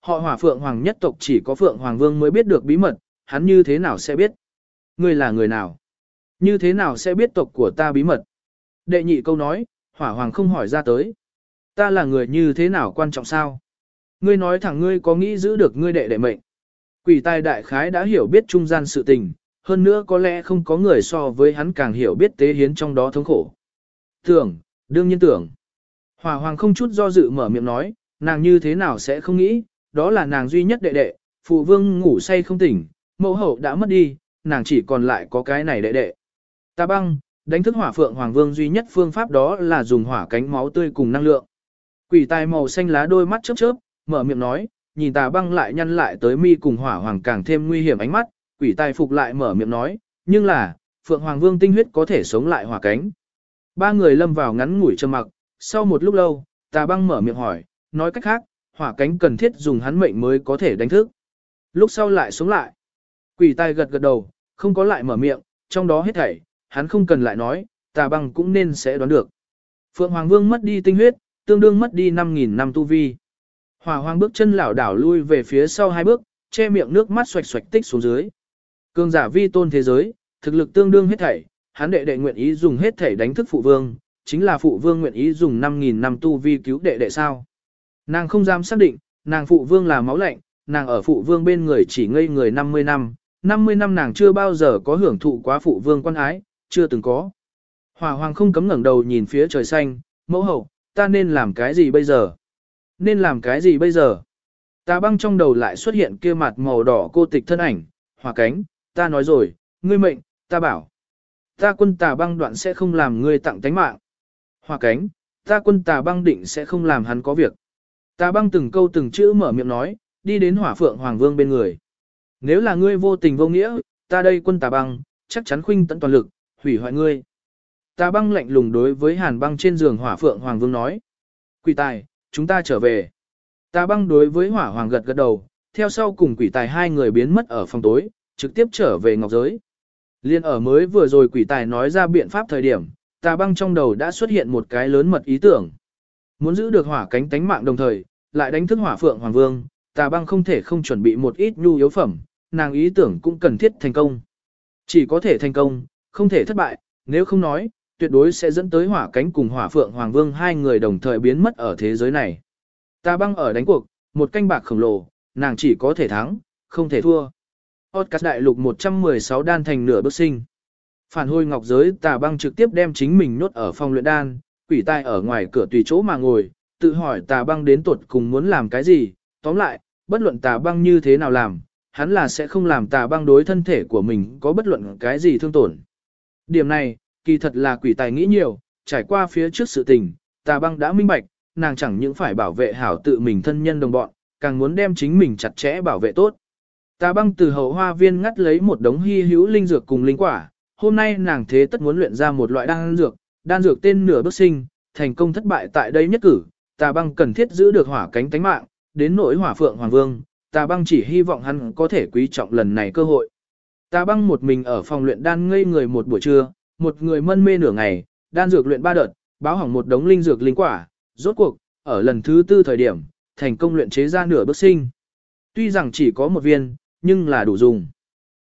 Họ hỏa phượng hoàng nhất tộc chỉ có phượng hoàng vương mới biết được bí mật, hắn như thế nào sẽ biết? Ngươi là người nào? Như thế nào sẽ biết tộc của ta bí mật? Đệ nhị câu nói, hỏa hoàng không hỏi ra tới. Ta là người như thế nào quan trọng sao? Ngươi nói thẳng ngươi có nghĩ giữ được ngươi đệ đệ mệnh. Quỷ tai đại khái đã hiểu biết trung gian sự tình, hơn nữa có lẽ không có người so với hắn càng hiểu biết tế hiến trong đó thống khổ. Tưởng, đương nhiên tưởng. Hỏa hoàng không chút do dự mở miệng nói, nàng như thế nào sẽ không nghĩ, đó là nàng duy nhất đệ đệ, phụ vương ngủ say không tỉnh, mẫu hậu đã mất đi, nàng chỉ còn lại có cái này đệ đệ. Ta băng, đánh thức hỏa phượng hoàng vương duy nhất phương pháp đó là dùng hỏa cánh máu tươi cùng năng lượng. Quỷ tài màu xanh lá đôi mắt chớp chớp, mở miệng nói, nhìn tà băng lại nhăn lại tới mi cùng hỏa hoàng càng thêm nguy hiểm ánh mắt, quỷ tài phục lại mở miệng nói, nhưng là, phượng hoàng vương tinh huyết có thể sống lại hỏa cánh. Ba người lâm vào ngắn ngủi trầm mặc, sau một lúc lâu, tà băng mở miệng hỏi, nói cách khác, hỏa cánh cần thiết dùng hắn mệnh mới có thể đánh thức. Lúc sau lại xuống lại. Quỷ tai gật gật đầu, không có lại mở miệng, trong đó hết thảy, hắn không cần lại nói, tà băng cũng nên sẽ đoán được. Phượng Hoàng Vương mất đi tinh huyết, tương đương mất đi 5.000 năm tu vi. Hỏa Hoàng bước chân lảo đảo lui về phía sau hai bước, che miệng nước mắt xoạch xoạch tích xuống dưới. Cương giả vi tôn thế giới, thực lực tương đương hết thảy, hắn đệ đệ nguyện ý dùng hết thảy đánh thức phụ vương, chính là phụ vương nguyện ý dùng 5.000 năm tu vi cứu đệ đệ sao. Nàng không dám xác định, nàng phụ vương là máu lạnh, nàng ở phụ vương bên người chỉ ngây người 50 năm, 50 năm nàng chưa bao giờ có hưởng thụ quá phụ vương quan ái, chưa từng có. Hỏa hoàng không cấm ngẩng đầu nhìn phía trời xanh, mẫu hậu, ta nên làm cái gì bây giờ? Nên làm cái gì bây giờ? Ta băng trong đầu lại xuất hiện kia mặt màu đỏ cô tịch thân ảnh, hỏa cánh, ta nói rồi, ngươi mệnh, ta bảo. Ta quân tà băng đoạn sẽ không làm ngươi tặng tánh mạng. Hỏa cánh, ta quân tà băng định sẽ không làm hắn có việc. Ta băng từng câu từng chữ mở miệng nói, đi đến hỏa phượng hoàng vương bên người. Nếu là ngươi vô tình vô nghĩa, ta đây quân tà băng, chắc chắn khuynh tận toàn lực, hủy hoại ngươi. Ta băng lạnh lùng đối với hàn băng trên giường hỏa phượng hoàng vương nói. Quỷ tài, chúng ta trở về. Ta băng đối với hỏa hoàng gật gật đầu, theo sau cùng quỷ tài hai người biến mất ở phòng tối, trực tiếp trở về ngọc giới. Liên ở mới vừa rồi quỷ tài nói ra biện pháp thời điểm, ta băng trong đầu đã xuất hiện một cái lớn mật ý tưởng. Muốn giữ được hỏa cánh tánh mạng đồng thời, lại đánh thức hỏa phượng hoàng vương, ta băng không thể không chuẩn bị một ít nhu yếu phẩm, nàng ý tưởng cũng cần thiết thành công. Chỉ có thể thành công, không thể thất bại, nếu không nói, tuyệt đối sẽ dẫn tới hỏa cánh cùng hỏa phượng hoàng vương hai người đồng thời biến mất ở thế giới này. Ta băng ở đánh cuộc, một canh bạc khổng lồ, nàng chỉ có thể thắng, không thể thua. Otcas đại lục 116 đan thành nửa bước sinh. Phản hồi ngọc giới tà băng trực tiếp đem chính mình nốt ở phòng luyện đan, quỷ tai ở ngoài cửa tùy chỗ mà ngồi, tự hỏi tà băng đến tuột cùng muốn làm cái gì, tóm lại, bất luận tà băng như thế nào làm, hắn là sẽ không làm tà băng đối thân thể của mình có bất luận cái gì thương tổn. Điểm này, kỳ thật là quỷ tài nghĩ nhiều, trải qua phía trước sự tình, tà băng đã minh bạch, nàng chẳng những phải bảo vệ hảo tự mình thân nhân đồng bọn, càng muốn đem chính mình chặt chẽ bảo vệ tốt. Tà băng từ hậu hoa viên ngắt lấy một đống hy hữu linh dược cùng linh quả, hôm nay nàng thế tất muốn luyện ra một loại đan dược, đan dược tên nửa bước sinh, thành công thất bại tại đây nhất cử, tà băng cần thiết giữ được hỏa cánh tánh mạng, đến nỗi hỏa phượng hoàng vương, tà băng chỉ hy vọng hắn có thể quý trọng lần này cơ hội. Tà băng một mình ở phòng luyện đan ngây người một buổi trưa, một người mân mê nửa ngày, đan dược luyện ba đợt, báo hỏng một đống linh dược linh quả, rốt cuộc, ở lần thứ tư thời điểm, thành công luyện chế ra nửa bước sinh. Tuy rằng chỉ có một viên, nhưng là đủ dùng.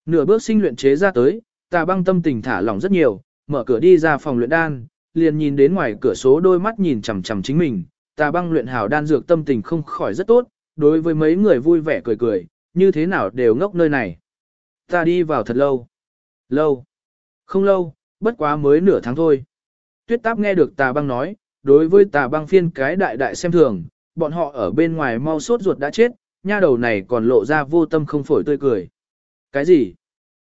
Nửa bước sinh luyện chế ra tới, tà băng tâm tình thả lỏng rất nhiều, mở cửa đi ra phòng luyện đan, liền nhìn đến ngoài cửa số đôi mắt nhìn chằm chằm chính mình, tà băng luyện hảo đan dược tâm tình không khỏi rất tốt, đối với mấy người vui vẻ cười cười, như thế nào đều ngốc nơi này. Ta đi vào thật lâu. Lâu. Không lâu, bất quá mới nửa tháng thôi. Tuyết táp nghe được tà băng nói, đối với tà băng phiên cái đại đại xem thường, bọn họ ở bên ngoài mau sốt ruột đã chết, nha đầu này còn lộ ra vô tâm không phổi tươi cười. Cái gì?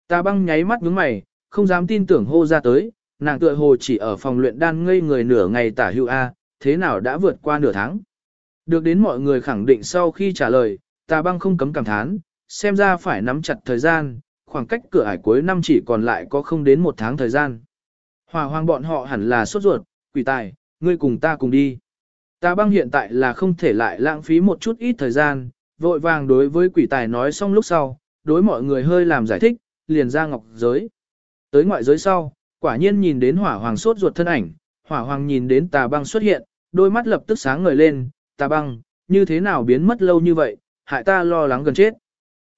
Tà băng nháy mắt nhướng mày, không dám tin tưởng hô ra tới, nàng tựa hồ chỉ ở phòng luyện đan ngây người nửa ngày tả hữu A, thế nào đã vượt qua nửa tháng. Được đến mọi người khẳng định sau khi trả lời, tà băng không cấm cảm thán, xem ra phải nắm chặt thời gian, khoảng cách cửa ải cuối năm chỉ còn lại có không đến một tháng thời gian. Hòa hoàng bọn họ hẳn là sốt ruột, quỷ tài, ngươi cùng ta cùng đi. Tà băng hiện tại là không thể lại lãng phí một chút ít thời gian, vội vàng đối với quỷ tài nói xong lúc sau, đối mọi người hơi làm giải thích, liền ra ngọc giới. Tới ngoại giới sau, quả nhiên nhìn đến hỏa hoàng sốt ruột thân ảnh, hỏa hoàng nhìn đến tà băng xuất hiện, đôi mắt lập tức sáng ngời lên, tà băng, như thế nào biến mất lâu như vậy, hại ta lo lắng gần chết.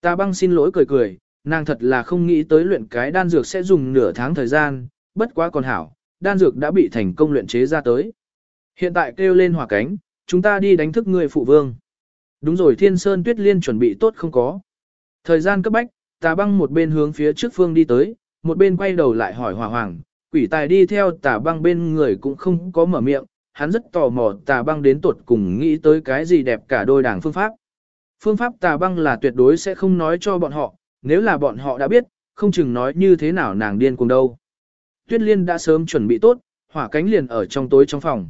Tà băng xin lỗi cười cười, nàng thật là không nghĩ tới luyện cái đan dược sẽ dùng nửa tháng thời gian, bất quá còn hảo, đan dược đã bị thành công luyện chế ra tới. Hiện tại kêu lên hỏa cánh, chúng ta đi đánh thức người phụ vương. Đúng rồi thiên sơn tuyết liên chuẩn bị tốt không có. Thời gian cấp bách, tà băng một bên hướng phía trước phương đi tới, một bên quay đầu lại hỏi hỏa hoàng, quỷ tài đi theo tà băng bên người cũng không có mở miệng, hắn rất tò mò tà băng đến tuột cùng nghĩ tới cái gì đẹp cả đôi đảng phương pháp. Phương pháp tà băng là tuyệt đối sẽ không nói cho bọn họ, nếu là bọn họ đã biết, không chừng nói như thế nào nàng điên cùng đâu. Tuyết liên đã sớm chuẩn bị tốt, hỏa cánh liền ở trong tối trong phòng.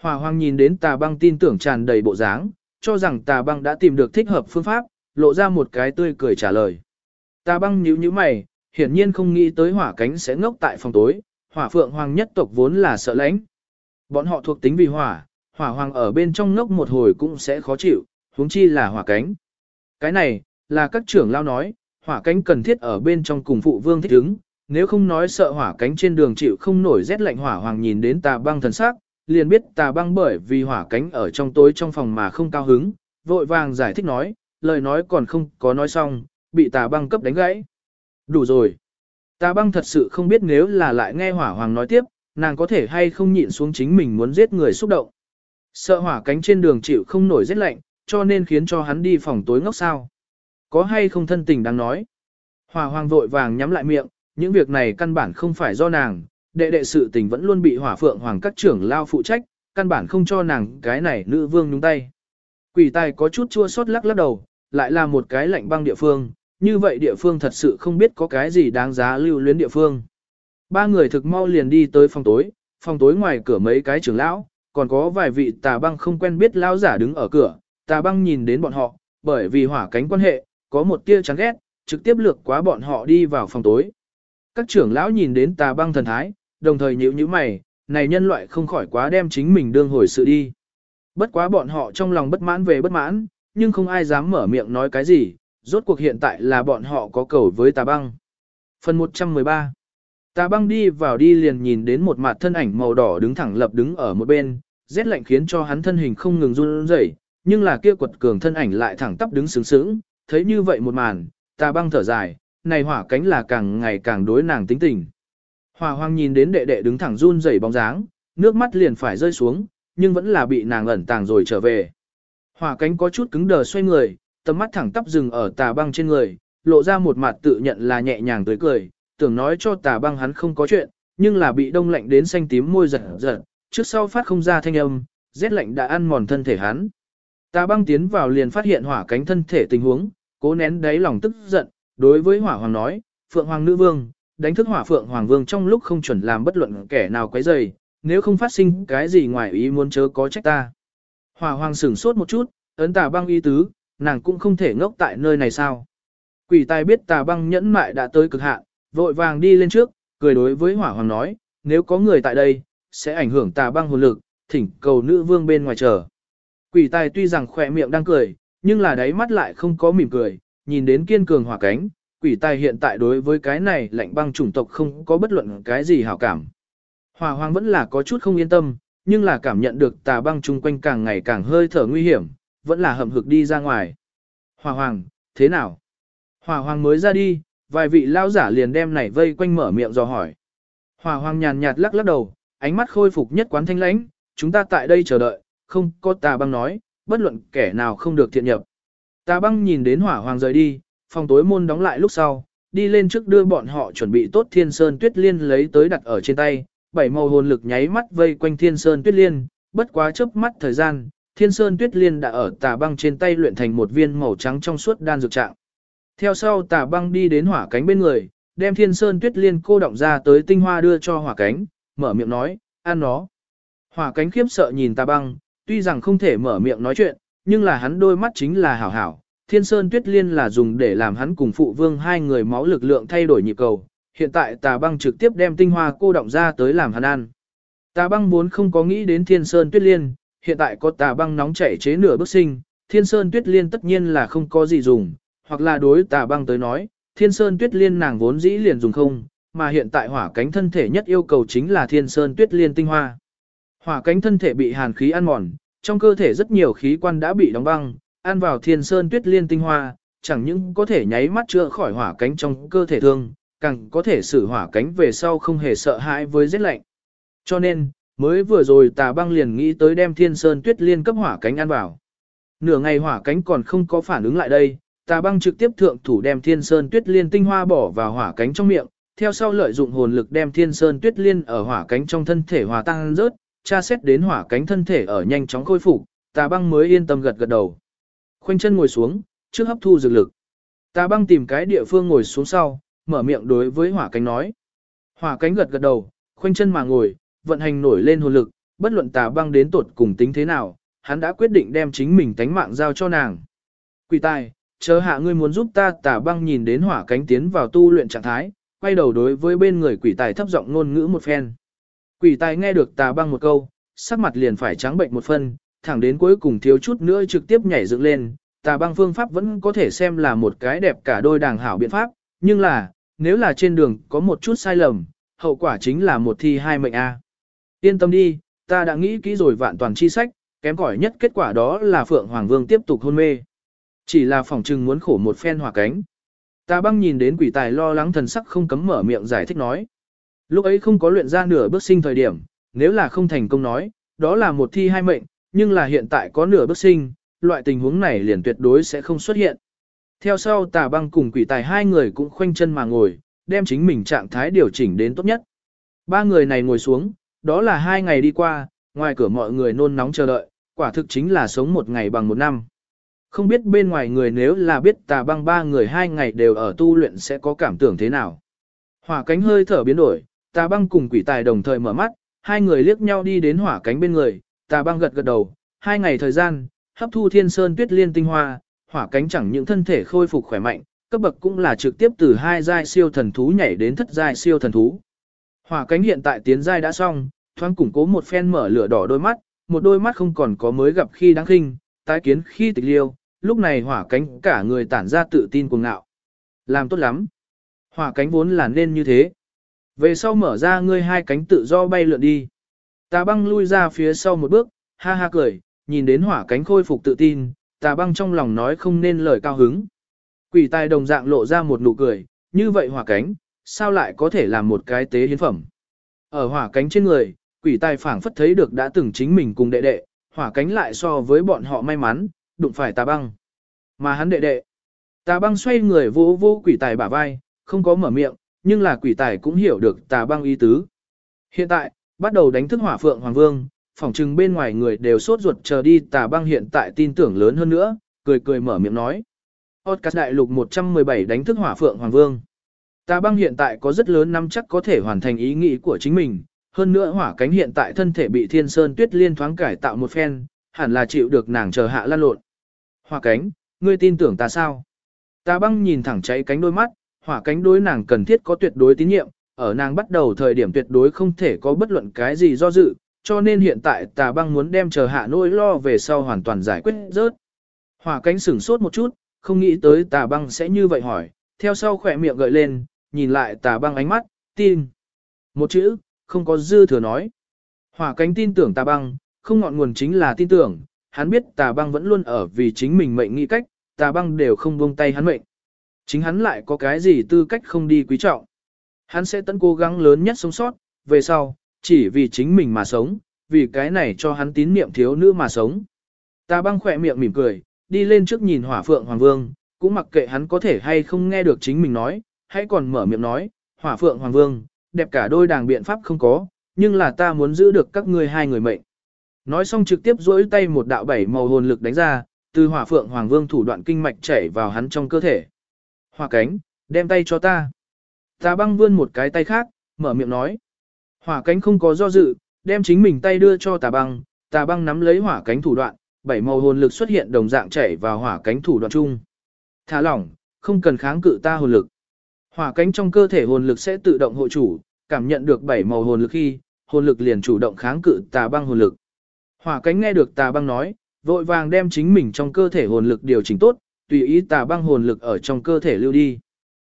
Hỏa hoang nhìn đến tà băng tin tưởng tràn đầy bộ dáng, cho rằng tà băng đã tìm được thích hợp phương pháp, lộ ra một cái tươi cười trả lời. Tà băng nhíu nhíu mày, hiển nhiên không nghĩ tới hỏa cánh sẽ ngốc tại phòng tối, hỏa phượng hoàng nhất tộc vốn là sợ lãnh. Bọn họ thuộc tính vì hỏa, hỏa hoàng ở bên trong ngốc một hồi cũng sẽ khó chịu, huống chi là hỏa cánh. Cái này, là các trưởng lao nói, hỏa cánh cần thiết ở bên trong cùng phụ vương thích ứng, nếu không nói sợ hỏa cánh trên đường chịu không nổi rét lạnh hỏa hoàng nhìn đến tà băng thần sắc, liền biết tà băng bởi vì hỏa cánh ở trong tối trong phòng mà không cao hứng, vội vàng giải thích nói, lời nói còn không có nói xong, bị tà băng cấp đánh gãy. Đủ rồi. Tà băng thật sự không biết nếu là lại nghe hỏa hoàng nói tiếp, nàng có thể hay không nhịn xuống chính mình muốn giết người xúc động. Sợ hỏa cánh trên đường chịu không nổi rét lạnh, cho nên khiến cho hắn đi phòng tối ngốc sao. Có hay không thân tình đang nói. Hỏa hoàng vội vàng nhắm lại miệng, những việc này căn bản không phải do nàng, đệ đệ sự tình vẫn luôn bị hỏa phượng hoàng các trưởng lao phụ trách, căn bản không cho nàng cái này nữ vương nhúng tay. Quỷ tài có chút chua xót lắc lắc đầu, lại là một cái lạnh băng địa phương, như vậy địa phương thật sự không biết có cái gì đáng giá lưu luyến địa phương. Ba người thực mau liền đi tới phòng tối, phòng tối ngoài cửa mấy cái trưởng lão, còn có vài vị tà băng không quen biết lão giả đứng ở cửa, tà băng nhìn đến bọn họ, bởi vì hỏa cánh quan hệ, có một tia chán ghét, trực tiếp lược quá bọn họ đi vào phòng tối. Các trưởng lão nhìn đến tà băng thần thái, đồng thời nhíu nhíu mày, này nhân loại không khỏi quá đem chính mình đương hồi sự đi. Bất quá bọn họ trong lòng bất mãn về bất mãn, nhưng không ai dám mở miệng nói cái gì, rốt cuộc hiện tại là bọn họ có cầu với tà băng. Phần 113 Tà băng đi vào đi liền nhìn đến một mặt thân ảnh màu đỏ đứng thẳng lập đứng ở một bên, rét lạnh khiến cho hắn thân hình không ngừng run rẩy, nhưng là kia quật cường thân ảnh lại thẳng tắp đứng sướng sướng, thấy như vậy một màn, tà băng thở dài, này hỏa cánh là càng ngày càng đối nàng tính tình. Hỏa hoang nhìn đến đệ đệ đứng thẳng run rẩy bóng dáng, nước mắt liền phải rơi xuống, nhưng vẫn là bị nàng ẩn tàng rồi trở về. Hỏa cánh có chút cứng đờ xoay người, tầm mắt thẳng tắp dừng ở tà băng trên người, lộ ra một mặt tự nhận là nhẹ nhàng tươi cười, tưởng nói cho tà băng hắn không có chuyện, nhưng là bị đông lạnh đến xanh tím môi giật giật, trước sau phát không ra thanh âm, rét lạnh đã ăn mòn thân thể hắn. Tà băng tiến vào liền phát hiện hỏa cánh thân thể tình huống, cố nén đáy lòng tức giận, đối với hỏa hoàng nói, phượng hoàng nữ vương, đánh thức hỏa phượng hoàng vương trong lúc không chuẩn làm bất luận kẻ nào quấy rầy, nếu không phát sinh cái gì ngoài ý muốn chớ có trách ta. Hỏa hoàng sửng sốt một chút, ấn tà băng y tứ, nàng cũng không thể ngốc tại nơi này sao. Quỷ tài biết tà băng nhẫn mại đã tới cực hạn, vội vàng đi lên trước, cười đối với hỏa hoàng nói, nếu có người tại đây, sẽ ảnh hưởng tà băng hồn lực, thỉnh cầu nữ vương bên ngoài chờ. Quỷ tài tuy rằng khỏe miệng đang cười, nhưng là đáy mắt lại không có mỉm cười, nhìn đến kiên cường hỏa cánh, quỷ tài hiện tại đối với cái này lạnh băng chủng tộc không có bất luận cái gì hảo cảm. Hỏa hoàng vẫn là có chút không yên tâm, nhưng là cảm nhận được tà băng chung quanh càng ngày càng hơi thở nguy hiểm, vẫn là hậm hực đi ra ngoài. Hỏa hoàng, thế nào? Hỏa hoàng mới ra đi, vài vị lao giả liền đem này vây quanh mở miệng dò hỏi. Hỏa hoàng nhàn nhạt lắc lắc đầu, ánh mắt khôi phục nhất quán thanh lãnh, chúng ta tại đây chờ đợi, không có tà băng nói, bất luận kẻ nào không được thiện nhập. Tà băng nhìn đến hỏa hoàng rời đi, phòng tối môn đóng lại lúc sau, đi lên trước đưa bọn họ chuẩn bị tốt thiên sơn tuyết liên lấy tới đặt ở trên tay, bảy màu hồn lực nháy mắt vây quanh thiên sơn tuyết liên, bất quá chớp mắt thời gian, thiên sơn tuyết liên đã ở tà băng trên tay luyện thành một viên màu trắng trong suốt đan dược trạng. Theo sau tà băng đi đến hỏa cánh bên người, đem thiên sơn tuyết liên cô động ra tới tinh hoa đưa cho hỏa cánh, mở miệng nói, ăn nó. Hỏa cánh khiếp sợ nhìn tà băng, tuy rằng không thể mở miệng nói chuyện, nhưng là hắn đôi mắt chính là hảo hảo. Thiên Sơn Tuyết Liên là dùng để làm hắn cùng phụ vương hai người máu lực lượng thay đổi nhịp cầu. Hiện tại tà băng trực tiếp đem tinh hoa cô động ra tới làm hắn ăn. Tà băng vốn không có nghĩ đến Thiên Sơn Tuyết Liên, hiện tại có tà băng nóng chảy chế nửa bức sinh, Thiên Sơn Tuyết Liên tất nhiên là không có gì dùng, hoặc là đối tà băng tới nói, Thiên Sơn Tuyết Liên nàng vốn dĩ liền dùng không, mà hiện tại hỏa cánh thân thể nhất yêu cầu chính là Thiên Sơn Tuyết Liên tinh hoa. Hỏa cánh thân thể bị hàn khí ăn mòn, trong cơ thể rất nhiều khí quan đã bị đóng băng, ăn vào thiên sơn tuyết liên tinh hoa, chẳng những có thể nháy mắt chữa khỏi hỏa cánh trong cơ thể thương, càng có thể xử hỏa cánh về sau không hề sợ hãi với rét lạnh. Cho nên, mới vừa rồi tà băng liền nghĩ tới đem thiên sơn tuyết liên cấp hỏa cánh ăn vào. Nửa ngày hỏa cánh còn không có phản ứng lại đây, tà băng trực tiếp thượng thủ đem thiên sơn tuyết liên tinh hoa bỏ vào hỏa cánh trong miệng, theo sau lợi dụng hồn lực đem thiên sơn tuyết liên ở hỏa cánh trong thân thể hòa tan rớt, tra xét đến hỏa cánh thân thể ở nhanh chóng khôi phục, tà băng mới yên tâm gật gật đầu. Khoanh chân ngồi xuống, trước hấp thu dược lực. Tà băng tìm cái địa phương ngồi xuống sau, mở miệng đối với hỏa cánh nói. Hỏa cánh gật gật đầu, khoanh chân mà ngồi, vận hành nổi lên hồn lực, bất luận tà băng đến tột cùng tính thế nào, hắn đã quyết định đem chính mình tánh mạng giao cho nàng. Quỷ tài, chờ hạ ngươi muốn giúp ta Tả băng nhìn đến hỏa cánh tiến vào tu luyện trạng thái, quay đầu đối với bên người quỷ tài thấp giọng ngôn ngữ một phen. Quỷ tài nghe được tà băng một câu, sắc mặt liền phải trắng bệnh một phân, thẳng đến cuối cùng thiếu chút nữa trực tiếp nhảy dựng lên, tà băng phương pháp vẫn có thể xem là một cái đẹp cả đôi đàng hảo biện pháp, nhưng là, nếu là trên đường có một chút sai lầm, hậu quả chính là một thi hai mệnh A. Yên tâm đi, ta đã nghĩ kỹ rồi vạn toàn chi sách, kém cỏi nhất kết quả đó là Phượng Hoàng Vương tiếp tục hôn mê. Chỉ là phòng trừng muốn khổ một phen hỏa cánh. Ta băng nhìn đến quỷ tài lo lắng thần sắc không cấm mở miệng giải thích nói. Lúc ấy không có luyện ra nửa bước sinh thời điểm, nếu là không thành công nói, đó là một thi hai mệnh, nhưng là hiện tại có nửa bước sinh, loại tình huống này liền tuyệt đối sẽ không xuất hiện. Theo sau tà băng cùng quỷ tài hai người cũng khoanh chân mà ngồi, đem chính mình trạng thái điều chỉnh đến tốt nhất. Ba người này ngồi xuống, đó là hai ngày đi qua, ngoài cửa mọi người nôn nóng chờ đợi, quả thực chính là sống một ngày bằng một năm. Không biết bên ngoài người nếu là biết tà băng ba người hai ngày đều ở tu luyện sẽ có cảm tưởng thế nào. Hỏa cánh hơi thở biến đổi, tà băng cùng quỷ tài đồng thời mở mắt, hai người liếc nhau đi đến hỏa cánh bên người, tà băng gật gật đầu, hai ngày thời gian, hấp thu thiên sơn tuyết liên tinh hoa, hỏa cánh chẳng những thân thể khôi phục khỏe mạnh, cấp bậc cũng là trực tiếp từ hai giai siêu thần thú nhảy đến thất giai siêu thần thú. Hỏa cánh hiện tại tiến giai đã xong, thoáng củng cố một phen mở lửa đỏ đôi mắt, một đôi mắt không còn có mới gặp khi đáng kinh tái kiến khi tịch liêu, lúc này hỏa cánh cả người tản ra tự tin cuồng ngạo. Làm tốt lắm. Hỏa cánh vốn là nên như thế. Về sau mở ra ngươi hai cánh tự do bay lượn đi. Tà băng lui ra phía sau một bước, ha ha cười, nhìn đến hỏa cánh khôi phục tự tin, tà băng trong lòng nói không nên lời cao hứng. Quỷ tài đồng dạng lộ ra một nụ cười, như vậy hỏa cánh, sao lại có thể làm một cái tế hiến phẩm. Ở hỏa cánh trên người, quỷ tài phảng phất thấy được đã từng chính mình cùng đệ đệ, hỏa cánh lại so với bọn họ may mắn, đụng phải tà băng. Mà hắn đệ đệ, tà băng xoay người vô vô quỷ tài bả vai, không có mở miệng, nhưng là quỷ tài cũng hiểu được tà băng ý tứ. Hiện tại, bắt đầu đánh thức hỏa phượng hoàng vương, phỏng chừng bên ngoài người đều sốt ruột chờ đi tà băng hiện tại tin tưởng lớn hơn nữa, cười cười mở miệng nói. Podcast đại lục 117 đánh thức hỏa phượng hoàng vương. Tà băng hiện tại có rất lớn năm chắc có thể hoàn thành ý nghĩ của chính mình, hơn nữa hỏa cánh hiện tại thân thể bị thiên sơn tuyết liên thoáng cải tạo một phen, hẳn là chịu được nàng chờ hạ lan lộn. Hỏa cánh, ngươi tin tưởng ta sao? Ta băng nhìn thẳng cháy cánh đôi mắt, hỏa cánh đối nàng cần thiết có tuyệt đối tín nhiệm, ở nàng bắt đầu thời điểm tuyệt đối không thể có bất luận cái gì do dự, cho nên hiện tại tà băng muốn đem chờ hạ nỗi lo về sau hoàn toàn giải quyết rớt. Hỏa cánh sửng sốt một chút, không nghĩ tới tà băng sẽ như vậy hỏi, theo sau khỏe miệng gợi lên, nhìn lại tà băng ánh mắt, tin. Một chữ, không có dư thừa nói. Hỏa cánh tin tưởng tà băng, không ngọn nguồn chính là tin tưởng, hắn biết tà băng vẫn luôn ở vì chính mình mệnh nghĩ cách, tà băng đều không buông tay hắn mệnh. Chính hắn lại có cái gì tư cách không đi quý trọng. Hắn sẽ tận cố gắng lớn nhất sống sót, về sau, chỉ vì chính mình mà sống, vì cái này cho hắn tín niệm thiếu nữ mà sống. Tà băng khỏe miệng mỉm cười, đi lên trước nhìn hỏa phượng hoàng vương, cũng mặc kệ hắn có thể hay không nghe được chính mình nói, hãy còn mở miệng nói, hỏa phượng hoàng vương, đẹp cả đôi đàng biện pháp không có, nhưng là ta muốn giữ được các ngươi hai người mệnh. Nói xong trực tiếp duỗi tay một đạo bảy màu hồn lực đánh ra, từ hỏa phượng hoàng vương thủ đoạn kinh mạch chảy vào hắn trong cơ thể. Hỏa cánh, đem tay cho ta. Ta băng vươn một cái tay khác, mở miệng nói. Hỏa cánh không có do dự, đem chính mình tay đưa cho tà băng, tà băng nắm lấy hỏa cánh thủ đoạn, bảy màu hồn lực xuất hiện đồng dạng chảy vào hỏa cánh thủ đoạn chung. Thả lỏng, không cần kháng cự ta hồn lực. Hỏa cánh trong cơ thể hồn lực sẽ tự động hộ chủ, cảm nhận được bảy màu hồn lực khi, hồn lực liền chủ động kháng cự tà băng hồn lực. Hỏa cánh nghe được tà băng nói, vội vàng đem chính mình trong cơ thể hồn lực điều chỉnh tốt, tùy ý tà băng hồn lực ở trong cơ thể lưu đi.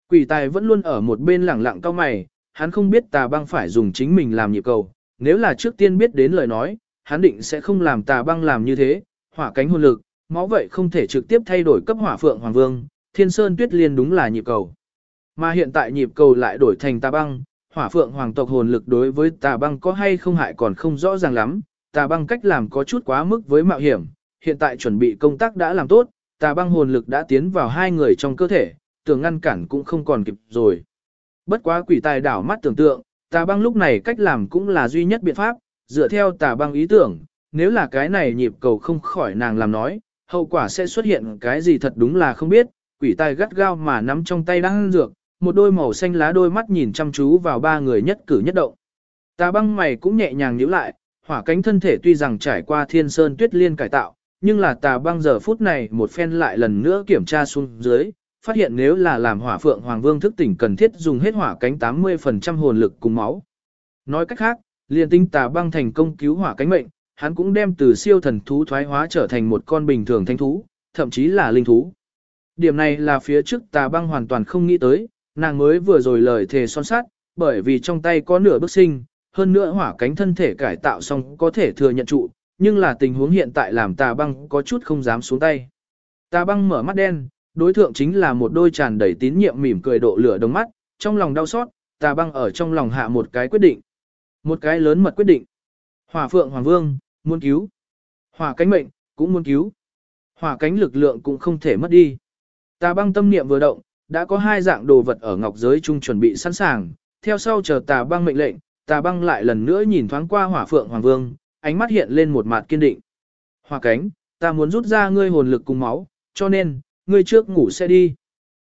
Quỷ tài vẫn luôn ở một bên lẳng lặng cao mày, hắn không biết tà băng phải dùng chính mình làm nhịp cầu, nếu là trước tiên biết đến lời nói, hắn định sẽ không làm tà băng làm như thế, hỏa cánh hồn lực, máu vậy không thể trực tiếp thay đổi cấp hỏa phượng hoàng vương, thiên sơn tuyết liên đúng là nhịp cầu. Mà hiện tại nhịp cầu lại đổi thành tà băng, hỏa phượng hoàng tộc hồn lực đối với tà băng có hay không hại còn không rõ ràng lắm, tà băng cách làm có chút quá mức với mạo hiểm, hiện tại chuẩn bị công tác đã làm tốt, tà băng hồn lực đã tiến vào hai người trong cơ thể, tưởng ngăn cản cũng không còn kịp rồi. Bất quá quỷ tài đảo mắt tưởng tượng, tà băng lúc này cách làm cũng là duy nhất biện pháp, dựa theo tà băng ý tưởng, nếu là cái này nhịp cầu không khỏi nàng làm nói, hậu quả sẽ xuất hiện cái gì thật đúng là không biết, quỷ tài gắt gao mà nắm trong tay đang dược, một đôi màu xanh lá đôi mắt nhìn chăm chú vào ba người nhất cử nhất động. Tà băng mày cũng nhẹ nhàng nhíu lại, hỏa cánh thân thể tuy rằng trải qua thiên sơn tuyết liên cải tạo, nhưng là tà băng giờ phút này một phen lại lần nữa kiểm tra xuống dưới, phát hiện nếu là làm hỏa phượng hoàng vương thức tỉnh cần thiết dùng hết hỏa cánh 80% hồn lực cùng máu. Nói cách khác, liền tinh tà băng thành công cứu hỏa cánh mệnh, hắn cũng đem từ siêu thần thú thoái hóa trở thành một con bình thường thanh thú, thậm chí là linh thú. Điểm này là phía trước tà băng hoàn toàn không nghĩ tới, nàng mới vừa rồi lời thề son sát, bởi vì trong tay có nửa bức sinh, hơn nữa hỏa cánh thân thể cải tạo xong có thể thừa nhận trụ, nhưng là tình huống hiện tại làm tà băng có chút không dám xuống tay. Tà băng mở mắt đen, đối thượng chính là một đôi tràn đầy tín nhiệm mỉm cười độ lửa đồng mắt, trong lòng đau xót, tà băng ở trong lòng hạ một cái quyết định. Một cái lớn mật quyết định. Hỏa phượng hoàng vương, muốn cứu. Hỏa cánh mệnh, cũng muốn cứu. Hỏa cánh lực lượng cũng không thể mất đi. Tà băng tâm niệm vừa động, đã có hai dạng đồ vật ở ngọc giới chung chuẩn bị sẵn sàng, theo sau chờ tà băng mệnh lệnh, tà băng lại lần nữa nhìn thoáng qua hỏa phượng hoàng vương, ánh mắt hiện lên một mặt kiên định. Hỏa cánh, ta muốn rút ra ngươi hồn lực cùng máu, cho nên, ngươi trước ngủ sẽ đi.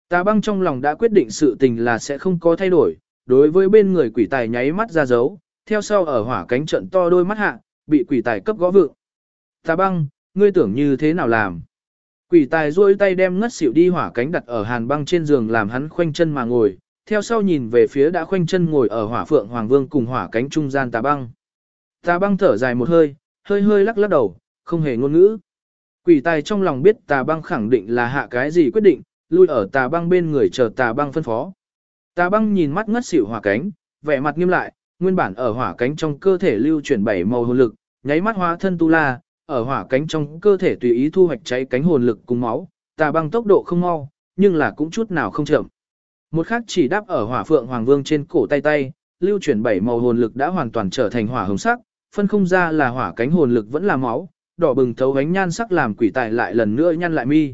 Tà băng trong lòng đã quyết định sự tình là sẽ không có thay đổi, đối với bên người quỷ tài nháy mắt ra dấu, theo sau ở hỏa cánh trận to đôi mắt hạ, bị quỷ tài cấp gõ vượng. Tà băng, ngươi tưởng như thế nào làm? Quỷ tài duỗi tay đem ngất xỉu đi hỏa cánh đặt ở hàn băng trên giường làm hắn khoanh chân mà ngồi, theo sau nhìn về phía đã khoanh chân ngồi ở hỏa phượng hoàng vương cùng hỏa cánh trung gian tà băng. Tà băng thở dài một hơi, hơi hơi lắc lắc đầu, không hề ngôn ngữ. Quỷ tài trong lòng biết tà băng khẳng định là hạ cái gì quyết định, lui ở tà băng bên người chờ tà băng phân phó. Tà băng nhìn mắt ngất xỉu hỏa cánh, vẻ mặt nghiêm lại, nguyên bản ở hỏa cánh trong cơ thể lưu chuyển bảy màu hồn lực, nháy mắt hóa thân tu la, ở hỏa cánh trong cơ thể tùy ý thu hoạch cháy cánh hồn lực cùng máu, tà băng tốc độ không mau, nhưng là cũng chút nào không chậm. Một khắc chỉ đáp ở hỏa phượng hoàng vương trên cổ tay tay, lưu chuyển bảy màu hồn lực đã hoàn toàn trở thành hỏa hồng sắc, phân không ra là hỏa cánh hồn lực vẫn là máu, đỏ bừng thấu ánh nhan sắc làm quỷ tài lại lần nữa nhăn lại mi.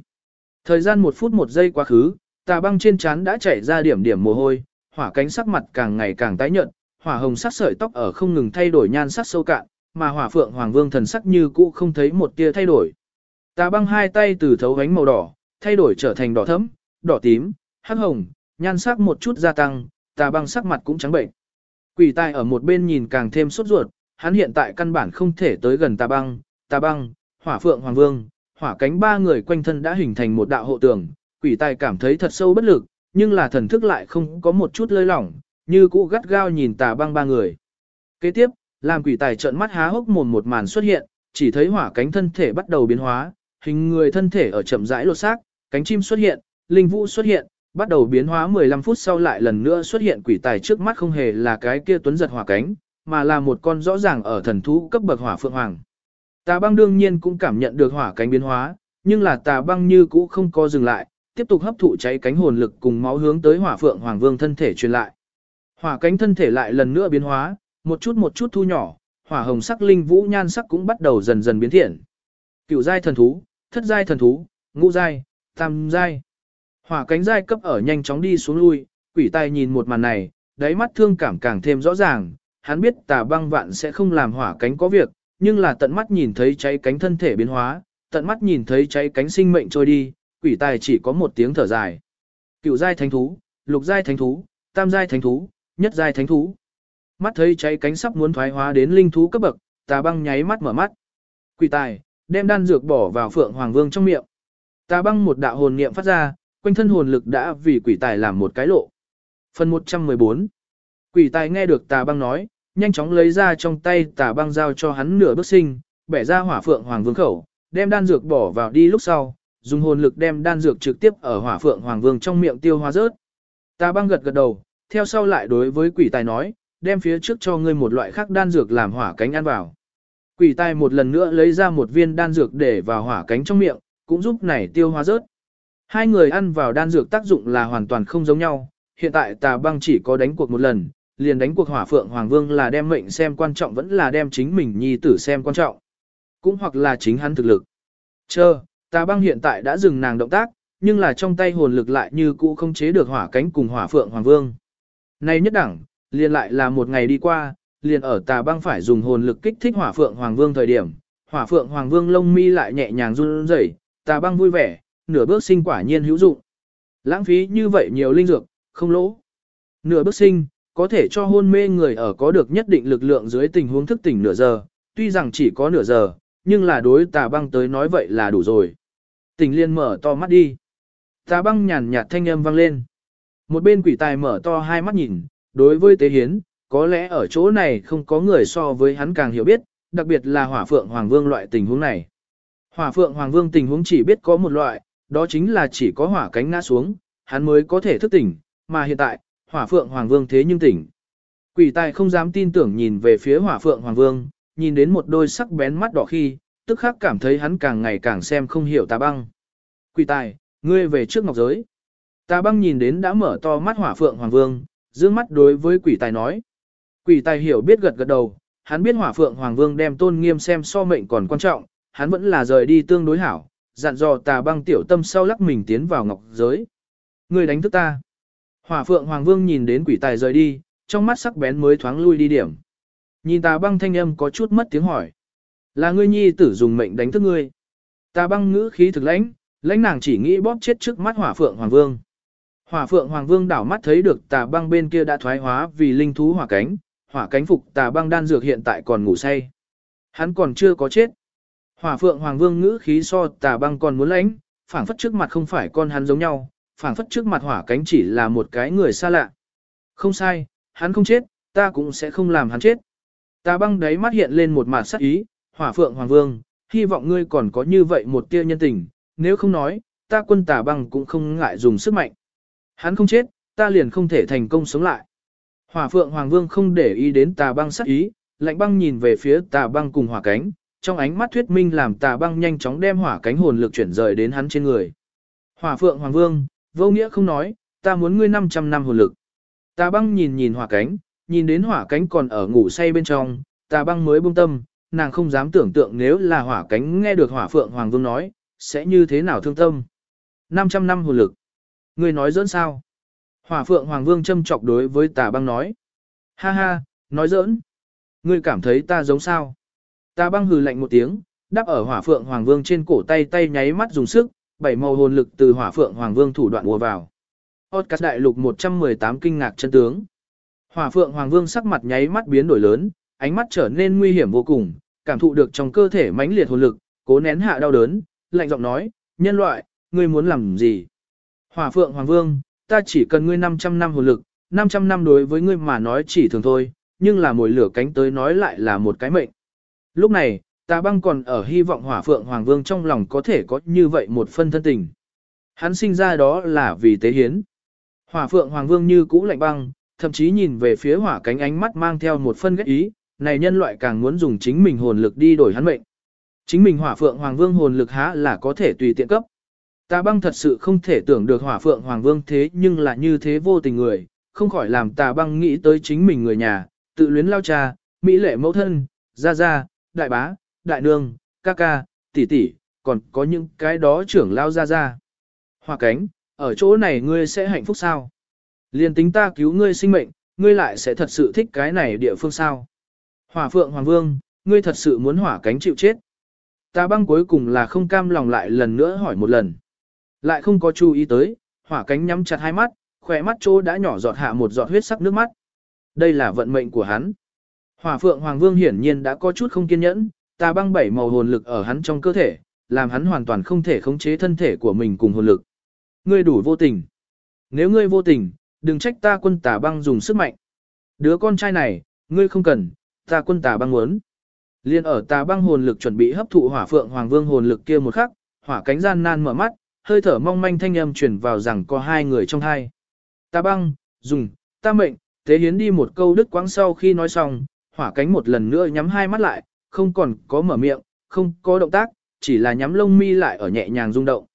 Thời gian một phút một giây quá khứ, tà băng trên trán đã chảy ra điểm điểm mồ hôi, hỏa cánh sắc mặt càng ngày càng tái nhợt, hỏa hồng sắc sợi tóc ở không ngừng thay đổi nhan sắc sâu cạn, mà hỏa phượng hoàng vương thần sắc như cũ không thấy một tia thay đổi. Tà băng hai tay từ thấu ánh màu đỏ, thay đổi trở thành đỏ thẫm, đỏ tím, hắc hồng, nhan sắc một chút gia tăng, tà băng sắc mặt cũng trắng bệnh. Quỷ tài ở một bên nhìn càng thêm sốt ruột, hắn hiện tại căn bản không thể tới gần tà băng, tà băng, hỏa phượng hoàng vương, hỏa cánh ba người quanh thân đã hình thành một đạo hộ tường, quỷ tài cảm thấy thật sâu bất lực, nhưng là thần thức lại không có một chút lơi lỏng, như cũ gắt gao nhìn tà băng ba người. Kế tiếp, làm quỷ tài trợn mắt há hốc mồm một màn xuất hiện, chỉ thấy hỏa cánh thân thể bắt đầu biến hóa, hình người thân thể ở chậm rãi lột xác, cánh chim xuất hiện, linh vũ xuất hiện, bắt đầu biến hóa 15 phút sau lại lần nữa xuất hiện quỷ tài trước mắt không hề là cái kia tuấn giật hỏa cánh, mà là một con rõ ràng ở thần thú cấp bậc hỏa phượng hoàng. Tà băng đương nhiên cũng cảm nhận được hỏa cánh biến hóa, nhưng là tà băng như cũ không có dừng lại, tiếp tục hấp thụ cháy cánh hồn lực cùng máu hướng tới hỏa phượng hoàng vương thân thể truyền lại. Hỏa cánh thân thể lại lần nữa biến hóa, một chút một chút thu nhỏ, hỏa hồng sắc linh vũ nhan sắc cũng bắt đầu dần dần biến thiện. Cựu giai thần thú, thất giai thần thú, ngũ giai, tam giai. Hỏa cánh giai cấp ở nhanh chóng đi xuống lui, quỷ tai nhìn một màn này, đáy mắt thương cảm càng thêm rõ ràng, hắn biết tà băng vạn sẽ không làm hỏa cánh có việc, nhưng là tận mắt nhìn thấy cháy cánh thân thể biến hóa, tận mắt nhìn thấy cháy cánh sinh mệnh trôi đi, quỷ tài chỉ có một tiếng thở dài. Cựu giai thánh thú, lục giai thánh thú, tam giai thánh thú, nhất giai thánh thú. Mắt thấy cháy cánh sắp muốn thoái hóa đến linh thú cấp bậc, tà băng nháy mắt mở mắt. Quỷ tài, đem đan dược bỏ vào phượng hoàng vương trong miệng. Tà băng một đạo hồn niệm phát ra, quanh thân hồn lực đã vì quỷ tài làm một cái lộ. Phần 114 Quỷ tài nghe được tà băng nói, nhanh chóng lấy ra trong tay tà băng giao cho hắn nửa bước sinh, bẻ ra hỏa phượng hoàng vương khẩu, đem đan dược bỏ vào đi lúc sau, dùng hồn lực đem đan dược trực tiếp ở hỏa phượng hoàng vương trong miệng tiêu hóa rớt. Tà băng gật gật đầu, theo sau lại đối với quỷ tài nói, đem phía trước cho ngươi một loại khác đan dược làm hỏa cánh ăn vào. Quỷ tài một lần nữa lấy ra một viên đan dược để vào hỏa cánh trong miệng, cũng giúp này tiêu hóa rớt. Hai người ăn vào đan dược tác dụng là hoàn toàn không giống nhau, hiện tại tà băng chỉ có đánh cuộc một lần, liền đánh cuộc hỏa phượng hoàng vương là đem mệnh xem quan trọng vẫn là đem chính mình nhi tử xem quan trọng. Cũng hoặc là chính hắn thực lực. Chờ, tà băng hiện tại đã dừng nàng động tác, nhưng là trong tay hồn lực lại như cũ không chế được hỏa cánh cùng hỏa phượng hoàng vương. Nay nhất đẳng, liền lại là một ngày đi qua, liền ở tà băng phải dùng hồn lực kích thích hỏa phượng hoàng vương thời điểm, hỏa phượng hoàng vương lông mi lại nhẹ nhàng run rẩy, tà băng vui vẻ, nửa bước sinh quả nhiên hữu dụng. Lãng phí như vậy nhiều linh dược, không lỗ. Nửa bước sinh, có thể cho hôn mê người ở có được nhất định lực lượng dưới tình huống thức tỉnh nửa giờ, tuy rằng chỉ có nửa giờ, nhưng là đối tà băng tới nói vậy là đủ rồi. tình liên mở to mắt đi. Tà băng nhàn nhạt thanh âm vang lên. Một bên quỷ tài mở to hai mắt nhìn, đối với tế hiến, có lẽ ở chỗ này không có người so với hắn càng hiểu biết, đặc biệt là hỏa phượng hoàng vương loại tình huống này. Hỏa phượng hoàng vương tình huống chỉ biết có một loại, đó chính là chỉ có hỏa cánh ngã xuống, hắn mới có thể thức tỉnh, mà hiện tại, hỏa phượng hoàng vương thế nhưng tỉnh. Quỷ tài không dám tin tưởng nhìn về phía hỏa phượng hoàng vương, nhìn đến một đôi sắc bén mắt đỏ khi, tức khắc cảm thấy hắn càng ngày càng xem không hiểu tà băng. Quỷ tài, ngươi về trước ngọc giới. Tà băng nhìn đến đã mở to mắt hỏa phượng hoàng vương, dương mắt đối với quỷ tài nói. Quỷ tài hiểu biết gật gật đầu, hắn biết hỏa phượng hoàng vương đem tôn nghiêm xem so mệnh còn quan trọng, hắn vẫn là rời đi tương đối hảo, dặn dò tà băng tiểu tâm sau lắc mình tiến vào ngọc giới. người đánh thức ta. Hỏa phượng hoàng vương nhìn đến quỷ tài rời đi, trong mắt sắc bén mới thoáng lui đi điểm. Nhìn tà băng thanh âm có chút mất tiếng hỏi. Là ngươi nhi tử dùng mệnh đánh thức ngươi. Tà băng ngữ khí thực lãnh, lãnh nàng chỉ nghĩ bóp chết trước mắt hỏa phượng hoàng vương. Hỏa phượng hoàng vương đảo mắt thấy được tà băng bên kia đã thoái hóa vì linh thú hỏa cánh, hỏa cánh phục tà băng đan dược hiện tại còn ngủ say. Hắn còn chưa có chết. Hỏa phượng hoàng vương ngữ khí so tà băng còn muốn lãnh, phảng phất trước mặt không phải con hắn giống nhau, phảng phất trước mặt hỏa cánh chỉ là một cái người xa lạ. Không sai, hắn không chết, ta cũng sẽ không làm hắn chết. Tà băng đáy mắt hiện lên một mặt sắc ý, hỏa phượng hoàng vương, hy vọng ngươi còn có như vậy một tia nhân tình, nếu không nói, ta quân tà băng cũng không ngại dùng sức mạnh. Hắn không chết, ta liền không thể thành công sống lại. Hỏa phượng hoàng vương không để ý đến tà băng sắc ý, lạnh băng nhìn về phía tà băng cùng hỏa cánh, trong ánh mắt thuyết minh làm tà băng nhanh chóng đem hỏa cánh hồn lực chuyển rời đến hắn trên người. Hỏa phượng hoàng vương, vô nghĩa không nói, ta muốn ngươi 500 năm hồn lực. Tà băng nhìn nhìn hỏa cánh, nhìn đến hỏa cánh còn ở ngủ say bên trong, tà băng mới buông tâm, nàng không dám tưởng tượng nếu là hỏa cánh nghe được hỏa phượng hoàng vương nói, sẽ như thế nào thương tâm. 500 năm hồn lực. Ngươi nói dỡn sao? Hỏa phượng hoàng vương châm chọc đối với tà băng nói. Ha ha, nói giỡn. Ngươi cảm thấy ta giống sao? Ta băng hừ lạnh một tiếng, đắp ở hỏa phượng hoàng vương trên cổ tay tay nháy mắt dùng sức, bảy màu hồn lực từ hỏa phượng hoàng vương thủ đoạn ùa vào. Podcast đại lục 118 kinh ngạc chân tướng. Hỏa phượng hoàng vương sắc mặt nháy mắt biến đổi lớn, ánh mắt trở nên nguy hiểm vô cùng, cảm thụ được trong cơ thể mãnh liệt hồn lực, cố nén hạ đau đớn, lạnh giọng nói, nhân loại, ngươi muốn làm gì? Hỏa phượng hoàng vương, ta chỉ cần ngươi 500 năm hồn lực, 500 năm đối với ngươi mà nói chỉ thường thôi, nhưng là mồi lửa cánh tới nói lại là một cái mệnh. Lúc này, tà băng còn ở hy vọng hỏa phượng hoàng vương trong lòng có thể có như vậy một phân thân tình. Hắn sinh ra đó là vì tế hiến. Hỏa phượng hoàng vương như cũ lạnh băng, thậm chí nhìn về phía hỏa cánh ánh mắt mang theo một phân ghét ý, này nhân loại càng muốn dùng chính mình hồn lực đi đổi hắn mệnh. Chính mình hỏa phượng hoàng vương hồn lực há là có thể tùy tiện cấp. Tà băng thật sự không thể tưởng được hỏa phượng hoàng vương thế nhưng là như thế vô tình người, không khỏi làm tà băng nghĩ tới chính mình người nhà, tự luyến lao cha, mỹ lệ mẫu thân, gia gia, đại bá, đại nương, ca ca, tỷ tỷ, còn có những cái đó trưởng lao ra ra. Hoa cánh, ở chỗ này ngươi sẽ hạnh phúc sao? Liên tính ta cứu ngươi sinh mệnh, ngươi lại sẽ thật sự thích cái này địa phương sao? Hỏa phượng hoàng vương, ngươi thật sự muốn hỏa cánh chịu chết. Ta băng cuối cùng là không cam lòng lại lần nữa hỏi một lần. Lại không có chú ý tới, hỏa cánh nhắm chặt hai mắt, khỏe mắt chỗ đã nhỏ giọt hạ một giọt huyết sắc nước mắt. Đây là vận mệnh của hắn. Hỏa phượng hoàng vương hiển nhiên đã có chút không kiên nhẫn, ta băng bảy màu hồn lực ở hắn trong cơ thể, làm hắn hoàn toàn không thể khống chế thân thể của mình cùng hồn lực. Ngươi đủ vô tình. Nếu ngươi vô tình, đừng trách ta quân tà băng dùng sức mạnh. Đứa con trai này, ngươi không cần, ta quân tà băng muốn. Liên ở tà băng hồn lực chuẩn bị hấp thụ hỏa phượng hoàng vương hồn lực kia một khắc, hỏa cánh gian nan mở mắt, hơi thở mong manh thanh âm truyền vào rằng có hai người trong hai. Ta băng, dùng, ta mệnh, tế hiến đi một câu đứt quãng sau khi nói xong, hỏa cánh một lần nữa nhắm hai mắt lại, không còn có mở miệng, không có động tác, chỉ là nhắm lông mi lại ở nhẹ nhàng rung động.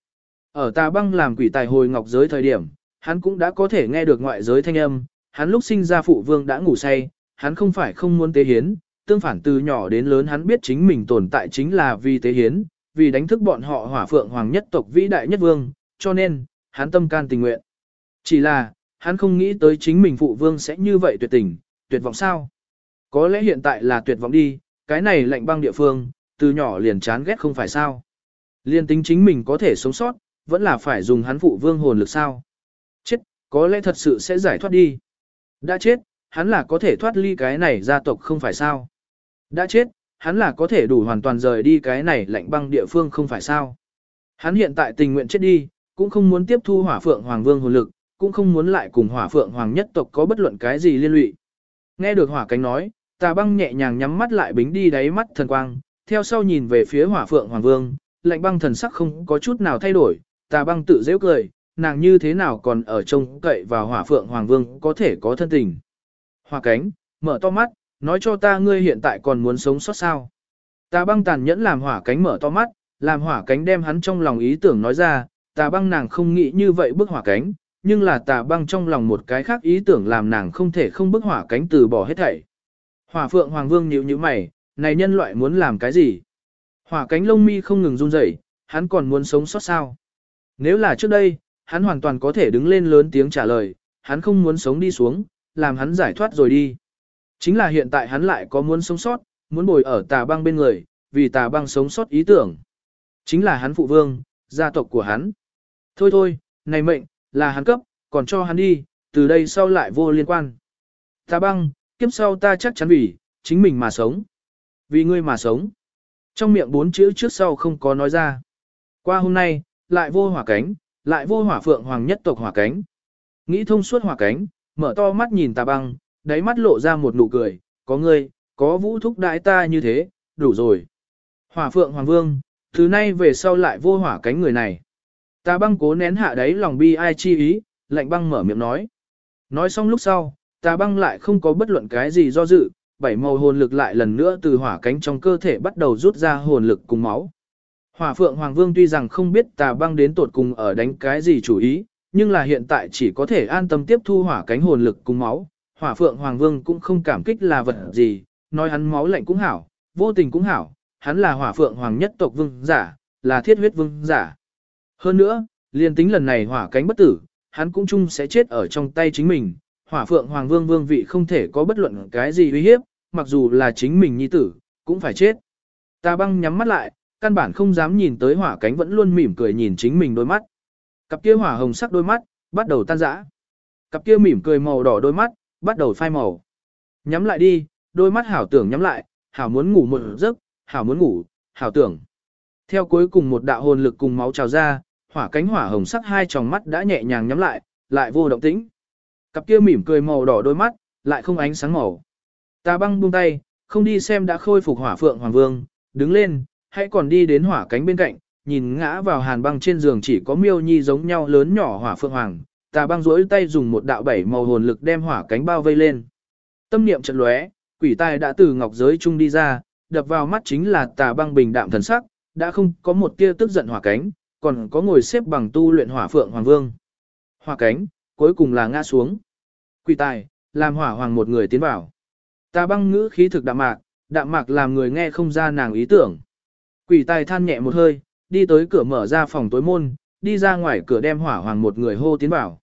Ở tà băng làm quỷ tài hồi ngọc giới thời điểm, hắn cũng đã có thể nghe được ngoại giới thanh âm, hắn lúc sinh ra phụ vương đã ngủ say, hắn không phải không muốn tế hiến, tương phản từ nhỏ đến lớn hắn biết chính mình tồn tại chính là vì tế hiến, vì đánh thức bọn họ hỏa phượng hoàng nhất tộc vĩ đại nhất vương, cho nên, hắn tâm can tình nguyện. Chỉ là, hắn không nghĩ tới chính mình phụ vương sẽ như vậy tuyệt tình, tuyệt vọng sao? Có lẽ hiện tại là tuyệt vọng đi, cái này lạnh băng địa phương, từ nhỏ liền chán ghét không phải sao? Liên tính chính mình có thể sống sót, vẫn là phải dùng hắn phụ vương hồn lực sao? Chết, có lẽ thật sự sẽ giải thoát đi. Đã chết, hắn là có thể thoát ly cái này gia tộc không phải sao? Đã chết, hắn là có thể đủ hoàn toàn rời đi cái này lạnh băng địa phương không phải sao? Hắn hiện tại tình nguyện chết đi, cũng không muốn tiếp thu hỏa phượng hoàng vương hồn lực, cũng không muốn lại cùng hỏa phượng hoàng nhất tộc có bất luận cái gì liên lụy. Nghe được hỏa cánh nói, tà băng nhẹ nhàng nhắm mắt lại bính đi đáy mắt thần quang, theo sau nhìn về phía hỏa phượng hoàng vương, lạnh băng thần sắc không có chút nào thay đổi, tà băng tự dễ cười, nàng như thế nào còn ở trông cậy vào hỏa phượng hoàng vương có thể có thân tình. Hỏa cánh, mở to mắt, nói cho ta ngươi hiện tại còn muốn sống sót sao. Tà băng tàn nhẫn làm hỏa cánh mở to mắt, làm hỏa cánh đem hắn trong lòng ý tưởng nói ra, tà băng nàng không nghĩ như vậy bức hỏa cánh, nhưng là tà băng trong lòng một cái khác ý tưởng làm nàng không thể không bức hỏa cánh từ bỏ hết thảy. Hỏa phượng hoàng vương nhíu nhíu mày, này nhân loại muốn làm cái gì? Hỏa cánh lông mi không ngừng run rẩy, hắn còn muốn sống sót sao? Nếu là trước đây, hắn hoàn toàn có thể đứng lên lớn tiếng trả lời, hắn không muốn sống đi xuống, làm hắn giải thoát rồi đi. Chính là hiện tại hắn lại có muốn sống sót, muốn bồi ở tà băng bên người, vì tà băng sống sót ý tưởng. Chính là hắn phụ vương, gia tộc của hắn. Thôi thôi, này mệnh, là hắn cấp, còn cho hắn đi, từ đây sau lại vô liên quan. Tà băng, kiếp sau ta chắc chắn vì, chính mình mà sống. Vì ngươi mà sống. Trong miệng bốn chữ trước sau không có nói ra. Qua hôm nay, lại vô hỏa cánh, lại vô hỏa phượng hoàng nhất tộc hỏa cánh. Nghĩ thông suốt hỏa cánh, mở to mắt nhìn tà băng, đáy mắt lộ ra một nụ cười, có ngươi, có vũ thúc đại ta như thế, đủ rồi. Hỏa phượng hoàng vương, thứ nay về sau lại vô hỏa cánh người này. Tà băng cố nén hạ đáy lòng bi ai chi ý, lạnh băng mở miệng nói. Nói xong lúc sau, tà băng lại không có bất luận cái gì do dự, bảy màu hồn lực lại lần nữa từ hỏa cánh trong cơ thể bắt đầu rút ra hồn lực cùng máu. Hỏa phượng hoàng vương tuy rằng không biết tà băng đến tột cùng ở đánh cái gì chủ ý, nhưng là hiện tại chỉ có thể an tâm tiếp thu hỏa cánh hồn lực cùng máu. Hỏa phượng hoàng vương cũng không cảm kích là vật gì, nói hắn máu lạnh cũng hảo, vô tình cũng hảo, hắn là hỏa phượng hoàng nhất tộc vương giả, là thiết huyết vương giả. Hơn nữa, liền tính lần này hỏa cánh bất tử, hắn cũng chung sẽ chết ở trong tay chính mình. Hỏa phượng hoàng vương vương vị không thể có bất luận cái gì uy hiếp, mặc dù là chính mình nhi tử, cũng phải chết. Ta băng nhắm mắt lại, căn bản không dám nhìn tới hỏa cánh vẫn luôn mỉm cười nhìn chính mình đôi mắt. Cặp kia hỏa hồng sắc đôi mắt, bắt đầu tan rã. Cặp kia mỉm cười màu đỏ đôi mắt, bắt đầu phai màu. Nhắm lại đi, đôi mắt hảo tưởng nhắm lại, hảo muốn ngủ một giấc, hảo muốn ngủ, hảo tưởng. Theo cuối cùng một đạo hồn lực cùng máu trào ra, hỏa cánh hỏa hồng sắc hai tròng mắt đã nhẹ nhàng nhắm lại, lại vô động tĩnh. Cặp kia mỉm cười màu đỏ đôi mắt, lại không ánh sáng màu. Ta băng buông tay, không đi xem đã khôi phục hỏa phượng hoàng vương, đứng lên, hãy còn đi đến hỏa cánh bên cạnh, nhìn ngã vào hàn băng trên giường chỉ có miêu nhi giống nhau lớn nhỏ hỏa phượng hoàng. Ta băng rỗi tay dùng một đạo bảy màu hồn lực đem hỏa cánh bao vây lên. Tâm niệm chợt lóe, quỷ tai đã từ ngọc giới trung đi ra, đập vào mắt chính là tà băng bình đạm thần sắc, đã không có một tia tức giận hỏa cánh, còn có ngồi xếp bằng tu luyện hỏa phượng hoàng vương. Hỏa cánh, cuối cùng là ngã xuống. Quỷ tài, làm hỏa hoàng một người tiến vào. ta băng ngữ khí thực đạm mạc, đạm mạc làm người nghe không ra nàng ý tưởng. Quỷ tài than nhẹ một hơi, đi tới cửa mở ra phòng tối môn, đi ra ngoài cửa đem hỏa hoàng một người hô tiến vào.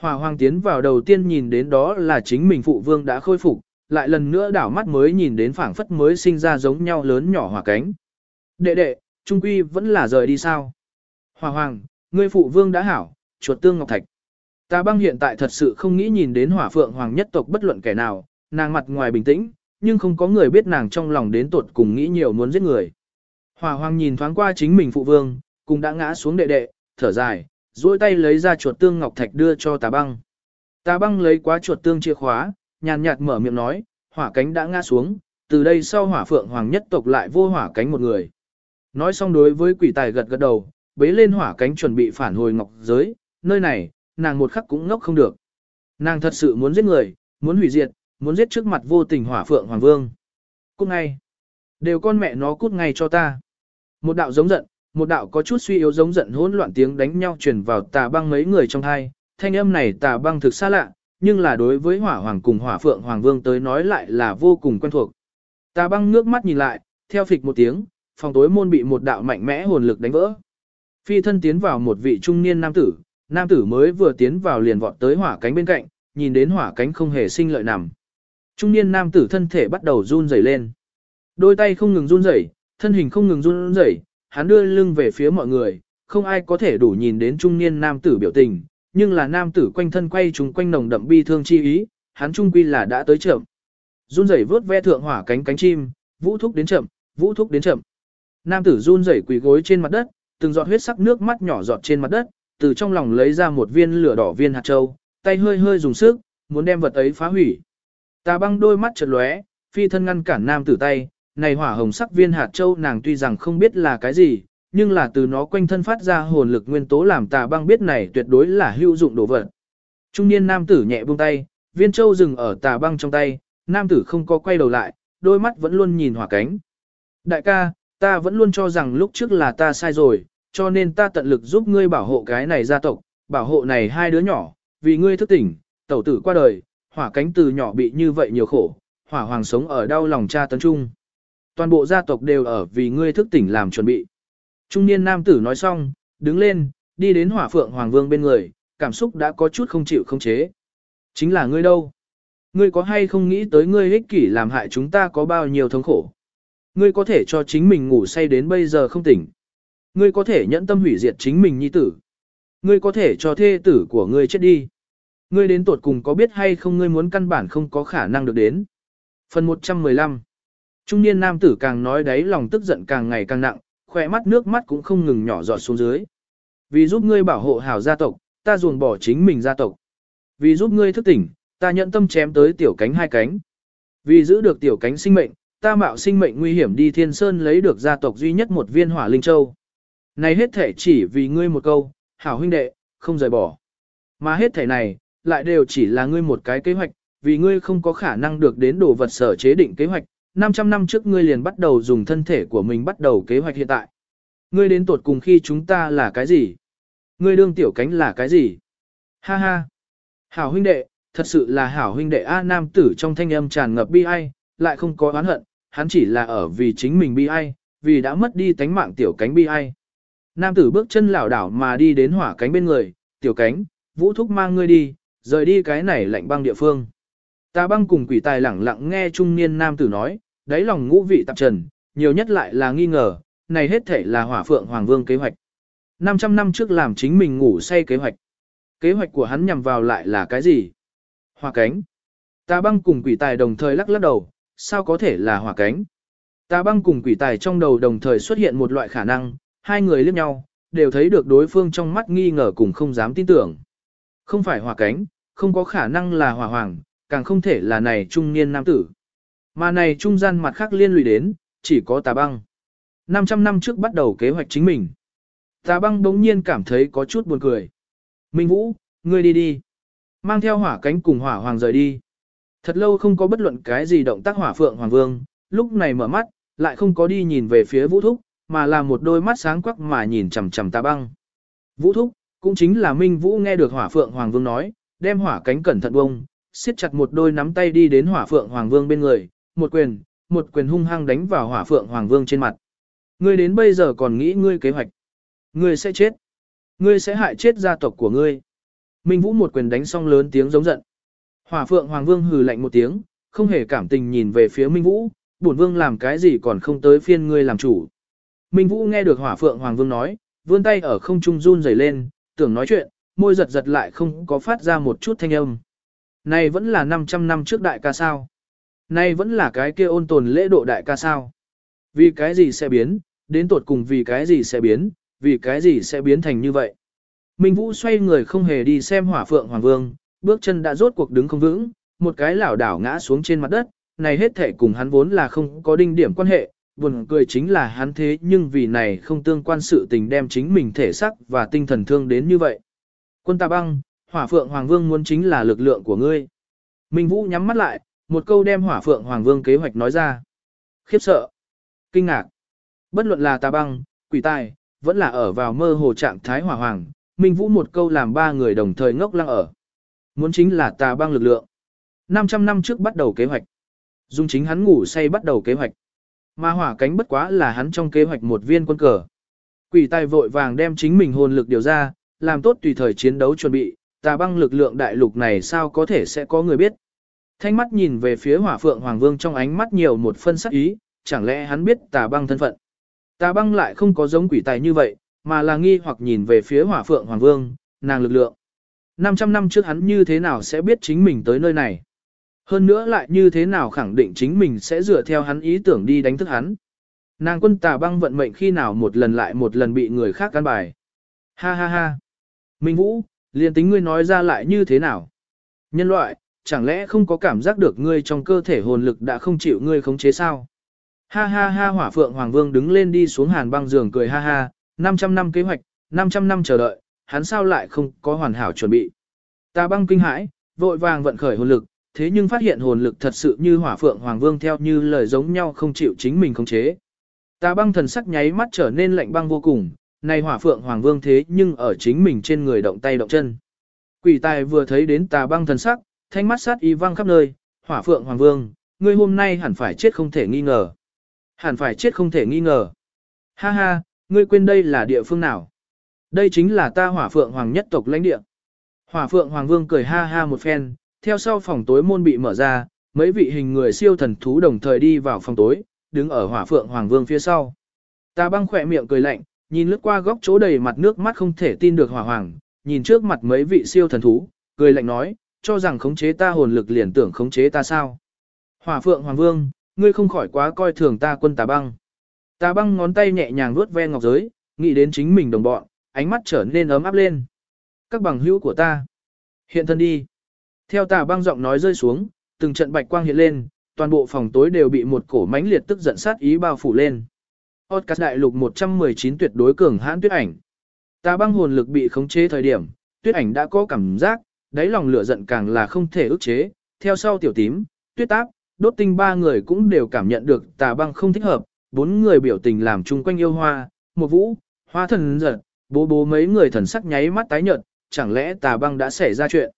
Hỏa hoàng tiến vào đầu tiên nhìn đến đó là chính mình phụ vương đã khôi phục, lại lần nữa đảo mắt mới nhìn đến phảng phất mới sinh ra giống nhau lớn nhỏ hỏa cánh. Đệ đệ, trung quy vẫn là rời đi sao? Hỏa hoàng, ngươi phụ vương đã hảo, chuột tương ngọc thạch. Ta băng hiện tại thật sự không nghĩ nhìn đến hỏa phượng hoàng nhất tộc bất luận kẻ nào, nàng mặt ngoài bình tĩnh, nhưng không có người biết nàng trong lòng đến tột cùng nghĩ nhiều muốn giết người. Hỏa hoàng nhìn thoáng qua chính mình phụ vương, cùng đã ngã xuống đệ đệ, thở dài, duỗi tay lấy ra chuột tương ngọc thạch đưa cho tà băng. Tà băng lấy quá chuột tương chìa khóa, nhàn nhạt mở miệng nói, hỏa cánh đã ngã xuống, từ đây sau hỏa phượng hoàng nhất tộc lại vô hỏa cánh một người. Nói xong đối với quỷ tài gật gật đầu, bế lên hỏa cánh chuẩn bị phản hồi ngọc giới, nơi này, nàng một khắc cũng ngốc không được. Nàng thật sự muốn giết người, muốn hủy diệt, muốn giết trước mặt vô tình hỏa phượng hoàng vương. Cút ngay. Đều con mẹ nó cút ngay cho ta. Một đạo giống giận, một đạo có chút suy yếu giống giận hỗn loạn tiếng đánh nhau truyền vào tà băng mấy người trong hai, thanh âm này tà băng thực xa lạ, nhưng là đối với hỏa hoàng cùng hỏa phượng hoàng vương tới nói lại là vô cùng quen thuộc. Tà băng ngước mắt nhìn lại, theo phịch một tiếng, phòng tối môn bị một đạo mạnh mẽ hồn lực đánh vỡ. Phi thân tiến vào một vị trung niên nam tử, nam tử mới vừa tiến vào liền vọt tới hỏa cánh bên cạnh, nhìn đến hỏa cánh không hề sinh lợi nằm. Trung niên nam tử thân thể bắt đầu run rẩy lên. Đôi tay không ngừng run rẩy, thân hình không ngừng run rẩy, hắn đưa lưng về phía mọi người, không ai có thể đủ nhìn đến trung niên nam tử biểu tình, nhưng là nam tử quanh thân quay trùng quanh nồng đậm bi thương chi ý, hắn trung quy là đã tới chậm. Run rẩy vớt ve thượng hỏa cánh cánh chim, vũ thúc đến chậm, vũ thúc đến chậm. Nam tử run rẩy quỳ gối trên mặt đất, từng giọt huyết sắc nước mắt nhỏ giọt trên mặt đất, từ trong lòng lấy ra một viên lửa đỏ viên hạt châu, tay hơi hơi dùng sức, muốn đem vật ấy phá hủy. Tà băng đôi mắt chợt lóe, phi thân ngăn cản nam tử tay, này hỏa hồng sắc viên hạt châu nàng tuy rằng không biết là cái gì, nhưng là từ nó quanh thân phát ra hồn lực nguyên tố làm tà băng biết này tuyệt đối là hữu dụng đồ vật. Trung niên nam tử nhẹ buông tay, viên châu dừng ở tà băng trong tay, nam tử không có quay đầu lại, đôi mắt vẫn luôn nhìn hỏa cánh. Đại ca, ta vẫn luôn cho rằng lúc trước là ta sai rồi, cho nên ta tận lực giúp ngươi bảo hộ cái này gia tộc, bảo hộ này hai đứa nhỏ, vì ngươi thức tỉnh, tẩu tử qua đời, hỏa cánh từ nhỏ bị như vậy nhiều khổ, hỏa hoàng sống ở đau lòng cha tấn trung. Toàn bộ gia tộc đều ở vì ngươi thức tỉnh làm chuẩn bị. Trung niên nam tử nói xong, đứng lên, đi đến hỏa phượng hoàng vương bên người, cảm xúc đã có chút không chịu không chế. Chính là ngươi đâu? Ngươi có hay không nghĩ tới ngươi ích kỷ làm hại chúng ta có bao nhiêu thống khổ? Ngươi có thể cho chính mình ngủ say đến bây giờ không tỉnh. Ngươi có thể nhẫn tâm hủy diệt chính mình nhi tử. Ngươi có thể cho thê tử của ngươi chết đi. Ngươi đến tuột cùng có biết hay không ngươi muốn căn bản không có khả năng được đến. Phần 115 Trung niên nam tử càng nói đấy lòng tức giận càng ngày càng nặng, khỏe mắt nước mắt cũng không ngừng nhỏ giọt xuống dưới. Vì giúp ngươi bảo hộ hảo gia tộc, ta ruồng bỏ chính mình gia tộc. Vì giúp ngươi thức tỉnh, ta nhận tâm chém tới tiểu cánh hai cánh. Vì giữ được tiểu cánh sinh mệnh, ta mạo sinh mệnh nguy hiểm đi thiên sơn lấy được gia tộc duy nhất một viên hỏa linh châu. Này hết thể chỉ vì ngươi một câu, hảo huynh đệ, không rời bỏ. Mà hết thể này, lại đều chỉ là ngươi một cái kế hoạch, vì ngươi không có khả năng được đến đồ vật sở chế định kế hoạch, 500 năm trước ngươi liền bắt đầu dùng thân thể của mình bắt đầu kế hoạch hiện tại. Ngươi đến tuột cùng khi chúng ta là cái gì? Ngươi đương tiểu cánh là cái gì? Ha ha! Hảo huynh đệ, thật sự là hảo huynh đệ A nam tử trong thanh âm tràn ngập bi ai, lại không có oán hận, hắn chỉ là ở vì chính mình bi ai, vì đã mất đi tánh mạng tiểu cánh bi ai. Nam tử bước chân lảo đảo mà đi đến hỏa cánh bên người, tiểu cánh, vũ thúc mang ngươi đi, rời đi cái này lạnh băng địa phương. Ta băng cùng quỷ tài lẳng lặng nghe trung niên nam tử nói, đáy lòng ngũ vị tạp trần, nhiều nhất lại là nghi ngờ, này hết thể là hỏa phượng hoàng vương kế hoạch. 500 năm trước làm chính mình ngủ say kế hoạch. Kế hoạch của hắn nhằm vào lại là cái gì? Hỏa cánh. Ta băng cùng quỷ tài đồng thời lắc lắc đầu, sao có thể là hỏa cánh? Ta băng cùng quỷ tài trong đầu đồng thời xuất hiện một loại khả năng, hai người liếc nhau, đều thấy được đối phương trong mắt nghi ngờ cùng không dám tin tưởng. Không phải hỏa cánh, không có khả năng là hỏa hoàng, càng không thể là này trung niên nam tử. Mà này trung gian mặt khác liên lụy đến, chỉ có tà băng. 500 năm trước bắt đầu kế hoạch chính mình. Tà băng đống nhiên cảm thấy có chút buồn cười. Minh Vũ, ngươi đi đi. Mang theo hỏa cánh cùng hỏa hoàng rời đi. Thật lâu không có bất luận cái gì động tác hỏa phượng hoàng vương, lúc này mở mắt, lại không có đi nhìn về phía vũ thúc, mà là một đôi mắt sáng quắc mà nhìn chằm chằm tà băng. Vũ thúc, cũng chính là Minh Vũ nghe được hỏa phượng hoàng vương nói, đem hỏa cánh cẩn thận bông, siết chặt một đôi nắm tay đi đến hỏa phượng hoàng vương bên người, một quyền, một quyền hung hăng đánh vào hỏa phượng hoàng vương trên mặt. Ngươi đến bây giờ còn nghĩ ngươi kế hoạch. Ngươi sẽ chết. Ngươi sẽ hại chết gia tộc của ngươi. Minh Vũ một quyền đánh xong lớn tiếng giống giận. Hỏa phượng hoàng vương hừ lạnh một tiếng, không hề cảm tình nhìn về phía Minh Vũ, bổn vương làm cái gì còn không tới phiên ngươi làm chủ. Minh Vũ nghe được hỏa phượng hoàng vương nói, vươn tay ở không trung run rẩy lên, tưởng nói chuyện, môi giật giật lại không có phát ra một chút thanh âm. Này vẫn là 500 năm trước đại ca sao. Này vẫn là cái kia ôn tồn lễ độ đại ca sao. Vì cái gì sẽ biến, đến tột cùng vì cái gì sẽ biến, vì cái gì sẽ biến thành như vậy. Minh Vũ xoay người không hề đi xem hỏa phượng hoàng vương, bước chân đã rốt cuộc đứng không vững, một cái lảo đảo ngã xuống trên mặt đất, này hết thể cùng hắn vốn là không có đinh điểm quan hệ, buồn cười chính là hắn thế nhưng vì này không tương quan sự tình đem chính mình thể sắc và tinh thần thương đến như vậy. Quân ta băng, hỏa phượng hoàng vương muốn chính là lực lượng của ngươi. Minh Vũ nhắm mắt lại, một câu đem hỏa phượng hoàng vương kế hoạch nói ra. Khiếp sợ, kinh ngạc, Bất luận là ta băng, quỷ tài, vẫn là ở vào mơ hồ trạng thái hỏa hoàng, Minh Vũ một câu làm ba người đồng thời ngốc lăng ở. Muốn chính là tà băng lực lượng. 500 năm trước bắt đầu kế hoạch. Dung chính hắn ngủ say bắt đầu kế hoạch. Mà hỏa cánh bất quá là hắn trong kế hoạch một viên quân cờ. Quỷ tài vội vàng đem chính mình hồn lực điều ra, làm tốt tùy thời chiến đấu chuẩn bị, tà băng lực lượng đại lục này sao có thể sẽ có người biết. Thanh mắt nhìn về phía hỏa phượng hoàng vương trong ánh mắt nhiều một phân sắc ý, chẳng lẽ hắn biết tà băng thân phận. Tà băng lại không có giống quỷ tài như vậy, mà là nghi hoặc nhìn về phía hỏa phượng hoàng vương, nàng lực lượng. 500 năm trước hắn như thế nào sẽ biết chính mình tới nơi này. Hơn nữa lại như thế nào khẳng định chính mình sẽ dựa theo hắn ý tưởng đi đánh thức hắn. Nàng quân tà băng vận mệnh khi nào một lần lại một lần bị người khác căn bài. Ha ha ha. Minh Vũ, liền tính ngươi nói ra lại như thế nào? Nhân loại, chẳng lẽ không có cảm giác được ngươi trong cơ thể hồn lực đã không chịu ngươi khống chế sao? Ha ha ha hỏa phượng hoàng vương đứng lên đi xuống hàn băng giường cười ha ha, 500 năm kế hoạch, 500 năm chờ đợi, hắn sao lại không có hoàn hảo chuẩn bị. Ta băng kinh hãi, vội vàng vận khởi hồn lực, thế nhưng phát hiện hồn lực thật sự như hỏa phượng hoàng vương theo như lời giống nhau không chịu chính mình khống chế. Ta băng thần sắc nháy mắt trở nên lạnh băng vô cùng, này hỏa phượng hoàng vương thế nhưng ở chính mình trên người động tay động chân. Quỷ tài vừa thấy đến tà băng thần sắc, thanh mắt sát y văng khắp nơi, hỏa phượng hoàng vương, ngươi hôm nay hẳn phải chết không thể nghi ngờ. Hẳn phải chết không thể nghi ngờ. Ha ha, ngươi quên đây là địa phương nào? Đây chính là ta hỏa phượng hoàng nhất tộc lãnh địa. Hỏa phượng hoàng vương cười ha ha một phen, theo sau phòng tối môn bị mở ra, mấy vị hình người siêu thần thú đồng thời đi vào phòng tối, đứng ở hỏa phượng hoàng vương phía sau. Ta băng khỏe miệng cười lạnh, nhìn lướt qua góc chỗ đầy mặt nước mắt không thể tin được hỏa hoàng, nhìn trước mặt mấy vị siêu thần thú, cười lạnh nói, cho rằng khống chế ta hồn lực liền tưởng khống chế ta sao. Hỏa phượng hoàng vương, ngươi không khỏi quá coi thường ta quân tà băng. Tà băng ngón tay nhẹ nhàng vuốt ve ngọc giới, nghĩ đến chính mình đồng bọn, ánh mắt trở nên ấm áp lên. Các bằng hữu của ta, hiện thân đi. Theo tà băng giọng nói rơi xuống, từng trận bạch quang hiện lên, toàn bộ phòng tối đều bị một cổ mãnh liệt tức giận sát ý bao phủ lên. Otcas đại lục 119 tuyệt đối cường hãn tuyết ảnh. Tà băng hồn lực bị khống chế thời điểm, tuyết ảnh đã có cảm giác, đáy lòng lửa giận càng là không thể ức chế, theo sau tiểu tím, tuyết táp, đốt tinh ba người cũng đều cảm nhận được tà băng không thích hợp, bốn người biểu tình làm chung quanh yêu hoa, một vũ, hoa thần giận, bố bố mấy người thần sắc nháy mắt tái nhợt, chẳng lẽ tà băng đã xảy ra chuyện.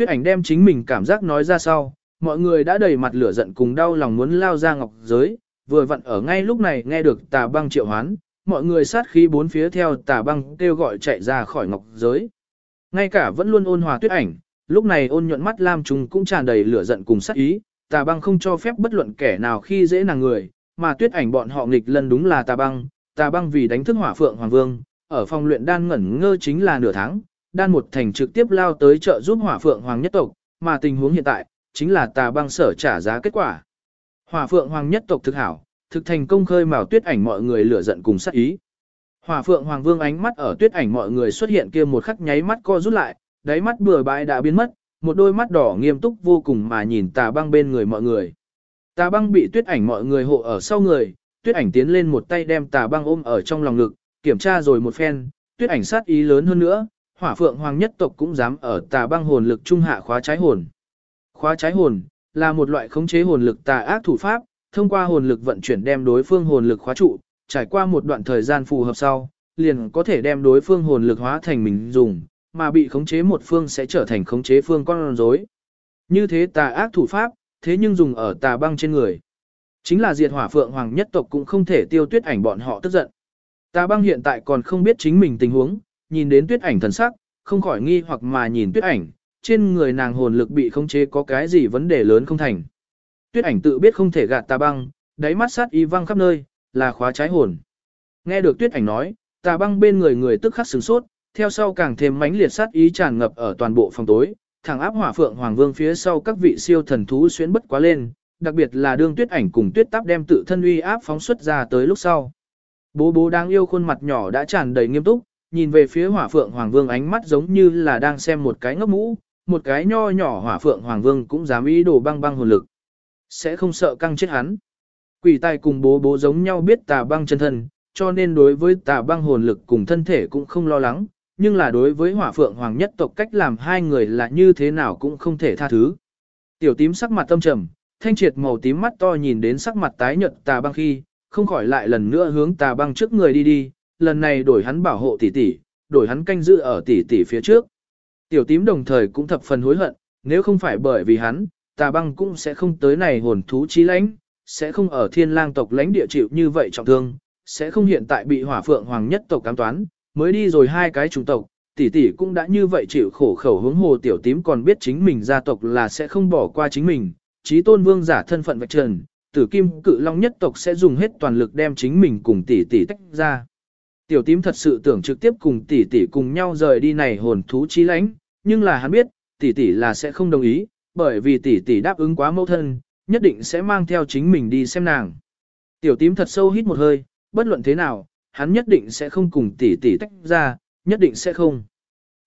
Tuyết ảnh đem chính mình cảm giác nói ra sau, mọi người đã đầy mặt lửa giận cùng đau lòng muốn lao ra ngọc giới, vừa vặn ở ngay lúc này nghe được tà băng triệu hoán, mọi người sát khí bốn phía theo tà băng kêu gọi chạy ra khỏi ngọc giới. Ngay cả vẫn luôn ôn hòa tuyết ảnh, lúc này ôn nhuận mắt lam trùng cũng tràn đầy lửa giận cùng sát ý, tà băng không cho phép bất luận kẻ nào khi dễ nàng người, mà tuyết ảnh bọn họ nghịch lần đúng là tà băng, tà băng vì đánh thức hỏa phượng hoàng vương, ở phòng luyện đan ngẩn ngơ chính là nửa tháng, đan một thành trực tiếp lao tới trợ giúp hỏa phượng hoàng nhất tộc, mà tình huống hiện tại, chính là tà băng sở trả giá kết quả. Hỏa phượng hoàng nhất tộc thực hảo, thực thành công khơi mào tuyết ảnh mọi người lửa giận cùng sát ý. Hỏa phượng hoàng vương ánh mắt ở tuyết ảnh mọi người xuất hiện kia một khắc nháy mắt co rút lại, đáy mắt bừa bãi đã biến mất, một đôi mắt đỏ nghiêm túc vô cùng mà nhìn tà băng bên người mọi người. Tà băng bị tuyết ảnh mọi người hộ ở sau người, tuyết ảnh tiến lên một tay đem tà băng ôm ở trong lòng ngực, kiểm tra rồi một phen, tuyết ảnh sát ý lớn hơn nữa, hỏa phượng hoàng nhất tộc cũng dám ở tà băng hồn lực trung hạ khóa trái hồn. Khóa trái hồn là một loại khống chế hồn lực tà ác thủ pháp, thông qua hồn lực vận chuyển đem đối phương hồn lực khóa trụ, trải qua một đoạn thời gian phù hợp sau, liền có thể đem đối phương hồn lực hóa thành mình dùng, mà bị khống chế một phương sẽ trở thành khống chế phương con rối. Như thế tà ác thủ pháp, thế nhưng dùng ở tà băng trên người. Chính là diệt hỏa phượng hoàng nhất tộc cũng không thể tiêu tuyết ảnh bọn họ tức giận. Tà băng hiện tại còn không biết chính mình tình huống, nhìn đến tuyết ảnh thần sắc, không khỏi nghi hoặc mà nhìn tuyết ảnh, trên người nàng hồn lực bị khống chế có cái gì vấn đề lớn không thành. Tuyết ảnh tự biết không thể gạt tà băng, đáy mắt sát y văng khắp nơi, là khóa trái hồn. Nghe được tuyết ảnh nói, tà băng bên người người tức khắc sửng sốt, theo sau càng thêm mãnh liệt sát ý tràn ngập ở toàn bộ phòng tối, thẳng áp hỏa phượng hoàng vương phía sau các vị siêu thần thú xuyến bất quá lên, đặc biệt là đương tuyết ảnh cùng tuyết táp đem tự thân uy áp phóng xuất ra tới lúc sau. Bố bố đáng yêu khuôn mặt nhỏ đã tràn đầy nghiêm túc, nhìn về phía hỏa phượng hoàng vương ánh mắt giống như là đang xem một cái ngốc mũ, một cái nho nhỏ hỏa phượng hoàng vương cũng dám ý đồ băng băng hồn lực. Sẽ không sợ căng chết hắn. Quỷ tài cùng bố bố giống nhau biết tà băng chân thân, cho nên đối với tà băng hồn lực cùng thân thể cũng không lo lắng, nhưng là đối với hỏa phượng hoàng nhất tộc cách làm hai người là như thế nào cũng không thể tha thứ. Tiểu tím sắc mặt tâm trầm, thanh triệt màu tím mắt to nhìn đến sắc mặt tái nhợt tà băng khi, không khỏi lại lần nữa hướng tà băng trước người đi đi, lần này đổi hắn bảo hộ tỷ tỷ, đổi hắn canh giữ ở tỷ tỷ phía trước. Tiểu tím đồng thời cũng thập phần hối hận, nếu không phải bởi vì hắn, tà băng cũng sẽ không tới này hồn thú chí lãnh, sẽ không ở thiên lang tộc lãnh địa chịu như vậy trọng thương, sẽ không hiện tại bị hỏa phượng hoàng nhất tộc cám toán, mới đi rồi hai cái chủng tộc, tỷ tỷ cũng đã như vậy chịu khổ khẩu hướng hồ tiểu tím còn biết chính mình gia tộc là sẽ không bỏ qua chính mình, trí tôn vương giả thân phận vạch trần, tử kim cự long nhất tộc sẽ dùng hết toàn lực đem chính mình cùng tỷ tỷ tách ra. Tiểu tím thật sự tưởng trực tiếp cùng tỷ tỷ cùng nhau rời đi này hồn thú chí lãnh, nhưng là hắn biết, tỷ tỷ là sẽ không đồng ý, bởi vì tỷ tỷ đáp ứng quá mẫu thân, nhất định sẽ mang theo chính mình đi xem nàng. Tiểu tím thật sâu hít một hơi, bất luận thế nào, hắn nhất định sẽ không cùng tỷ tỷ tách ra, nhất định sẽ không.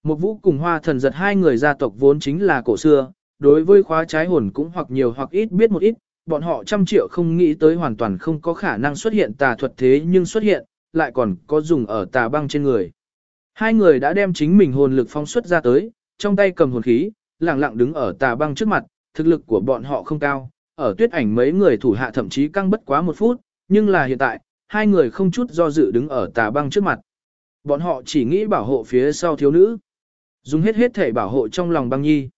Một vũ cùng hoa thần giật hai người gia tộc vốn chính là cổ xưa, đối với khóa trái hồn cũng hoặc nhiều hoặc ít biết một ít, bọn họ trăm triệu không nghĩ tới hoàn toàn không có khả năng xuất hiện tà thuật thế nhưng xuất hiện, lại còn có dùng ở tà băng trên người. Hai người đã đem chính mình hồn lực phong xuất ra tới, trong tay cầm hồn khí, lặng lặng đứng ở tà băng trước mặt, thực lực của bọn họ không cao, ở tuyết ảnh mấy người thủ hạ thậm chí căng bất quá một phút, nhưng là hiện tại, hai người không chút do dự đứng ở tà băng trước mặt. Bọn họ chỉ nghĩ bảo hộ phía sau thiếu nữ. Dùng hết hết thể bảo hộ trong lòng băng nhi.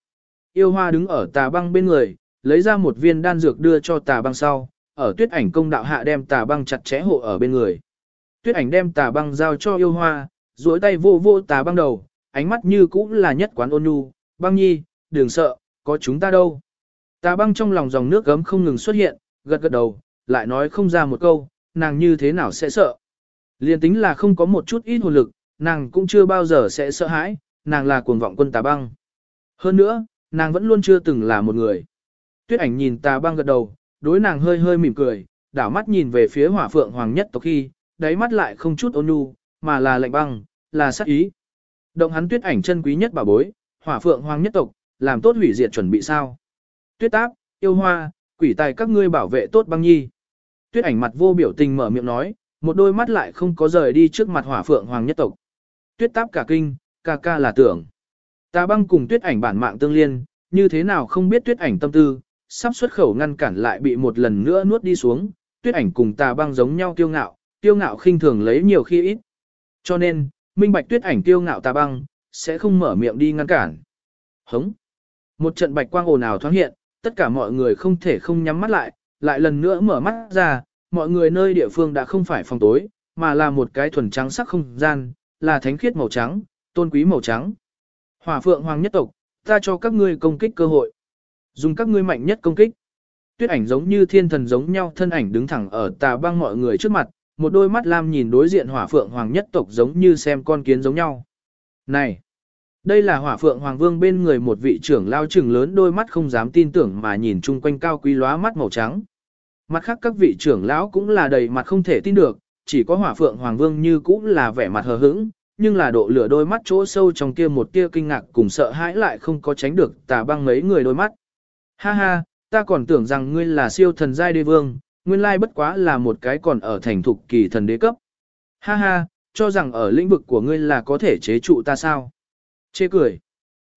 Yêu hoa đứng ở tà băng bên người, lấy ra một viên đan dược đưa cho tà băng sau, ở tuyết ảnh công đạo hạ đem tà băng chặt chẽ hộ ở bên người. Tuyết ảnh đem tà băng giao cho yêu hoa, duỗi tay vô vô tà băng đầu, ánh mắt như cũng là nhất quán ôn nhu, băng nhi, đừng sợ, có chúng ta đâu. Tà băng trong lòng dòng nước gấm không ngừng xuất hiện, gật gật đầu, lại nói không ra một câu, nàng như thế nào sẽ sợ. Liên tính là không có một chút ít hồn lực, nàng cũng chưa bao giờ sẽ sợ hãi, nàng là cuồng vọng quân tà băng. Hơn nữa, nàng vẫn luôn chưa từng là một người. Tuyết ảnh nhìn tà băng gật đầu, đối nàng hơi hơi mỉm cười, đảo mắt nhìn về phía hỏa phượng hoàng nhất tộc khi, đáy mắt lại không chút ôn nhu, mà là lạnh băng, là sát ý. Động hắn tuyết ảnh chân quý nhất bảo bối, hỏa phượng hoàng nhất tộc, làm tốt hủy diệt chuẩn bị sao. Tuyết táp, yêu hoa, quỷ tài các ngươi bảo vệ tốt băng nhi. Tuyết ảnh mặt vô biểu tình mở miệng nói, một đôi mắt lại không có rời đi trước mặt hỏa phượng hoàng nhất tộc. Tuyết táp cả kinh, ca ca là tưởng. Ta băng cùng tuyết ảnh bản mạng tương liên, như thế nào không biết tuyết ảnh tâm tư, sắp xuất khẩu ngăn cản lại bị một lần nữa nuốt đi xuống, tuyết ảnh cùng ta băng giống nhau tiêu ngạo, tiêu ngạo khinh thường lấy nhiều khi ít. Cho nên, minh bạch tuyết ảnh tiêu ngạo tà băng, sẽ không mở miệng đi ngăn cản. Hống! Một trận bạch quang ồn ào thoáng hiện, tất cả mọi người không thể không nhắm mắt lại, lại lần nữa mở mắt ra, mọi người nơi địa phương đã không phải phòng tối, mà là một cái thuần trắng sắc không gian, là thánh khiết màu trắng, tôn quý màu trắng. Hỏa phượng hoàng nhất tộc, ta cho các ngươi công kích cơ hội. Dùng các ngươi mạnh nhất công kích. Tuyết ảnh giống như thiên thần giống nhau thân ảnh đứng thẳng ở tà băng mọi người trước mặt, một đôi mắt lam nhìn đối diện hỏa phượng hoàng nhất tộc giống như xem con kiến giống nhau. Này! Đây là hỏa phượng hoàng vương bên người một vị trưởng lao trừng lớn đôi mắt không dám tin tưởng mà nhìn chung quanh cao quý lóa mắt màu trắng. Mặt khác các vị trưởng lão cũng là đầy mặt không thể tin được, chỉ có hỏa phượng hoàng vương như cũng là vẻ mặt hờ hững, nhưng là độ lửa đôi mắt chỗ sâu trong kia một tia kinh ngạc cùng sợ hãi lại không có tránh được tà băng mấy người đôi mắt. Ha ha, ta còn tưởng rằng ngươi là siêu thần giai đế vương, nguyên lai bất quá là một cái còn ở thành thục kỳ thần đế cấp. Ha ha, cho rằng ở lĩnh vực của ngươi là có thể chế trụ ta sao? Chê cười.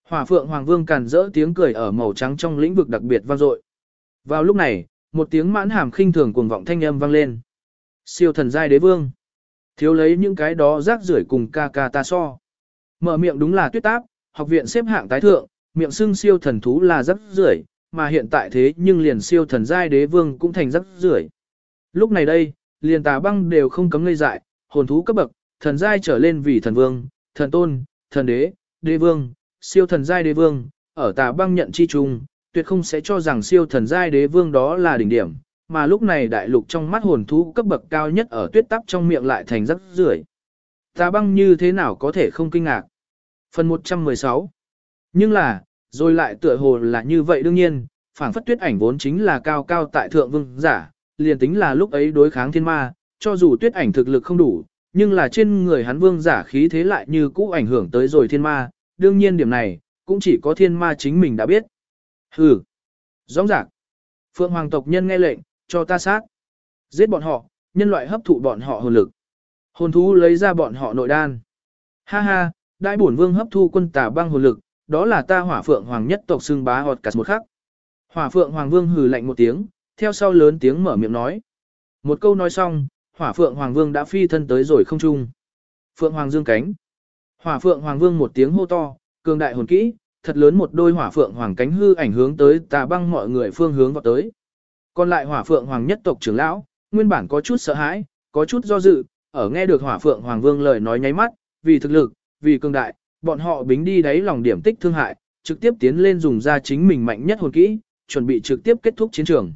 Hỏa phượng hoàng vương càn rỡ tiếng cười ở màu trắng trong lĩnh vực đặc biệt vang dội. Vào lúc này, một tiếng mãn hàm khinh thường cuồng vọng thanh âm vang lên. Siêu thần giai đế vương. Thiếu lấy những cái đó rác rưởi cùng ca ca ta so. Mở miệng đúng là tuyết táp, học viện xếp hạng tái thượng, miệng xưng siêu thần thú là rác rưởi, mà hiện tại thế nhưng liền siêu thần giai đế vương cũng thành rắc rưởi. Lúc này đây, liền tà băng đều không cấm ngây dại, hồn thú cấp bậc, thần giai trở lên vì thần vương, thần tôn, thần đế, đế vương, siêu thần giai đế vương, ở tà băng nhận chi chung, tuyệt không sẽ cho rằng siêu thần giai đế vương đó là đỉnh điểm, mà lúc này đại lục trong mắt hồn thú cấp bậc cao nhất ở tuyết tắp trong miệng lại thành rất rưởi. Tà băng như thế nào có thể không kinh ngạc. Phần 116 Nhưng là, rồi lại tựa hồ là như vậy đương nhiên, phảng phất tuyết ảnh vốn chính là cao cao tại thượng vương giả, liền tính là lúc ấy đối kháng thiên ma, cho dù tuyết ảnh thực lực không đủ, nhưng là trên người hắn vương giả khí thế lại như cũ ảnh hưởng tới rồi thiên ma, đương nhiên điểm này, cũng chỉ có thiên ma chính mình đã biết. Hừ, rõ ràng. Phượng hoàng tộc nhân nghe lệnh, cho ta sát. Giết bọn họ, nhân loại hấp thụ bọn họ hồn lực. Hồn thú lấy ra bọn họ nội đan. Ha ha, đại bổn vương hấp thu quân tà băng hồn lực, đó là ta hỏa phượng hoàng nhất tộc xương bá họt cả một khắc. Hỏa phượng hoàng vương hừ lạnh một tiếng, theo sau lớn tiếng mở miệng nói. Một câu nói xong, hỏa phượng hoàng vương đã phi thân tới rồi không trung. Phượng hoàng dương cánh. Hỏa phượng hoàng vương một tiếng hô to, cường đại hồn kỹ, thật lớn một đôi hỏa phượng hoàng cánh hư ảnh hướng tới tà băng mọi người phương hướng vào tới. Còn lại hỏa phượng hoàng nhất tộc trưởng lão, nguyên bản có chút sợ hãi, có chút do dự, ở nghe được hỏa phượng hoàng vương lời nói nháy mắt, vì thực lực, vì cường đại, bọn họ bính đi đáy lòng điểm tích thương hại, trực tiếp tiến lên dùng ra chính mình mạnh nhất hồn kỹ, chuẩn bị trực tiếp kết thúc chiến trường.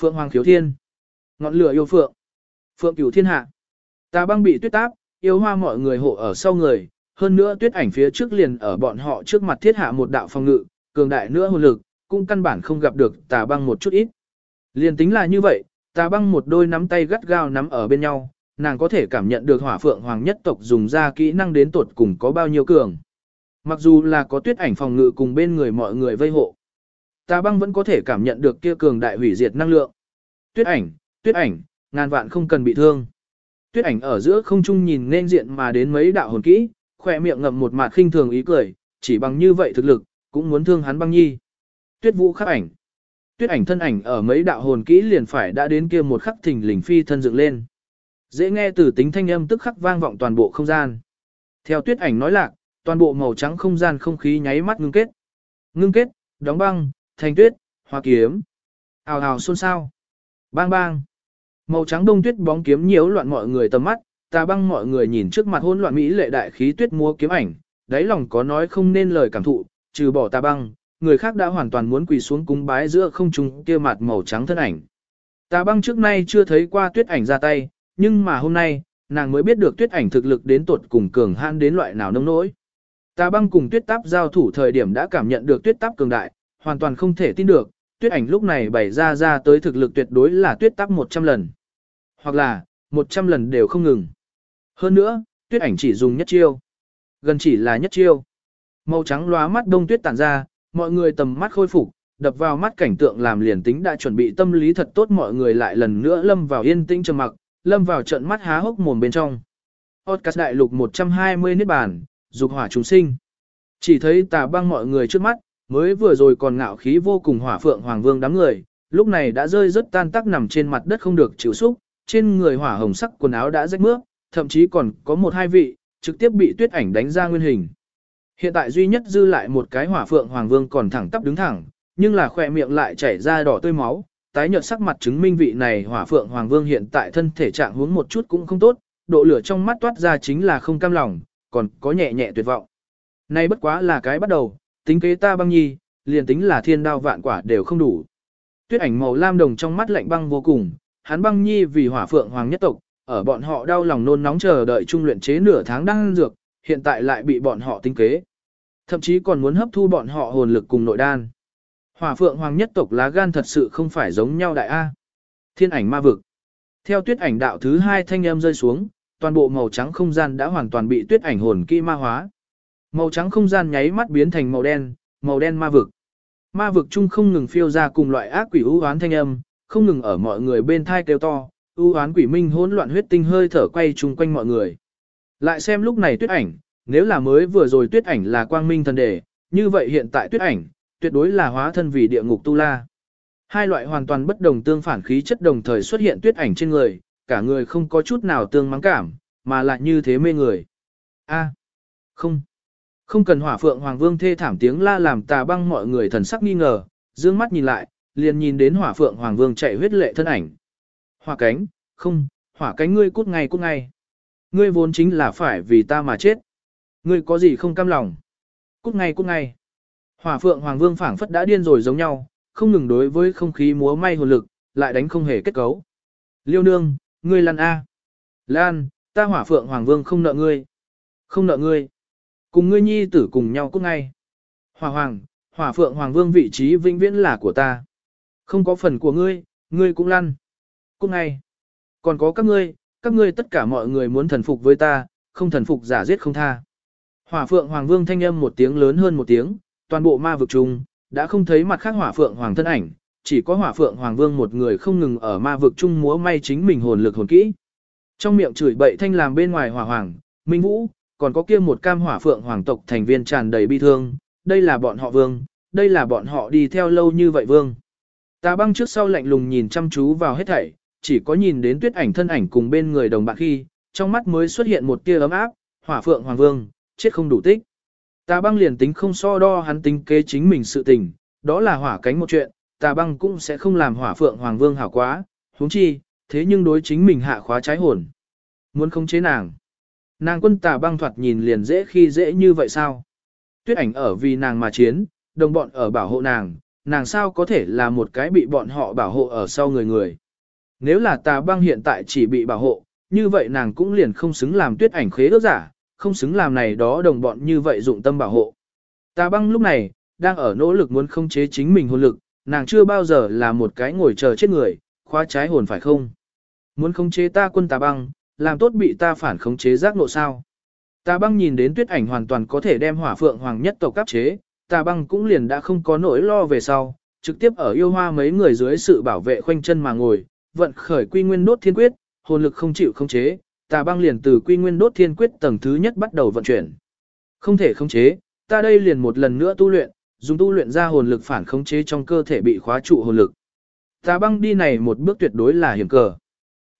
Phượng hoàng khiếu thiên, ngọn lửa yêu phượng, phượng cửu thiên hạ. Tà băng bị tuyết táp, yêu hoa mọi người hộ ở sau người, hơn nữa tuyết ảnh phía trước liền ở bọn họ trước mặt thiết hạ một đạo phòng ngự, cường đại nữa hồn lực, cũng căn bản không gặp được tà băng một chút ít. Liền tính là như vậy, tà băng một đôi nắm tay gắt gao nắm ở bên nhau, nàng có thể cảm nhận được hỏa phượng hoàng nhất tộc dùng ra kỹ năng đến tột cùng có bao nhiêu cường. Mặc dù là có tuyết ảnh phòng ngự cùng bên người mọi người vây hộ, ta băng vẫn có thể cảm nhận được kia cường đại hủy diệt năng lượng. Tuyết ảnh, tuyết ảnh, ngàn vạn không cần bị thương. Tuyết ảnh ở giữa không trung nhìn nên diện mà đến mấy đạo hồn kỹ, khỏe miệng ngậm một mạt khinh thường ý cười, chỉ bằng như vậy thực lực, cũng muốn thương hắn băng nhi. Tuyết vũ khắc ảnh. Tuyết ảnh thân ảnh ở mấy đạo hồn kỹ liền phải đã đến kia một khắc thình lình phi thân dựng lên. Dễ nghe từ tính thanh âm tức khắc vang vọng toàn bộ không gian. Theo tuyết ảnh nói lạc, toàn bộ màu trắng không gian không khí nháy mắt ngưng kết. Ngưng kết, đóng băng, thành tuyết, hoa kiếm. Ào ào xôn xao. Bang bang. Màu trắng đông tuyết bóng kiếm nhiễu loạn mọi người tầm mắt, ta băng mọi người nhìn trước mặt hỗn loạn mỹ lệ đại khí tuyết múa kiếm ảnh, đáy lòng có nói không nên lời cảm thụ, trừ bỏ ta băng, người khác đã hoàn toàn muốn quỳ xuống cúng bái giữa không trung kia mặt màu trắng thân ảnh. Ta băng trước nay chưa thấy qua tuyết ảnh ra tay, nhưng mà hôm nay, nàng mới biết được tuyết ảnh thực lực đến tuột cùng cường han đến loại nào nông nỗi. Ta băng cùng tuyết táp giao thủ thời điểm đã cảm nhận được tuyết táp cường đại, hoàn toàn không thể tin được, tuyết ảnh lúc này bày ra ra tới thực lực tuyệt đối là tuyết táp 100 lần. Hoặc là, 100 lần đều không ngừng. Hơn nữa, tuyết ảnh chỉ dùng nhất chiêu. Gần chỉ là nhất chiêu. Màu trắng lóa mắt đông tuyết tản ra, mọi người tầm mắt khôi phục, đập vào mắt cảnh tượng làm liền tính đã chuẩn bị tâm lý thật tốt mọi người lại lần nữa lâm vào yên tĩnh trầm mặc, lâm vào trận mắt há hốc mồm bên trong. Podcast đại lục 120 niết bàn, dục hỏa chúng sinh. Chỉ thấy tà băng mọi người trước mắt, mới vừa rồi còn ngạo khí vô cùng hỏa phượng hoàng vương đám người, lúc này đã rơi rất tan tác nằm trên mặt đất không được chịu xúc, trên người hỏa hồng sắc quần áo đã rách mướp, thậm chí còn có một hai vị, trực tiếp bị tuyết ảnh đánh ra nguyên hình. Hiện tại duy nhất dư lại một cái hỏa phượng hoàng vương còn thẳng tắp đứng thẳng, nhưng là khỏe miệng lại chảy ra đỏ tươi máu, tái nhợt sắc mặt chứng minh vị này hỏa phượng hoàng vương hiện tại thân thể trạng huống một chút cũng không tốt, độ lửa trong mắt toát ra chính là không cam lòng, còn có nhẹ nhẹ tuyệt vọng. Nay bất quá là cái bắt đầu, tính kế ta băng nhi, liền tính là thiên đao vạn quả đều không đủ. Tuyết ảnh màu lam đồng trong mắt lạnh băng vô cùng, hắn băng nhi vì hỏa phượng hoàng nhất tộc, ở bọn họ đau lòng nôn nóng chờ đợi trung luyện chế nửa tháng đang dược, hiện tại lại bị bọn họ tính kế. Thậm chí còn muốn hấp thu bọn họ hồn lực cùng nội đan. Hỏa phượng hoàng nhất tộc lá gan thật sự không phải giống nhau đại A. Thiên ảnh ma vực. Theo tuyết ảnh đạo thứ hai thanh âm rơi xuống, toàn bộ màu trắng không gian đã hoàn toàn bị tuyết ảnh hồn kỹ ma hóa. Màu trắng không gian nháy mắt biến thành màu đen, màu đen ma vực. Ma vực chung không ngừng phiêu ra cùng loại ác quỷ ưu oán thanh âm, không ngừng ở mọi người bên thai kêu to, ưu oán quỷ minh hỗn loạn huyết tinh hơi thở quay chung quanh mọi người. Lại xem lúc này tuyết ảnh, nếu là mới vừa rồi tuyết ảnh là quang minh thần đề, như vậy hiện tại tuyết ảnh, tuyệt đối là hóa thân vì địa ngục tu la. Hai loại hoàn toàn bất đồng tương phản khí chất đồng thời xuất hiện tuyết ảnh trên người, cả người không có chút nào tương mắng cảm, mà lại như thế mê người. A, không, không cần hỏa phượng hoàng vương thê thảm tiếng la làm tà băng mọi người thần sắc nghi ngờ, dương mắt nhìn lại, liền nhìn đến hỏa phượng hoàng vương chạy huyết lệ thân ảnh. Hỏa cánh, không, hỏa cánh ngươi cút ngay cút ngay. Ngươi vốn chính là phải vì ta mà chết. Ngươi có gì không cam lòng. Cút ngay cút ngay. Hỏa phượng hoàng vương phảng phất đã điên rồi giống nhau, không ngừng đối với không khí múa may hồn lực, lại đánh không hề kết cấu. Liêu nương, ngươi lăn A. Lan, ta hỏa phượng hoàng vương không nợ ngươi. Không nợ ngươi. Cùng ngươi nhi tử cùng nhau cút ngay. Hỏa hoàng, hỏa phượng hoàng vương vị trí vĩnh viễn là của ta. Không có phần của ngươi, ngươi cũng lăn. Cút ngay. Còn có các ngươi, các ngươi tất cả mọi người muốn thần phục với ta, không thần phục giả giết không tha. Hỏa phượng hoàng vương thanh âm một tiếng lớn hơn một tiếng, toàn bộ ma vực chung, đã không thấy mặt khác hỏa phượng hoàng thân ảnh, chỉ có hỏa phượng hoàng vương một người không ngừng ở ma vực chung múa may chính mình hồn lực hồn kỹ. Trong miệng chửi bậy thanh làm bên ngoài hỏa hoàng, minh vũ, còn có kia một cam hỏa phượng hoàng tộc thành viên tràn đầy bi thương, đây là bọn họ vương, đây là bọn họ đi theo lâu như vậy vương. Tà băng trước sau lạnh lùng nhìn chăm chú vào hết thảy, chỉ có nhìn đến tuyết ảnh thân ảnh cùng bên người đồng bạn khi, trong mắt mới xuất hiện một tia ấm áp, hỏa phượng hoàng vương, chết không đủ tích. Tà băng liền tính không so đo hắn tính kế chính mình sự tình, đó là hỏa cánh một chuyện, tà băng cũng sẽ không làm hỏa phượng hoàng vương hảo quá, huống chi, thế nhưng đối chính mình hạ khóa trái hồn. Muốn không chế nàng. Nàng quân tà băng thoạt nhìn liền dễ khi dễ như vậy sao? Tuyết ảnh ở vì nàng mà chiến, đồng bọn ở bảo hộ nàng, nàng sao có thể là một cái bị bọn họ bảo hộ ở sau người người. Nếu là tà băng hiện tại chỉ bị bảo hộ, như vậy nàng cũng liền không xứng làm tuyết ảnh khế ước giả, không xứng làm này đó đồng bọn như vậy dụng tâm bảo hộ. Tà băng lúc này, đang ở nỗ lực muốn không chế chính mình hồn lực, nàng chưa bao giờ là một cái ngồi chờ chết người, khóa trái hồn phải không? Muốn khống chế ta quân tà băng, làm tốt bị ta phản khống chế giác nộ sao? Tà băng nhìn đến tuyết ảnh hoàn toàn có thể đem hỏa phượng hoàng nhất tộc cấp chế, tà băng cũng liền đã không có nỗi lo về sau, trực tiếp ở yêu hoa mấy người dưới sự bảo vệ khoanh chân mà ngồi, vận khởi quy nguyên nốt thiên quyết, hồn lực không chịu khống chế, tà băng liền từ quy nguyên đốt thiên quyết tầng thứ nhất bắt đầu vận chuyển. Không thể khống chế, ta đây liền một lần nữa tu luyện, dùng tu luyện ra hồn lực phản khống chế trong cơ thể bị khóa trụ hồn lực. Tà băng đi này một bước tuyệt đối là hiểm cờ.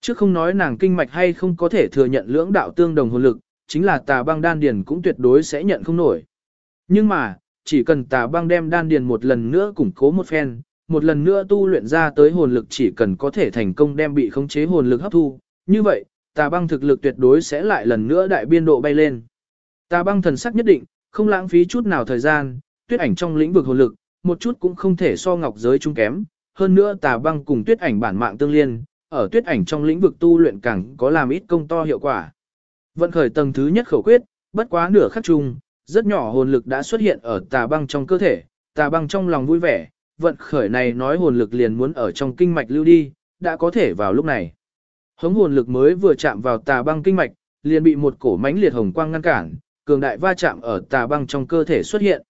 Chứ không nói nàng kinh mạch hay không có thể thừa nhận lưỡng đạo tương đồng hồn lực, chính là tà băng đan điền cũng tuyệt đối sẽ nhận không nổi. Nhưng mà, chỉ cần tà băng đem đan điền một lần nữa củng cố một phen, một lần nữa tu luyện ra tới hồn lực chỉ cần có thể thành công đem bị khống chế hồn lực hấp thu, như vậy, tà băng thực lực tuyệt đối sẽ lại lần nữa đại biên độ bay lên. Tà băng thần sắc nhất định, không lãng phí chút nào thời gian, tuyết ảnh trong lĩnh vực hồn lực, một chút cũng không thể so ngọc giới chung kém, hơn nữa tà băng cùng tuyết ảnh bản mạng tương liên, ở tuyết ảnh trong lĩnh vực tu luyện càng có làm ít công to hiệu quả. Vận khởi tầng thứ nhất khẩu quyết, bất quá nửa khắc chung, rất nhỏ hồn lực đã xuất hiện ở tà băng trong cơ thể, tà băng trong lòng vui vẻ, vận khởi này nói hồn lực liền muốn ở trong kinh mạch lưu đi, đã có thể vào lúc này. Hống hồn lực mới vừa chạm vào tà băng kinh mạch, liền bị một cổ mãnh liệt hồng quang ngăn cản, cường đại va chạm ở tà băng trong cơ thể xuất hiện.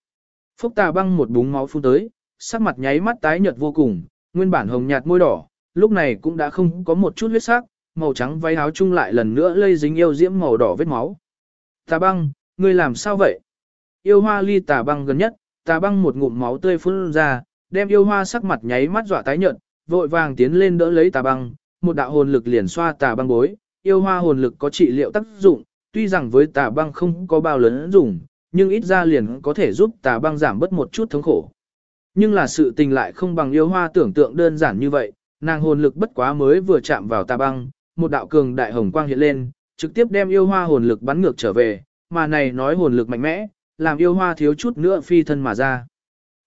Phúc tà băng một búng máu phun tới, sắc mặt nháy mắt tái nhợt vô cùng, nguyên bản hồng nhạt môi đỏ, lúc này cũng đã không có một chút huyết sắc, màu trắng váy áo chung lại lần nữa lây dính yêu diễm màu đỏ vết máu. Tà băng, ngươi làm sao vậy? Yêu hoa ly tà băng gần nhất, tà băng một ngụm máu tươi phun ra, đem yêu hoa sắc mặt nháy mắt dọa tái nhợt, vội vàng tiến lên đỡ lấy tà băng, một đạo hồn lực liền xoa tà băng bối, yêu hoa hồn lực có trị liệu tác dụng, tuy rằng với tà băng không có bao lớn dùng, nhưng ít ra liền có thể giúp tà băng giảm bớt một chút thống khổ. Nhưng là sự tình lại không bằng yêu hoa tưởng tượng đơn giản như vậy, nàng hồn lực bất quá mới vừa chạm vào tà băng, một đạo cường đại hồng quang hiện lên, trực tiếp đem yêu hoa hồn lực bắn ngược trở về, mà này nói hồn lực mạnh mẽ, làm yêu hoa thiếu chút nữa phi thân mà ra.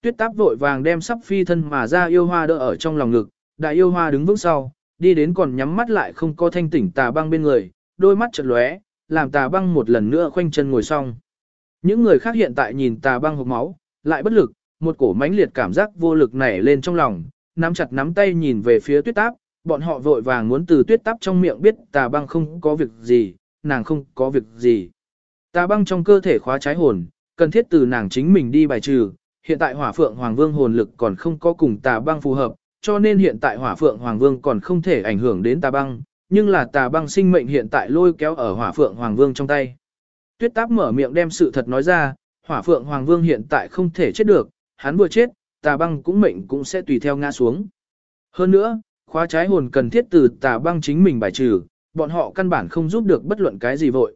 Tuyết táp vội vàng đem sắp phi thân mà ra yêu hoa đỡ ở trong lòng ngực, đại yêu hoa đứng vững sau, đi đến còn nhắm mắt lại không có thanh tỉnh tà băng bên người, đôi mắt chợt lóe, làm tà băng một lần nữa khoanh chân ngồi xong. Những người khác hiện tại nhìn tà băng hộc máu, lại bất lực, một cổ mãnh liệt cảm giác vô lực nảy lên trong lòng, nắm chặt nắm tay nhìn về phía tuyết táp, bọn họ vội vàng muốn từ tuyết táp trong miệng biết tà băng không có việc gì, nàng không có việc gì. Tà băng trong cơ thể khóa trái hồn, cần thiết từ nàng chính mình đi bài trừ, hiện tại hỏa phượng hoàng vương hồn lực còn không có cùng tà băng phù hợp, cho nên hiện tại hỏa phượng hoàng vương còn không thể ảnh hưởng đến tà băng, nhưng là tà băng sinh mệnh hiện tại lôi kéo ở hỏa phượng hoàng vương trong tay. Tuyết táp mở miệng đem sự thật nói ra, hỏa phượng hoàng vương hiện tại không thể chết được, hắn vừa chết, tà băng cũng mệnh cũng sẽ tùy theo ngã xuống. Hơn nữa, khóa trái hồn cần thiết từ tà băng chính mình bài trừ, bọn họ căn bản không giúp được bất luận cái gì vội.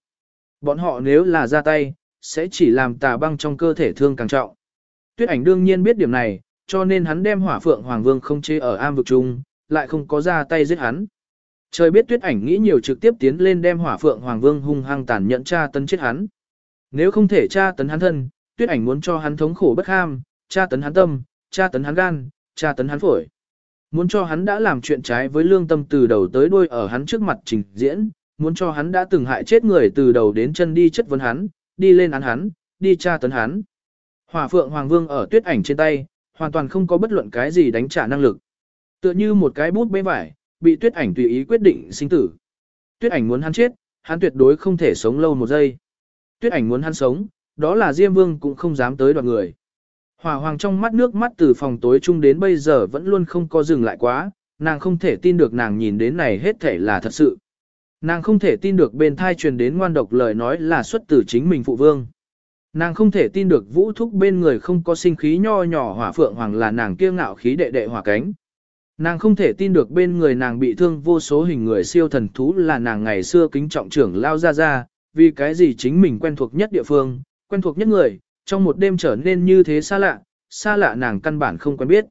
Bọn họ nếu là ra tay, sẽ chỉ làm tà băng trong cơ thể thương càng trọng. Tuyết ảnh đương nhiên biết điểm này, cho nên hắn đem hỏa phượng hoàng vương không chế ở am vực chung, lại không có ra tay giết hắn. Trời biết tuyết ảnh nghĩ nhiều trực tiếp tiến lên đem hỏa phượng hoàng vương hung hăng tàn nhẫn tra tấn chết hắn. Nếu không thể tra tấn hắn thân, tuyết ảnh muốn cho hắn thống khổ bất ham, tra tấn hắn tâm, tra tấn hắn gan, tra tấn hắn phổi. Muốn cho hắn đã làm chuyện trái với lương tâm từ đầu tới đuôi ở hắn trước mặt trình diễn, muốn cho hắn đã từng hại chết người từ đầu đến chân đi chất vấn hắn, đi lên án hắn, đi tra tấn hắn. Hỏa phượng hoàng vương ở tuyết ảnh trên tay, hoàn toàn không có bất luận cái gì đánh trả năng lực. Tựa như một cái bút bê vải, bị tuyết ảnh tùy ý quyết định sinh tử. Tuyết ảnh muốn hắn chết, hắn tuyệt đối không thể sống lâu một giây. Tuyết ảnh muốn hắn sống, đó là Diêm Vương cũng không dám tới đoạt người. Hỏa hoàng trong mắt nước mắt từ phòng tối chung đến bây giờ vẫn luôn không có dừng lại quá, nàng không thể tin được nàng nhìn đến này hết thể là thật sự. Nàng không thể tin được bên thai truyền đến ngoan độc lời nói là xuất từ chính mình phụ vương. Nàng không thể tin được vũ thúc bên người không có sinh khí nho nhỏ hỏa phượng hoàng là nàng kiêu ngạo khí đệ đệ hỏa cánh. Nàng không thể tin được bên người nàng bị thương vô số hình người siêu thần thú là nàng ngày xưa kính trọng trưởng lao ra ra, vì cái gì chính mình quen thuộc nhất địa phương, quen thuộc nhất người, trong một đêm trở nên như thế xa lạ, xa lạ nàng căn bản không quen biết.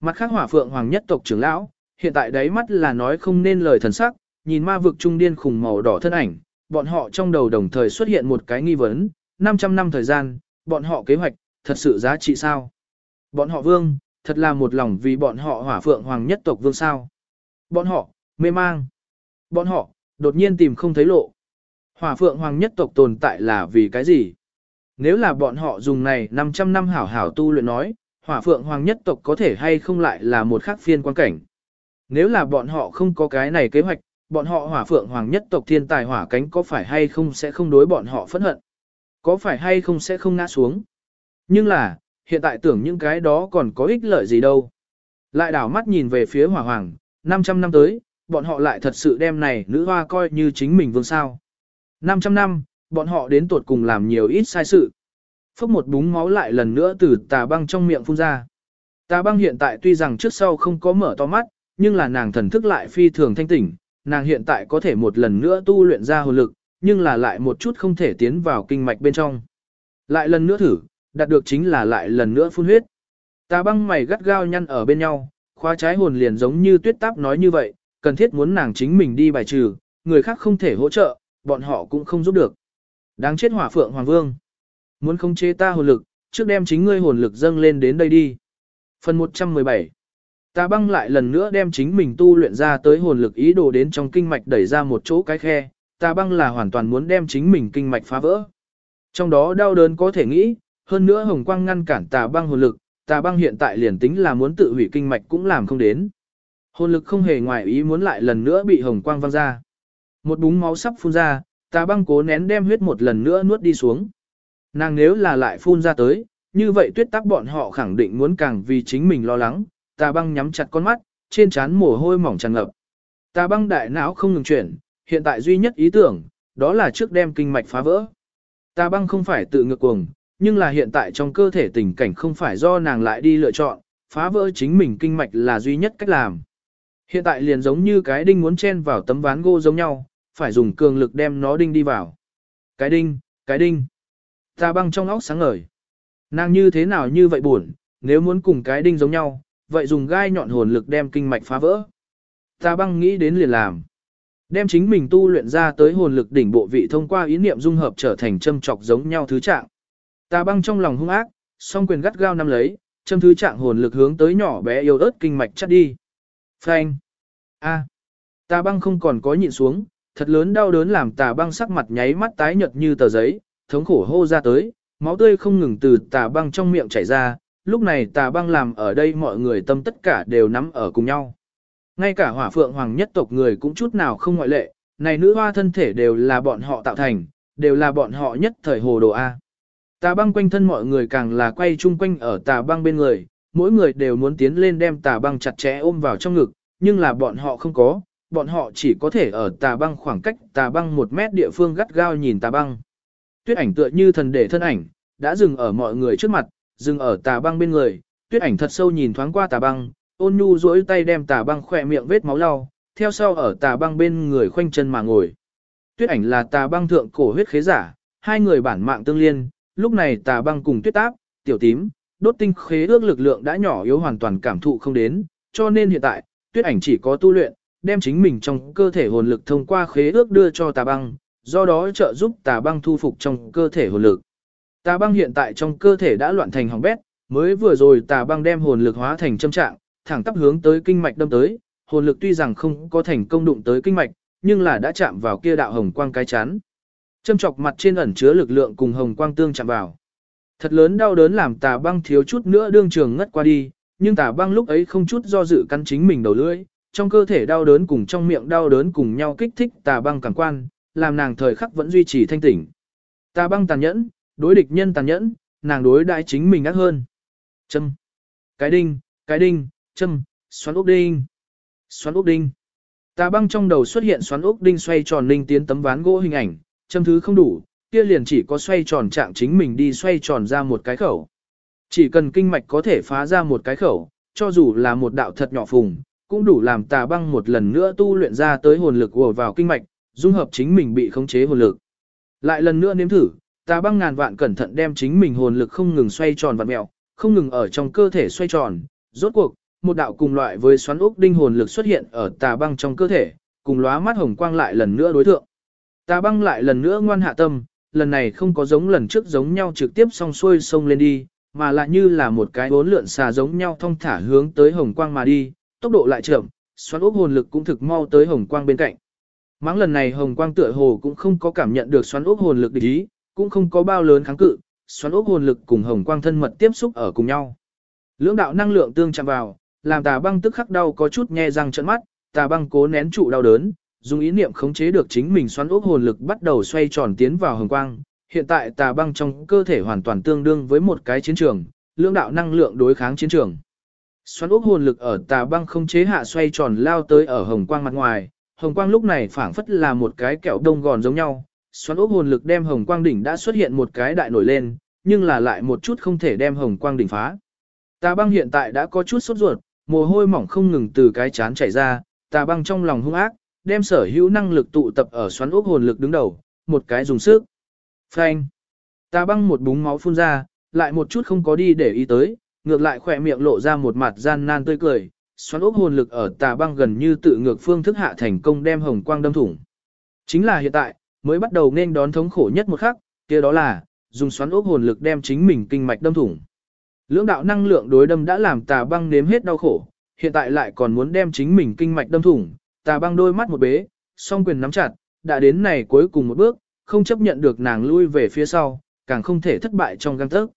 Mặt khác hỏa phượng hoàng nhất tộc trưởng lão, hiện tại đáy mắt là nói không nên lời thần sắc, nhìn ma vực trung điên khùng màu đỏ thân ảnh, bọn họ trong đầu đồng thời xuất hiện một cái nghi vấn, 500 năm thời gian, bọn họ kế hoạch, thật sự giá trị sao? Bọn họ vương, thật là một lòng vì bọn họ hỏa phượng hoàng nhất tộc vương sao. Bọn họ, mê mang. Bọn họ, đột nhiên tìm không thấy lộ. Hỏa phượng hoàng nhất tộc tồn tại là vì cái gì? Nếu là bọn họ dùng này 500 năm hảo hảo tu luyện nói, hỏa phượng hoàng nhất tộc có thể hay không lại là một khác phiên quan cảnh. Nếu là bọn họ không có cái này kế hoạch, bọn họ hỏa phượng hoàng nhất tộc thiên tài hỏa cánh có phải hay không sẽ không đối bọn họ phẫn hận. Có phải hay không sẽ không ngã xuống. Nhưng là, hiện tại tưởng những cái đó còn có ích lợi gì đâu. Lại đảo mắt nhìn về phía hỏa hoàng, 500 năm tới, bọn họ lại thật sự đem này nữ hoa coi như chính mình vương sao. 500 năm, bọn họ đến tuột cùng làm nhiều ít sai sự. Phốc một búng máu lại lần nữa từ tà băng trong miệng phun ra. Tà băng hiện tại tuy rằng trước sau không có mở to mắt, nhưng là nàng thần thức lại phi thường thanh tỉnh, nàng hiện tại có thể một lần nữa tu luyện ra hồn lực, nhưng là lại một chút không thể tiến vào kinh mạch bên trong. Lại lần nữa thử, đạt được chính là lại lần nữa phun huyết. Tà băng mày gắt gao nhăn ở bên nhau, khóa trái hồn liền giống như tuyết táp nói như vậy, cần thiết muốn nàng chính mình đi bài trừ, người khác không thể hỗ trợ, bọn họ cũng không giúp được. Đáng chết hỏa phượng hoàng vương. Muốn không chế ta hồn lực, trước đem chính ngươi hồn lực dâng lên đến đây đi. Phần 117 Tà băng lại lần nữa đem chính mình tu luyện ra tới hồn lực ý đồ đến trong kinh mạch đẩy ra một chỗ cái khe, tà băng là hoàn toàn muốn đem chính mình kinh mạch phá vỡ. Trong đó đau đớn có thể nghĩ, hơn nữa hồng quang ngăn cản tà băng hồn lực, tà băng hiện tại liền tính là muốn tự hủy kinh mạch cũng làm không đến. Hồn lực không hề ngoài ý muốn lại lần nữa bị hồng quang văng ra. Một búng máu sắp phun ra, tà băng cố nén đem huyết một lần nữa nuốt đi xuống. Nàng nếu là lại phun ra tới, như vậy tuyết tắc bọn họ khẳng định muốn càng vì chính mình lo lắng, tà băng nhắm chặt con mắt, trên trán mồ hôi mỏng tràn ngập. Tà băng đại não không ngừng chuyển, hiện tại duy nhất ý tưởng, đó là trước đem kinh mạch phá vỡ. Ta băng không phải tự ngược cuồng, nhưng là hiện tại trong cơ thể tình cảnh không phải do nàng lại đi lựa chọn, phá vỡ chính mình kinh mạch là duy nhất cách làm. Hiện tại liền giống như cái đinh muốn chen vào tấm ván gỗ giống nhau, phải dùng cường lực đem nó đinh đi vào. Cái đinh, cái đinh. Ta băng trong óc sáng ngời. Nàng như thế nào như vậy buồn, nếu muốn cùng cái đinh giống nhau, vậy dùng gai nhọn hồn lực đem kinh mạch phá vỡ. Ta băng nghĩ đến liền làm. Đem chính mình tu luyện ra tới hồn lực đỉnh bộ vị thông qua ý niệm dung hợp trở thành châm chọc giống nhau thứ trạng. Tà băng trong lòng hung ác, song quyền gắt gao nắm lấy, châm thứ trạng hồn lực hướng tới nhỏ bé yêu ớt kinh mạch chắt đi. Phanh. A. Tà băng không còn có nhịn xuống, thật lớn đau đớn làm tà băng sắc mặt nháy mắt tái nhợt như tờ giấy, thống khổ hô ra tới, máu tươi không ngừng từ tà băng trong miệng chảy ra, lúc này tà băng làm ở đây mọi người tâm tất cả đều nắm ở cùng nhau. Ngay cả hỏa phượng hoàng nhất tộc người cũng chút nào không ngoại lệ, này nữ hoa thân thể đều là bọn họ tạo thành, đều là bọn họ nhất thời hồ đồ A. Tà băng quanh thân mọi người càng là quay chung quanh ở tà băng bên người, mỗi người đều muốn tiến lên đem tà băng chặt chẽ ôm vào trong ngực, nhưng là bọn họ không có, bọn họ chỉ có thể ở tà băng khoảng cách tà băng một mét địa phương gắt gao nhìn tà băng. Tuyết ảnh tựa như thần để thân ảnh, đã dừng ở mọi người trước mặt, dừng ở tà băng bên người, tuyết ảnh thật sâu nhìn thoáng qua tà băng, ôn nhu duỗi tay đem tà băng khỏe miệng vết máu lau, theo sau ở tà băng bên người khoanh chân mà ngồi. Tuyết ảnh là tà băng thượng cổ huyết khế giả, hai người bản mạng tương liên, lúc này tà băng cùng tuyết táp, tiểu tím, đốt tinh khế ước lực lượng đã nhỏ yếu hoàn toàn cảm thụ không đến, cho nên hiện tại, tuyết ảnh chỉ có tu luyện, đem chính mình trong cơ thể hồn lực thông qua khế ước đưa cho tà băng, do đó trợ giúp tà băng thu phục trong cơ thể hồn lực. Tà băng hiện tại trong cơ thể đã loạn thành hỏng bét, mới vừa rồi tà băng đem hồn lực hóa thành châm trạng, thẳng tắp hướng tới kinh mạch đâm tới, hồn lực tuy rằng không có thành công đụng tới kinh mạch, nhưng là đã chạm vào kia đạo hồng quang cái chán, Châm chọc mặt trên ẩn chứa lực lượng cùng hồng quang tương chạm vào. Thật lớn đau đớn làm tà băng thiếu chút nữa đương trường ngất qua đi, nhưng tà băng lúc ấy không chút do dự cắn chính mình đầu lưỡi, trong cơ thể đau đớn cùng trong miệng đau đớn cùng nhau kích thích tà băng cảm quan, làm nàng thời khắc vẫn duy trì thanh tỉnh. Tà băng tàn nhẫn, đối địch nhân tàn nhẫn, nàng đối đại chính mình ác hơn. Châm. Cái đinh, cái đinh, châm, xoắn ốc đinh. Xoắn ốc đinh. Tà băng trong đầu xuất hiện xoắn ốc đinh xoay tròn linh tiến tấm ván gỗ hình ảnh, châm thứ không đủ, kia liền chỉ có xoay tròn trạng chính mình đi xoay tròn ra một cái khẩu. Chỉ cần kinh mạch có thể phá ra một cái khẩu, cho dù là một đạo thật nhỏ phùng, cũng đủ làm tà băng một lần nữa tu luyện ra tới hồn lực ùa vào kinh mạch, dung hợp chính mình bị khống chế hồn lực. Lại lần nữa nếm thử, tà băng ngàn vạn cẩn thận đem chính mình hồn lực không ngừng xoay tròn vặn mẹo, không ngừng ở trong cơ thể xoay tròn. Rốt cuộc, một đạo cùng loại với xoắn ốc đinh hồn lực xuất hiện ở tà băng trong cơ thể, cùng lóa mắt hồng quang lại lần nữa đối thượng. Tà băng lại lần nữa ngoan hạ tâm, lần này không có giống lần trước giống nhau trực tiếp song xuôi sông lên đi, mà lại như là một cái bốn lượn xà giống nhau thông thả hướng tới hồng quang mà đi, tốc độ lại chậm, xoắn ốc hồn lực cũng thực mau tới hồng quang bên cạnh. Máng lần này hồng quang tựa hồ cũng không có cảm nhận được xoắn ốc hồn lực địch ý, cũng không có bao lớn kháng cự, xoắn ốc hồn lực cùng hồng quang thân mật tiếp xúc ở cùng nhau. Lưỡng đạo năng lượng tương chạm vào, làm tà băng tức khắc đau có chút nhe răng trợn mắt, tà băng cố nén trụ đau đớn, dùng ý niệm khống chế được chính mình xoắn ốc hồn lực bắt đầu xoay tròn tiến vào hồng quang. Hiện tại tà băng trong cơ thể hoàn toàn tương đương với một cái chiến trường, lưỡng đạo năng lượng đối kháng chiến trường. Xoắn ốc hồn lực ở tà băng không chế hạ xoay tròn lao tới ở hồng quang mặt ngoài, hồng quang lúc này phảng phất là một cái kẹo đông gòn giống nhau. Xoắn ốc hồn lực đem hồng quang đỉnh đã xuất hiện một cái đại nổi lên, nhưng là lại một chút không thể đem hồng quang đỉnh phá. Tà băng hiện tại đã có chút sốt ruột, mồ hôi mỏng không ngừng từ cái chán chảy ra, tà băng trong lòng hung ác, đem sở hữu năng lực tụ tập ở xoắn ốc hồn lực đứng đầu, một cái dùng sức. Phanh. Tà băng một búng máu phun ra, lại một chút không có đi để ý tới, ngược lại khỏe miệng lộ ra một mặt gian nan tươi cười, xoắn ốc hồn lực ở tà băng gần như tự ngược phương thức hạ thành công đem hồng quang đâm thủng. Chính là hiện tại, mới bắt đầu nên đón thống khổ nhất một khắc, kia đó là, dùng xoắn ốc hồn lực đem chính mình kinh mạch đâm thủng. Lưỡng đạo năng lượng đối đâm đã làm tà băng nếm hết đau khổ, hiện tại lại còn muốn đem chính mình kinh mạch đâm thủng, tà băng đôi mắt một bế, song quyền nắm chặt, đã đến này cuối cùng một bước, không chấp nhận được nàng lui về phía sau, càng không thể thất bại trong găng tấc.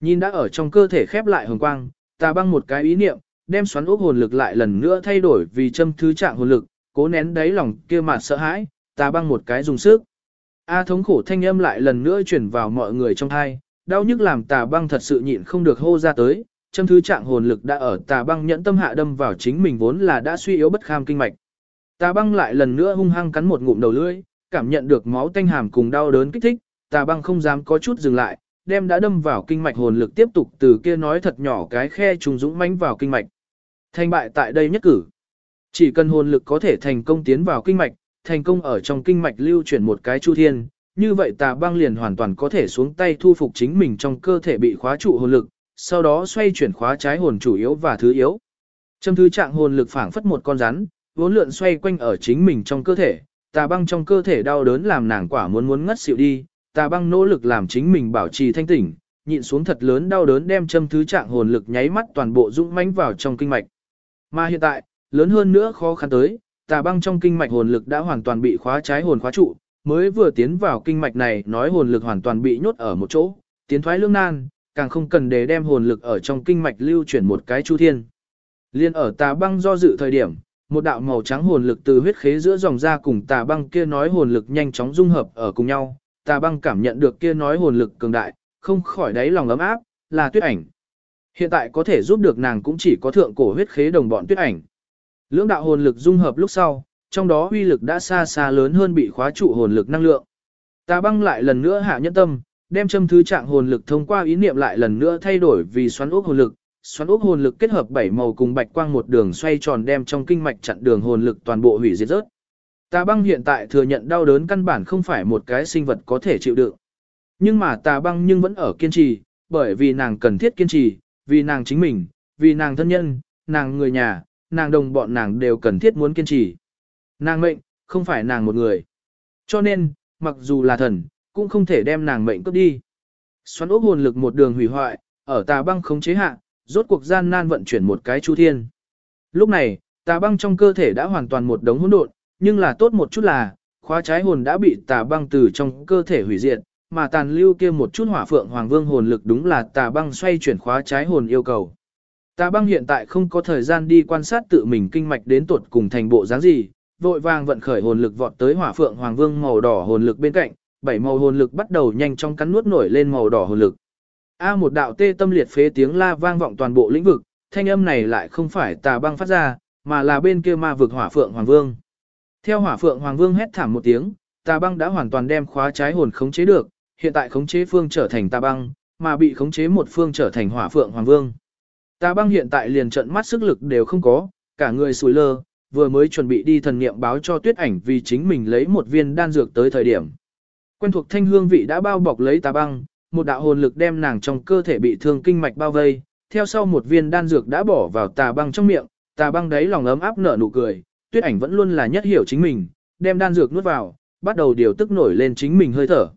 Nhìn đã ở trong cơ thể khép lại hồng quang, tà băng một cái ý niệm, đem xoắn ốc hồn lực lại lần nữa thay đổi vì châm thứ trạng hồn lực, cố nén đáy lòng kia mà sợ hãi, tà băng một cái dùng sức. A thống khổ thanh âm lại lần nữa chuyển vào mọi người trong thai, đau nhức làm tà băng thật sự nhịn không được hô ra tới, châm thứ trạng hồn lực đã ở tà băng nhẫn tâm hạ đâm vào chính mình vốn là đã suy yếu bất kham kinh mạch. Tà băng lại lần nữa hung hăng cắn một ngụm đầu lưỡi, cảm nhận được máu tanh hàm cùng đau đớn kích thích, tà băng không dám có chút dừng lại, đem đã đâm vào kinh mạch hồn lực tiếp tục từ kia nói thật nhỏ cái khe trùng dũng mãnh vào kinh mạch. Thành bại tại đây nhất cử. Chỉ cần hồn lực có thể thành công tiến vào kinh mạch, thành công ở trong kinh mạch lưu chuyển một cái chu thiên, như vậy tà băng liền hoàn toàn có thể xuống tay thu phục chính mình trong cơ thể bị khóa trụ hồn lực, sau đó xoay chuyển khóa trái hồn chủ yếu và thứ yếu. Trong thứ trạng hồn lực phảng phất một con rắn, vốn lượn xoay quanh ở chính mình trong cơ thể, tà băng trong cơ thể đau đớn làm nàng quả muốn muốn ngất xỉu đi, tà băng nỗ lực làm chính mình bảo trì thanh tỉnh, nhịn xuống thật lớn đau đớn đem châm thứ trạng hồn lực nháy mắt toàn bộ dũng mãnh vào trong kinh mạch. Mà hiện tại, lớn hơn nữa khó khăn tới, tà băng trong kinh mạch hồn lực đã hoàn toàn bị khóa trái hồn khóa trụ, mới vừa tiến vào kinh mạch này nói hồn lực hoàn toàn bị nhốt ở một chỗ, tiến thoái lương nan, càng không cần để đem hồn lực ở trong kinh mạch lưu chuyển một cái chu thiên. Liên ở tà băng do dự thời điểm, một đạo màu trắng hồn lực từ huyết khế giữa dòng ra cùng tà băng kia nói hồn lực nhanh chóng dung hợp ở cùng nhau, tà băng cảm nhận được kia nói hồn lực cường đại, không khỏi đáy lòng ấm áp, là tuyết ảnh. Hiện tại có thể giúp được nàng cũng chỉ có thượng cổ huyết khế đồng bọn tuyết ảnh. Lưỡng đạo hồn lực dung hợp lúc sau, trong đó uy lực đã xa xa lớn hơn bị khóa trụ hồn lực năng lượng. Tà băng lại lần nữa hạ nhẫn tâm, đem châm thứ trạng hồn lực thông qua ý niệm lại lần nữa thay đổi vì xoắn ốc hồn lực. Xoắn ốc hồn lực kết hợp bảy màu cùng bạch quang một đường xoay tròn đem trong kinh mạch chặn đường hồn lực toàn bộ hủy diệt rớt. Tà băng hiện tại thừa nhận đau đớn căn bản không phải một cái sinh vật có thể chịu đựng. Nhưng mà tà băng nhưng vẫn ở kiên trì, bởi vì nàng cần thiết kiên trì, vì nàng chính mình, vì nàng thân nhân, nàng người nhà, nàng đồng bọn nàng đều cần thiết muốn kiên trì. Nàng mệnh, không phải nàng một người. Cho nên, mặc dù là thần, cũng không thể đem nàng mệnh cướp đi. Xoắn ốc hồn lực một đường hủy hoại, ở tà băng khống chế hạ, rốt cuộc gian nan vận chuyển một cái chu thiên. Lúc này, tà băng trong cơ thể đã hoàn toàn một đống hỗn độn, nhưng là tốt một chút là, khóa trái hồn đã bị tà băng từ trong cơ thể hủy diệt, mà tàn lưu kia một chút hỏa phượng hoàng vương hồn lực đúng là tà băng xoay chuyển khóa trái hồn yêu cầu. Tà băng hiện tại không có thời gian đi quan sát tự mình kinh mạch đến tuột cùng thành bộ dáng gì, vội vàng vận khởi hồn lực vọt tới hỏa phượng hoàng vương màu đỏ hồn lực bên cạnh, bảy màu hồn lực bắt đầu nhanh chóng cắn nuốt nổi lên màu đỏ hồn lực. A một đạo tê tâm liệt phế tiếng la vang vọng toàn bộ lĩnh vực, thanh âm này lại không phải tà băng phát ra, mà là bên kia ma vực hỏa phượng hoàng vương. Theo hỏa phượng hoàng vương hét thảm một tiếng, tà băng đã hoàn toàn đem khóa trái hồn khống chế được, hiện tại khống chế phương trở thành tà băng, mà bị khống chế một phương trở thành hỏa phượng hoàng vương. Tà băng hiện tại liền trận mắt sức lực đều không có, cả người sùi lơ, vừa mới chuẩn bị đi thần niệm báo cho tuyết ảnh vì chính mình lấy một viên đan dược tới thời điểm. Quen thuộc thanh hương vị đã bao bọc lấy tà băng, một đạo hồn lực đem nàng trong cơ thể bị thương kinh mạch bao vây, theo sau một viên đan dược đã bỏ vào tà băng trong miệng, tà băng đấy lòng ấm áp nở nụ cười, tuyết ảnh vẫn luôn là nhất hiểu chính mình, đem đan dược nuốt vào, bắt đầu điều tức nổi lên chính mình hơi thở.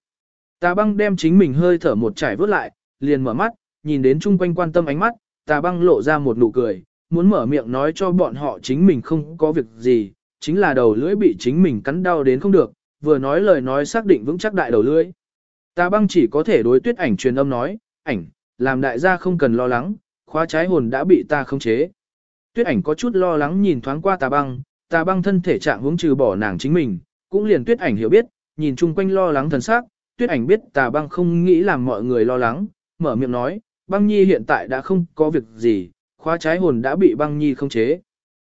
Tà băng đem chính mình hơi thở một trải vớt lại, liền mở mắt, nhìn đến chung quanh quan tâm ánh mắt, tà băng lộ ra một nụ cười, muốn mở miệng nói cho bọn họ chính mình không có việc gì, chính là đầu lưỡi bị chính mình cắn đau đến không được, vừa nói lời nói xác định vững chắc đại đầu lưỡi. ta băng chỉ có thể đối tuyết ảnh truyền âm nói, ảnh, làm đại gia không cần lo lắng, khóa trái hồn đã bị ta khống chế. Tuyết ảnh có chút lo lắng nhìn thoáng qua tà băng, tà băng thân thể trạng hướng trừ bỏ nàng chính mình, cũng liền tuyết ảnh hiểu biết, nhìn chung quanh lo lắng thần sắc, tuyết ảnh biết tà băng không nghĩ làm mọi người lo lắng, mở miệng nói, băng nhi hiện tại đã không có việc gì, khóa trái hồn đã bị băng nhi không chế.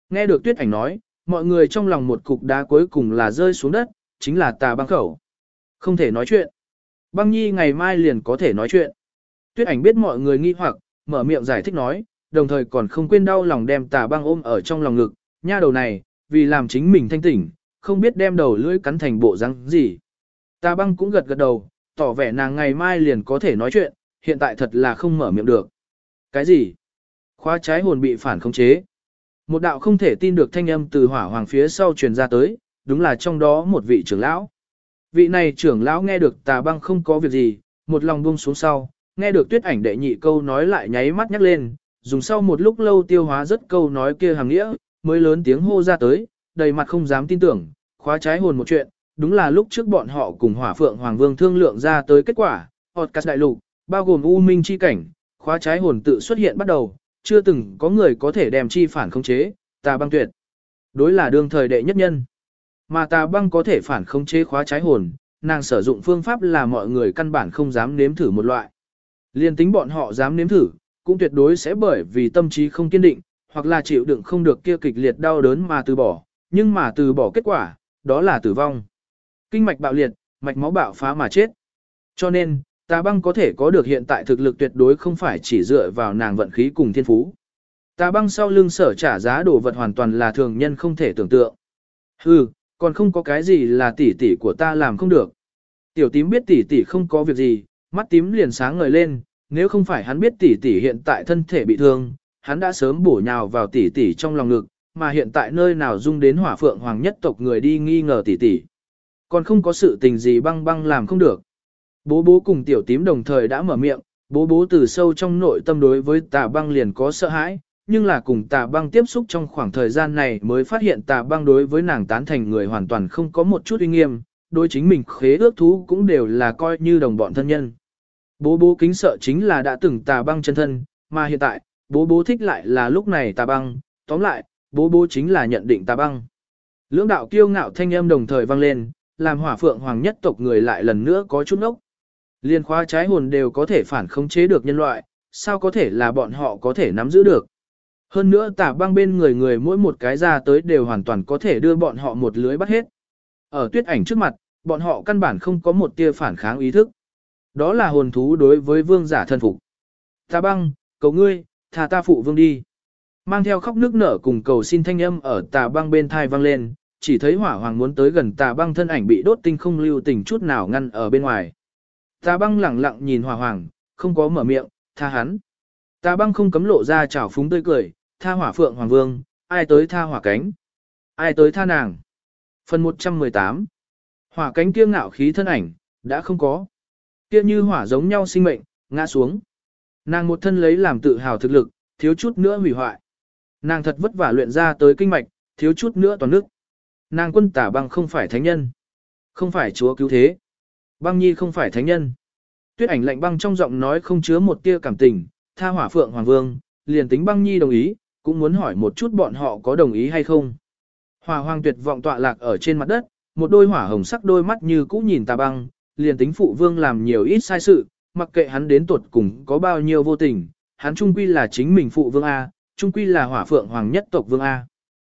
Nghe được tuyết ảnh nói, mọi người trong lòng một cục đá cuối cùng là rơi xuống đất, chính là tà băng khẩu. Không thể nói chuyện. Băng nhi ngày mai liền có thể nói chuyện. Tuyết ảnh biết mọi người nghi hoặc, mở miệng giải thích nói, đồng thời còn không quên đau lòng đem tà băng ôm ở trong lòng ngực, nha đầu này, vì làm chính mình thanh tỉnh, không biết đem đầu lưỡi cắn thành bộ răng gì. Tà băng cũng gật gật đầu, tỏ vẻ nàng ngày mai liền có thể nói chuyện, hiện tại thật là không mở miệng được. Cái gì? Khóa trái hồn bị phản khống chế. Một đạo không thể tin được thanh âm từ hỏa hoàng phía sau truyền ra tới, đúng là trong đó một vị trưởng lão. Vị này trưởng lão nghe được tà băng không có việc gì, một lòng buông xuống sau, nghe được tuyết ảnh đệ nhị câu nói lại nháy mắt nhắc lên, dùng sau một lúc lâu tiêu hóa rất câu nói kia hàng nghĩa, mới lớn tiếng hô ra tới, đầy mặt không dám tin tưởng, khóa trái hồn một chuyện, đúng là lúc trước bọn họ cùng hỏa phượng hoàng vương thương lượng ra tới kết quả, họt cắt đại lục, bao gồm u minh chi cảnh, khóa trái hồn tự xuất hiện bắt đầu, chưa từng có người có thể đem chi phản khống chế, tà băng tuyệt. Đối là đương thời đệ nhất nhân. Mà tà băng có thể phản khống chế khóa trái hồn, nàng sử dụng phương pháp là mọi người căn bản không dám nếm thử một loại. Liên tính bọn họ dám nếm thử, cũng tuyệt đối sẽ bởi vì tâm trí không kiên định, hoặc là chịu đựng không được kia kịch liệt đau đớn mà từ bỏ, nhưng mà từ bỏ kết quả, đó là tử vong. Kinh mạch bạo liệt, mạch máu bạo phá mà chết. Cho nên, tà băng có thể có được hiện tại thực lực tuyệt đối không phải chỉ dựa vào nàng vận khí cùng thiên phú. Tà băng sau lưng sở trả giá đồ vật hoàn toàn là thường nhân không thể tưởng tượng. Hừ, còn không có cái gì là tỷ tỷ của ta làm không được. Tiểu tím biết tỷ tỷ không có việc gì, mắt tím liền sáng ngời lên, nếu không phải hắn biết tỷ tỷ hiện tại thân thể bị thương, hắn đã sớm bổ nhào vào tỷ tỷ trong lòng ngực, mà hiện tại nơi nào dung đến hỏa phượng hoàng nhất tộc người đi nghi ngờ tỷ tỷ. Còn không có sự tình gì băng băng làm không được. Bố bố cùng tiểu tím đồng thời đã mở miệng, bố bố từ sâu trong nội tâm đối với tà băng liền có sợ hãi, nhưng là cùng tà băng tiếp xúc trong khoảng thời gian này mới phát hiện tà băng đối với nàng tán thành người hoàn toàn không có một chút uy nghiêm, đối chính mình khế ước thú cũng đều là coi như đồng bọn thân nhân. Bố bố kính sợ chính là đã từng tà băng chân thân, mà hiện tại, bố bố thích lại là lúc này tà băng, tóm lại, bố bố chính là nhận định tà băng. Lưỡng đạo kiêu ngạo thanh âm đồng thời vang lên, làm hỏa phượng hoàng nhất tộc người lại lần nữa có chút ốc. Liên khóa trái hồn đều có thể phản khống chế được nhân loại, sao có thể là bọn họ có thể nắm giữ được. Hơn nữa Tả băng bên người người mỗi một cái ra tới đều hoàn toàn có thể đưa bọn họ một lưới bắt hết. Ở tuyết ảnh trước mặt, bọn họ căn bản không có một tia phản kháng ý thức. Đó là hồn thú đối với vương giả thân phục. Tà băng, cầu ngươi, thả ta phụ vương đi. Mang theo khóc nước nở cùng cầu xin thanh âm ở tà băng bên thai vang lên, chỉ thấy hỏa hoàng muốn tới gần tà băng thân ảnh bị đốt tinh không lưu tình chút nào ngăn ở bên ngoài. Tà băng lẳng lặng nhìn hòa hoàng, không có mở miệng, tha hắn. Tà băng không cấm lộ ra chảo phúng tươi cười, tha hỏa phượng hoàng vương, ai tới tha hỏa cánh. Ai tới tha nàng. Phần 118 Hỏa cánh kiêng ngạo khí thân ảnh, đã không có. Kia như hỏa giống nhau sinh mệnh, ngã xuống. Nàng một thân lấy làm tự hào thực lực, thiếu chút nữa hủy hoại. Nàng thật vất vả luyện ra tới kinh mạch, thiếu chút nữa toàn nước. Nàng quân tả băng không phải thánh nhân. Không phải chúa cứu thế. Băng nhi không phải thánh nhân. Tuyết ảnh lạnh băng trong giọng nói không chứa một tia cảm tình, tha hỏa phượng hoàng vương, liền tính băng nhi đồng ý, cũng muốn hỏi một chút bọn họ có đồng ý hay không. Hỏa hoàng tuyệt vọng tọa lạc ở trên mặt đất, một đôi hỏa hồng sắc đôi mắt như cũ nhìn tà băng, liền tính phụ vương làm nhiều ít sai sự, mặc kệ hắn đến tuột cùng có bao nhiêu vô tình, hắn trung quy là chính mình phụ vương A, trung quy là hỏa phượng hoàng nhất tộc vương A.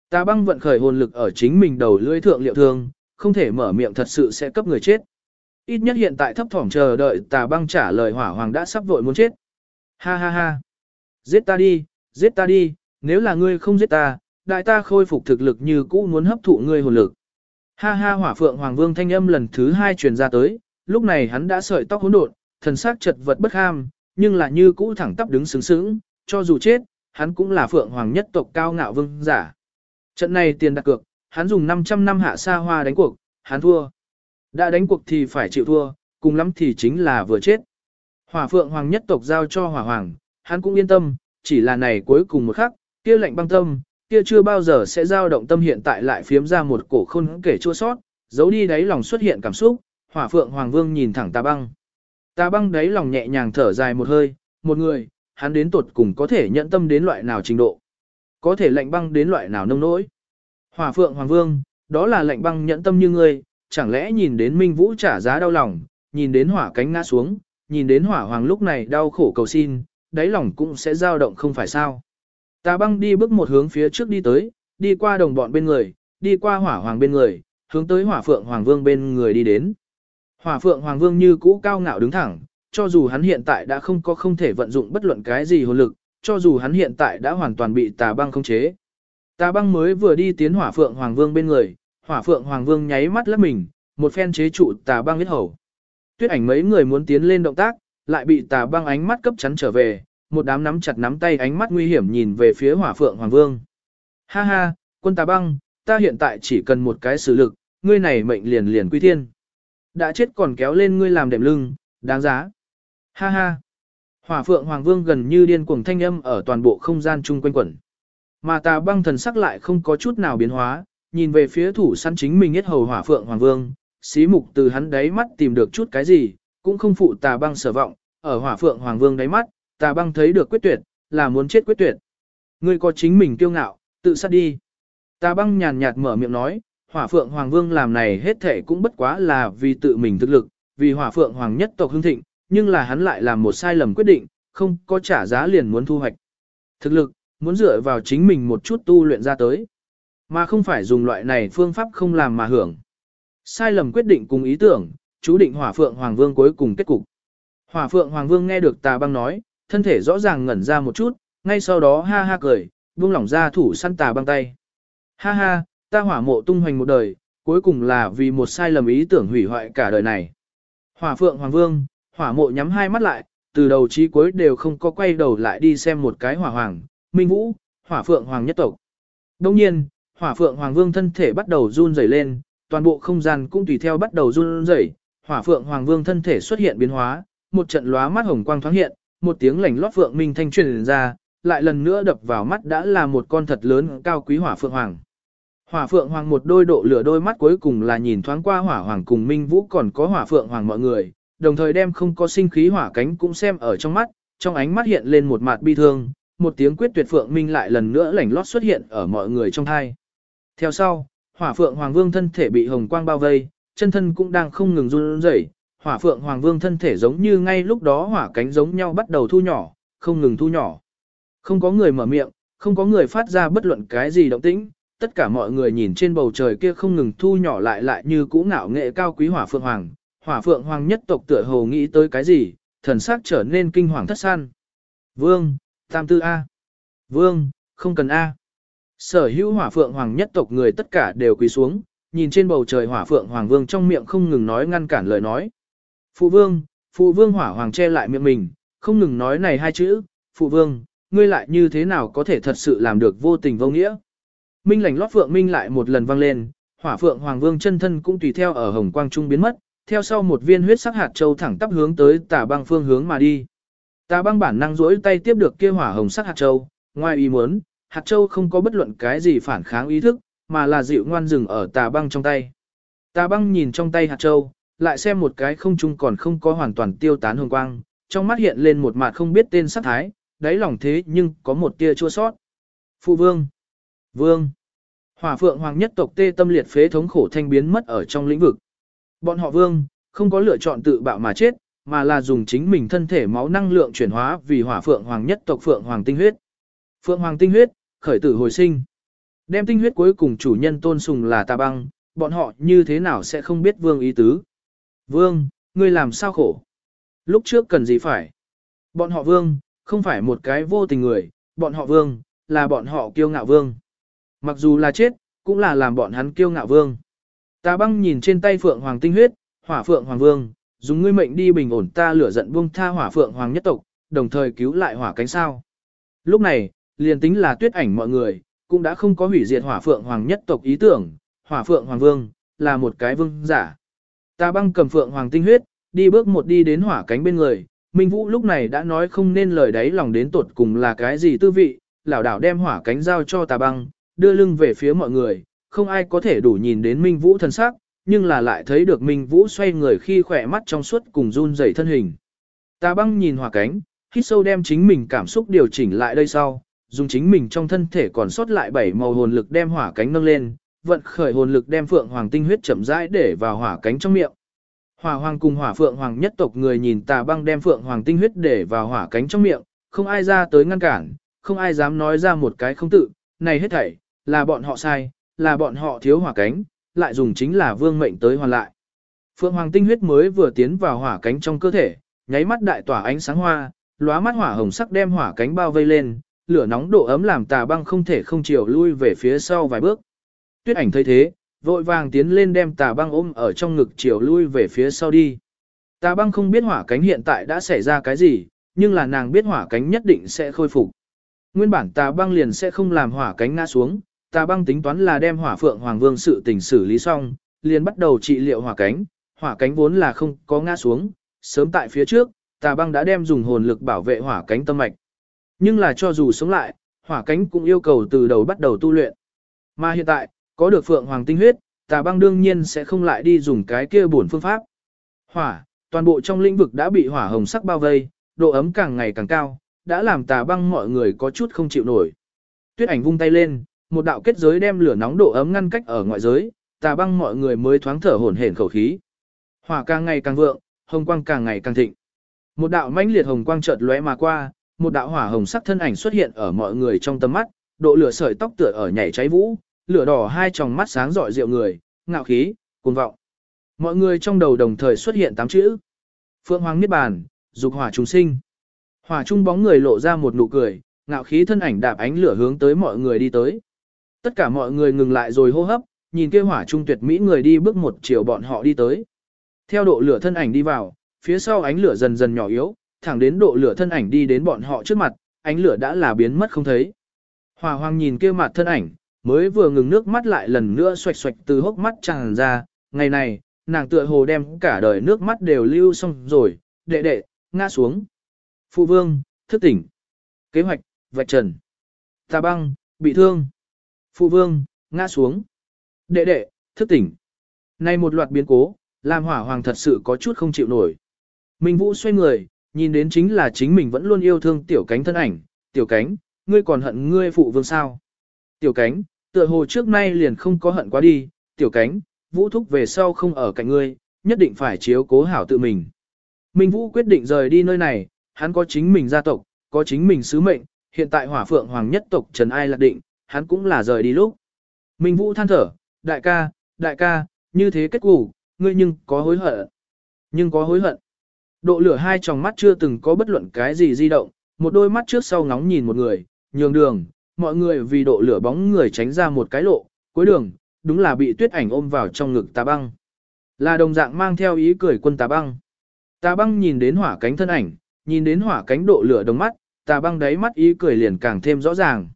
Tà băng vận khởi hồn lực ở chính mình đầu lưỡi thượng liệu thương, không thể mở miệng thật sự sẽ cấp người chết. Ít nhất hiện tại thấp thỏm chờ đợi tà băng trả lời hỏa hoàng đã sắp vội muốn chết. Ha ha ha. Giết ta đi, giết ta đi, nếu là ngươi không giết ta, đại ta khôi phục thực lực như cũ muốn hấp thụ ngươi hồn lực. Ha ha hỏa phượng hoàng vương thanh âm lần thứ hai truyền ra tới, lúc này hắn đã sợi tóc hỗn độn, thần sắc chật vật bất ham, nhưng là như cũ thẳng tắp đứng sướng sướng, cho dù chết, hắn cũng là phượng hoàng nhất tộc cao ngạo vương giả. Trận này tiền đặt cược, hắn dùng 500 năm hạ sa hoa đánh cuộc, hắn thua. Đã đánh cuộc thì phải chịu thua, cùng lắm thì chính là vừa chết. Hỏa phượng hoàng nhất tộc giao cho hỏa hoàng, hắn cũng yên tâm, chỉ là này cuối cùng một khắc, kia lệnh băng tâm, kia chưa bao giờ sẽ dao động tâm hiện tại lại phiếm ra một cổ khôn kể chua sót, giấu đi đáy lòng xuất hiện cảm xúc, hỏa phượng hoàng vương nhìn thẳng tà băng. Tà băng đáy lòng nhẹ nhàng thở dài một hơi, một người, hắn đến tột cùng có thể nhận tâm đến loại nào trình độ. Có thể lệnh băng đến loại nào nông nỗi. Hỏa phượng hoàng vương, đó là lệnh băng nhẫn tâm như ngươi, chẳng lẽ nhìn đến Minh Vũ trả giá đau lòng, nhìn đến hỏa cánh ngã xuống, nhìn đến hỏa hoàng lúc này đau khổ cầu xin, đáy lòng cũng sẽ dao động không phải sao. Tà băng đi bước một hướng phía trước đi tới, đi qua đồng bọn bên người, đi qua hỏa hoàng bên người, hướng tới hỏa phượng hoàng vương bên người đi đến. Hỏa phượng hoàng vương như cũ cao ngạo đứng thẳng, cho dù hắn hiện tại đã không có không thể vận dụng bất luận cái gì hồn lực, cho dù hắn hiện tại đã hoàn toàn bị tà băng khống chế. Tà băng mới vừa đi tiến hỏa phượng hoàng vương bên người, hỏa phượng hoàng vương nháy mắt lấp mình, một phen chế trụ tà băng huyết hầu. Tuyết ảnh mấy người muốn tiến lên động tác, lại bị tà băng ánh mắt cấp chắn trở về, một đám nắm chặt nắm tay ánh mắt nguy hiểm nhìn về phía hỏa phượng hoàng vương. Ha ha, quân tà băng, ta hiện tại chỉ cần một cái xử lực, ngươi này mệnh liền liền quy thiên. Đã chết còn kéo lên ngươi làm đệm lưng, đáng giá. Ha ha. Hỏa phượng hoàng vương gần như điên cuồng thanh âm ở toàn bộ không gian chung quanh quẩn. Mà tà băng thần sắc lại không có chút nào biến hóa, nhìn về phía thủ săn chính mình hết hầu hỏa phượng hoàng vương, xí mục từ hắn đáy mắt tìm được chút cái gì, cũng không phụ tà băng sở vọng, ở hỏa phượng hoàng vương đáy mắt, tà băng thấy được quyết tuyệt, là muốn chết quyết tuyệt. Ngươi có chính mình kiêu ngạo, tự sát đi. Tà băng nhàn nhạt mở miệng nói, hỏa phượng hoàng vương làm này hết thể cũng bất quá là vì tự mình thực lực, vì hỏa phượng hoàng nhất tộc hưng thịnh, nhưng là hắn lại làm một sai lầm quyết định, không có trả giá liền muốn thu hoạch. Thực lực, muốn dựa vào chính mình một chút tu luyện ra tới, mà không phải dùng loại này phương pháp không làm mà hưởng. Sai lầm quyết định cùng ý tưởng, chú định hỏa phượng hoàng vương cuối cùng kết cục. Hỏa phượng hoàng vương nghe được tà băng nói, thân thể rõ ràng ngẩn ra một chút, ngay sau đó ha ha cười, buông lỏng ra thủ săn tà băng tay. Ha ha, ta hỏa mộ tung hoành một đời, cuối cùng là vì một sai lầm ý tưởng hủy hoại cả đời này. Hỏa phượng hoàng vương, hỏa mộ nhắm hai mắt lại, từ đầu chí cuối đều không có quay đầu lại đi xem một cái hỏa hoàng, minh vũ, hỏa phượng hoàng nhất tộc. Đồng nhiên, hỏa phượng hoàng vương thân thể bắt đầu run rẩy lên, toàn bộ không gian cũng tùy theo bắt đầu run rẩy, hỏa phượng hoàng vương thân thể xuất hiện biến hóa, một trận lóa mắt hồng quang thoáng hiện, một tiếng lảnh lót phượng minh thanh truyền ra, lại lần nữa đập vào mắt đã là một con thật lớn cao quý hỏa phượng hoàng. Hỏa phượng hoàng một đôi độ lửa đôi mắt cuối cùng là nhìn thoáng qua hỏa hoàng cùng minh vũ còn có hỏa phượng hoàng mọi người, đồng thời đem không có sinh khí hỏa cánh cũng xem ở trong mắt, trong ánh mắt hiện lên một mặt bi thương, một tiếng quyết tuyệt phượng minh lại lần nữa lảnh lót xuất hiện ở mọi người trong thai. Theo sau, hỏa phượng hoàng vương thân thể bị hồng quang bao vây, chân thân cũng đang không ngừng run rẩy, hỏa phượng hoàng vương thân thể giống như ngay lúc đó hỏa cánh giống nhau bắt đầu thu nhỏ, không ngừng thu nhỏ. Không có người mở miệng, không có người phát ra bất luận cái gì động tĩnh, tất cả mọi người nhìn trên bầu trời kia không ngừng thu nhỏ lại lại như cũ ngạo nghệ cao quý hỏa phượng hoàng, hỏa phượng hoàng nhất tộc tựa hồ nghĩ tới cái gì, thần sắc trở nên kinh hoàng thất san. Vương, tam tư A. Vương, không cần A. Sở hữu hỏa phượng hoàng nhất tộc người tất cả đều quỳ xuống, nhìn trên bầu trời hỏa phượng hoàng vương trong miệng không ngừng nói ngăn cản lời nói. Phụ vương, phụ vương hỏa hoàng che lại miệng mình, không ngừng nói này hai chữ, phụ vương, ngươi lại như thế nào có thể thật sự làm được vô tình vô nghĩa. Minh lành lót phượng minh lại một lần vang lên, hỏa phượng hoàng vương chân thân cũng tùy theo ở hồng quang trung biến mất, theo sau một viên huyết sắc hạt châu thẳng tắp hướng tới tà băng phương hướng mà đi. Tà băng bản năng rỗi tay tiếp được kia hỏa hồng sắc hạt châu, ngoài ý muốn, hạt châu không có bất luận cái gì phản kháng ý thức, mà là dịu ngoan dừng ở tà băng trong tay. Tà băng nhìn trong tay hạt châu, lại xem một cái không trung còn không có hoàn toàn tiêu tán hồng quang, trong mắt hiện lên một mặt không biết tên sắc thái, đáy lòng thế nhưng có một tia chua sót. Phụ vương, vương, hỏa phượng hoàng nhất tộc tê tâm liệt phế thống khổ thanh biến mất ở trong lĩnh vực. Bọn họ vương, không có lựa chọn tự bạo mà chết, mà là dùng chính mình thân thể máu năng lượng chuyển hóa vì hỏa phượng hoàng nhất tộc phượng hoàng tinh huyết. Phượng hoàng tinh huyết, khởi tử hồi sinh. Đem tinh huyết cuối cùng chủ nhân tôn sùng là tà băng, bọn họ như thế nào sẽ không biết vương ý tứ. Vương, ngươi làm sao khổ? Lúc trước cần gì phải? Bọn họ vương, không phải một cái vô tình người, bọn họ vương, là bọn họ kiêu ngạo vương. Mặc dù là chết, cũng là làm bọn hắn kiêu ngạo vương. Tà băng nhìn trên tay phượng hoàng tinh huyết, hỏa phượng hoàng vương, dùng ngươi mệnh đi bình ổn ta lửa giận buông tha hỏa phượng hoàng nhất tộc, đồng thời cứu lại hỏa cánh sao. Lúc này, liền tính là tuyết ảnh mọi người, cũng đã không có hủy diệt hỏa phượng hoàng nhất tộc ý tưởng, hỏa phượng hoàng vương, là một cái vương giả. ta băng cầm phượng hoàng tinh huyết, đi bước một đi đến hỏa cánh bên người, Minh Vũ lúc này đã nói không nên lời đấy lòng đến tột cùng là cái gì tư vị, lão đảo đem hỏa cánh giao cho tà băng, đưa lưng về phía mọi người, không ai có thể đủ nhìn đến Minh Vũ thân sắc, nhưng là lại thấy được Minh Vũ xoay người khi khỏe mắt trong suốt cùng run rẩy thân hình. Tà băng nhìn hỏa cánh, hít sâu đem chính mình cảm xúc điều chỉnh lại đây sau, dùng chính mình trong thân thể còn sót lại bảy màu hồn lực đem hỏa cánh nâng lên, vận khởi hồn lực đem phượng hoàng tinh huyết chậm rãi để vào hỏa cánh trong miệng. Hỏa hoàng cùng hỏa phượng hoàng nhất tộc người nhìn tà băng đem phượng hoàng tinh huyết để vào hỏa cánh trong miệng, không ai ra tới ngăn cản, không ai dám nói ra một cái không tự, này hết thảy, là bọn họ sai, là bọn họ thiếu hỏa cánh, lại dùng chính là vương mệnh tới hoàn lại. Phượng hoàng tinh huyết mới vừa tiến vào hỏa cánh trong cơ thể, nháy mắt đại tỏa ánh sáng hoa, lóa mắt hỏa hồng sắc đem hỏa cánh bao vây lên, lửa nóng độ ấm làm tà băng không thể không chiều lui về phía sau vài bước. Tuyết ảnh thấy thế, vội vàng tiến lên đem tà băng ôm ở trong ngực chiều lui về phía sau đi. Tà băng không biết hỏa cánh hiện tại đã xảy ra cái gì, nhưng là nàng biết hỏa cánh nhất định sẽ khôi phục. Nguyên bản tà băng liền sẽ không làm hỏa cánh ngã xuống, tà băng tính toán là đem hỏa phượng hoàng vương sự tình xử lý xong, liền bắt đầu trị liệu hỏa cánh, hỏa cánh vốn là không có ngã xuống, sớm tại phía trước, tà băng đã đem dùng hồn lực bảo vệ hỏa cánh tâm mạch. Nhưng là cho dù sống lại, hỏa cánh cũng yêu cầu từ đầu bắt đầu tu luyện. Mà hiện tại, có được phượng hoàng tinh huyết, tà băng đương nhiên sẽ không lại đi dùng cái kia bổn phương pháp. Hỏa, toàn bộ trong lĩnh vực đã bị hỏa hồng sắc bao vây, độ ấm càng ngày càng cao, đã làm tà băng mọi người có chút không chịu nổi. Tuyết ảnh vung tay lên, một đạo kết giới đem lửa nóng độ ấm ngăn cách ở ngoại giới, tà băng mọi người mới thoáng thở hổn hển khẩu khí. Hỏa càng ngày càng vượng, hồng quang càng ngày càng thịnh. Một đạo mãnh liệt hồng quang chợt lóe mà qua, một đạo hỏa hồng sắc thân ảnh xuất hiện ở mọi người trong tầm mắt, độ lửa sợi tóc tựa ở nhảy cháy vũ, lửa đỏ hai tròng mắt sáng rọi rượu người, ngạo khí, cuồng vọng. Mọi người trong đầu đồng thời xuất hiện tám chữ. Phượng Hoàng Niết Bàn, dục hỏa trùng sinh. Hỏa trung bóng người lộ ra một nụ cười, ngạo khí thân ảnh đạp ánh lửa hướng tới mọi người đi tới. Tất cả mọi người ngừng lại rồi hô hấp, nhìn kia hỏa trung tuyệt mỹ người đi bước một chiều bọn họ đi tới. Theo độ lửa thân ảnh đi vào, phía sau ánh lửa dần dần nhỏ yếu, thẳng đến độ lửa thân ảnh đi đến bọn họ trước mặt, ánh lửa đã là biến mất không thấy. Hòa Hoàng nhìn kia mặt thân ảnh, mới vừa ngừng nước mắt lại lần nữa xoạch xoạch từ hốc mắt tràn ra, ngày này, nàng tựa hồ đem cả đời nước mắt đều lưu xong rồi, đệ đệ, ngã xuống. Phụ vương, thức tỉnh. Kế hoạch, vạch trần. Tà băng, bị thương. Phụ vương, ngã xuống. Đệ đệ, thức tỉnh. nay một loạt biến cố, làm hỏa hoàng thật sự có chút không chịu nổi. Minh Vũ xoay người, nhìn đến chính là chính mình vẫn luôn yêu thương tiểu cánh thân ảnh. Tiểu cánh, ngươi còn hận ngươi phụ vương sao? Tiểu cánh, tựa hồ trước nay liền không có hận quá đi, tiểu cánh, vũ thúc về sau không ở cạnh ngươi, nhất định phải chiếu cố hảo tự mình. Minh Vũ quyết định rời đi nơi này, hắn có chính mình gia tộc, có chính mình sứ mệnh, hiện tại hỏa phượng hoàng nhất tộc Trần Ai lạc định, hắn cũng là rời đi lúc. Minh Vũ than thở, đại ca, đại ca, như thế kết cục, ngươi nhưng có hối hận. Nhưng có hối hận. Độ lửa hai tròng mắt chưa từng có bất luận cái gì di động, một đôi mắt trước sau ngóng nhìn một người, nhường đường, mọi người vì độ lửa bóng người tránh ra một cái lộ, cuối đường, đúng là bị tuyết ảnh ôm vào trong ngực tà băng. Là đồng dạng mang theo ý cười quân tà băng. Tà băng nhìn đến hỏa cánh thân ảnh, nhìn đến hỏa cánh độ lửa đồng mắt, tà băng đáy mắt ý cười liền càng thêm rõ ràng.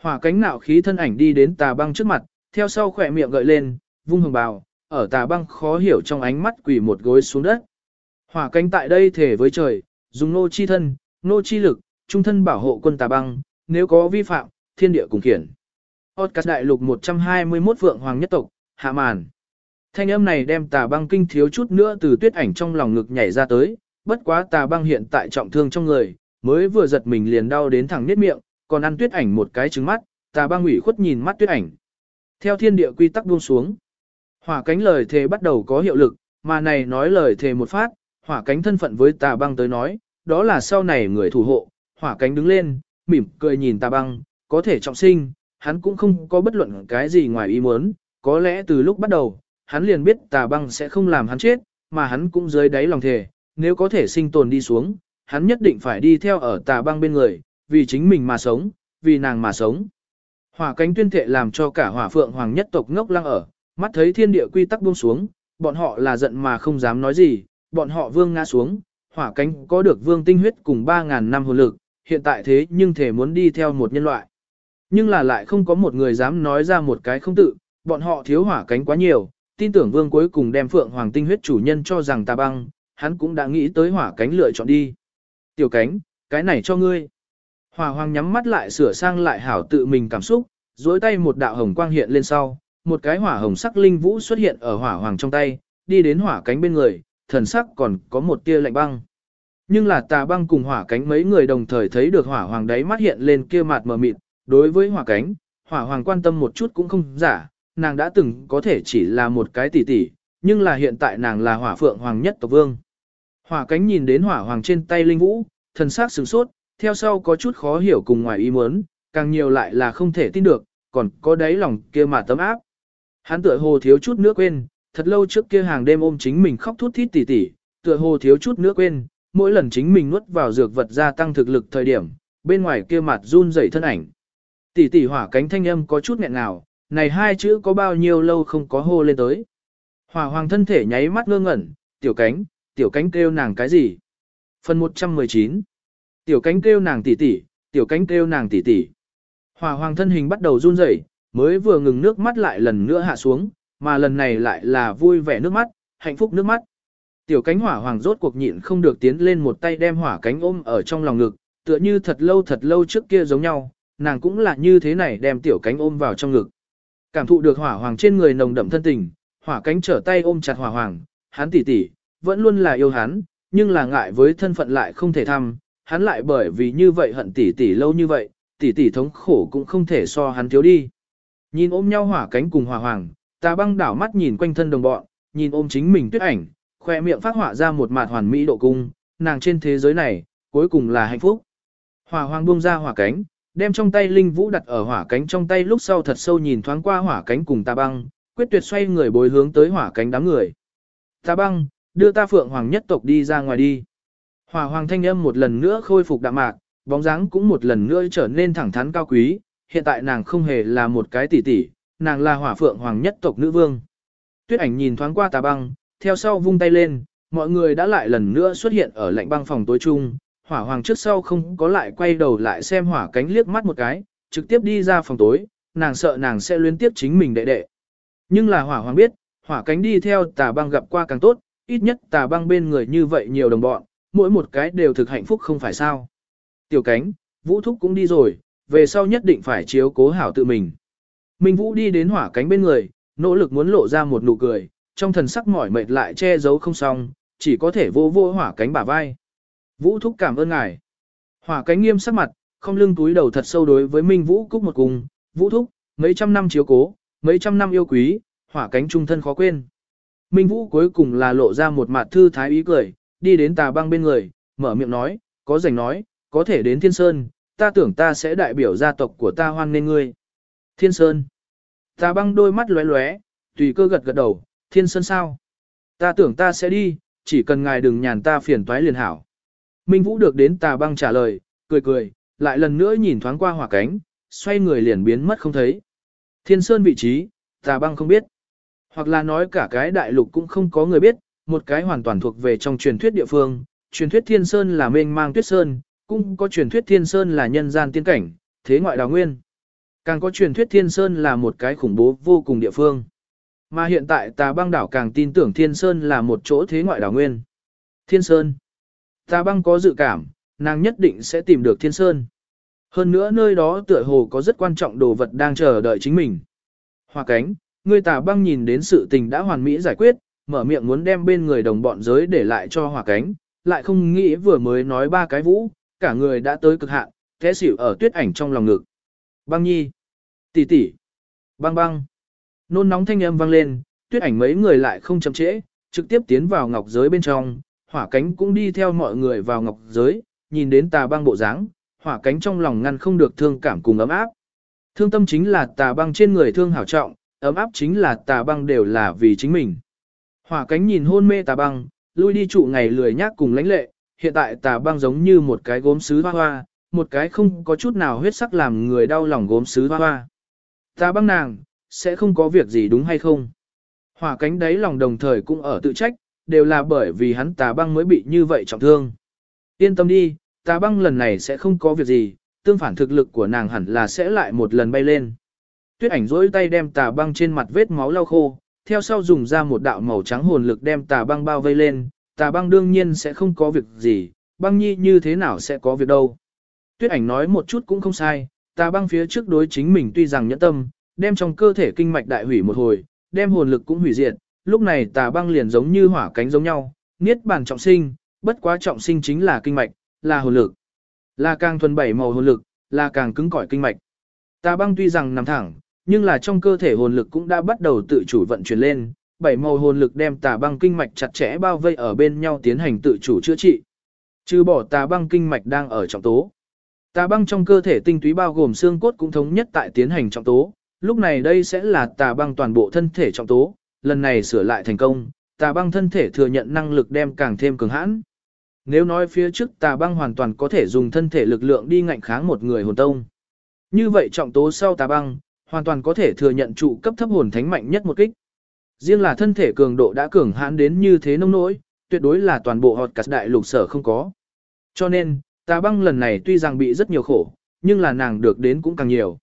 Hỏa cánh nạo khí thân ảnh đi đến tà băng trước mặt, theo sau khỏe miệng gợi lên, vung hồng bào, ở tà băng khó hiểu trong ánh mắt quỳ một gối xuống đất. Hỏa cánh tại đây thể với trời, dùng nô chi thân, nô chi lực, trung thân bảo hộ quân tà băng, nếu có vi phạm, thiên địa cùng khiển. Podcast đại lục 121 vượng hoàng nhất tộc, hạ màn. Thanh âm này đem tà băng kinh thiếu chút nữa từ tuyết ảnh trong lòng ngực nhảy ra tới, bất quá tà băng hiện tại trọng thương trong người, mới vừa giật mình liền đau đến thẳng nết miệng, còn ăn tuyết ảnh một cái trứng mắt, tà băng ủy khuất nhìn mắt tuyết ảnh. Theo thiên địa quy tắc buông xuống, hỏa cánh lời thề bắt đầu có hiệu lực, mà này nói lời thề một phát, hỏa cánh thân phận với tà băng tới nói, đó là sau này người thủ hộ, hỏa cánh đứng lên, mỉm cười nhìn tà băng, có thể trọng sinh, hắn cũng không có bất luận cái gì ngoài ý muốn, có lẽ từ lúc bắt đầu, hắn liền biết tà băng sẽ không làm hắn chết, mà hắn cũng dưới đáy lòng thề, nếu có thể sinh tồn đi xuống, hắn nhất định phải đi theo ở tà băng bên người, vì chính mình mà sống, vì nàng mà sống. Hỏa cánh tuyên thệ làm cho cả hỏa phượng hoàng nhất tộc ngốc lăng ở, mắt thấy thiên địa quy tắc buông xuống, bọn họ là giận mà không dám nói gì, bọn họ vương ngã xuống, hỏa cánh có được vương tinh huyết cùng 3.000 năm hồn lực, hiện tại thế nhưng thể muốn đi theo một nhân loại. Nhưng là lại không có một người dám nói ra một cái không tự, bọn họ thiếu hỏa cánh quá nhiều, tin tưởng vương cuối cùng đem phượng hoàng tinh huyết chủ nhân cho rằng ta băng, hắn cũng đã nghĩ tới hỏa cánh lựa chọn đi. Tiểu cánh, cái này cho ngươi. Hỏa hoàng nhắm mắt lại sửa sang lại hảo tự mình cảm xúc, duỗi tay một đạo hồng quang hiện lên sau, một cái hỏa hồng sắc linh vũ xuất hiện ở hỏa hoàng trong tay, đi đến hỏa cánh bên người, thần sắc còn có một tia lạnh băng. Nhưng là tà băng cùng hỏa cánh mấy người đồng thời thấy được hỏa hoàng đáy mắt hiện lên kia mặt mờ mịt, đối với hỏa cánh, hỏa hoàng quan tâm một chút cũng không giả, nàng đã từng có thể chỉ là một cái tỷ tỷ, nhưng là hiện tại nàng là hỏa phượng hoàng nhất tộc vương. Hỏa cánh nhìn đến hỏa hoàng trên tay linh vũ, thần sắc sửng sốt, theo sau có chút khó hiểu cùng ngoài ý muốn, càng nhiều lại là không thể tin được, còn có đáy lòng kia mà tấm áp. Hắn tựa hồ thiếu chút nữa quên, thật lâu trước kia hàng đêm ôm chính mình khóc thút thít tỉ tỉ, tựa hồ thiếu chút nữa quên, mỗi lần chính mình nuốt vào dược vật gia tăng thực lực thời điểm, bên ngoài kia mặt run rẩy thân ảnh. tỉ tỉ hỏa cánh thanh âm có chút nghẹn nào, này hai chữ có bao nhiêu lâu không có hô lên tới. Hỏa hoàng thân thể nháy mắt ngơ ngẩn, tiểu cánh, tiểu cánh kêu nàng cái gì? Phần 119 Tiểu cánh kêu nàng tỉ tỉ, tiểu cánh kêu nàng tỉ tỉ. Hỏa hoàng thân hình bắt đầu run rẩy, mới vừa ngừng nước mắt lại lần nữa hạ xuống, mà lần này lại là vui vẻ nước mắt, hạnh phúc nước mắt. Tiểu cánh hỏa hoàng rốt cuộc nhịn không được tiến lên một tay đem hỏa cánh ôm ở trong lòng ngực, tựa như thật lâu thật lâu trước kia giống nhau, nàng cũng là như thế này đem tiểu cánh ôm vào trong ngực. Cảm thụ được hỏa hoàng trên người nồng đậm thân tình, hỏa cánh trở tay ôm chặt hỏa hoàng, hắn tỷ tỷ, vẫn luôn là yêu hắn, nhưng là ngại với thân phận lại không thể thăm, hắn lại bởi vì như vậy hận tỷ tỷ lâu như vậy, tỷ tỷ thống khổ cũng không thể so hắn thiếu đi. Nhìn ôm nhau hỏa cánh cùng hỏa hoàng, ta băng đảo mắt nhìn quanh thân đồng bọn, nhìn ôm chính mình tuyết ảnh, khoe miệng phát họa ra một mặt hoàn mỹ độ cung, nàng trên thế giới này, cuối cùng là hạnh phúc. Hỏa hoàng buông ra hỏa cánh, đem trong tay linh vũ đặt ở hỏa cánh trong tay lúc sau thật sâu nhìn thoáng qua hỏa cánh cùng ta băng, quyết tuyệt xoay người bối hướng tới hỏa cánh đám người. Ta băng, đưa ta phượng hoàng nhất tộc đi ra ngoài đi. Hỏa hoàng thanh âm một lần nữa khôi phục đạm mạc, bóng dáng cũng một lần nữa trở nên thẳng thắn cao quý, hiện tại nàng không hề là một cái tỷ tỷ, nàng là hỏa phượng hoàng nhất tộc nữ vương. Tuyết ảnh nhìn thoáng qua tà băng, theo sau vung tay lên, mọi người đã lại lần nữa xuất hiện ở lạnh băng phòng tối trung, hỏa hoàng trước sau không có lại quay đầu lại xem hỏa cánh liếc mắt một cái, trực tiếp đi ra phòng tối, nàng sợ nàng sẽ luyến tiếp chính mình đệ đệ. Nhưng là hỏa hoàng biết, hỏa cánh đi theo tà băng gặp qua càng tốt, ít nhất tà băng bên người như vậy nhiều đồng bọn, mỗi một cái đều thực hạnh phúc không phải sao. Tiểu cánh, vũ thúc cũng đi rồi, về sau nhất định phải chiếu cố hảo tự mình. Minh Vũ đi đến hỏa cánh bên người, nỗ lực muốn lộ ra một nụ cười, trong thần sắc mỏi mệt lại che giấu không xong, chỉ có thể vô vô hỏa cánh bả vai. Vũ thúc cảm ơn ngài. Hỏa cánh nghiêm sắc mặt, không lưng túi đầu thật sâu đối với Minh Vũ cúc một cùng, Vũ thúc, mấy trăm năm chiếu cố, mấy trăm năm yêu quý, hỏa cánh trung thân khó quên. Minh Vũ cuối cùng là lộ ra một mặt thư thái ý cười, đi đến tà băng bên người, mở miệng nói, có rảnh nói, có thể đến Thiên Sơn, ta tưởng ta sẽ đại biểu gia tộc của ta hoan nên ngươi. Thiên Sơn. Tà băng đôi mắt lóe lóe, tùy cơ gật gật đầu, Thiên Sơn sao? Ta tưởng ta sẽ đi, chỉ cần ngài đừng nhàn ta phiền toái liền hảo. Minh Vũ được đến tà băng trả lời, cười cười, lại lần nữa nhìn thoáng qua hỏa cánh, xoay người liền biến mất không thấy. Thiên Sơn vị trí, tà băng không biết. Hoặc là nói cả cái đại lục cũng không có người biết, một cái hoàn toàn thuộc về trong truyền thuyết địa phương. Truyền thuyết Thiên Sơn là mênh mang tuyết sơn, cũng có truyền thuyết Thiên Sơn là nhân gian tiên cảnh, thế ngoại đào nguyên. Càng có truyền thuyết Thiên Sơn là một cái khủng bố vô cùng địa phương. Mà hiện tại tà băng đảo càng tin tưởng Thiên Sơn là một chỗ thế ngoại đảo nguyên. Thiên Sơn. Tà băng có dự cảm, nàng nhất định sẽ tìm được Thiên Sơn. Hơn nữa nơi đó tựa hồ có rất quan trọng đồ vật đang chờ đợi chính mình. Hoa cánh, người tà băng nhìn đến sự tình đã hoàn mỹ giải quyết, mở miệng muốn đem bên người đồng bọn giới để lại cho Hoa cánh, lại không nghĩ vừa mới nói ba cái vũ, cả người đã tới cực hạn, thế xỉu ở tuyết ảnh trong lòng ngực. Băng nhi, tỷ tỷ, băng băng, nôn nóng thanh âm vang lên, tuyết ảnh mấy người lại không chậm trễ, trực tiếp tiến vào ngọc giới bên trong, hỏa cánh cũng đi theo mọi người vào ngọc giới, nhìn đến tà băng bộ dáng, hỏa cánh trong lòng ngăn không được thương cảm cùng ấm áp. Thương tâm chính là tà băng trên người thương hảo trọng, ấm áp chính là tà băng đều là vì chính mình. Hỏa cánh nhìn hôn mê tà băng, lui đi trụ ngày lười nhác cùng lãnh lệ, hiện tại tà băng giống như một cái gốm sứ hoa hoa, một cái không có chút nào huyết sắc làm người đau lòng gốm sứ hoa hoa. Ta băng nàng, sẽ không có việc gì đúng hay không? Hỏa cánh đấy lòng đồng thời cũng ở tự trách, đều là bởi vì hắn tà băng mới bị như vậy trọng thương. Yên tâm đi, tà băng lần này sẽ không có việc gì, tương phản thực lực của nàng hẳn là sẽ lại một lần bay lên. Tuyết ảnh rỗi tay đem tà băng trên mặt vết máu lau khô, theo sau dùng ra một đạo màu trắng hồn lực đem tà băng bao vây lên, tà băng đương nhiên sẽ không có việc gì, băng nhi như thế nào sẽ có việc đâu. Tuyết ảnh nói một chút cũng không sai, tà băng phía trước đối chính mình tuy rằng nhẫn tâm, đem trong cơ thể kinh mạch đại hủy một hồi, đem hồn lực cũng hủy diệt, lúc này tà băng liền giống như hỏa cánh giống nhau, niết bàn trọng sinh, bất quá trọng sinh chính là kinh mạch, là hồn lực. Là càng thuần bảy màu hồn lực, là càng cứng cỏi kinh mạch. Tà băng tuy rằng nằm thẳng, nhưng là trong cơ thể hồn lực cũng đã bắt đầu tự chủ vận chuyển lên, bảy màu hồn lực đem tà băng kinh mạch chặt chẽ bao vây ở bên nhau tiến hành tự chủ chữa trị. Trừ bỏ tà băng kinh mạch đang ở trọng tố. Tà băng trong cơ thể tinh túy bao gồm xương cốt cũng thống nhất tại tiến hành trọng tố, lúc này đây sẽ là tà băng toàn bộ thân thể trọng tố, lần này sửa lại thành công, tà băng thân thể thừa nhận năng lực đem càng thêm cường hãn. Nếu nói phía trước tà băng hoàn toàn có thể dùng thân thể lực lượng đi ngạnh kháng một người hồn tông. Như vậy trọng tố sau tà băng, hoàn toàn có thể thừa nhận trụ cấp thấp hồn thánh mạnh nhất một kích. Riêng là thân thể cường độ đã cường hãn đến như thế nông nỗi, tuyệt đối là toàn bộ họt cắt đại lục sở không có. Cho nên, tà băng lần này tuy rằng bị rất nhiều khổ, nhưng là nàng được đến cũng càng nhiều.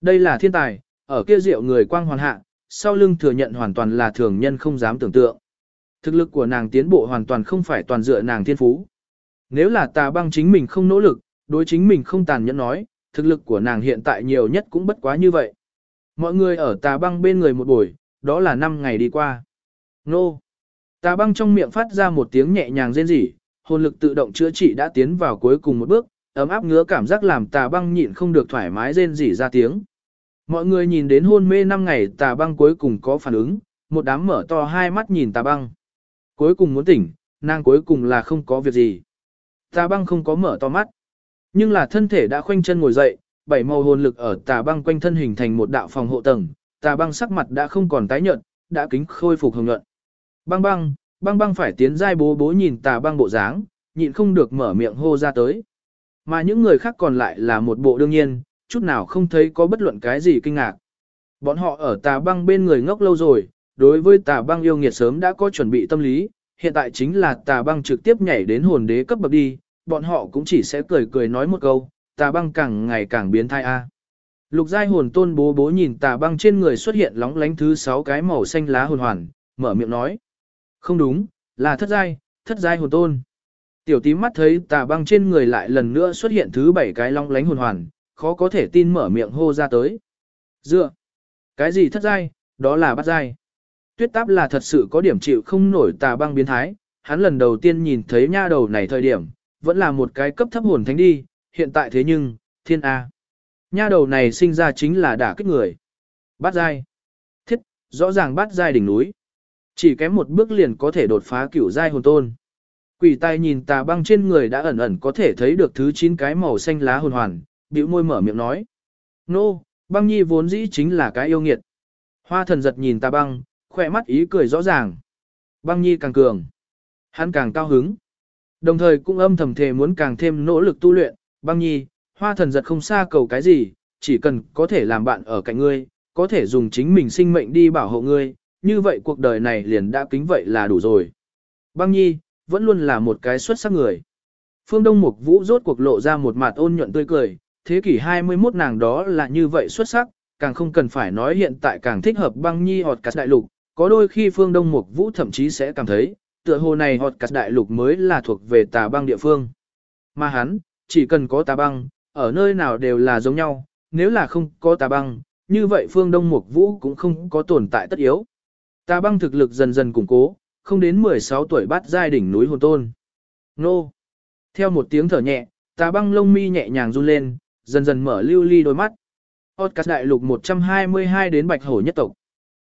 Đây là thiên tài, ở kia rượu người quang hoàn hạ, sau lưng thừa nhận hoàn toàn là thường nhân không dám tưởng tượng. Thực lực của nàng tiến bộ hoàn toàn không phải toàn dựa nàng thiên phú. Nếu là tà băng chính mình không nỗ lực, đối chính mình không tàn nhẫn nói, thực lực của nàng hiện tại nhiều nhất cũng bất quá như vậy. Mọi người ở tà băng bên người một buổi, đó là 5 ngày đi qua. Nô! Tà băng trong miệng phát ra một tiếng nhẹ nhàng rên rỉ, hồn lực tự động chữa trị đã tiến vào cuối cùng một bước, ấm áp ngứa cảm giác làm tà băng nhịn không được thoải mái rên rỉ ra tiếng. Mọi người nhìn đến hôn mê 5 ngày tà băng cuối cùng có phản ứng, một đám mở to hai mắt nhìn tà băng. Cuối cùng muốn tỉnh, nàng cuối cùng là không có việc gì. Tà băng không có mở to mắt. Nhưng là thân thể đã khoanh chân ngồi dậy, bảy màu hồn lực ở tà băng quanh thân hình thành một đạo phòng hộ tầng, tà băng sắc mặt đã không còn tái nhợt, đã kính khôi phục hồng nhuận. Băng băng, băng băng phải tiến giai bố bố nhìn tà băng bộ dáng, nhịn không được mở miệng hô ra tới. Mà những người khác còn lại là một bộ đương nhiên, chút nào không thấy có bất luận cái gì kinh ngạc. Bọn họ ở tà băng bên người ngốc lâu rồi, đối với tà băng yêu nghiệt sớm đã có chuẩn bị tâm lý, hiện tại chính là tà băng trực tiếp nhảy đến hồn đế cấp bậc đi, bọn họ cũng chỉ sẽ cười cười nói một câu, tà băng càng ngày càng biến thai a. Lục giai hồn tôn bố bố nhìn tà băng trên người xuất hiện lóng lánh thứ sáu cái màu xanh lá hồn hoàn, mở miệng nói. Không đúng, là thất giai, thất giai hồn tôn. Tiểu tím mắt thấy tà băng trên người lại lần nữa xuất hiện thứ bảy cái long lánh hồn hoàn, khó có thể tin mở miệng hô ra tới. Dựa, cái gì thất giai, đó là bát giai. Tuyết táp là thật sự có điểm chịu không nổi tà băng biến thái, hắn lần đầu tiên nhìn thấy nha đầu này thời điểm, vẫn là một cái cấp thấp hồn thánh đi, hiện tại thế nhưng, thiên A. Nha đầu này sinh ra chính là đả kích người. Bát giai. Thiết, rõ ràng bát giai đỉnh núi. Chỉ kém một bước liền có thể đột phá cửu giai hồn tôn. Quỷ tai nhìn tà băng trên người đã ẩn ẩn có thể thấy được thứ 9 cái màu xanh lá hồn hoàn, bĩu môi mở miệng nói. Nô, no, băng nhi vốn dĩ chính là cái yêu nghiệt. Hoa thần giật nhìn tà băng, khỏe mắt ý cười rõ ràng. Băng nhi càng cường. Hắn càng cao hứng. Đồng thời cũng âm thầm thề muốn càng thêm nỗ lực tu luyện, băng nhi, hoa thần giật không xa cầu cái gì, chỉ cần có thể làm bạn ở cạnh ngươi, có thể dùng chính mình sinh mệnh đi bảo hộ ngươi, như vậy cuộc đời này liền đã kính vậy là đủ rồi. Băng nhi, vẫn luôn là một cái xuất sắc người. Phương Đông Mục Vũ rốt cuộc lộ ra một mặt ôn nhuận tươi cười, thế kỷ 21 nàng đó là như vậy xuất sắc, càng không cần phải nói hiện tại càng thích hợp băng nhi họt cắt đại lục, có đôi khi Phương Đông Mục Vũ thậm chí sẽ cảm thấy, tựa hồ này họt cắt đại lục mới là thuộc về tà băng địa phương. Mà hắn, chỉ cần có tà băng, ở nơi nào đều là giống nhau, nếu là không có tà băng, như vậy Phương Đông Mục Vũ cũng không có tồn tại tất yếu. Tà băng thực lực dần dần củng cố, không đến 16 tuổi bắt giai đỉnh núi hồn tôn. Nô! Theo một tiếng thở nhẹ, tà băng lông mi nhẹ nhàng run lên, dần dần mở lưu ly đôi mắt. Podcast đại lục 122 đến bạch hổ nhất tộc.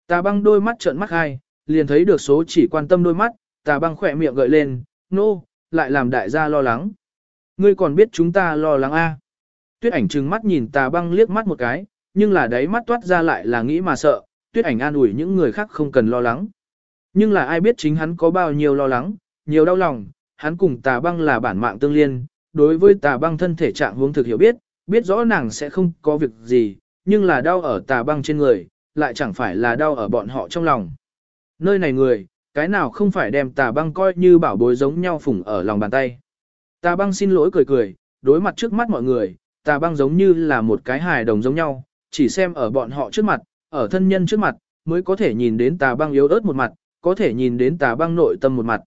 Tà băng đôi mắt trợn mắt hai, liền thấy được số chỉ quan tâm đôi mắt, tà băng khỏe miệng gợi lên, nô, lại làm đại gia lo lắng. Ngươi còn biết chúng ta lo lắng a? À? Tuyết ảnh trừng mắt nhìn tà băng liếc mắt một cái, nhưng là đáy mắt toát ra lại là nghĩ mà sợ, tuyết ảnh an ủi những người khác không cần lo lắng. Nhưng là ai biết chính hắn có bao nhiêu lo lắng, nhiều đau lòng, hắn cùng tà băng là bản mạng tương liên, đối với tà băng thân thể trạng huống thực hiểu biết, biết rõ nàng sẽ không có việc gì, nhưng là đau ở tà băng trên người, lại chẳng phải là đau ở bọn họ trong lòng. Nơi này người, cái nào không phải đem tà băng coi như bảo bối giống nhau phủng ở lòng bàn tay. Tà băng xin lỗi cười cười, đối mặt trước mắt mọi người, tà băng giống như là một cái hài đồng giống nhau, chỉ xem ở bọn họ trước mặt, ở thân nhân trước mặt, mới có thể nhìn đến tà băng yếu ớt một mặt, có thể nhìn đến tà băng nội tâm một mặt.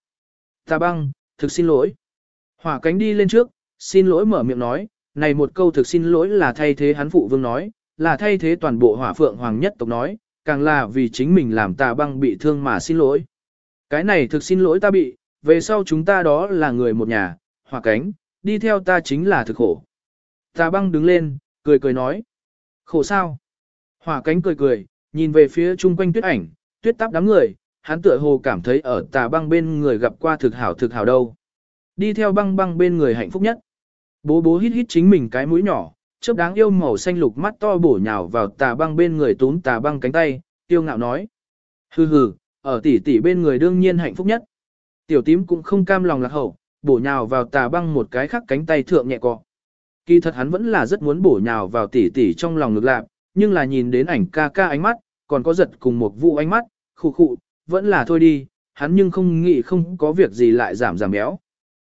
Tà băng, thực xin lỗi. Hỏa cánh đi lên trước, xin lỗi mở miệng nói, này một câu thực xin lỗi là thay thế hắn phụ vương nói, là thay thế toàn bộ hỏa phượng hoàng nhất tộc nói, càng là vì chính mình làm tà băng bị thương mà xin lỗi. Cái này thực xin lỗi ta bị, về sau chúng ta đó là người một nhà, hỏa cánh, đi theo ta chính là thực khổ. Tà băng đứng lên, cười cười nói. Khổ sao? Hỏa cánh cười cười, nhìn về phía chung quanh tuyết ảnh, tuyết táp đám người, hắn tựa hồ cảm thấy ở tà băng bên người gặp qua thực hảo thực hảo đâu. Đi theo băng băng bên người hạnh phúc nhất. Bố bố hít hít chính mình cái mũi nhỏ, chớp đáng yêu màu xanh lục mắt to bổ nhào vào tà băng bên người túm tà băng cánh tay, tiêu ngạo nói. Hừ hừ, ở tỷ tỷ bên người đương nhiên hạnh phúc nhất. Tiểu tím cũng không cam lòng lạc hậu, bổ nhào vào tà băng một cái khắc cánh tay thượng nhẹ cọ. Kỳ thật hắn vẫn là rất muốn bổ nhào vào tỷ tỷ trong lòng ngực lạc, nhưng là nhìn đến ảnh ca ca ánh mắt, còn có giật cùng một vụ ánh mắt, khụ khụ, vẫn là thôi đi, hắn nhưng không nghĩ không có việc gì lại giảm giảm béo.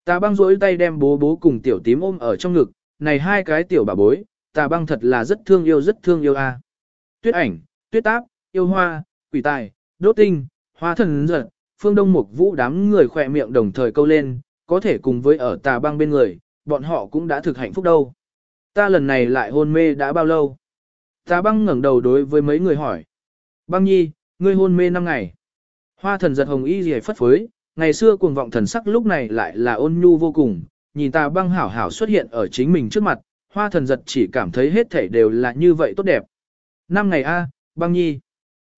Tà băng rỗi tay đem bố bố cùng tiểu tím ôm ở trong ngực, này hai cái tiểu bà bối, tà băng thật là rất thương yêu rất thương yêu a. Tuyết ảnh, tuyết táp, yêu hoa, quỷ tài, đốt tinh, hoa thần giật, phương đông mục vũ đám người khỏe miệng đồng thời câu lên, có thể cùng với ở tà băng bên người, bọn họ cũng đã thực hạnh phúc đâu. Ta lần này lại hôn mê đã bao lâu? Tà băng ngẩng đầu đối với mấy người hỏi. Băng nhi, ngươi hôn mê 5 ngày. Hoa thần giật hồng y gì phất phới, ngày xưa cuồng vọng thần sắc lúc này lại là ôn nhu vô cùng, nhìn tà băng hảo hảo xuất hiện ở chính mình trước mặt, hoa thần giật chỉ cảm thấy hết thảy đều là như vậy tốt đẹp. Năm ngày A, băng nhi.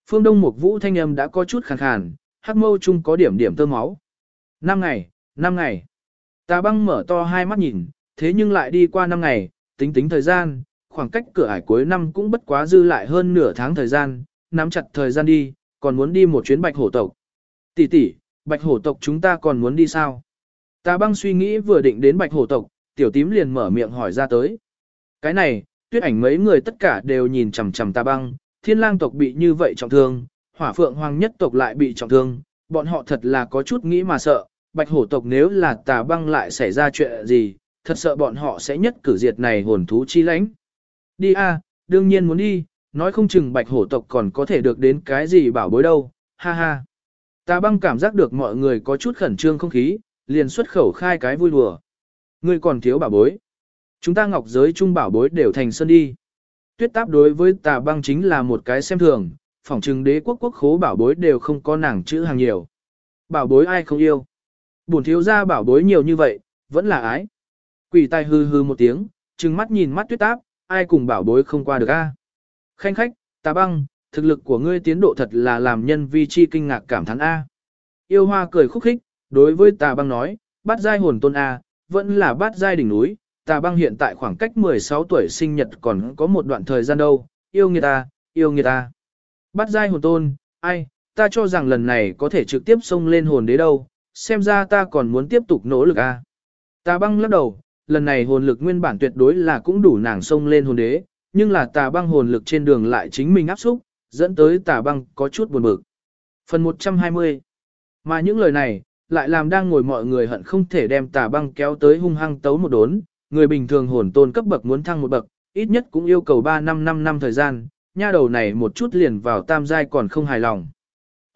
Phương Đông Mục Vũ thanh âm đã có chút khàn khàn, hắc mâu chung có điểm điểm tơ máu. Năm ngày, năm ngày. Tà băng mở to hai mắt nhìn, thế nhưng lại đi qua năm ngày, tính tính thời gian, khoảng cách cửa ải cuối năm cũng bất quá dư lại hơn nửa tháng thời gian, nắm chặt thời gian đi, còn muốn đi một chuyến bạch hổ tộc. Tỷ tỷ, bạch hổ tộc chúng ta còn muốn đi sao? Tà băng suy nghĩ vừa định đến bạch hổ tộc, tiểu tím liền mở miệng hỏi ra tới. Cái này, tuyết ảnh mấy người tất cả đều nhìn chằm chằm ta băng, thiên lang tộc bị như vậy trọng thương, hỏa phượng hoàng nhất tộc lại bị trọng thương, bọn họ thật là có chút nghĩ mà sợ, bạch hổ tộc nếu là tà băng lại xảy ra chuyện gì, thật sợ bọn họ sẽ nhất cử diệt này hồn thú chi lãnh. Đi a, đương nhiên muốn đi, nói không chừng bạch hổ tộc còn có thể được đến cái gì bảo bối đâu, ha ha. Tà băng cảm giác được mọi người có chút khẩn trương không khí, liền xuất khẩu khai cái vui đùa. Ngươi còn thiếu bảo bối. Chúng ta ngọc giới trung bảo bối đều thành sơn đi. Tuyết táp đối với tà băng chính là một cái xem thường, phỏng chừng đế quốc quốc khố bảo bối đều không có nàng chữ hàng nhiều. Bảo bối ai không yêu. Bổn thiếu ra bảo bối nhiều như vậy, vẫn là ái. Quỷ tai hư hư một tiếng, trừng mắt nhìn mắt tuyết táp, ai cùng bảo bối không qua được a? Khanh khách, tà băng, thực lực của ngươi tiến độ thật là làm nhân vi chi kinh ngạc cảm thán a. Yêu hoa cười khúc khích, đối với tà băng nói, bát giai hồn tôn a, vẫn là bát giai đỉnh núi, tà băng hiện tại khoảng cách 16 tuổi sinh nhật còn có một đoạn thời gian đâu, yêu người ta, yêu người ta. Bát giai hồn tôn, ai, ta cho rằng lần này có thể trực tiếp xông lên hồn đế đâu, xem ra ta còn muốn tiếp tục nỗ lực a. Tà băng lắc đầu, lần này hồn lực nguyên bản tuyệt đối là cũng đủ nàng xông lên hồn đế, nhưng là tà băng hồn lực trên đường lại chính mình áp xúc, dẫn tới tà băng có chút buồn bực. Phần 120 Mà những lời này, lại làm đang ngồi mọi người hận không thể đem tà băng kéo tới hung hăng tấu một đốn, người bình thường hồn tôn cấp bậc muốn thăng một bậc, ít nhất cũng yêu cầu 3 năm 5 năm thời gian, nha đầu này một chút liền vào tam giai còn không hài lòng.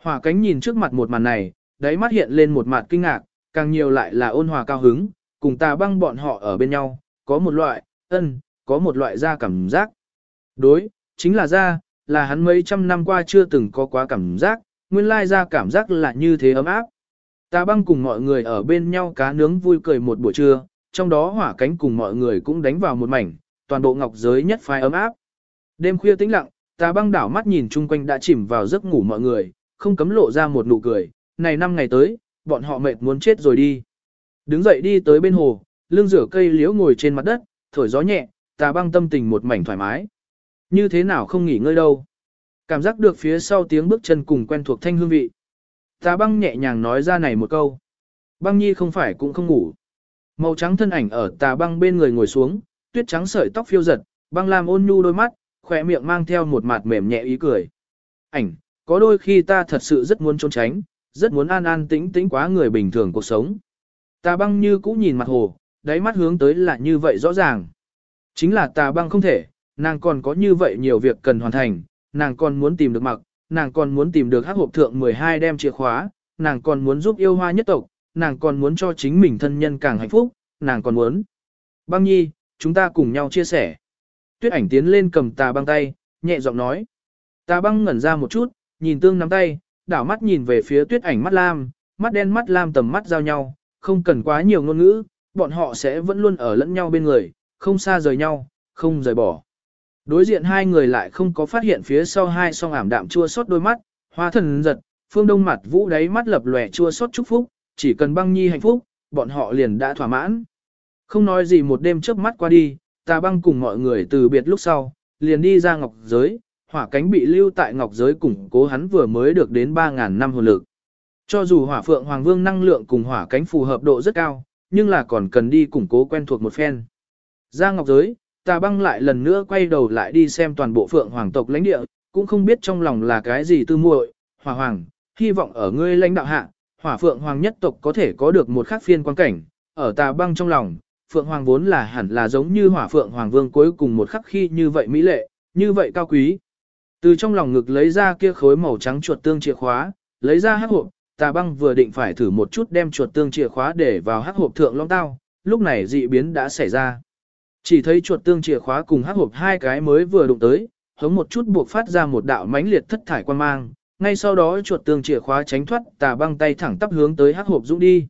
Hỏa cánh nhìn trước mặt một màn này, đáy mắt hiện lên một mặt kinh ngạc, càng nhiều lại là ôn hòa cao hứng, cùng tà băng bọn họ ở bên nhau, có một loại, ân, có một loại da cảm giác. Đối, chính là da, là hắn mấy trăm năm qua chưa từng có quá cảm giác, nguyên lai da cảm giác là như thế ấm áp. Tà băng cùng mọi người ở bên nhau cá nướng vui cười một buổi trưa, trong đó hỏa cánh cùng mọi người cũng đánh vào một mảnh, toàn bộ ngọc giới nhất phái ấm áp. Đêm khuya tĩnh lặng, tà băng đảo mắt nhìn chung quanh đã chìm vào giấc ngủ mọi người, không cấm lộ ra một nụ cười, này năm ngày tới, bọn họ mệt muốn chết rồi đi. Đứng dậy đi tới bên hồ, lưng rửa cây liễu ngồi trên mặt đất, thổi gió nhẹ, tà băng tâm tình một mảnh thoải mái. Như thế nào không nghỉ ngơi đâu. Cảm giác được phía sau tiếng bước chân cùng quen thuộc thanh hương vị. Tà băng nhẹ nhàng nói ra này một câu. Băng nhi không phải cũng không ngủ. Màu trắng thân ảnh ở tà băng bên người ngồi xuống, tuyết trắng sợi tóc phiêu giật, băng làm ôn nhu đôi mắt, khỏe miệng mang theo một mặt mềm nhẹ ý cười. Ảnh, có đôi khi ta thật sự rất muốn trốn tránh, rất muốn an an tĩnh tĩnh quá người bình thường cuộc sống. Tà băng như cũ nhìn mặt hồ, đáy mắt hướng tới là như vậy rõ ràng. Chính là tà băng không thể, nàng còn có như vậy nhiều việc cần hoàn thành, nàng còn muốn tìm được mặc, nàng còn muốn tìm được hắc hộp thượng 12 đem chìa khóa, nàng còn muốn giúp yêu hoa nhất tộc, nàng còn muốn cho chính mình thân nhân càng hạnh phúc, nàng còn muốn. Băng nhi, chúng ta cùng nhau chia sẻ. Tuyết ảnh tiến lên cầm tà băng tay, nhẹ giọng nói. Tà băng ngẩn ra một chút, nhìn tương nắm tay, đảo mắt nhìn về phía tuyết ảnh mắt lam, mắt đen mắt lam tầm mắt giao nhau, không cần quá nhiều ngôn ngữ, bọn họ sẽ vẫn luôn ở lẫn nhau bên người, không xa rời nhau, không rời bỏ. Đối diện hai người lại không có phát hiện phía sau hai song ảm đạm chua xót đôi mắt, hoa thần giật, phương đông mặt vũ đáy mắt lập lòe chua xót chúc phúc, chỉ cần băng nhi hạnh phúc, bọn họ liền đã thỏa mãn. Không nói gì một đêm trước mắt qua đi, ta băng cùng mọi người từ biệt lúc sau, liền đi ra ngọc giới, hỏa cánh bị lưu tại ngọc giới củng cố hắn vừa mới được đến 3.000 năm hồn lực. Cho dù hỏa phượng hoàng vương năng lượng cùng hỏa cánh phù hợp độ rất cao, nhưng là còn cần đi củng cố quen thuộc một phen. Ra ngọc giới, tà băng lại lần nữa quay đầu lại đi xem toàn bộ phượng hoàng tộc lãnh địa, cũng không biết trong lòng là cái gì tư muội, hỏa hoàng, hy vọng ở ngươi lãnh đạo hạ, hỏa phượng hoàng nhất tộc có thể có được một khác phiên quan cảnh, ở tà băng trong lòng, phượng hoàng vốn là hẳn là giống như hỏa phượng hoàng vương cuối cùng một khắc khi như vậy mỹ lệ, như vậy cao quý. Từ trong lòng ngực lấy ra kia khối màu trắng chuột tương chìa khóa, lấy ra hắc hộp, tà băng vừa định phải thử một chút đem chuột tương chìa khóa để vào hắc hộp thượng long tao, lúc này dị biến đã xảy ra. Chỉ thấy chuột tương chìa khóa cùng hắc hộp hai cái mới vừa đụng tới, hống một chút buộc phát ra một đạo mãnh liệt thất thải quan mang, ngay sau đó chuột tương chìa khóa tránh thoát tà băng tay thẳng tắp hướng tới hắc hộp dũng đi.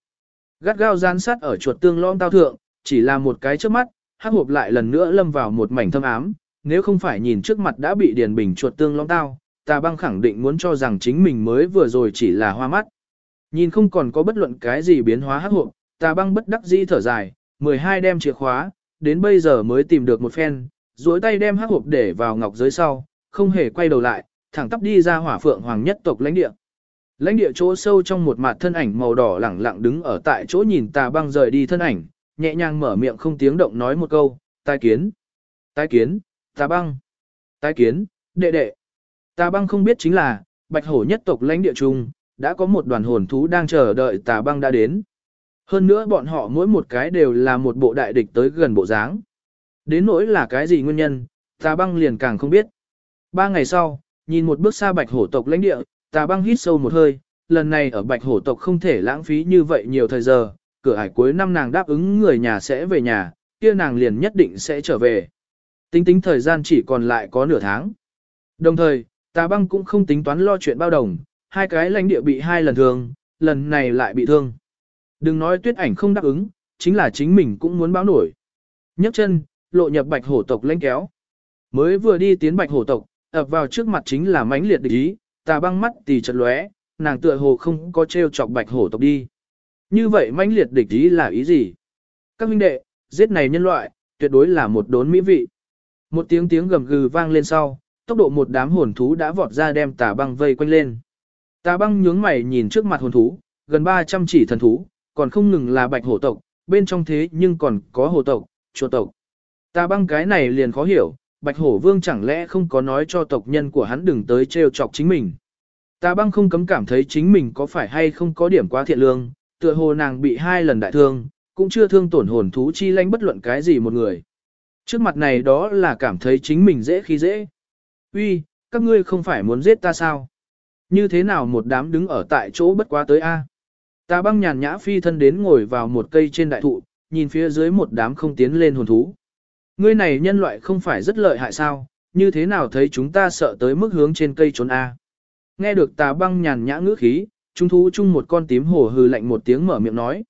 Gắt gao gian sát ở chuột tương long tao thượng, chỉ là một cái trước mắt, hắc hộp lại lần nữa lâm vào một mảnh thâm ám, nếu không phải nhìn trước mặt đã bị điền bình chuột tương long tao, tà băng khẳng định muốn cho rằng chính mình mới vừa rồi chỉ là hoa mắt. Nhìn không còn có bất luận cái gì biến hóa hắc hộp, tà băng bất đắc dĩ thở dài, 12 đem chìa khóa, đến bây giờ mới tìm được một phen, duỗi tay đem hắc hộp để vào ngọc giới sau, không hề quay đầu lại, thẳng tắp đi ra hỏa phượng hoàng nhất tộc lãnh địa. Lãnh địa chỗ sâu trong một mặt thân ảnh màu đỏ lẳng lặng đứng ở tại chỗ nhìn tà băng rời đi thân ảnh, nhẹ nhàng mở miệng không tiếng động nói một câu, tai kiến, tai kiến, tà băng, tai kiến, đệ đệ. Tà băng không biết chính là, bạch hổ nhất tộc lãnh địa trung, đã có một đoàn hồn thú đang chờ đợi tà băng đã đến. Hơn nữa bọn họ mỗi một cái đều là một bộ đại địch tới gần bộ dáng. Đến nỗi là cái gì nguyên nhân, tà băng liền càng không biết. Ba ngày sau, nhìn một bước xa bạch hổ tộc lãnh địa, tà băng hít sâu một hơi, lần này ở bạch hổ tộc không thể lãng phí như vậy nhiều thời giờ, cửa ải cuối năm nàng đáp ứng người nhà sẽ về nhà, kia nàng liền nhất định sẽ trở về. Tính tính thời gian chỉ còn lại có nửa tháng. Đồng thời, tà băng cũng không tính toán lo chuyện bao đồng, hai cái lãnh địa bị hai lần thương, lần này lại bị thương. Đừng nói tuyết ảnh không đáp ứng, chính là chính mình cũng muốn báo nổi. nhấc chân, lộ nhập bạch hổ tộc lãnh kéo. Mới vừa đi tiến bạch hổ tộc, ập vào trước mặt chính là mãnh liệt địch ý, tà băng mắt tì chật lóe, nàng tựa hồ không có treo chọc bạch hổ tộc đi. Như vậy mãnh liệt địch ý là ý gì? Các huynh đệ, giết này nhân loại, tuyệt đối là một đốn mỹ vị. Một tiếng tiếng gầm gừ vang lên sau, tốc độ một đám hồn thú đã vọt ra đem tà băng vây quanh lên. Tà băng nhướng mày nhìn trước mặt hồn thú, gần 300 chỉ thần thú, còn không ngừng là bạch hổ tộc, bên trong thế nhưng còn có hổ tộc, chùa tộc. Tà băng cái này liền khó hiểu, bạch hổ vương chẳng lẽ không có nói cho tộc nhân của hắn đừng tới trêu chọc chính mình. Tà băng không cấm cảm thấy chính mình có phải hay không có điểm quá thiện lương, tựa hồ nàng bị hai lần đại thương, cũng chưa thương tổn hồn thú chi lanh bất luận cái gì một người. Trước mặt này đó là cảm thấy chính mình dễ khi dễ. Uy, các ngươi không phải muốn giết ta sao? Như thế nào một đám đứng ở tại chỗ bất quá tới A? Ta băng nhàn nhã phi thân đến ngồi vào một cây trên đại thụ, nhìn phía dưới một đám không tiến lên hồn thú. Ngươi này nhân loại không phải rất lợi hại sao, như thế nào thấy chúng ta sợ tới mức hướng trên cây trốn A. Nghe được tà băng nhàn nhã ngữ khí, trung thú chung một con tím hồ hừ lạnh một tiếng mở miệng nói.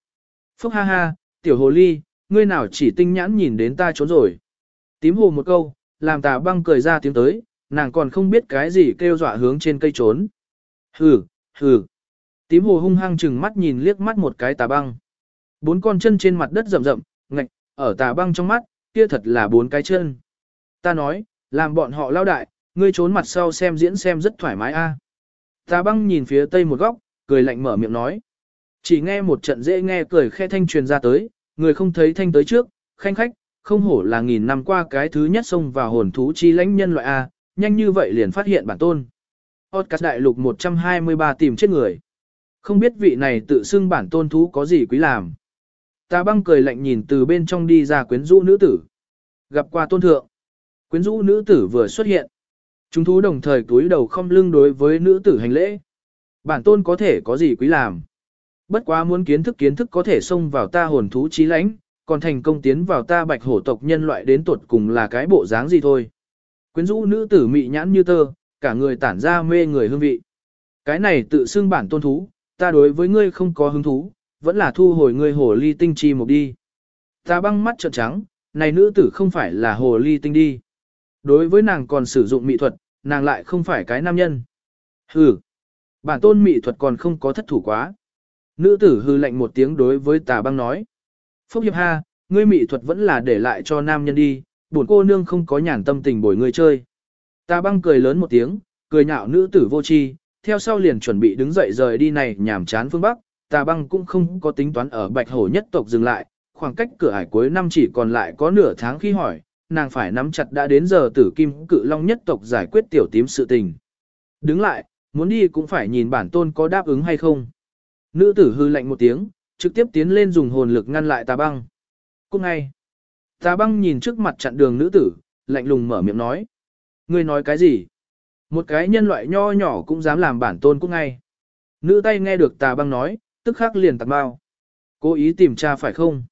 Phúc ha ha, tiểu hồ ly, ngươi nào chỉ tinh nhãn nhìn đến ta trốn rồi. Tím hồ một câu, làm tà băng cười ra tiếng tới, nàng còn không biết cái gì kêu dọa hướng trên cây trốn. Hừ, hừ. Tím hồ hung hăng chừng mắt nhìn liếc mắt một cái tà băng. Bốn con chân trên mặt đất rậm rậm, ngạch, ở tà băng trong mắt, kia thật là bốn cái chân. Ta nói, làm bọn họ lao đại, ngươi trốn mặt sau xem diễn xem rất thoải mái a. Tà băng nhìn phía tây một góc, cười lạnh mở miệng nói. Chỉ nghe một trận dễ nghe cười khe thanh truyền ra tới, người không thấy thanh tới trước, khanh khách, không hổ là nghìn năm qua cái thứ nhất xông vào hồn thú chi lãnh nhân loại A, nhanh như vậy liền phát hiện bản tôn. Podcast đại lục 123 tìm chết người. Không biết vị này tự xưng bản tôn thú có gì quý làm. Ta băng cười lạnh nhìn từ bên trong đi ra quyến rũ nữ tử. Gặp qua tôn thượng. Quyến rũ nữ tử vừa xuất hiện. Chúng thú đồng thời túi đầu không lưng đối với nữ tử hành lễ. Bản tôn có thể có gì quý làm. Bất quá muốn kiến thức kiến thức có thể xông vào ta hồn thú trí lãnh, còn thành công tiến vào ta bạch hổ tộc nhân loại đến tuột cùng là cái bộ dáng gì thôi. Quyến rũ nữ tử mị nhãn như tơ, cả người tản ra mê người hương vị. Cái này tự xưng bản tôn thú, ta đối với ngươi không có hứng thú, vẫn là thu hồi ngươi hồ ly tinh chi một đi. Ta băng mắt trợn trắng, này nữ tử không phải là hồ ly tinh đi. Đối với nàng còn sử dụng mỹ thuật, nàng lại không phải cái nam nhân. Hừ, bản tôn mỹ thuật còn không có thất thủ quá. Nữ tử hư lạnh một tiếng đối với tà băng nói. Phúc hiệp ha, ngươi mỹ thuật vẫn là để lại cho nam nhân đi, buồn cô nương không có nhàn tâm tình bồi ngươi chơi. Ta băng cười lớn một tiếng, cười nhạo nữ tử vô tri, theo sau liền chuẩn bị đứng dậy rời đi này nhảm chán phương Bắc, tà băng cũng không có tính toán ở bạch hổ nhất tộc dừng lại, khoảng cách cửa ải cuối năm chỉ còn lại có nửa tháng khi hỏi, nàng phải nắm chặt đã đến giờ tử kim cự long nhất tộc giải quyết tiểu tím sự tình. Đứng lại, muốn đi cũng phải nhìn bản tôn có đáp ứng hay không. Nữ tử hư lạnh một tiếng, trực tiếp tiến lên dùng hồn lực ngăn lại tà băng. Cũng ngay, tà băng nhìn trước mặt chặn đường nữ tử, lạnh lùng mở miệng nói. Ngươi nói cái gì? Một cái nhân loại nho nhỏ cũng dám làm bản tôn cũng ngay. Nữ tay nghe được tà băng nói, tức khắc liền tạc bao. Cố ý tìm tra phải không?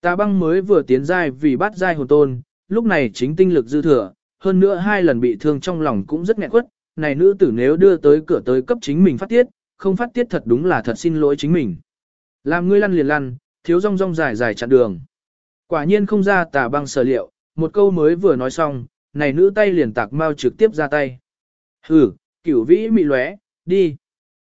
Tà băng mới vừa tiến giai vì bắt giai hồn tôn, lúc này chính tinh lực dư thừa, hơn nữa hai lần bị thương trong lòng cũng rất nghẹn quất. Này nữ tử nếu đưa tới cửa tới cấp chính mình phát tiết, không phát tiết thật đúng là thật xin lỗi chính mình. Làm ngươi lăn liền lăn, thiếu rong rong dài dài chặn đường. Quả nhiên không ra tà băng sở liệu, một câu mới vừa nói xong, này nữ tay liền tạc mau trực tiếp ra tay. Hử, cửu vĩ mị lóe, đi.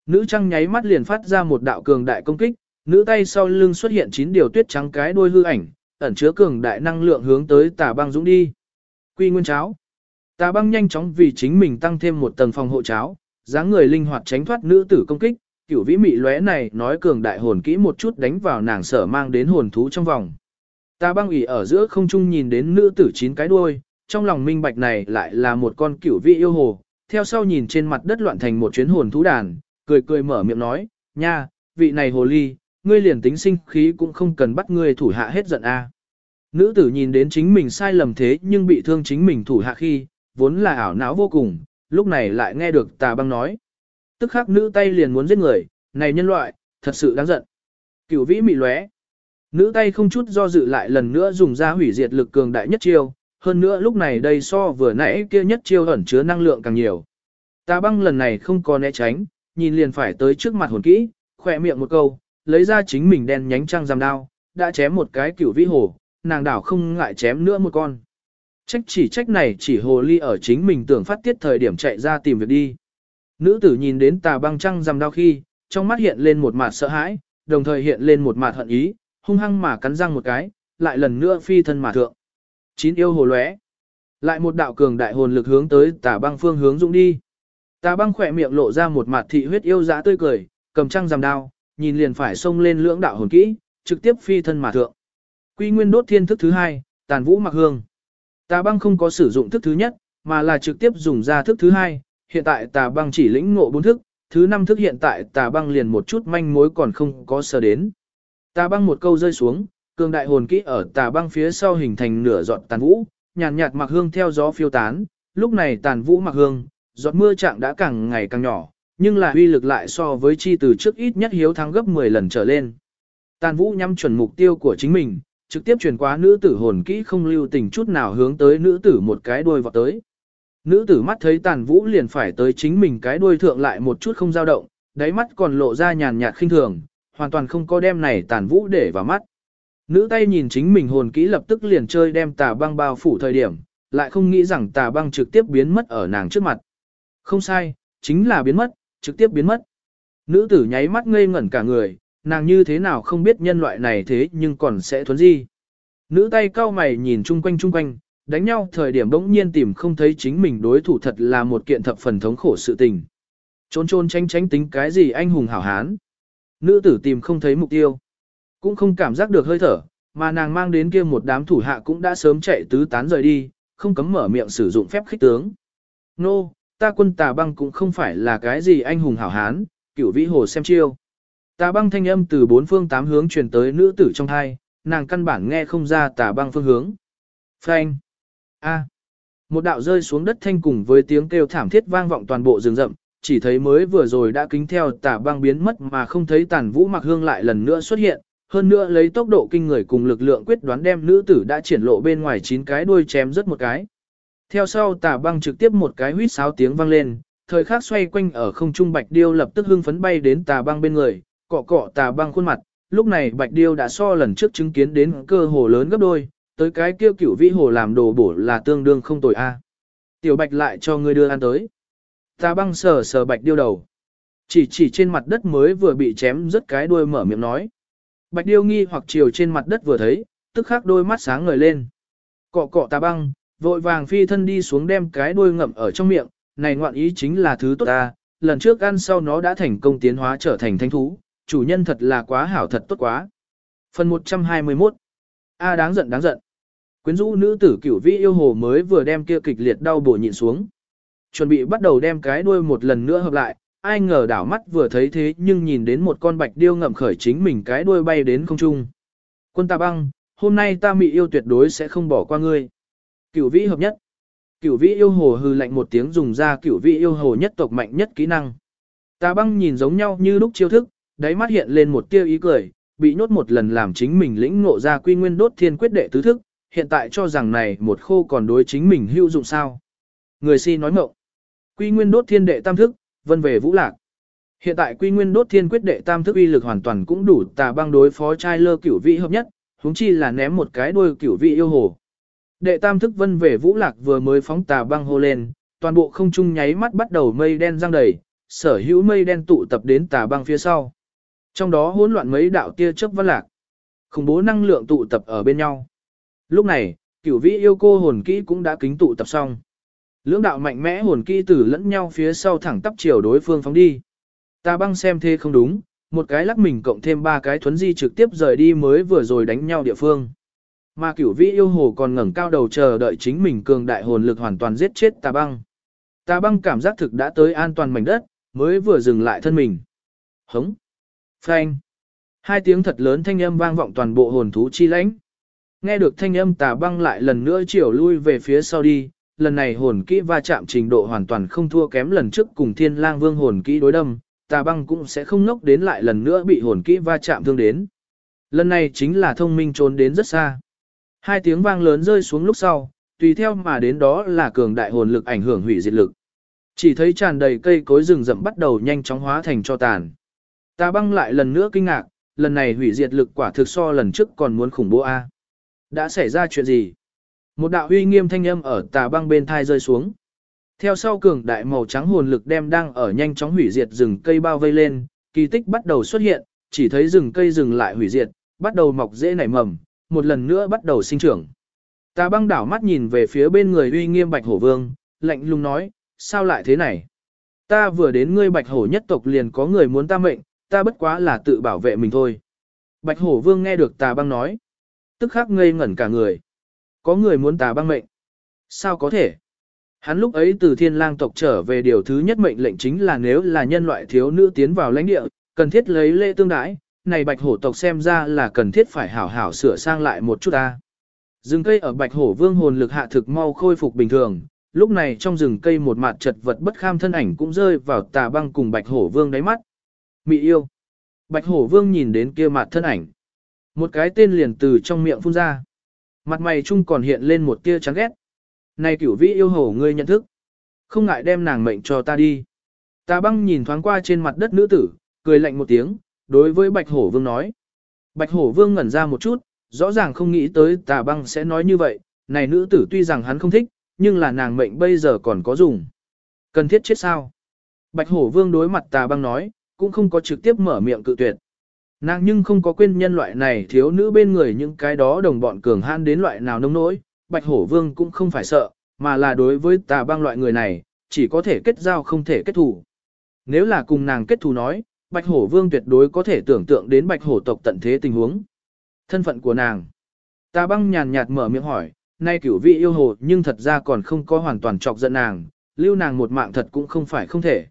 Nữ trăng nháy mắt liền phát ra một đạo cường đại công kích, nữ tay sau lưng xuất hiện chín điều tuyết trắng cái đuôi hư ảnh, ẩn chứa cường đại năng lượng hướng tới tà băng dũng đi. Quy nguyên cháo. Tà băng nhanh chóng vì chính mình tăng thêm một tầng phòng hộ cháo, dáng người linh hoạt tránh thoát nữ tử công kích, cửu vĩ mị lóe này nói cường đại hồn kỹ một chút đánh vào nàng sở mang đến hồn thú trong vòng. Tà băng ủy ở giữa không trung nhìn đến nữ tử chín cái đuôi, trong lòng minh bạch này lại là một con cửu vĩ yêu hồ, theo sau nhìn trên mặt đất loạn thành một chuyến hồn thú đàn, cười cười mở miệng nói, nha, vị này hồ ly, ngươi liền tính sinh khí cũng không cần bắt ngươi thủ hạ hết giận a. Nữ tử nhìn đến chính mình sai lầm thế nhưng bị thương chính mình thủ hạ khi, vốn là ảo não vô cùng, lúc này lại nghe được tà băng nói. Tức khắc nữ tay liền muốn giết người, này nhân loại, thật sự đáng giận. Cửu vĩ mị lóe. Nữ tay không chút do dự lại lần nữa dùng ra hủy diệt lực cường đại nhất chiêu, hơn nữa lúc này đây so vừa nãy kia nhất chiêu ẩn chứa năng lượng càng nhiều. Tà băng lần này không có né tránh, nhìn liền phải tới trước mặt hồn kỹ, khỏe miệng một câu, lấy ra chính mình đen nhánh trăng giam đao, đã chém một cái cửu vĩ hồ, nàng đảo không ngại chém nữa một con. Trách chỉ trách này chỉ hồ ly ở chính mình tưởng phát tiết thời điểm chạy ra tìm việc đi. Nữ tử nhìn đến tà băng trăng giam đao khi, trong mắt hiện lên một mặt sợ hãi, đồng thời hiện lên một mặt hận ý, hung hăng mà cắn răng một cái, lại lần nữa phi thân mà thượng. Chín yêu hồ lóe. Lại một đạo cường đại hồn lực hướng tới tà băng phương hướng dũng đi. Tà băng khỏe miệng lộ ra một mặt thị huyết yêu dã tươi cười, cầm trăng giằm đao, nhìn liền phải xông lên lưỡng đạo hồn kỹ, trực tiếp phi thân mà thượng. Quy nguyên đốt thiên thức thứ hai, tàn vũ mặc hương. Tà băng không có sử dụng thức thứ nhất, mà là trực tiếp dùng ra thức thứ hai. Hiện tại tà băng chỉ lĩnh ngộ bốn thức, thứ năm thức hiện tại tà băng liền một chút manh mối còn không có sờ đến. Tà băng một câu rơi xuống, cường đại hồn kỹ ở tà băng phía sau hình thành nửa giọt tàn vũ, nhàn nhạt mặc hương theo gió phiêu tán. Lúc này tàn vũ mặc hương, giọt mưa trạng đã càng ngày càng nhỏ, nhưng là uy lực lại so với chi từ trước ít nhất hiếu thắng gấp 10 lần trở lên. Tàn vũ nhắm chuẩn mục tiêu của chính mình, trực tiếp truyền qua nữ tử hồn kỹ không lưu tình chút nào hướng tới nữ tử một cái đuôi vọt tới. Nữ tử mắt thấy tàn vũ liền phải tới chính mình cái đuôi thượng lại một chút không dao động, đáy mắt còn lộ ra nhàn nhạt khinh thường, hoàn toàn không có đem này tàn vũ để vào mắt. Nữ tay nhìn chính mình hồn kỹ lập tức liền chơi đem tà băng bao phủ thời điểm, lại không nghĩ rằng tà băng trực tiếp biến mất ở nàng trước mặt. Không sai, chính là biến mất, trực tiếp biến mất. Nữ tử nháy mắt ngây ngẩn cả người, nàng như thế nào không biết nhân loại này thế nhưng còn sẽ thuấn di. Nữ tay cao mày nhìn chung quanh chung quanh, đánh nhau thời điểm bỗng nhiên tìm không thấy chính mình đối thủ thật là một kiện thập phần thống khổ sự tình. Trốn trốn tránh tránh tính cái gì anh hùng hảo hán. Nữ tử tìm không thấy mục tiêu. Cũng không cảm giác được hơi thở, mà nàng mang đến kia một đám thủ hạ cũng đã sớm chạy tứ tán rời đi, không cấm mở miệng sử dụng phép khích tướng. Nô, ta quân tà băng cũng không phải là cái gì anh hùng hảo hán, cửu vĩ hồ xem chiêu. Tà băng thanh âm từ bốn phương tám hướng truyền tới nữ tử trong hai, nàng căn bản nghe không ra tà băng phương hướng. Phanh. A. Một đạo rơi xuống đất thanh cùng với tiếng kêu thảm thiết vang vọng toàn bộ rừng rậm, chỉ thấy mới vừa rồi đã kính theo tà băng biến mất mà không thấy tàn vũ mặc hương lại lần nữa xuất hiện, hơn nữa lấy tốc độ kinh người cùng lực lượng quyết đoán đem nữ tử đã triển lộ bên ngoài chín cái đuôi chém rất một cái. Theo sau tà băng trực tiếp một cái huýt sáo tiếng vang lên, thời khắc xoay quanh ở không trung bạch điêu lập tức hưng phấn bay đến tà băng bên người, cọ cọ tà băng khuôn mặt, lúc này bạch điêu đã so lần trước chứng kiến đến cơ hồ lớn gấp đôi, tới cái kêu cửu vĩ hồ làm đồ bổ là tương đương không tồi a. Tiểu bạch lại cho ngươi đưa ăn tới. Tà băng sờ sờ bạch điêu đầu. Chỉ chỉ trên mặt đất mới vừa bị chém rất cái đuôi mở miệng nói. Bạch điêu nghi hoặc chiều trên mặt đất vừa thấy, tức khắc đôi mắt sáng ngời lên. Cọ cọ tà băng, vội vàng phi thân đi xuống đem cái đuôi ngậm ở trong miệng, này ngoạn ý chính là thứ tốt ta, lần trước ăn sau nó đã thành công tiến hóa trở thành thánh thú, chủ nhân thật là quá hảo thật tốt quá. Phần 121 A à, đáng giận đáng giận. Quyến rũ nữ tử cửu vi yêu hồ mới vừa đem kia kịch liệt đau bổ nhịn xuống. Chuẩn bị bắt đầu đem cái đuôi một lần nữa hợp lại, ai ngờ đảo mắt vừa thấy thế nhưng nhìn đến một con bạch điêu ngậm khởi chính mình cái đuôi bay đến không trung. Quân ta băng, hôm nay ta mị yêu tuyệt đối sẽ không bỏ qua ngươi. Cửu vĩ hợp nhất. Cửu vĩ yêu hồ hư lạnh một tiếng dùng ra cửu vĩ yêu hồ nhất tộc mạnh nhất kỹ năng. Ta băng nhìn giống nhau như lúc chiêu thức, đáy mắt hiện lên một tia ý cười, bị nhốt một lần làm chính mình lĩnh ngộ ra quy nguyên đốt thiên quyết đệ tứ thức, hiện tại cho rằng này một khô còn đối chính mình hữu dụng sao. Người si nói mộng. Quy nguyên đốt thiên đệ tam thức, vân về vũ lạc. Hiện tại quy nguyên đốt thiên quyết đệ tam thức uy lực hoàn toàn cũng đủ tà băng đối phó trai lơ cửu vị hợp nhất, huống chi là ném một cái đuôi cửu vị yêu hồ. Đệ tam thức vân về vũ lạc vừa mới phóng tà băng hô lên, toàn bộ không trung nháy mắt bắt đầu mây đen răng đầy, sở hữu mây đen tụ tập đến tà băng phía sau. Trong đó hỗn loạn mấy đạo tia chớp vân lạc. Khủng bố năng lượng tụ tập ở bên nhau. Lúc này, cửu vĩ yêu cô hồn kỹ cũng đã kính tụ tập xong. Lưỡng đạo mạnh mẽ hồn kỹ tử lẫn nhau phía sau thẳng tắp chiều đối phương phóng đi. Ta băng xem thế không đúng, một cái lắc mình cộng thêm ba cái thuấn di trực tiếp rời đi mới vừa rồi đánh nhau địa phương. Mà cửu vĩ yêu hồ còn ngẩng cao đầu chờ đợi chính mình cường đại hồn lực hoàn toàn giết chết tà băng. Tà băng cảm giác thực đã tới an toàn mảnh đất, mới vừa dừng lại thân mình. Hống! Phanh! Hai tiếng thật lớn thanh âm vang vọng toàn bộ hồn thú chi lãnh. Nghe được thanh âm tà băng lại lần nữa chiều lui về phía sau đi, lần này hồn kỹ va chạm trình độ hoàn toàn không thua kém lần trước cùng thiên lang vương hồn kỹ đối đâm, tà băng cũng sẽ không nốc đến lại lần nữa bị hồn kỹ va chạm thương đến. Lần này chính là thông minh trốn đến rất xa. Hai tiếng vang lớn rơi xuống lúc sau, tùy theo mà đến đó là cường đại hồn lực ảnh hưởng hủy diệt lực. Chỉ thấy tràn đầy cây cối rừng rậm bắt đầu nhanh chóng hóa thành cho tàn. Tà băng lại lần nữa kinh ngạc, lần này hủy diệt lực quả thực so lần trước còn muốn khủng bố a. Đã xảy ra chuyện gì? Một đạo uy nghiêm thanh âm ở tà băng bên thai rơi xuống. Theo sau cường đại màu trắng hồn lực đem đang ở nhanh chóng hủy diệt rừng cây bao vây lên, kỳ tích bắt đầu xuất hiện, chỉ thấy rừng cây rừng lại hủy diệt, bắt đầu mọc rễ nảy mầm, một lần nữa bắt đầu sinh trưởng. Tà băng đảo mắt nhìn về phía bên người uy nghiêm bạch hổ vương, lạnh lùng nói, sao lại thế này? Ta vừa đến ngươi bạch hổ nhất tộc liền có người muốn ta mệnh, ta bất quá là tự bảo vệ mình thôi. Bạch hổ vương nghe được tà băng nói, tức khắc ngây ngẩn cả người. Có người muốn tà băng mệnh. Sao có thể? Hắn lúc ấy từ thiên lang tộc trở về điều thứ nhất mệnh lệnh chính là nếu là nhân loại thiếu nữ tiến vào lãnh địa, cần thiết lấy lễ tương đãi, này bạch hổ tộc xem ra là cần thiết phải hảo hảo sửa sang lại một chút ta. Rừng cây ở bạch hổ vương hồn lực hạ thực mau khôi phục bình thường, lúc này trong rừng cây một mặt chật vật bất kham thân ảnh cũng rơi vào tà băng cùng bạch hổ vương đáy mắt. Mị yêu. Bạch hổ vương nhìn đến kia mặt thân ảnh. Một cái tên liền từ trong miệng phun ra. Mặt mày chung còn hiện lên một tia chán ghét. Này cửu vĩ yêu hổ ngươi nhận thức. Không ngại đem nàng mệnh cho ta đi. Ta băng nhìn thoáng qua trên mặt đất nữ tử, cười lạnh một tiếng, đối với bạch hổ vương nói. Bạch hổ vương ngẩn ra một chút, rõ ràng không nghĩ tới tà băng sẽ nói như vậy. Này nữ tử tuy rằng hắn không thích, nhưng là nàng mệnh bây giờ còn có dùng. Cần thiết chết sao? Bạch hổ vương đối mặt tà băng nói, cũng không có trực tiếp mở miệng cự tuyệt. Nàng nhưng không có quên nhân loại này thiếu nữ bên người những cái đó đồng bọn cường han đến loại nào nông nỗi, bạch hổ vương cũng không phải sợ, mà là đối với tà băng loại người này, chỉ có thể kết giao không thể kết thù. Nếu là cùng nàng kết thù nói, bạch hổ vương tuyệt đối có thể tưởng tượng đến bạch hổ tộc tận thế tình huống. Thân phận của nàng, Ta băng nhàn nhạt mở miệng hỏi, nay cửu vị yêu hồ nhưng thật ra còn không có hoàn toàn chọc giận nàng, lưu nàng một mạng thật cũng không phải không thể.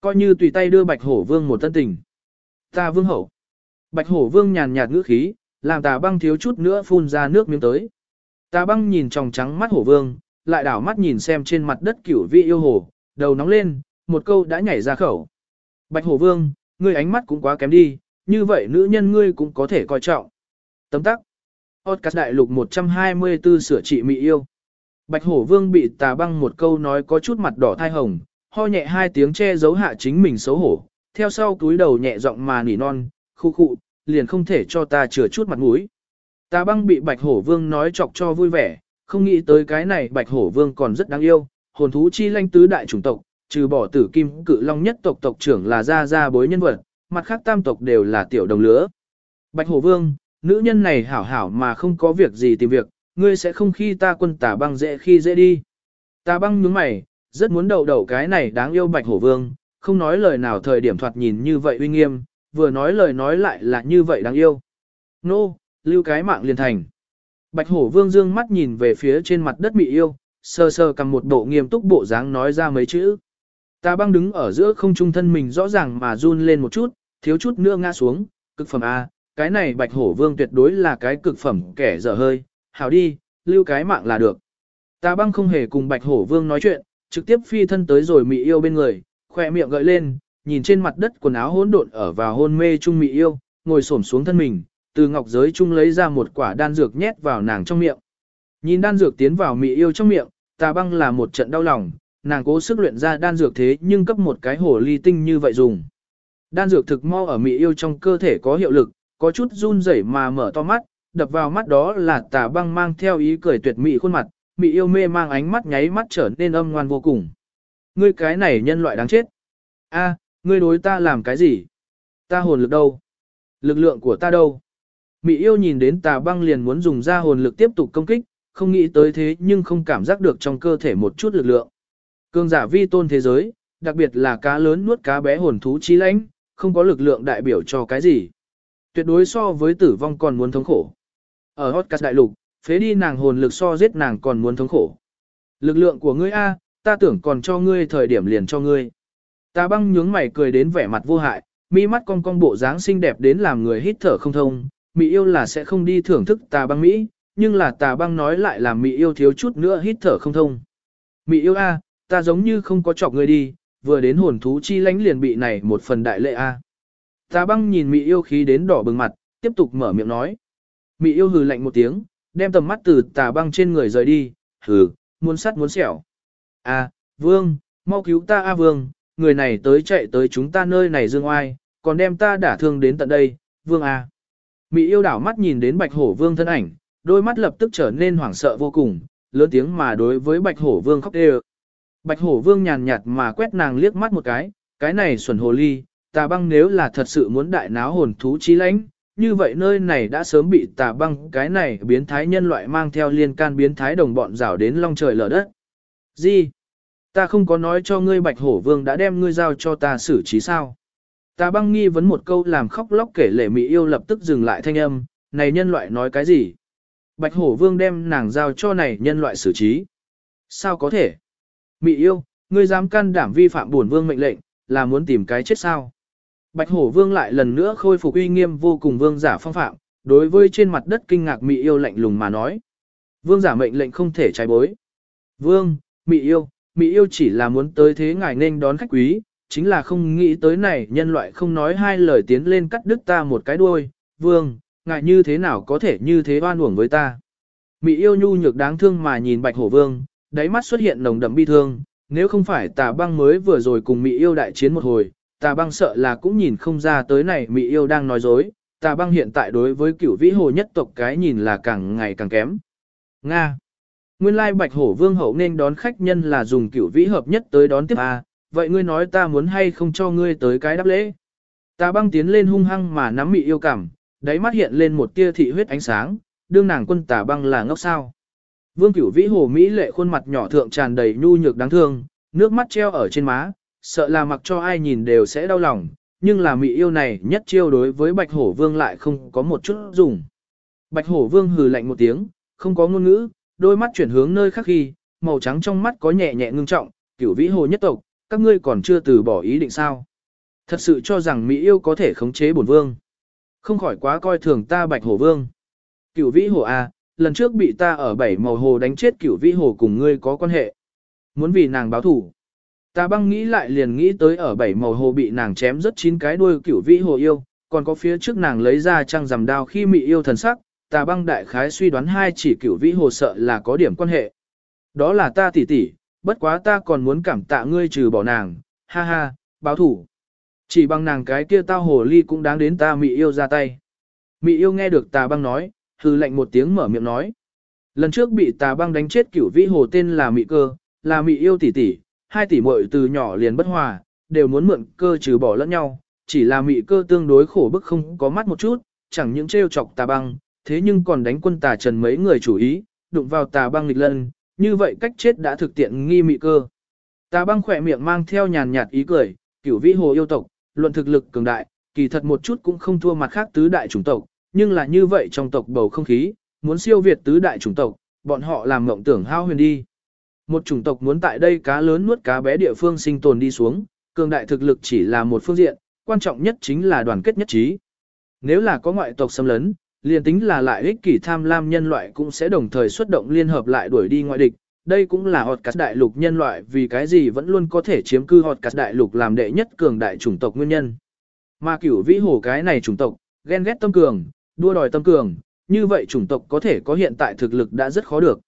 Coi như tùy tay đưa bạch hổ vương một tân tình. Ta vương hậu. Bạch hổ vương nhàn nhạt ngữ khí, làm tà băng thiếu chút nữa phun ra nước miếng tới. Tà băng nhìn tròng trắng mắt hổ vương, lại đảo mắt nhìn xem trên mặt đất cửu vị yêu hồ, đầu nóng lên, một câu đã nhảy ra khẩu. Bạch hổ vương, ngươi ánh mắt cũng quá kém đi, như vậy nữ nhân ngươi cũng có thể coi trọng. Tấm tắc. Podcast đại lục 124 sửa trị mỹ yêu. Bạch hổ vương bị tà băng một câu nói có chút mặt đỏ thai hồng, ho nhẹ hai tiếng che giấu hạ chính mình xấu hổ, theo sau túi đầu nhẹ giọng mà nỉ non, khu khụ, liền không thể cho ta chừa chút mặt mũi. Ta băng bị bạch hổ vương nói chọc cho vui vẻ, không nghĩ tới cái này bạch hổ vương còn rất đáng yêu, hồn thú chi lanh tứ đại chủng tộc, trừ bỏ tử kim cự long nhất tộc tộc trưởng là gia gia bối nhân vật, mặt khác tam tộc đều là tiểu đồng lứa. Bạch hổ vương, nữ nhân này hảo hảo mà không có việc gì tìm việc, ngươi sẽ không khi ta quân tà băng dễ khi dễ đi. Ta băng nhướng mày, rất muốn đầu đầu cái này đáng yêu bạch hổ vương, không nói lời nào thời điểm thoạt nhìn như vậy uy nghiêm, vừa nói lời nói lại là như vậy đáng yêu. Nô, no, lưu cái mạng liền thành. Bạch hổ vương dương mắt nhìn về phía trên mặt đất bị yêu, sơ sơ cầm một bộ nghiêm túc bộ dáng nói ra mấy chữ. ta băng đứng ở giữa không trung thân mình rõ ràng mà run lên một chút, thiếu chút nữa ngã xuống, cực phẩm A, cái này bạch hổ vương tuyệt đối là cái cực phẩm kẻ dở hơi, hảo đi, lưu cái mạng là được. ta băng không hề cùng bạch hổ vương nói chuyện, trực tiếp phi thân tới rồi mị yêu bên người, khoe miệng gợi lên, nhìn trên mặt đất quần áo hỗn độn ở vào hôn mê trung mỹ yêu, ngồi xổm xuống thân mình, từ ngọc giới trung lấy ra một quả đan dược nhét vào nàng trong miệng. Nhìn đan dược tiến vào mỹ yêu trong miệng, tà băng là một trận đau lòng, nàng cố sức luyện ra đan dược thế nhưng cấp một cái hồ ly tinh như vậy dùng. Đan dược thực mau ở mỹ yêu trong cơ thể có hiệu lực, có chút run rẩy mà mở to mắt, đập vào mắt đó là tà băng mang theo ý cười tuyệt mỹ khuôn mặt, mỹ yêu mê mang ánh mắt nháy mắt trở nên âm ngoan vô cùng. Ngươi cái này nhân loại đáng chết. A, ngươi đối ta làm cái gì? Ta hồn lực đâu? Lực lượng của ta đâu? Mị yêu nhìn đến tà băng liền muốn dùng ra hồn lực tiếp tục công kích, không nghĩ tới thế nhưng không cảm giác được trong cơ thể một chút lực lượng. Cương giả vi tôn thế giới, đặc biệt là cá lớn nuốt cá bé hồn thú trí lãnh, không có lực lượng đại biểu cho cái gì. Tuyệt đối so với tử vong còn muốn thống khổ. Ở Hotcast đại lục, phế đi nàng hồn lực so giết nàng còn muốn thống khổ. Lực lượng của ngươi A, ta tưởng còn cho ngươi thời điểm liền cho ngươi. Tà băng nhướng mày cười đến vẻ mặt vô hại, mi mắt cong cong bộ dáng xinh đẹp đến làm người hít thở không thông, mỹ yêu là sẽ không đi thưởng thức tà băng Mỹ, nhưng là tà băng nói lại làm mỹ yêu thiếu chút nữa hít thở không thông. Mỹ yêu A, ta giống như không có chọc người đi, vừa đến hồn thú chi lánh liền bị này một phần đại lệ A. Tà băng nhìn mỹ yêu khí đến đỏ bừng mặt, tiếp tục mở miệng nói. Mỹ yêu hừ lạnh một tiếng, đem tầm mắt từ tà băng trên người rời đi, hừ, muốn sắt muốn sẹo. A, vương, mau cứu ta A vương, người này tới chạy tới chúng ta nơi này dương oai, còn đem ta đả thương đến tận đây, vương A. Mỹ yêu đảo mắt nhìn đến bạch hổ vương thân ảnh, đôi mắt lập tức trở nên hoảng sợ vô cùng, lớn tiếng mà đối với bạch hổ vương khóc đê Bạch hổ vương nhàn nhạt mà quét nàng liếc mắt một cái, cái này xuẩn hồ ly, tà băng nếu là thật sự muốn đại náo hồn thú trí lãnh, như vậy nơi này đã sớm bị tà băng cái này biến thái nhân loại mang theo liên can biến thái đồng bọn rảo đến long trời lở đất. Gì? Ta không có nói cho ngươi bạch hổ vương đã đem ngươi giao cho ta xử trí sao? Ta băng nghi vấn một câu làm khóc lóc kể lệ mỹ yêu lập tức dừng lại thanh âm, này nhân loại nói cái gì? Bạch hổ vương đem nàng giao cho này nhân loại xử trí. Sao có thể? Mỹ yêu, ngươi dám can đảm vi phạm bổn vương mệnh lệnh, là muốn tìm cái chết sao? Bạch hổ vương lại lần nữa khôi phục uy nghiêm vô cùng vương giả phong phạm, đối với trên mặt đất kinh ngạc Mỹ yêu lạnh lùng mà nói. Vương giả mệnh lệnh không thể trái bối. Vương, Mỹ yêu, Mỹ yêu chỉ là muốn tới thế ngài nên đón khách quý, chính là không nghĩ tới này nhân loại không nói hai lời tiến lên cắt đứt ta một cái đuôi. Vương, ngài như thế nào có thể như thế oan uổng với ta? Mỹ yêu nhu nhược đáng thương mà nhìn bạch hổ vương, đáy mắt xuất hiện nồng đậm bi thương, nếu không phải tà băng mới vừa rồi cùng Mỹ yêu đại chiến một hồi, tà băng sợ là cũng nhìn không ra tới này Mỹ yêu đang nói dối, tà băng hiện tại đối với cửu vĩ hồ nhất tộc cái nhìn là càng ngày càng kém. Nga Nguyên lai bạch hổ vương hậu nên đón khách nhân là dùng cửu vĩ hợp nhất tới đón tiếp à, vậy ngươi nói ta muốn hay không cho ngươi tới cái đáp lễ. Ta băng tiến lên hung hăng mà nắm mị yêu cảm, đáy mắt hiện lên một tia thị huyết ánh sáng, đương nàng quân tà băng là ngốc sao. Vương cửu vĩ hồ Mỹ lệ khuôn mặt nhỏ thượng tràn đầy nhu nhược đáng thương, nước mắt treo ở trên má, sợ là mặc cho ai nhìn đều sẽ đau lòng, nhưng là mị yêu này nhất chiêu đối với bạch hổ vương lại không có một chút dùng. Bạch hổ vương hừ lạnh một tiếng, không có ngôn ngữ, đôi mắt chuyển hướng nơi khác khi, màu trắng trong mắt có nhẹ nhẹ ngưng trọng, cửu vĩ hồ nhất tộc, các ngươi còn chưa từ bỏ ý định sao. Thật sự cho rằng Mỹ yêu có thể khống chế bổn vương. Không khỏi quá coi thường ta bạch hổ vương. Cửu vĩ hồ A, lần trước bị ta ở bảy màu hồ đánh chết cửu vĩ hồ cùng ngươi có quan hệ. Muốn vì nàng báo thủ. Ta băng nghĩ lại liền nghĩ tới ở bảy màu hồ bị nàng chém rất chín cái đuôi cửu vĩ hồ yêu, còn có phía trước nàng lấy ra trăng rằm đao khi mị yêu thần sắc, Tà băng đại khái suy đoán hai chỉ cửu vĩ hồ sợ là có điểm quan hệ. Đó là ta tỷ tỷ, bất quá ta còn muốn cảm tạ ngươi trừ bỏ nàng, ha ha, báo thủ. Chỉ bằng nàng cái kia tao hồ ly cũng đáng đến ta mị yêu ra tay. Mị yêu nghe được tà băng nói, hư lệnh một tiếng mở miệng nói. Lần trước bị tà băng đánh chết cửu vĩ hồ tên là mị cơ, là mị yêu tỷ tỷ, hai tỷ muội từ nhỏ liền bất hòa, đều muốn mượn cơ trừ bỏ lẫn nhau, chỉ là mị cơ tương đối khổ bức không có mắt một chút, chẳng những trêu chọc tà băng, thế nhưng còn đánh quân tà trần mấy người chủ ý, đụng vào tà băng nghịch lân, như vậy cách chết đã thực tiện nghi mị cơ. Tà băng khỏe miệng mang theo nhàn nhạt ý cười, cửu vĩ hồ yêu tộc, luận thực lực cường đại, kỳ thật một chút cũng không thua mặt khác tứ đại chủng tộc, nhưng là như vậy trong tộc bầu không khí, muốn siêu việt tứ đại chủng tộc, bọn họ làm mộng tưởng hao huyền đi. Một chủng tộc muốn tại đây cá lớn nuốt cá bé địa phương sinh tồn đi xuống, cường đại thực lực chỉ là một phương diện, quan trọng nhất chính là đoàn kết nhất trí. Nếu là có ngoại tộc xâm lấn, liền tính là lại ích kỷ tham lam nhân loại cũng sẽ đồng thời xuất động liên hợp lại đuổi đi ngoại địch. Đây cũng là họt cắt đại lục nhân loại vì cái gì vẫn luôn có thể chiếm cư họt cắt đại lục làm đệ nhất cường đại chủng tộc nguyên nhân. Mà cửu vĩ hồ cái này chủng tộc, ghen ghét tâm cường, đua đòi tâm cường, như vậy chủng tộc có thể có hiện tại thực lực đã rất khó được.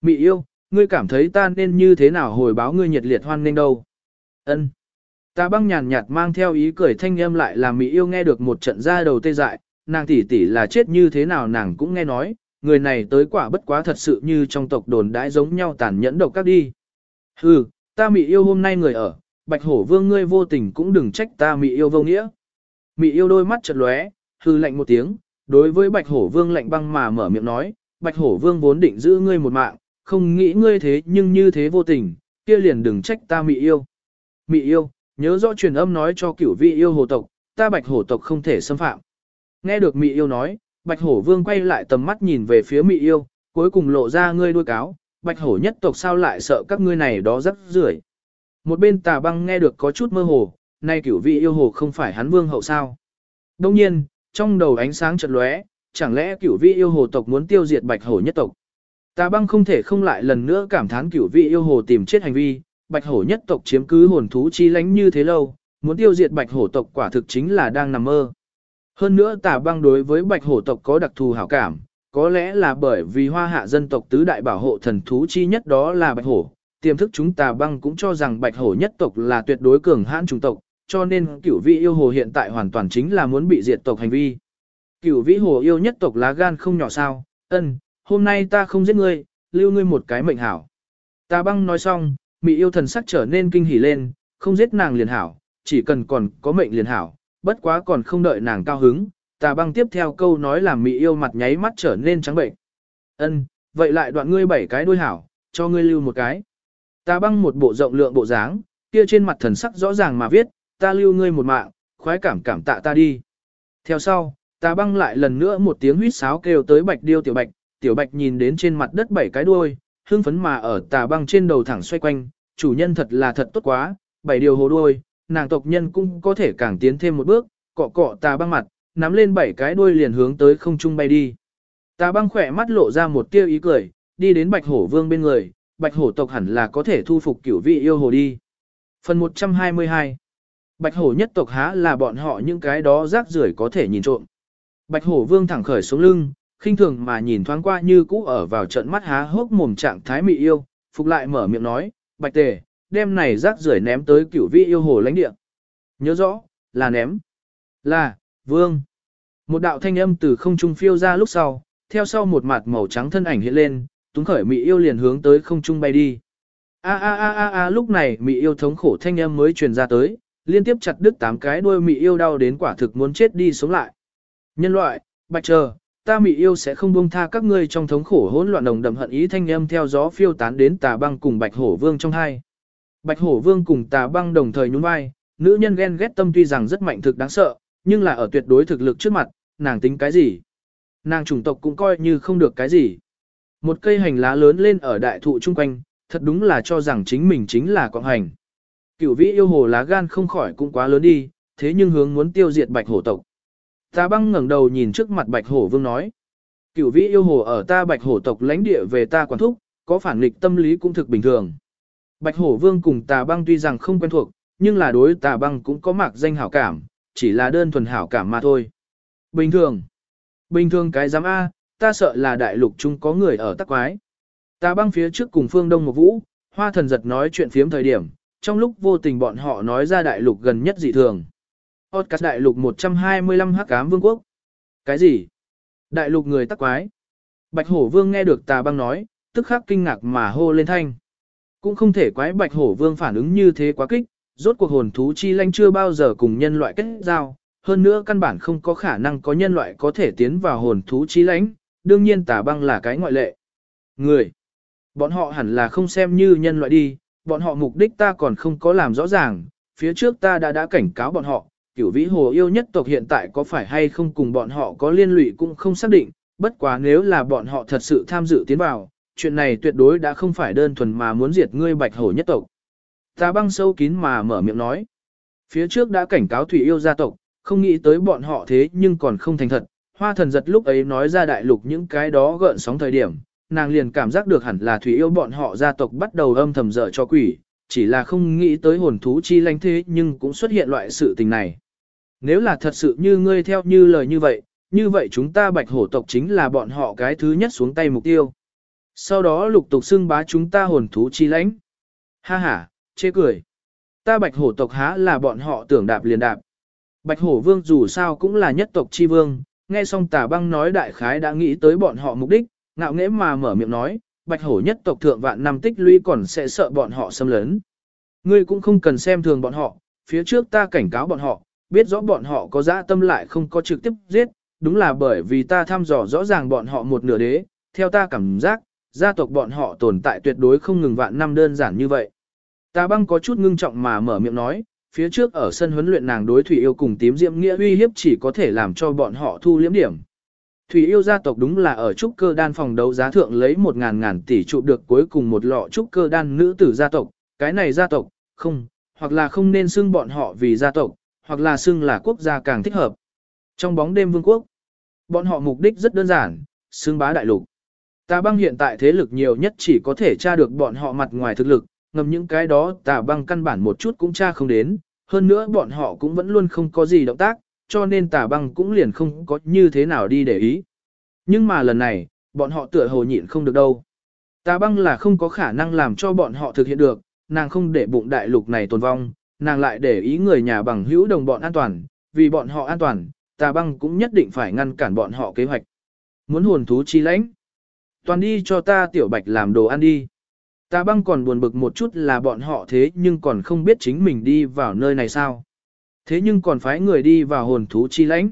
Mị yêu, ngươi cảm thấy ta nên như thế nào hồi báo ngươi nhiệt liệt hoan nghênh đâu? Ân. Ta băng nhàn nhạt mang theo ý cười thanh âm lại làm Mỹ yêu nghe được một trận ra đầu tê dại, nàng tỷ tỷ là chết như thế nào nàng cũng nghe nói, người này tới quả bất quá thật sự như trong tộc đồn đãi giống nhau tàn nhẫn độc các đi. Hừ, ta Mị yêu hôm nay người ở, bạch hổ vương ngươi vô tình cũng đừng trách ta Mị yêu vô nghĩa. Mị yêu đôi mắt chật lóe, hừ lạnh một tiếng, đối với bạch hổ vương lạnh băng mà mở miệng nói, bạch hổ vương vốn định giữ ngươi một mạng, không nghĩ ngươi thế nhưng như thế vô tình, kia liền đừng trách ta Mị yêu. Mị yêu, nhớ rõ truyền âm nói cho cửu vị yêu hồ tộc, ta bạch hổ tộc không thể xâm phạm. Nghe được Mỹ yêu nói, bạch hổ vương quay lại tầm mắt nhìn về phía Mỹ yêu, cuối cùng lộ ra ngươi đuôi cáo, bạch hổ nhất tộc sao lại sợ các ngươi này đó rất rưởi. Một bên tà băng nghe được có chút mơ hồ, nay cửu vị yêu hồ không phải hắn vương hậu sao. Đông nhiên, trong đầu ánh sáng chợt lóe, chẳng lẽ cửu vị yêu hồ tộc muốn tiêu diệt bạch hổ nhất tộc. Tà băng không thể không lại lần nữa cảm thán cửu vị yêu hồ tìm chết hành vi, bạch hổ nhất tộc chiếm cứ hồn thú chi lánh như thế lâu, muốn tiêu diệt bạch hổ tộc quả thực chính là đang nằm mơ. Hơn nữa tà băng đối với bạch hổ tộc có đặc thù hảo cảm, có lẽ là bởi vì hoa hạ dân tộc tứ đại bảo hộ thần thú chi nhất đó là bạch hổ. Tiềm thức chúng tà băng cũng cho rằng bạch hổ nhất tộc là tuyệt đối cường hãn chủng tộc, cho nên cửu vị yêu hồ hiện tại hoàn toàn chính là muốn bị diệt tộc hành vi. Cửu vĩ hồ yêu nhất tộc lá gan không nhỏ sao, ân, hôm nay ta không giết ngươi, lưu ngươi một cái mệnh hảo. Tà băng nói xong, mị yêu thần sắc trở nên kinh hỉ lên, không giết nàng liền hảo, chỉ cần còn có mệnh liền hảo, bất quá còn không đợi nàng cao hứng. Tà băng tiếp theo câu nói làm mị yêu mặt nháy mắt trở nên trắng bệnh. Ân, vậy lại đoạn ngươi bảy cái đuôi hảo, cho ngươi lưu một cái. Tà băng một bộ rộng lượng bộ dáng, kia trên mặt thần sắc rõ ràng mà viết, ta lưu ngươi một mạng, khoái cảm cảm tạ ta đi. Theo sau, tà băng lại lần nữa một tiếng huýt sáo kêu tới bạch điêu tiểu bạch, tiểu bạch nhìn đến trên mặt đất bảy cái đuôi, hưng phấn mà ở tà băng trên đầu thẳng xoay quanh, chủ nhân thật là thật tốt quá, bảy điều hồ đuôi, nàng tộc nhân cũng có thể càng tiến thêm một bước, cọ cọ tà băng mặt, nắm lên bảy cái đuôi liền hướng tới không trung bay đi. Tà băng khỏe mắt lộ ra một tia ý cười, đi đến bạch hổ vương bên người, bạch hổ tộc hẳn là có thể thu phục cửu vị yêu hồ đi. Phần 122 Bạch hổ nhất tộc há là bọn họ những cái đó rác rưởi có thể nhìn trộm. Bạch hổ vương thẳng khởi xuống lưng, khinh thường mà nhìn thoáng qua như cũ ở vào trận mắt há hốc mồm trạng thái mị yêu, phục lại mở miệng nói, bạch tề, đem này rác rưởi ném tới cửu vị yêu hồ lãnh địa. Nhớ rõ, là ném. Là, vương. Một đạo thanh âm từ không trung phiêu ra lúc sau, theo sau một mặt màu trắng thân ảnh hiện lên, túng khởi mị yêu liền hướng tới không trung bay đi. A a a a a lúc này mị yêu thống khổ thanh âm mới truyền ra tới, liên tiếp chặt đứt tám cái đuôi mị yêu đau đến quả thực muốn chết đi sống lại. Nhân loại, bạch chờ, ta mị yêu sẽ không buông tha các ngươi trong thống khổ hỗn loạn đồng đậm hận ý thanh âm theo gió phiêu tán đến tà băng cùng bạch hổ vương trong hai. Bạch hổ vương cùng tà băng đồng thời nhún vai, nữ nhân ghen ghét tâm tuy rằng rất mạnh thực đáng sợ, nhưng là ở tuyệt đối thực lực trước mặt, nàng tính cái gì? Nàng chủng tộc cũng coi như không được cái gì. Một cây hành lá lớn lên ở đại thụ chung quanh, thật đúng là cho rằng chính mình chính là quạng hành. Cửu vĩ yêu hồ lá gan không khỏi cũng quá lớn đi, thế nhưng hướng muốn tiêu diệt bạch hổ tộc. Ta băng ngẩng đầu nhìn trước mặt bạch hổ vương nói. Cửu vĩ yêu hồ ở ta bạch hổ tộc lãnh địa về ta quản thúc, có phản nghịch tâm lý cũng thực bình thường. Bạch hổ vương cùng tà băng tuy rằng không quen thuộc, nhưng là đối tà băng cũng có mạc danh hảo cảm, chỉ là đơn thuần hảo cảm mà thôi. Bình thường. Bình thường cái giám A, ta sợ là đại lục chung có người ở tắc quái. Tà băng phía trước cùng phương đông một vũ, hoa thần giật nói chuyện phiếm thời điểm, trong lúc vô tình bọn họ nói ra đại lục gần nhất dị thường. Podcast đại lục 125 hắc ám vương quốc. Cái gì? Đại lục người tắc quái. Bạch hổ vương nghe được tà băng nói, tức khắc kinh ngạc mà hô lên thanh. Cũng không thể quái bạch hổ vương phản ứng như thế quá kích, rốt cuộc hồn thú chi lanh chưa bao giờ cùng nhân loại kết giao, hơn nữa căn bản không có khả năng có nhân loại có thể tiến vào hồn thú chi lãnh, đương nhiên tà băng là cái ngoại lệ. Người, bọn họ hẳn là không xem như nhân loại đi, bọn họ mục đích ta còn không có làm rõ ràng, phía trước ta đã đã cảnh cáo bọn họ, cửu vĩ hồ yêu nhất tộc hiện tại có phải hay không cùng bọn họ có liên lụy cũng không xác định, bất quá nếu là bọn họ thật sự tham dự tiến vào, chuyện này tuyệt đối đã không phải đơn thuần mà muốn diệt ngươi bạch hổ nhất tộc. Ta băng sâu kín mà mở miệng nói. Phía trước đã cảnh cáo thủy yêu gia tộc, không nghĩ tới bọn họ thế nhưng còn không thành thật. Hoa thần giật lúc ấy nói ra đại lục những cái đó gợn sóng thời điểm, nàng liền cảm giác được hẳn là thủy yêu bọn họ gia tộc bắt đầu âm thầm dở cho quỷ, chỉ là không nghĩ tới hồn thú chi lanh thế nhưng cũng xuất hiện loại sự tình này. Nếu là thật sự như ngươi theo như lời như vậy, như vậy chúng ta bạch hổ tộc chính là bọn họ cái thứ nhất xuống tay mục tiêu. Sau đó lục tục xưng bá chúng ta hồn thú chi lãnh. Ha ha, chê cười. Ta bạch hổ tộc há là bọn họ tưởng đạp liền đạp. Bạch hổ vương dù sao cũng là nhất tộc chi vương, nghe xong tà băng nói đại khái đã nghĩ tới bọn họ mục đích, ngạo nghễ mà mở miệng nói, bạch hổ nhất tộc thượng vạn năm tích lũy còn sẽ sợ bọn họ xâm lấn. Ngươi cũng không cần xem thường bọn họ, phía trước ta cảnh cáo bọn họ, biết rõ bọn họ có dã tâm lại không có trực tiếp giết, đúng là bởi vì ta thăm dò rõ ràng bọn họ một nửa đế, theo ta cảm giác, gia tộc bọn họ tồn tại tuyệt đối không ngừng vạn năm đơn giản như vậy. Tà băng có chút ngưng trọng mà mở miệng nói, phía trước ở sân huấn luyện nàng đối Thủy Yêu cùng tím diễm nghĩa uy hiếp chỉ có thể làm cho bọn họ thu liễm điểm. Thủy Yêu gia tộc đúng là ở trúc cơ đan phòng đấu giá thượng lấy một ngàn ngàn tỷ trụ được cuối cùng một lọ trúc cơ đan nữ tử gia tộc, cái này gia tộc, không, hoặc là không nên xưng bọn họ vì gia tộc, hoặc là xưng là quốc gia càng thích hợp. Trong bóng đêm vương quốc, bọn họ mục đích rất đơn giản, xưng bá đại lục. Tà băng hiện tại thế lực nhiều nhất chỉ có thể tra được bọn họ mặt ngoài thực lực, ngầm những cái đó tà băng căn bản một chút cũng tra không đến, hơn nữa bọn họ cũng vẫn luôn không có gì động tác, cho nên tà băng cũng liền không có như thế nào đi để ý. Nhưng mà lần này, bọn họ tựa hồ nhịn không được đâu. Tà băng là không có khả năng làm cho bọn họ thực hiện được, nàng không để bụng đại lục này tồn vong, nàng lại để ý người nhà bằng hữu đồng bọn an toàn, vì bọn họ an toàn, tà băng cũng nhất định phải ngăn cản bọn họ kế hoạch. Muốn hồn thú chi lãnh. Toàn đi cho ta tiểu bạch làm đồ ăn đi. Ta băng còn buồn bực một chút là bọn họ thế nhưng còn không biết chính mình đi vào nơi này sao. Thế nhưng còn phái người đi vào hồn thú chi lãnh.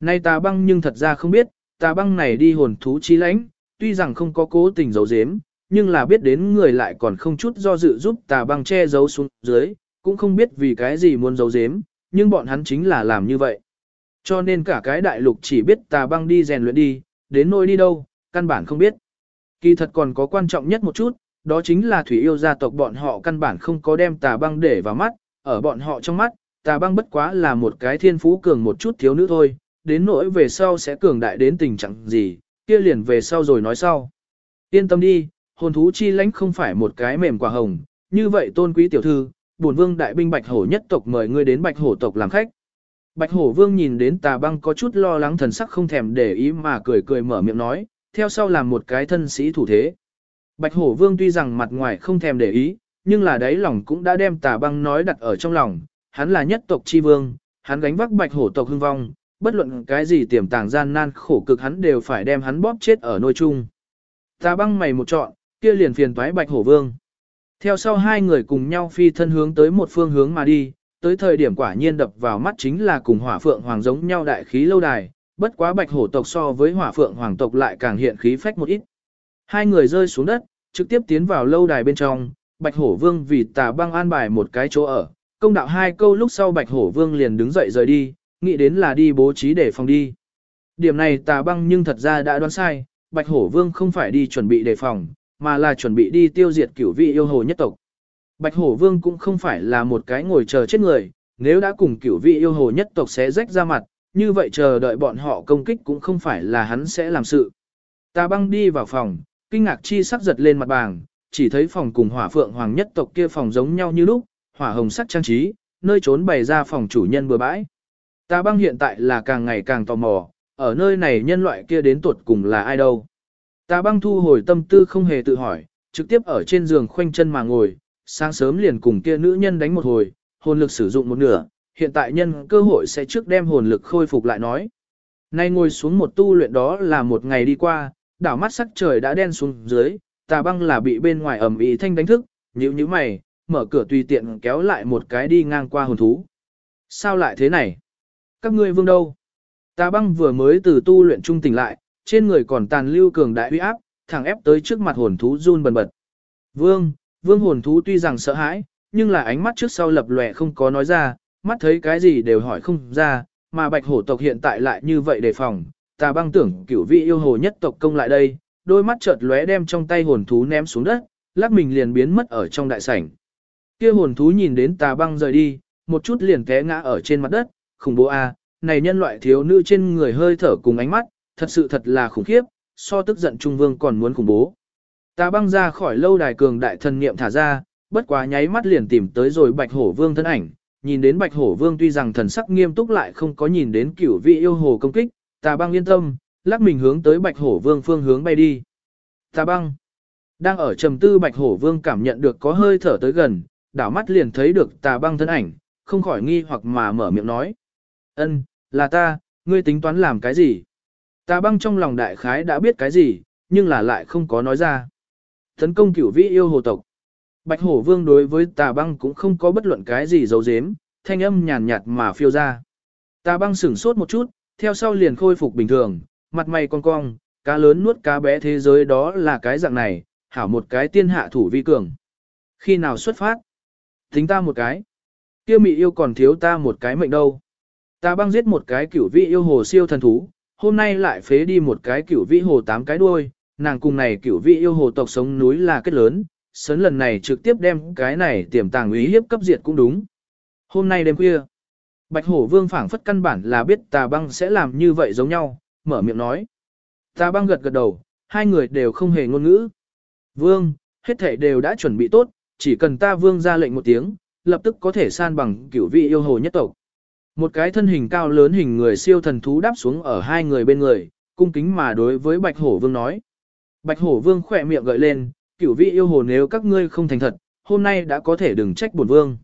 Nay ta băng nhưng thật ra không biết, ta băng này đi hồn thú chi lãnh, tuy rằng không có cố tình giấu giếm, nhưng là biết đến người lại còn không chút do dự giúp tà băng che giấu xuống dưới, cũng không biết vì cái gì muốn giấu giếm, nhưng bọn hắn chính là làm như vậy. Cho nên cả cái đại lục chỉ biết tà băng đi rèn luyện đi, đến nơi đi đâu, căn bản không biết. Kỳ thật còn có quan trọng nhất một chút, đó chính là thủy yêu gia tộc bọn họ căn bản không có đem tà băng để vào mắt, ở bọn họ trong mắt, tà băng bất quá là một cái thiên phú cường một chút thiếu nữ thôi, đến nỗi về sau sẽ cường đại đến tình trạng gì, kia liền về sau rồi nói sau. Yên tâm đi, hồn thú chi lãnh không phải một cái mềm quả hồng, như vậy tôn quý tiểu thư, bổn vương đại binh bạch hổ nhất tộc mời ngươi đến bạch hổ tộc làm khách. Bạch hổ vương nhìn đến tà băng có chút lo lắng thần sắc không thèm để ý mà cười cười mở miệng nói, theo sau làm một cái thân sĩ thủ thế. Bạch hổ vương tuy rằng mặt ngoài không thèm để ý, nhưng là đáy lòng cũng đã đem tà băng nói đặt ở trong lòng, hắn là nhất tộc chi vương, hắn gánh vác bạch hổ tộc hưng vong, bất luận cái gì tiềm tàng gian nan khổ cực hắn đều phải đem hắn bóp chết ở nôi chung. Tà băng mày một trọn, kia liền phiền toái bạch hổ vương. Theo sau hai người cùng nhau phi thân hướng tới một phương hướng mà đi, tới thời điểm quả nhiên đập vào mắt chính là cùng hỏa phượng hoàng giống nhau đại khí lâu đài, bất quá bạch hổ tộc so với hỏa phượng hoàng tộc lại càng hiện khí phách một ít. Hai người rơi xuống đất, trực tiếp tiến vào lâu đài bên trong, bạch hổ vương vì tà băng an bài một cái chỗ ở, công đạo hai câu lúc sau bạch hổ vương liền đứng dậy rời đi, nghĩ đến là đi bố trí để phòng đi. Điểm này tà băng nhưng thật ra đã đoán sai, Bạch Hổ Vương không phải đi chuẩn bị đề phòng, mà là chuẩn bị đi tiêu diệt cửu vị yêu hồ nhất tộc. Bạch Hổ Vương cũng không phải là một cái ngồi chờ chết người, nếu đã cùng cửu vị yêu hồ nhất tộc sẽ rách ra mặt, như vậy chờ đợi bọn họ công kích cũng không phải là hắn sẽ làm sự. Ta băng đi vào phòng, kinh ngạc chi sắc giật lên mặt bàng, chỉ thấy phòng cùng hỏa phượng hoàng nhất tộc kia phòng giống nhau như lúc, hỏa hồng sắc trang trí, nơi trốn bày ra phòng chủ nhân bừa bãi. Ta băng hiện tại là càng ngày càng tò mò, ở nơi này nhân loại kia đến tuột cùng là ai đâu. Ta băng thu hồi tâm tư không hề tự hỏi, trực tiếp ở trên giường khoanh chân mà ngồi, sáng sớm liền cùng kia nữ nhân đánh một hồi, hồn lực sử dụng một nửa, hiện tại nhân cơ hội sẽ trước đem hồn lực khôi phục lại nói. Nay ngồi xuống một tu luyện đó là một ngày đi qua, đảo mắt sắc trời đã đen xuống dưới, tà băng là bị bên ngoài ẩm ý thanh đánh thức, nhíu nhíu mày, mở cửa tùy tiện kéo lại một cái đi ngang qua hồn thú. Sao lại thế này? Các ngươi vương đâu? Tà băng vừa mới từ tu luyện trung tỉnh lại, trên người còn tàn lưu cường đại uy áp, thẳng ép tới trước mặt hồn thú run bần bật. Vương, vương hồn thú tuy rằng sợ hãi, nhưng là ánh mắt trước sau lập lòe không có nói ra, mắt thấy cái gì đều hỏi không ra, mà bạch hổ tộc hiện tại lại như vậy đề phòng. Tà băng tưởng cửu vị yêu hồ nhất tộc công lại đây, đôi mắt chợt lóe đem trong tay hồn thú ném xuống đất, lắc mình liền biến mất ở trong đại sảnh. Kia hồn thú nhìn đến tà băng rời đi, một chút liền té ngã ở trên mặt đất, khủng bố a, này nhân loại thiếu nữ trên người hơi thở cùng ánh mắt, thật sự thật là khủng khiếp, so tức giận trung vương còn muốn khủng bố. Tà băng ra khỏi lâu đài cường đại thần niệm thả ra, bất quá nháy mắt liền tìm tới rồi bạch hổ vương thân ảnh, nhìn đến bạch hổ vương tuy rằng thần sắc nghiêm túc lại không có nhìn đến cửu vị yêu hồ công kích, tà băng yên tâm, lắc mình hướng tới bạch hổ vương phương hướng bay đi. Tà băng, đang ở trầm tư bạch hổ vương cảm nhận được có hơi thở tới gần, đảo mắt liền thấy được tà băng thân ảnh, không khỏi nghi hoặc mà mở miệng nói. ân là ta, ngươi tính toán làm cái gì? Tà băng trong lòng đại khái đã biết cái gì, nhưng là lại không có nói ra. Tấn công cửu vị yêu hồ tộc. Bạch hổ vương đối với tà băng cũng không có bất luận cái gì giấu giếm, thanh âm nhàn nhạt mà phiêu ra. Tà băng sửng sốt một chút, theo sau liền khôi phục bình thường, mặt mày cong cong, cá lớn nuốt cá bé thế giới đó là cái dạng này, hảo một cái tiên hạ thủ vi cường. Khi nào xuất phát? Tính ta một cái. Kia mị yêu còn thiếu ta một cái mệnh đâu. Ta băng giết một cái cửu vị yêu hồ siêu thần thú, hôm nay lại phế đi một cái cửu vị hồ tám cái đuôi, nàng cùng này cửu vị yêu hồ tộc sống núi là kết lớn, sớn lần này trực tiếp đem cái này tiềm tàng ý hiếp cấp diệt cũng đúng. Hôm nay đêm khuya, Bạch Hổ Vương phảng phất căn bản là biết Tà Băng sẽ làm như vậy giống nhau, mở miệng nói. Tà Băng gật gật đầu, hai người đều không hề ngôn ngữ. Vương, hết thảy đều đã chuẩn bị tốt, chỉ cần ta Vương ra lệnh một tiếng, lập tức có thể san bằng cửu vị yêu hồ nhất tộc. Một cái thân hình cao lớn hình người siêu thần thú đáp xuống ở hai người bên người, cung kính mà đối với Bạch Hổ Vương nói. Bạch Hổ Vương khỏe miệng gợi lên, cửu vị yêu hồ nếu các ngươi không thành thật, hôm nay đã có thể đừng trách bổn vương.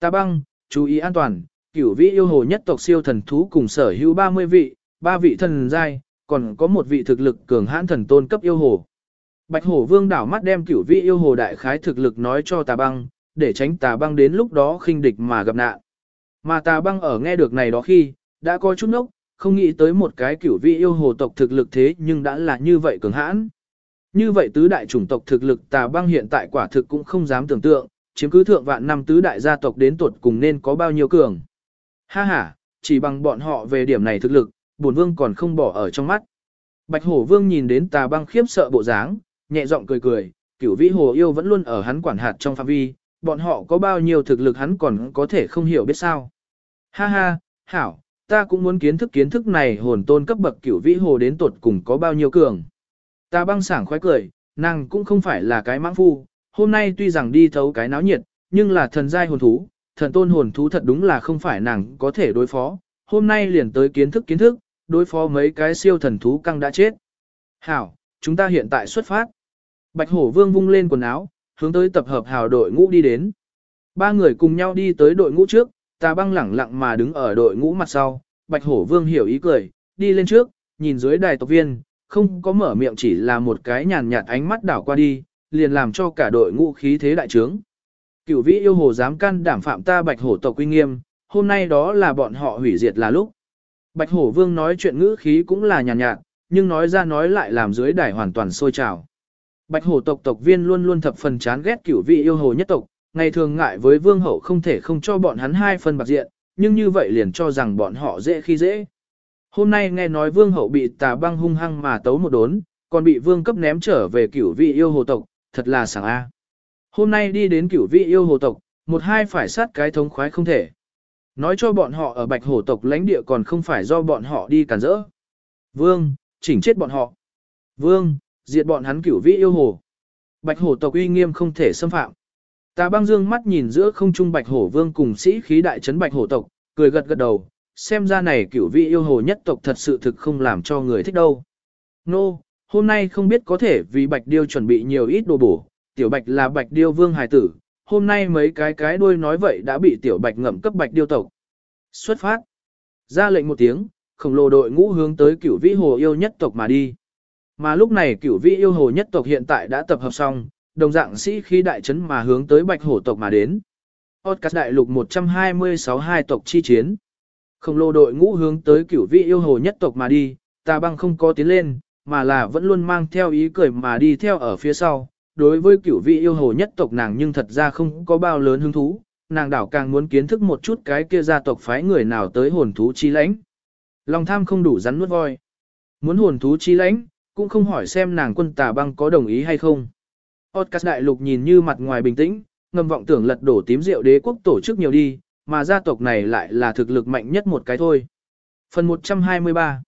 Ta băng, chú ý an toàn, cửu vị yêu hồ nhất tộc siêu thần thú cùng sở hữu 30 vị, ba vị thần giai, còn có một vị thực lực cường hãn thần tôn cấp yêu hồ. Bạch hổ vương đảo mắt đem cửu vị yêu hồ đại khái thực lực nói cho tà băng, để tránh tà băng đến lúc đó khinh địch mà gặp nạn. Mà tà băng ở nghe được này đó khi, đã có chút nốc, không nghĩ tới một cái cửu vị yêu hồ tộc thực lực thế nhưng đã là như vậy cường hãn. Như vậy tứ đại chủng tộc thực lực tà băng hiện tại quả thực cũng không dám tưởng tượng, chiếm cứ thượng vạn năm tứ đại gia tộc đến tuột cùng nên có bao nhiêu cường. Ha ha, chỉ bằng bọn họ về điểm này thực lực, bổn vương còn không bỏ ở trong mắt. Bạch hổ vương nhìn đến tà băng khiếp sợ bộ dáng, nhẹ giọng cười cười, cửu vĩ hồ yêu vẫn luôn ở hắn quản hạt trong phạm vi, bọn họ có bao nhiêu thực lực hắn còn có thể không hiểu biết sao. Ha ha, hảo, ta cũng muốn kiến thức kiến thức này hồn tôn cấp bậc cửu vĩ hồ đến tuột cùng có bao nhiêu cường. Ta băng sảng khoái cười, nàng cũng không phải là cái mãng phu, hôm nay tuy rằng đi thấu cái náo nhiệt, nhưng là thần giai hồn thú, thần tôn hồn thú thật đúng là không phải nàng có thể đối phó, hôm nay liền tới kiến thức kiến thức, đối phó mấy cái siêu thần thú căng đã chết. Hảo, chúng ta hiện tại xuất phát. Bạch hổ vương vung lên quần áo, hướng tới tập hợp hào đội ngũ đi đến. Ba người cùng nhau đi tới đội ngũ trước, ta băng lẳng lặng mà đứng ở đội ngũ mặt sau, bạch hổ vương hiểu ý cười, đi lên trước, nhìn dưới đài tộc viên, không có mở miệng chỉ là một cái nhàn nhạt ánh mắt đảo qua đi, liền làm cho cả đội ngũ khí thế đại trướng. Cửu vĩ yêu hồ dám can đảm phạm ta bạch hổ tộc quy nghiêm, hôm nay đó là bọn họ hủy diệt là lúc. Bạch hổ vương nói chuyện ngữ khí cũng là nhàn nhạt, nhưng nói ra nói lại làm dưới đài hoàn toàn sôi trào. Bạch hổ tộc tộc viên luôn luôn thập phần chán ghét cửu vị yêu hồ nhất tộc, ngày thường ngại với vương hậu không thể không cho bọn hắn hai phần bạc diện, nhưng như vậy liền cho rằng bọn họ dễ khi dễ. Hôm nay nghe nói vương hậu bị tà băng hung hăng mà tấu một đốn, còn bị vương cấp ném trở về cửu vị yêu hồ tộc, thật là sảng a. Hôm nay đi đến cửu vị yêu hồ tộc, một hai phải sát cái thống khoái không thể. Nói cho bọn họ ở bạch hồ tộc lãnh địa còn không phải do bọn họ đi cản rỡ. Vương, chỉnh chết bọn họ. Vương, diệt bọn hắn cửu vị yêu hồ. Bạch hổ tộc uy nghiêm không thể xâm phạm. Tà băng dương mắt nhìn giữa không trung bạch hổ vương cùng sĩ khí đại trấn bạch hổ tộc, cười gật gật đầu, xem ra này cửu vị yêu hồ nhất tộc thật sự thực không làm cho người thích đâu. Nô, no, hôm nay không biết có thể vì bạch điêu chuẩn bị nhiều ít đồ bổ, tiểu bạch là bạch điêu vương hài tử, hôm nay mấy cái cái đuôi nói vậy đã bị tiểu bạch ngậm cấp bạch điêu tộc. Xuất phát. Ra lệnh một tiếng, khổng lồ đội ngũ hướng tới cửu vĩ hồ yêu nhất tộc mà đi. Mà lúc này cửu vĩ yêu hồ nhất tộc hiện tại đã tập hợp xong, đồng dạng sĩ khi đại chấn mà hướng tới bạch hổ tộc mà đến. Podcast đại lục 126 hai tộc chi chiến. Khổng lồ đội ngũ hướng tới cửu vị yêu hồ nhất tộc mà đi, tà băng không có tiến lên, mà là vẫn luôn mang theo ý cười mà đi theo ở phía sau, đối với cửu vị yêu hồ nhất tộc nàng nhưng thật ra không có bao lớn hứng thú, nàng đảo càng muốn kiến thức một chút cái kia gia tộc phái người nào tới hồn thú chi lãnh. Lòng tham không đủ rắn nuốt voi. Muốn hồn thú chi lãnh, cũng không hỏi xem nàng quân tà băng có đồng ý hay không. Otcas đại lục nhìn như mặt ngoài bình tĩnh, ngầm vọng tưởng lật đổ tím rượu đế quốc tổ chức nhiều đi, mà gia tộc này lại là thực lực mạnh nhất một cái thôi. Phần 123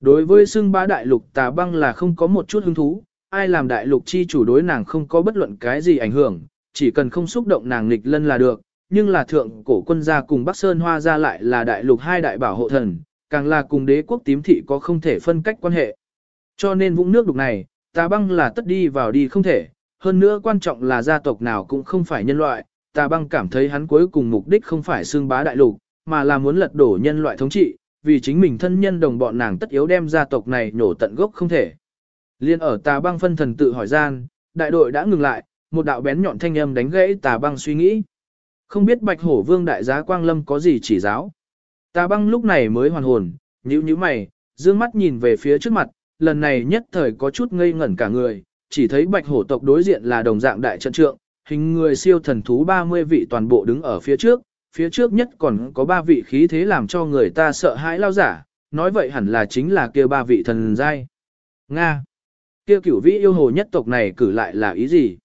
Đối với xưng bá đại lục tà băng là không có một chút hứng thú, ai làm đại lục chi chủ đối nàng không có bất luận cái gì ảnh hưởng, chỉ cần không xúc động nàng nghịch lân là được, nhưng là thượng cổ quân gia cùng Bắc Sơn Hoa gia lại là đại lục hai đại bảo hộ thần, càng là cùng đế quốc tím thị có không thể phân cách quan hệ. Cho nên vũng nước đục này, tà băng là tất đi vào đi không thể, hơn nữa quan trọng là gia tộc nào cũng không phải nhân loại, tà băng cảm thấy hắn cuối cùng mục đích không phải xương bá đại lục, mà là muốn lật đổ nhân loại thống trị, vì chính mình thân nhân đồng bọn nàng tất yếu đem gia tộc này nổ tận gốc không thể. Liên ở tà băng phân thần tự hỏi gian, đại đội đã ngừng lại, một đạo bén nhọn thanh âm đánh gãy tà băng suy nghĩ. Không biết bạch hổ vương đại giá quang lâm có gì chỉ giáo. Tà băng lúc này mới hoàn hồn, nhíu nhíu mày, dương mắt nhìn về phía trước mặt, lần này nhất thời có chút ngây ngẩn cả người, chỉ thấy bạch hổ tộc đối diện là đồng dạng đại trận trượng, hình người siêu thần thú 30 vị toàn bộ đứng ở phía trước, phía trước nhất còn có ba vị khí thế làm cho người ta sợ hãi lao giả, nói vậy hẳn là chính là kia ba vị thần giai. Nga kia cửu vĩ yêu hồ nhất tộc này cử lại là ý gì?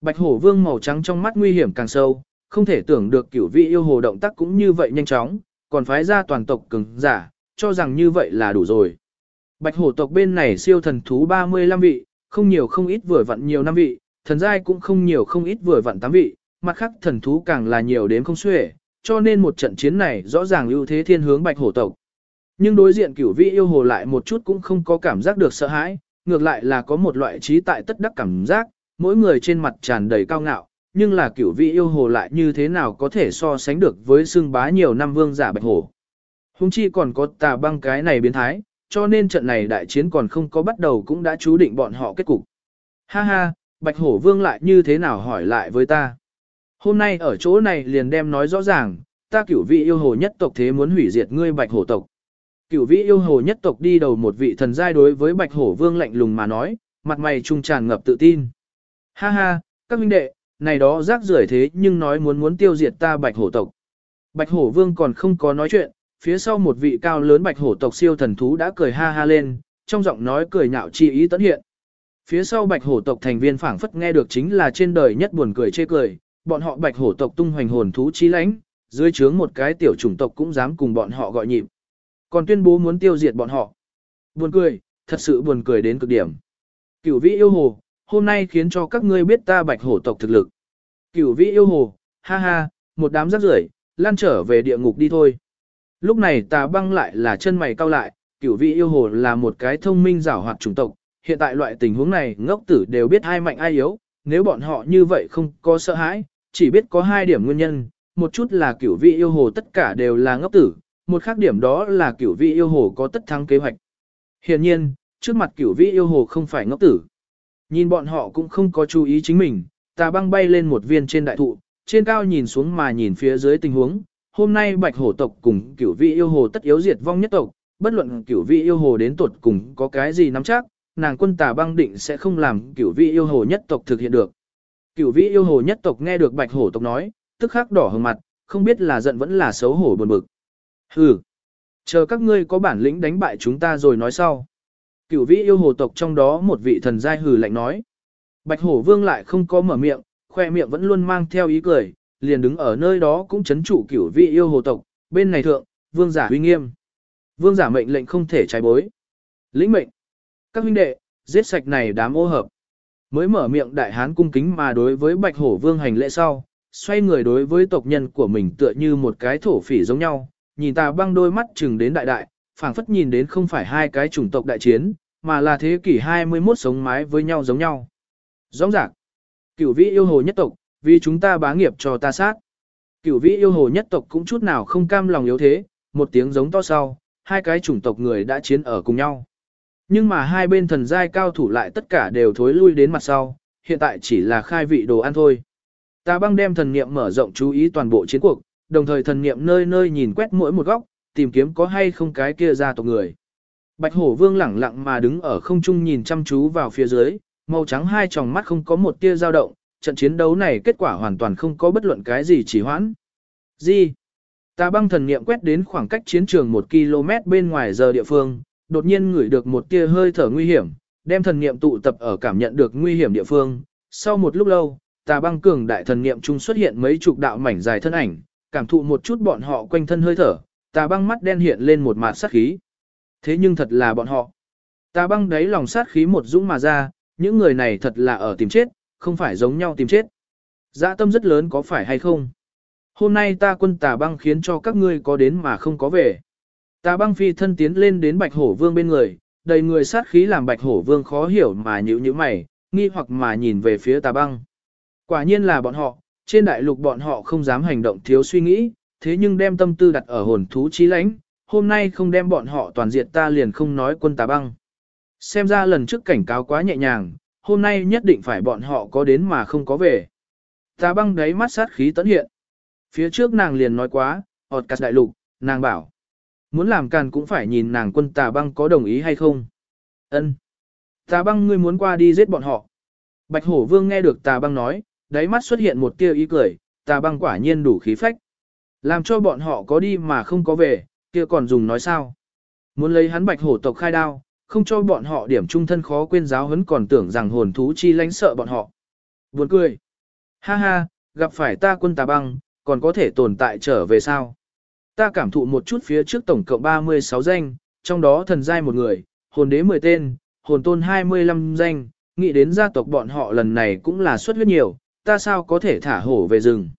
Bạch hổ vương màu trắng trong mắt nguy hiểm càng sâu, không thể tưởng được cửu vĩ yêu hồ động tác cũng như vậy nhanh chóng, còn phái ra toàn tộc cứng giả, cho rằng như vậy là đủ rồi. Bạch hổ tộc bên này siêu thần thú 35 vị, không nhiều không ít vừa vặn nhiều năm vị, thần giai cũng không nhiều không ít vừa vặn tám vị, mặt khác thần thú càng là nhiều đến không xuể, cho nên một trận chiến này rõ ràng ưu thế thiên hướng bạch hổ tộc. Nhưng đối diện cửu vĩ yêu hồ lại một chút cũng không có cảm giác được sợ hãi, ngược lại là có một loại trí tại tất đắc cảm giác, mỗi người trên mặt tràn đầy cao ngạo, nhưng là cửu vị yêu hồ lại như thế nào có thể so sánh được với xương bá nhiều năm vương giả bạch hổ. Hùng chi còn có tà băng cái này biến thái, cho nên trận này đại chiến còn không có bắt đầu cũng đã chú định bọn họ kết cục. Ha ha, bạch hổ vương lại như thế nào hỏi lại với ta. Hôm nay ở chỗ này liền đem nói rõ ràng, ta cửu vị yêu hồ nhất tộc thế muốn hủy diệt ngươi bạch hổ tộc. Cửu vị yêu hồ nhất tộc đi đầu một vị thần giai đối với bạch hổ vương lạnh lùng mà nói, mặt mày trung tràn ngập tự tin. Ha ha, các huynh đệ, này đó rác rưởi thế nhưng nói muốn muốn tiêu diệt ta bạch hổ tộc. Bạch hổ vương còn không có nói chuyện, phía sau một vị cao lớn bạch hổ tộc siêu thần thú đã cười ha ha lên, trong giọng nói cười nhạo chi ý tấn hiện. Phía sau bạch hổ tộc thành viên phảng phất nghe được chính là trên đời nhất buồn cười chê cười, bọn họ bạch hổ tộc tung hoành hồn thú chí lãnh, dưới trướng một cái tiểu chủng tộc cũng dám cùng bọn họ gọi nhịp. Còn tuyên bố muốn tiêu diệt bọn họ. Buồn cười, thật sự buồn cười đến cực điểm. Cửu vĩ yêu hồ, hôm nay khiến cho các ngươi biết ta bạch hổ tộc thực lực. Cửu vĩ yêu hồ, ha ha, một đám rác rưởi, lan trở về địa ngục đi thôi. Lúc này tà băng lại là chân mày cau lại, cửu vĩ yêu hồ là một cái thông minh giảo hoạt chủng tộc. Hiện tại loại tình huống này ngốc tử đều biết ai mạnh ai yếu, nếu bọn họ như vậy không có sợ hãi, chỉ biết có hai điểm nguyên nhân, một chút là cửu vị yêu hồ tất cả đều là ngốc tử, một khác điểm đó là cửu vị yêu hồ có tất thắng kế hoạch. Hiện nhiên, trước mặt cửu vị yêu hồ không phải ngốc tử. Nhìn bọn họ cũng không có chú ý chính mình, tà băng bay lên một viên trên đại thụ, trên cao nhìn xuống mà nhìn phía dưới tình huống. Hôm nay bạch hổ tộc cùng cửu vị yêu hồ tất yếu diệt vong nhất tộc, bất luận cửu vị yêu hồ đến tuột cùng có cái gì nắm chắc, nàng quân tà băng định sẽ không làm cửu vị yêu hồ nhất tộc thực hiện được. Cửu vị yêu hồ nhất tộc nghe được bạch hổ tộc nói, tức khắc đỏ hừng mặt, không biết là giận vẫn là xấu hổ buồn bực. Hừ. Chờ các ngươi có bản lĩnh đánh bại chúng ta rồi nói sau. Cửu vị yêu hồ tộc trong đó một vị thần giai hừ lạnh nói. Bạch hổ vương lại không có mở miệng, khoe miệng vẫn luôn mang theo ý cười, liền đứng ở nơi đó cũng chấn trụ cửu vị yêu hồ tộc, bên này thượng, vương giả uy nghiêm. Vương giả mệnh lệnh không thể trái bối. Lĩnh mệnh. Các huynh đệ, giết sạch này đám ô hợp. Mới mở miệng đại hán cung kính mà đối với bạch hổ vương hành lễ sau, xoay người đối với tộc nhân của mình tựa như một cái thổ phỉ giống nhau, nhìn ta băng đôi mắt chừng đến đại đại, phảng phất nhìn đến không phải hai cái chủng tộc đại chiến, mà là thế kỷ 21 sống mái với nhau giống nhau. Rõ ràng, cửu vĩ yêu hồ nhất tộc, vì chúng ta bá nghiệp cho ta sát. Cửu vĩ yêu hồ nhất tộc cũng chút nào không cam lòng yếu thế, một tiếng giống to sau, hai cái chủng tộc người đã chiến ở cùng nhau. Nhưng mà hai bên thần giai cao thủ lại tất cả đều thối lui đến mặt sau, hiện tại chỉ là khai vị đồ ăn thôi. Ta băng đem thần niệm mở rộng chú ý toàn bộ chiến cuộc, đồng thời thần niệm nơi nơi nhìn quét mỗi một góc, tìm kiếm có hay không cái kia ra tộc người. Bạch hổ vương lẳng lặng mà đứng ở không trung nhìn chăm chú vào phía dưới, màu trắng hai tròng mắt không có một tia dao động, trận chiến đấu này kết quả hoàn toàn không có bất luận cái gì chỉ hoãn. Gì? Ta băng thần niệm quét đến khoảng cách chiến trường 1 km bên ngoài giờ địa phương, đột nhiên ngửi được một tia hơi thở nguy hiểm, đem thần niệm tụ tập ở cảm nhận được nguy hiểm địa phương. Sau một lúc lâu, tà băng cường đại thần niệm trung xuất hiện mấy chục đạo mảnh dài thân ảnh, cảm thụ một chút bọn họ quanh thân hơi thở, tà băng mắt đen hiện lên một mạt sát khí. Thế nhưng thật là bọn họ. Tà băng đáy lòng sát khí một dũng mà ra, những người này thật là ở tìm chết, không phải giống nhau tìm chết. Dạ tâm rất lớn có phải hay không? Hôm nay ta quân tà băng khiến cho các ngươi có đến mà không có về. Tà băng phi thân tiến lên đến bạch hổ vương bên người, đầy người sát khí làm bạch hổ vương khó hiểu mà nhữ như mày, nghi hoặc mà nhìn về phía tà băng. Quả nhiên là bọn họ, trên đại lục bọn họ không dám hành động thiếu suy nghĩ, thế nhưng đem tâm tư đặt ở hồn thú trí lãnh, hôm nay không đem bọn họ toàn diện ta liền không nói quân tà băng. Xem ra lần trước cảnh cáo quá nhẹ nhàng, hôm nay nhất định phải bọn họ có đến mà không có về. Tà băng đáy mắt sát khí tấn hiện. Phía trước nàng liền nói quá, ọt cắt đại lục, nàng bảo. Muốn làm càn cũng phải nhìn nàng quân tà băng có đồng ý hay không. ân Tà băng ngươi muốn qua đi giết bọn họ. Bạch hổ vương nghe được tà băng nói, đáy mắt xuất hiện một tia ý cười, tà băng quả nhiên đủ khí phách. Làm cho bọn họ có đi mà không có về, kia còn dùng nói sao. Muốn lấy hắn bạch hổ tộc khai đao, không cho bọn họ điểm trung thân khó quên giáo huấn còn tưởng rằng hồn thú chi lánh sợ bọn họ. Buồn cười. Ha ha, gặp phải ta quân tà băng, còn có thể tồn tại trở về sao? Ta cảm thụ một chút phía trước tổng cộng 36 danh, trong đó thần giai một người, hồn đế 10 tên, hồn tôn 25 danh, nghĩ đến gia tộc bọn họ lần này cũng là xuất huyết nhiều, ta sao có thể thả hổ về rừng.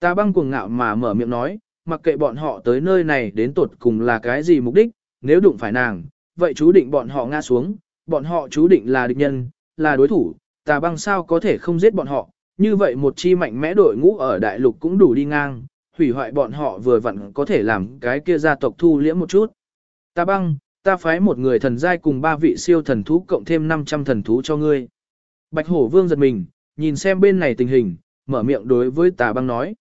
Ta băng cuồng ngạo mà mở miệng nói, mặc kệ bọn họ tới nơi này đến tột cùng là cái gì mục đích, nếu đụng phải nàng, vậy chú định bọn họ ngã xuống, bọn họ chú định là địch nhân, là đối thủ, ta băng sao có thể không giết bọn họ, như vậy một chi mạnh mẽ đội ngũ ở đại lục cũng đủ đi ngang, hủy hoại bọn họ vừa vặn có thể làm cái kia gia tộc thu liễm một chút. Ta băng, ta phái một người thần giai cùng ba vị siêu thần thú cộng thêm 500 thần thú cho ngươi. Bạch hổ vương giật mình, nhìn xem bên này tình hình, mở miệng đối với tà băng nói.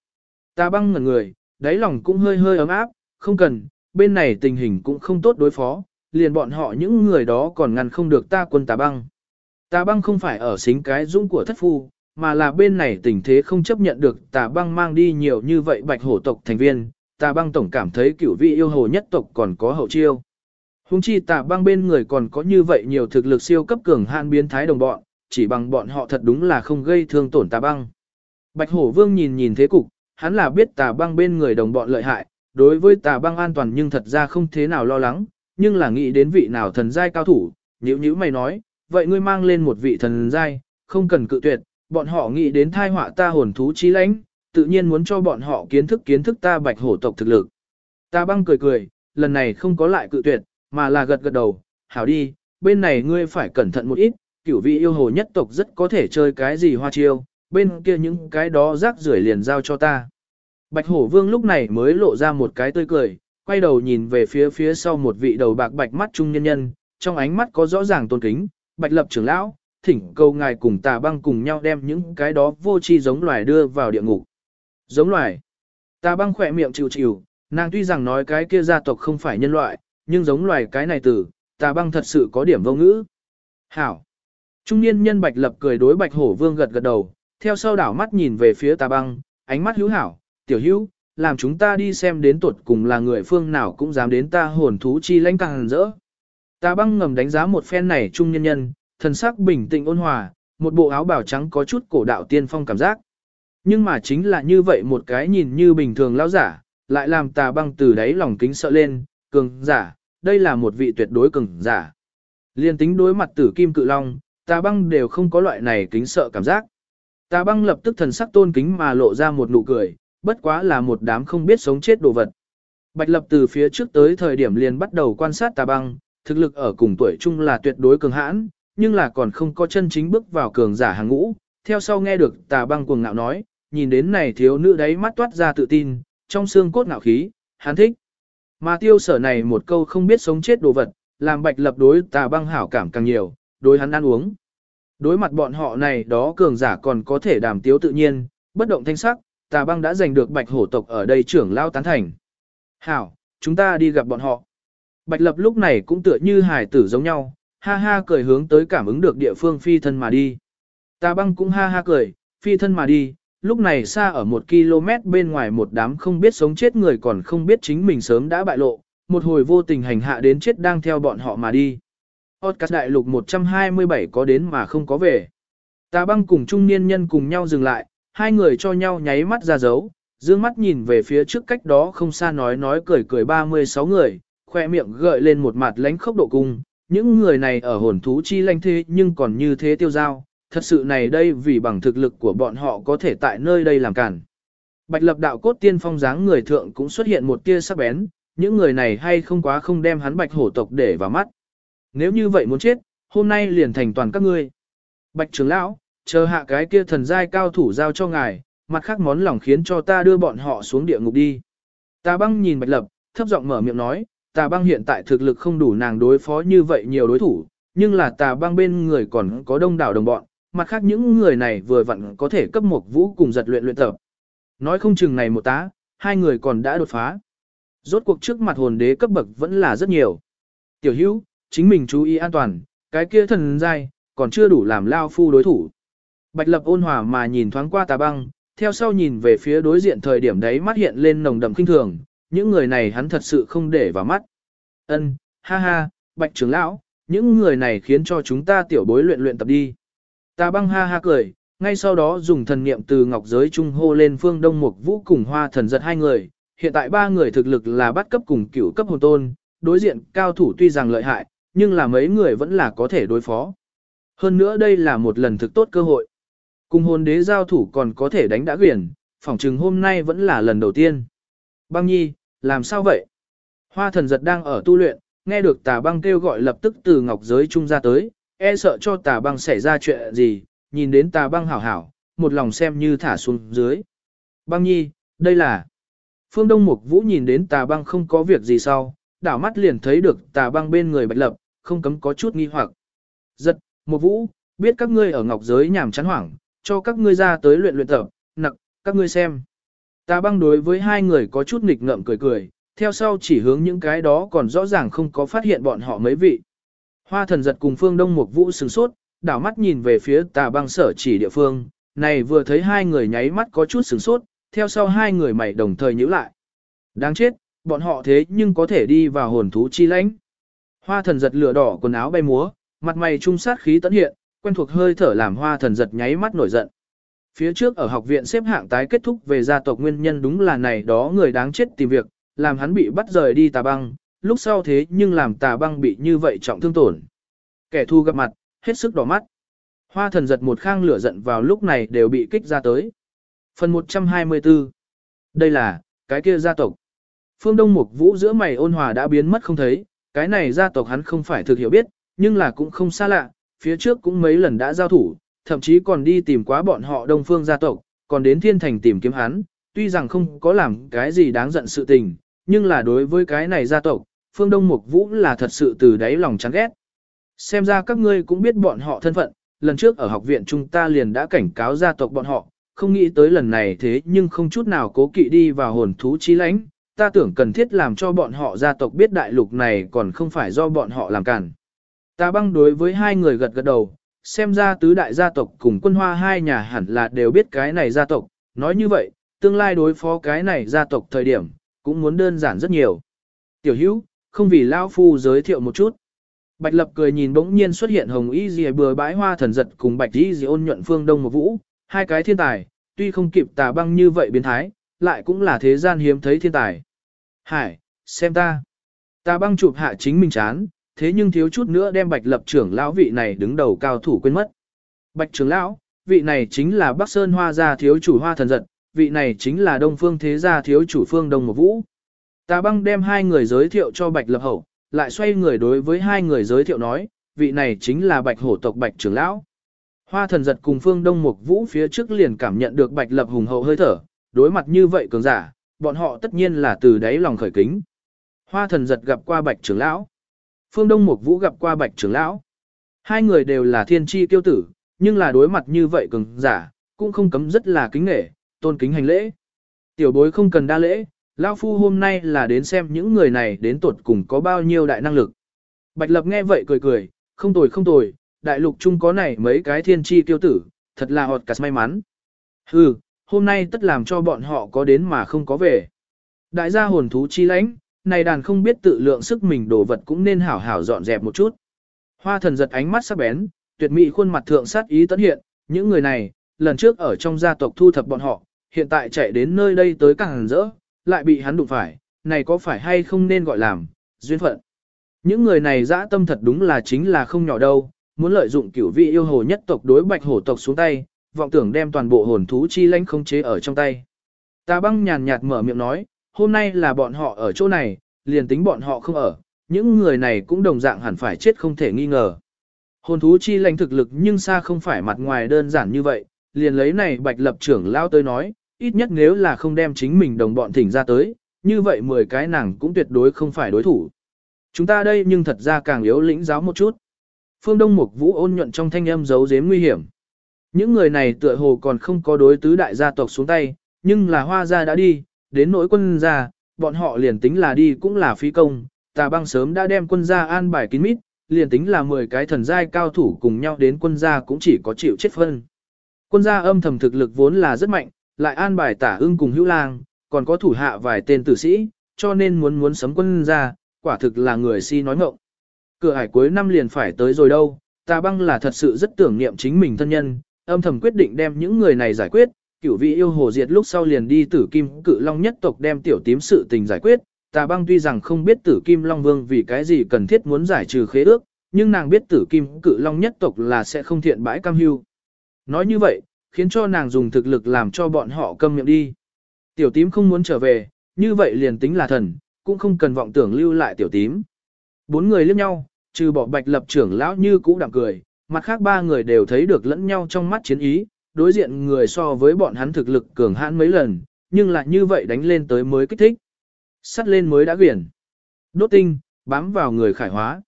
Tà băng ngẩn người, đáy lòng cũng hơi hơi ấm áp, không cần, bên này tình hình cũng không tốt đối phó, liền bọn họ những người đó còn ngăn không được ta quân tà băng. Tà băng không phải ở xính cái dũng của thất phu, mà là bên này tình thế không chấp nhận được tà băng mang đi nhiều như vậy bạch hổ tộc thành viên, tà băng tổng cảm thấy cửu vị yêu hồ nhất tộc còn có hậu chiêu. Hùng chi tà băng bên người còn có như vậy nhiều thực lực siêu cấp cường hạn biến thái đồng bọn, chỉ bằng bọn họ thật đúng là không gây thương tổn tà băng. Bạch hổ vương nhìn nhìn thế cục, hắn là biết tà băng bên người đồng bọn lợi hại, đối với tà băng an toàn nhưng thật ra không thế nào lo lắng, nhưng là nghĩ đến vị nào thần giai cao thủ, nhữ nhữ mày nói, vậy ngươi mang lên một vị thần giai, không cần cự tuyệt, bọn họ nghĩ đến thai họa ta hồn thú trí lãnh, tự nhiên muốn cho bọn họ kiến thức kiến thức ta bạch hổ tộc thực lực. Ta băng cười cười, lần này không có lại cự tuyệt, mà là gật gật đầu, hảo đi, bên này ngươi phải cẩn thận một ít, cửu vị yêu hồ nhất tộc rất có thể chơi cái gì hoa chiêu, bên kia những cái đó rác rưởi liền giao cho ta. Bạch hổ vương lúc này mới lộ ra một cái tươi cười, quay đầu nhìn về phía phía sau một vị đầu bạc bạch mắt trung nhân nhân, trong ánh mắt có rõ ràng tôn kính, bạch lập trưởng lão, thỉnh cầu ngài cùng tà băng cùng nhau đem những cái đó vô tri giống loài đưa vào địa ngục. Giống loài. Tà băng khỏe miệng chịu chịu, nàng tuy rằng nói cái kia gia tộc không phải nhân loại, nhưng giống loài cái này từ, tà băng thật sự có điểm vô ngữ. Hảo. Trung niên nhân bạch lập cười đối bạch hổ vương gật gật đầu, theo sau đảo mắt nhìn về phía tà băng, ánh mắt hữu hảo, tiểu hữu, làm chúng ta đi xem đến tuột cùng là người phương nào cũng dám đến ta hồn thú chi lãnh càng rỡ. Ta băng ngầm đánh giá một phen này trung nhân nhân, thần sắc bình tĩnh ôn hòa, một bộ áo bào trắng có chút cổ đạo tiên phong cảm giác. Nhưng mà chính là như vậy một cái nhìn như bình thường lão giả, lại làm tà băng từ đáy lòng kính sợ lên, cường giả, đây là một vị tuyệt đối cường giả. Liên tính đối mặt tử kim cự long, tà băng đều không có loại này kính sợ cảm giác. Tà băng lập tức thần sắc tôn kính mà lộ ra một nụ cười, bất quá là một đám không biết sống chết đồ vật. Bạch lập từ phía trước tới thời điểm liền bắt đầu quan sát tà băng, thực lực ở cùng tuổi chung là tuyệt đối cường hãn, nhưng là còn không có chân chính bước vào cường giả hàng ngũ. Theo sau nghe được tà băng cuồng ngạo nói, nhìn đến này thiếu nữ đấy mắt toát ra tự tin, trong xương cốt ngạo khí, hắn thích. Mà tiêu sở này một câu không biết sống chết đồ vật, làm bạch lập đối tà băng hảo cảm càng nhiều, đối hắn ăn uống. Đối mặt bọn họ này đó cường giả còn có thể đàm tiếu tự nhiên, bất động thanh sắc, tà băng đã giành được bạch hổ tộc ở đây trưởng lao tán thành. Hảo, chúng ta đi gặp bọn họ. Bạch lập lúc này cũng tựa như hải tử giống nhau, ha ha cười hướng tới cảm ứng được địa phương phi thân mà đi. Tà băng cũng ha ha cười, phi thân mà đi, lúc này xa ở một km bên ngoài một đám không biết sống chết người còn không biết chính mình sớm đã bại lộ, một hồi vô tình hành hạ đến chết đang theo bọn họ mà đi. Podcast đại lục 127 có đến mà không có về. Tà băng cùng trung niên nhân cùng nhau dừng lại, hai người cho nhau nháy mắt ra dấu, dương mắt nhìn về phía trước cách đó không xa nói nói cười cười 36 người, khoe miệng gợi lên một mặt lánh khốc độ cung. Những người này ở hồn thú chi lanh thế nhưng còn như thế tiêu giao, thật sự này đây vì bằng thực lực của bọn họ có thể tại nơi đây làm cản. Bạch lập đạo cốt tiên phong dáng người thượng cũng xuất hiện một tia sắc bén, những người này hay không quá không đem hắn bạch hổ tộc để vào mắt. Nếu như vậy muốn chết, hôm nay liền thành toàn các ngươi. Bạch trưởng lão, chờ hạ cái kia thần giai cao thủ giao cho ngài, mặt khác món lòng khiến cho ta đưa bọn họ xuống địa ngục đi. Ta băng nhìn bạch lập, thấp giọng mở miệng nói, tà băng hiện tại thực lực không đủ nàng đối phó như vậy nhiều đối thủ, nhưng là tà băng bên người còn có đông đảo đồng bọn, mặt khác những người này vừa vặn có thể cấp một vũ cùng giật luyện luyện tập. Nói không chừng này một tá, hai người còn đã đột phá. Rốt cuộc trước mặt hồn đế cấp bậc vẫn là rất nhiều. Tiểu hữu, chính mình chú ý an toàn, cái kia thần dai, còn chưa đủ làm lao phu đối thủ. Bạch lập ôn hòa mà nhìn thoáng qua tà băng, theo sau nhìn về phía đối diện thời điểm đấy mắt hiện lên nồng đậm kinh thường, những người này hắn thật sự không để vào mắt. Ân, ha ha, bạch trưởng lão, những người này khiến cho chúng ta tiểu bối luyện luyện tập đi. Ta băng ha ha cười, ngay sau đó dùng thần niệm từ ngọc giới trung hô lên phương đông mục vũ cùng hoa thần giật hai người. Hiện tại ba người thực lực là bắt cấp cùng cửu cấp hồn tôn, đối diện cao thủ tuy rằng lợi hại, nhưng là mấy người vẫn là có thể đối phó. Hơn nữa đây là một lần thực tốt cơ hội. Cùng hồn đế giao thủ còn có thể đánh đã quyển, phỏng chừng hôm nay vẫn là lần đầu tiên. Băng nhi, làm sao vậy? Hoa thần giật đang ở tu luyện, nghe được tà băng kêu gọi lập tức từ ngọc giới trung ra tới, e sợ cho tà băng xảy ra chuyện gì, nhìn đến tà băng hảo hảo, một lòng xem như thả xuống dưới. Băng nhi, đây là... Phương Đông Mục Vũ nhìn đến tà băng không có việc gì sau, đảo mắt liền thấy được tà băng bên người bạch lập, không cấm có chút nghi hoặc. Giật, Mục Vũ, biết các ngươi ở ngọc giới nhảm chán hoảng, cho các ngươi ra tới luyện luyện tập, nặc, các ngươi xem. Ta băng đối với hai người có chút nghịch ngợm cười cười, theo sau chỉ hướng những cái đó còn rõ ràng không có phát hiện bọn họ mấy vị. Hoa thần giật cùng phương đông một vũ sừng sốt, đảo mắt nhìn về phía tà băng sở chỉ địa phương, này vừa thấy hai người nháy mắt có chút sừng sốt, theo sau hai người mày đồng thời nhíu lại. Đáng chết, bọn họ thế nhưng có thể đi vào hồn thú chi lãnh. Hoa thần giật lửa đỏ quần áo bay múa, mặt mày trung sát khí tấn hiện, quen thuộc hơi thở làm hoa thần giật nháy mắt nổi giận. Phía trước ở học viện xếp hạng tái kết thúc về gia tộc nguyên nhân đúng là này đó người đáng chết tìm việc, làm hắn bị bắt rời đi tà băng, lúc sau thế nhưng làm tà băng bị như vậy trọng thương tổn. Kẻ thù gặp mặt, hết sức đỏ mắt. Hoa thần giật một khang lửa giận vào lúc này đều bị kích ra tới. Phần 124 Đây là, cái kia gia tộc. Phương Đông Mục Vũ giữa mày ôn hòa đã biến mất không thấy, cái này gia tộc hắn không phải thực hiểu biết, nhưng là cũng không xa lạ, phía trước cũng mấy lần đã giao thủ, thậm chí còn đi tìm quá bọn họ Đông Phương gia tộc, còn đến Thiên Thành tìm kiếm hắn, tuy rằng không có làm cái gì đáng giận sự tình, nhưng là đối với cái này gia tộc, Phương Đông Mục Vũ là thật sự từ đáy lòng chán ghét. Xem ra các ngươi cũng biết bọn họ thân phận, lần trước ở học viện chúng ta liền đã cảnh cáo gia tộc bọn họ, không nghĩ tới lần này thế nhưng không chút nào cố kỵ đi vào hồn thú chí lãnh, ta tưởng cần thiết làm cho bọn họ gia tộc biết đại lục này còn không phải do bọn họ làm cản. Ta băng đối với hai người gật gật đầu, xem ra tứ đại gia tộc cùng quân hoa hai nhà hẳn là đều biết cái này gia tộc, nói như vậy, tương lai đối phó cái này gia tộc thời điểm, cũng muốn đơn giản rất nhiều. Tiểu hữu, không vì Lao Phu giới thiệu một chút. Bạch Lập cười nhìn bỗng nhiên xuất hiện hồng y dì bừa bãi hoa thần giật cùng bạch y dì ôn nhuận phương đông một vũ, hai cái thiên tài, tuy không kịp tà băng như vậy biến thái, lại cũng là thế gian hiếm thấy thiên tài. Hải, xem ta. Tà băng chụp hạ chính mình chán, thế nhưng thiếu chút nữa đem bạch lập trưởng lão vị này đứng đầu cao thủ quên mất. Bạch trưởng lão, vị này chính là Bắc Sơn Hoa gia thiếu chủ Hoa Thần Giật, vị này chính là Đông Phương Thế gia thiếu chủ Phương Đông Một Vũ. Tà băng đem hai người giới thiệu cho Bạch Lập Hậu, lại xoay người đối với hai người giới thiệu nói, vị này chính là Bạch Hổ tộc Bạch trưởng lão. Hoa Thần Giật cùng Phương Đông mục Vũ phía trước liền cảm nhận được Bạch Lập hùng hậu hơi thở, đối mặt như vậy cường giả, bọn họ tất nhiên là từ đáy lòng khởi kính. Hoa Thần Giật gặp qua Bạch trưởng lão. Phương Đông Mục Vũ gặp qua Bạch trưởng lão. Hai người đều là thiên tri tiêu tử, nhưng là đối mặt như vậy cường giả, cũng không cấm rất là kính nể, tôn kính hành lễ. Tiểu bối không cần đa lễ, lão phu hôm nay là đến xem những người này đến tuột cùng có bao nhiêu đại năng lực. Bạch Lập nghe vậy cười cười, không tồi không tồi, đại lục chung có này mấy cái thiên tri tiêu tử, thật là hột cả may mắn. Hừ, hôm nay tất làm cho bọn họ có đến mà không có về. Đại gia hồn thú chi lãnh, này đàn không biết tự lượng sức mình đồ vật cũng nên hảo hảo dọn dẹp một chút. Hoa thần giật ánh mắt sắc bén, tuyệt mỹ khuôn mặt thượng sát ý tấn hiện, những người này, lần trước ở trong gia tộc thu thập bọn họ, hiện tại chạy đến nơi đây tới càng rỡ, lại bị hắn đụng phải, này có phải hay không nên gọi làm, duyên phận. Những người này dã tâm thật đúng là chính là không nhỏ đâu, muốn lợi dụng cửu vị yêu hồ nhất tộc đối bạch hổ tộc xuống tay, vọng tưởng đem toàn bộ hồn thú chi lãnh không chế ở trong tay. Ta băng nhàn nhạt mở miệng nói, hôm nay là bọn họ ở chỗ này, liền tính bọn họ không ở, những người này cũng đồng dạng hẳn phải chết không thể nghi ngờ. Hồn thú chi lãnh thực lực nhưng xa không phải mặt ngoài đơn giản như vậy, liền lấy này bạch lập trưởng lao tới nói, ít nhất nếu là không đem chính mình đồng bọn thỉnh ra tới, như vậy 10 cái nàng cũng tuyệt đối không phải đối thủ. Chúng ta đây nhưng thật ra càng yếu lĩnh giáo một chút. Phương Đông Mục Vũ ôn nhuận trong thanh âm giấu giếm nguy hiểm. Những người này tựa hồ còn không có đối tứ đại gia tộc xuống tay, nhưng là hoa gia đã đi, đến nỗi quân gia, bọn họ liền tính là đi cũng là phí công, tà băng sớm đã đem quân gia an bài kín mít, liền tính là 10 cái thần giai cao thủ cùng nhau đến quân gia cũng chỉ có chịu chết phân. Quân gia âm thầm thực lực vốn là rất mạnh, lại an bài tả ưng cùng hữu lang, còn có thủ hạ vài tên tử sĩ, cho nên muốn muốn sấm quân gia, quả thực là người si nói ngộng. Cửa hải cuối năm liền phải tới rồi đâu, tà băng là thật sự rất tưởng niệm chính mình thân nhân, âm thầm quyết định đem những người này giải quyết, cửu vị yêu hồ diệt lúc sau liền đi tử kim cự long nhất tộc đem tiểu tím sự tình giải quyết. Tà băng tuy rằng không biết tử kim long vương vì cái gì cần thiết muốn giải trừ khế ước, nhưng nàng biết tử kim cự long nhất tộc là sẽ không thiện bãi cam hưu. Nói như vậy, khiến cho nàng dùng thực lực làm cho bọn họ câm miệng đi. Tiểu tím không muốn trở về, như vậy liền tính là thần, cũng không cần vọng tưởng lưu lại tiểu tím. Bốn người liếc nhau, trừ bỏ bạch lập trưởng lão như cũ đạm cười, mặt khác ba người đều thấy được lẫn nhau trong mắt chiến ý, đối diện người so với bọn hắn thực lực cường hãn mấy lần, nhưng lại như vậy đánh lên tới mới kích thích. Sắt lên mới đã quyển. Đốt tinh, bám vào người khải hóa.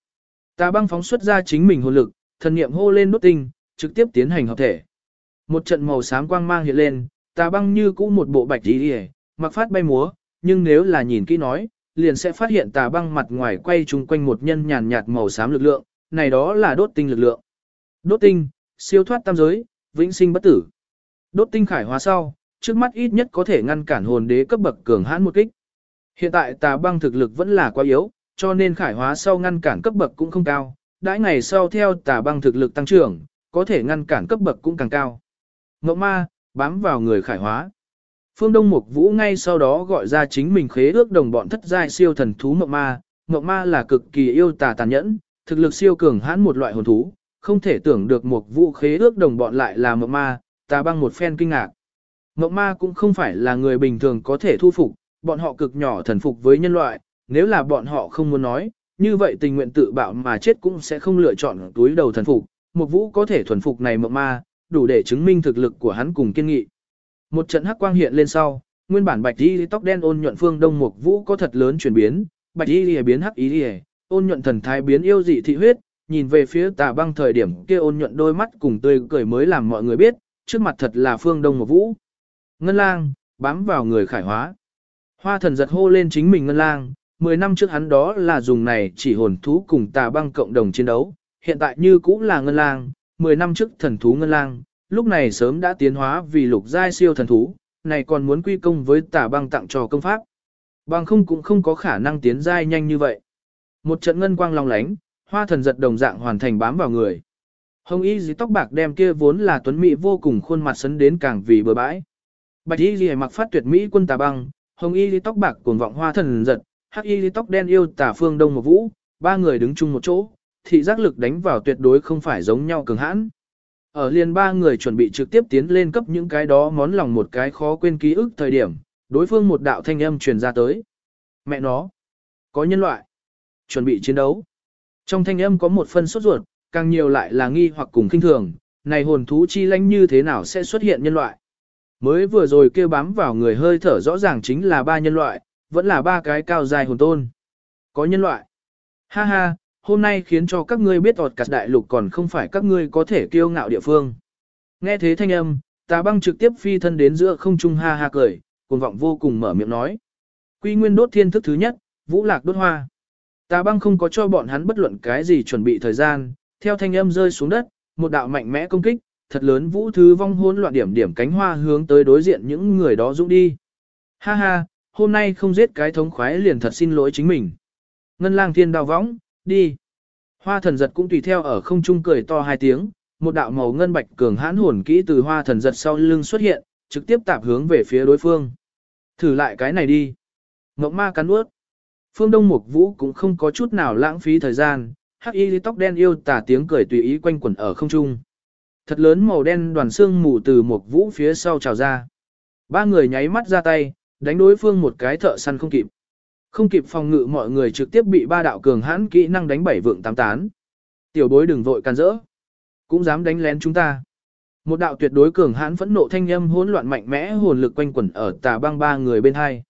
Tà băng phóng xuất ra chính mình hồn lực, thần niệm hô lên đốt tinh, trực tiếp tiến hành hợp thể. Một trận màu xám quang mang hiện lên, tà băng như cũ một bộ bạch đi đi mặc phát bay múa, nhưng nếu là nhìn kỹ nói, liền sẽ phát hiện tà băng mặt ngoài quay chung quanh một nhân nhàn nhạt màu xám lực lượng, này đó là đốt tinh lực lượng. Đốt tinh, siêu thoát tam giới, vĩnh sinh bất tử. Đốt tinh khải hóa sau, trước mắt ít nhất có thể ngăn cản hồn đế cấp bậc cường hãn một kích. Hiện tại tà băng thực lực vẫn là quá yếu, cho nên khải hóa sau ngăn cản cấp bậc cũng không cao, đãi ngày sau theo tà băng thực lực tăng trưởng, có thể ngăn cản cấp bậc cũng càng cao. Ngộ ma, bám vào người khải hóa. Phương Đông Mục Vũ ngay sau đó gọi ra chính mình khế ước đồng bọn thất giai siêu thần thú Ngộ ma. Ngộ ma là cực kỳ yêu tà tàn nhẫn, thực lực siêu cường hãn một loại hồn thú, không thể tưởng được một vụ khế ước đồng bọn lại là mộng ma, ta băng một phen kinh ngạc. Mộng ma cũng không phải là người bình thường có thể thu phục, bọn họ cực nhỏ thần phục với nhân loại, nếu là bọn họ không muốn nói, như vậy tình nguyện tự bạo mà chết cũng sẽ không lựa chọn túi đầu thần phục. Một vũ có thể thuần phục này mộng ma, đủ để chứng minh thực lực của hắn cùng kiên nghị. Một trận hắc quang hiện lên sau, nguyên bản bạch y tóc đen ôn nhuận phương đông một vũ có thật lớn chuyển biến, bạch y biến hắc y ôn nhuận thần thái biến yêu dị thị huyết, nhìn về phía tà băng thời điểm kia ôn nhuận đôi mắt cùng tươi cười mới làm mọi người biết, trước mặt thật là phương đông một vũ. Ngân lang, bám vào người khải hóa. Hoa thần giật hô lên chính mình ngân lang, 10 năm trước hắn đó là dùng này chỉ hồn thú cùng tà băng cộng đồng chiến đấu, hiện tại như cũng là ngân lang, 10 năm trước thần thú ngân lang, lúc này sớm đã tiến hóa vì lục giai siêu thần thú, này còn muốn quy công với tà băng tặng cho công pháp. Bằng không cũng không có khả năng tiến giai nhanh như vậy. Một trận ngân quang long lánh, hoa thần giật đồng dạng hoàn thành bám vào người. Hồng y dì tóc bạc đem kia vốn là tuấn mỹ vô cùng khuôn mặt sấn đến càng vì bừa bãi. Bạch y dì mặc phát tuyệt mỹ quân tà băng, hồng y dì tóc bạc cuồng vọng hoa thần giật, hắc y dì tóc đen yêu tà phương đông một vũ, ba người đứng chung một chỗ, thị giác lực đánh vào tuyệt đối không phải giống nhau cường hãn. Ở liền ba người chuẩn bị trực tiếp tiến lên cấp những cái đó món lòng một cái khó quên ký ức thời điểm, đối phương một đạo thanh âm truyền ra tới. Mẹ nó, có nhân loại, chuẩn bị chiến đấu. Trong thanh âm có một phân sốt ruột, càng nhiều lại là nghi hoặc cùng kinh thường, này hồn thú chi lãnh như thế nào sẽ xuất hiện nhân loại. Mới vừa rồi kêu bám vào người hơi thở rõ ràng chính là ba nhân loại, vẫn là ba cái cao dài hồn tôn. Có nhân loại. Ha ha, hôm nay khiến cho các ngươi biết ọt cả đại lục còn không phải các ngươi có thể kiêu ngạo địa phương. Nghe thế thanh âm, tà băng trực tiếp phi thân đến giữa không trung ha ha cười, cuồng vọng vô cùng mở miệng nói. Quy nguyên đốt thiên thức thứ nhất, vũ lạc đốt hoa. Tà băng không có cho bọn hắn bất luận cái gì chuẩn bị thời gian, theo thanh âm rơi xuống đất, một đạo mạnh mẽ công kích, thật lớn vũ thứ vong hỗn loạn điểm điểm cánh hoa hướng tới đối diện những người đó dũng đi. Ha ha, hôm nay không giết cái thống khoái liền thật xin lỗi chính mình. Ngân lang thiên đào võng, đi. Hoa thần giật cũng tùy theo ở không trung cười to hai tiếng, một đạo màu ngân bạch cường hãn hồn kỹ từ hoa thần giật sau lưng xuất hiện, trực tiếp tạp hướng về phía đối phương. Thử lại cái này đi. Ngọc ma cắn ướt. Phương Đông Mục Vũ cũng không có chút nào lãng phí thời gian, hắc y tóc đen yêu tả tiếng cười tùy ý quanh quẩn ở không trung. Thật lớn màu đen đoàn xương mù từ Mục Vũ phía sau trào ra. Ba người nháy mắt ra tay, đánh đối phương một cái thợ săn không kịp. Không kịp phòng ngự mọi người trực tiếp bị ba đạo cường hãn kỹ năng đánh bảy vượng tám tán. Tiểu bối đừng vội can rỡ. Cũng dám đánh lén chúng ta. Một đạo tuyệt đối cường hãn phẫn nộ thanh âm hỗn loạn mạnh mẽ hồn lực quanh quẩn ở tà băng ba người bên hai.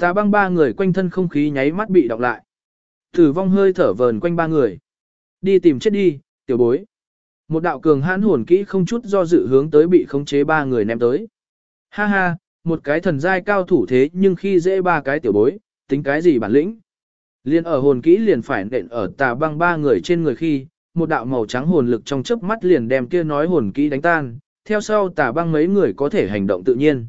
Tà băng ba người quanh thân không khí nháy mắt bị đọc lại. Tử vong hơi thở vờn quanh ba người. Đi tìm chết đi, tiểu bối. Một đạo cường hãn hồn kỹ không chút do dự hướng tới bị khống chế ba người ném tới. Ha ha, một cái thần giai cao thủ thế nhưng khi dễ ba cái tiểu bối, tính cái gì bản lĩnh. Liên ở hồn kỹ liền phải nện ở tà băng ba người trên người khi, một đạo màu trắng hồn lực trong chớp mắt liền đem kia nói hồn kỹ đánh tan, theo sau tà băng mấy người có thể hành động tự nhiên.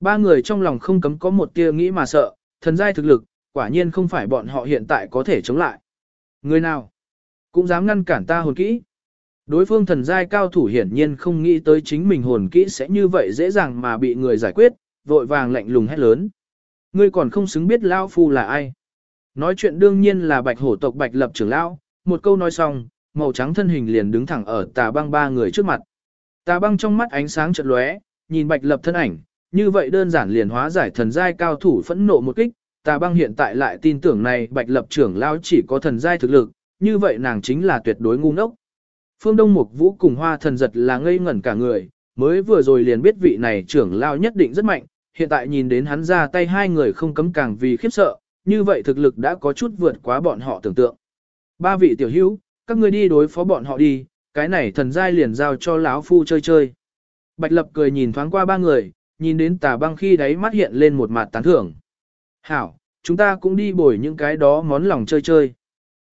Ba người trong lòng không cấm có một tia nghĩ mà sợ, thần giai thực lực, quả nhiên không phải bọn họ hiện tại có thể chống lại. Người nào cũng dám ngăn cản ta hồn kỹ. Đối phương thần giai cao thủ hiển nhiên không nghĩ tới chính mình hồn kỹ sẽ như vậy dễ dàng mà bị người giải quyết, vội vàng lạnh lùng hét lớn. Ngươi còn không xứng biết Lao Phu là ai. Nói chuyện đương nhiên là bạch hổ tộc bạch lập trưởng Lao, một câu nói xong, màu trắng thân hình liền đứng thẳng ở tà băng ba người trước mặt. Tà băng trong mắt ánh sáng chợt lóe, nhìn bạch lập thân ảnh, như vậy đơn giản liền hóa giải thần giai cao thủ phẫn nộ một kích, tà băng hiện tại lại tin tưởng này bạch lập trưởng lao chỉ có thần giai thực lực, như vậy nàng chính là tuyệt đối ngu ngốc. Phương Đông Mục Vũ cùng hoa thần giật là ngây ngẩn cả người, mới vừa rồi liền biết vị này trưởng lao nhất định rất mạnh, hiện tại nhìn đến hắn ra tay hai người không cấm càng vì khiếp sợ, như vậy thực lực đã có chút vượt quá bọn họ tưởng tượng. Ba vị tiểu hữu, các ngươi đi đối phó bọn họ đi, cái này thần giai liền giao cho lão phu chơi chơi. Bạch Lập cười nhìn thoáng qua ba người, nhìn đến tà băng khi đáy mắt hiện lên một mặt tán thưởng. Hảo, chúng ta cũng đi bồi những cái đó món lòng chơi chơi.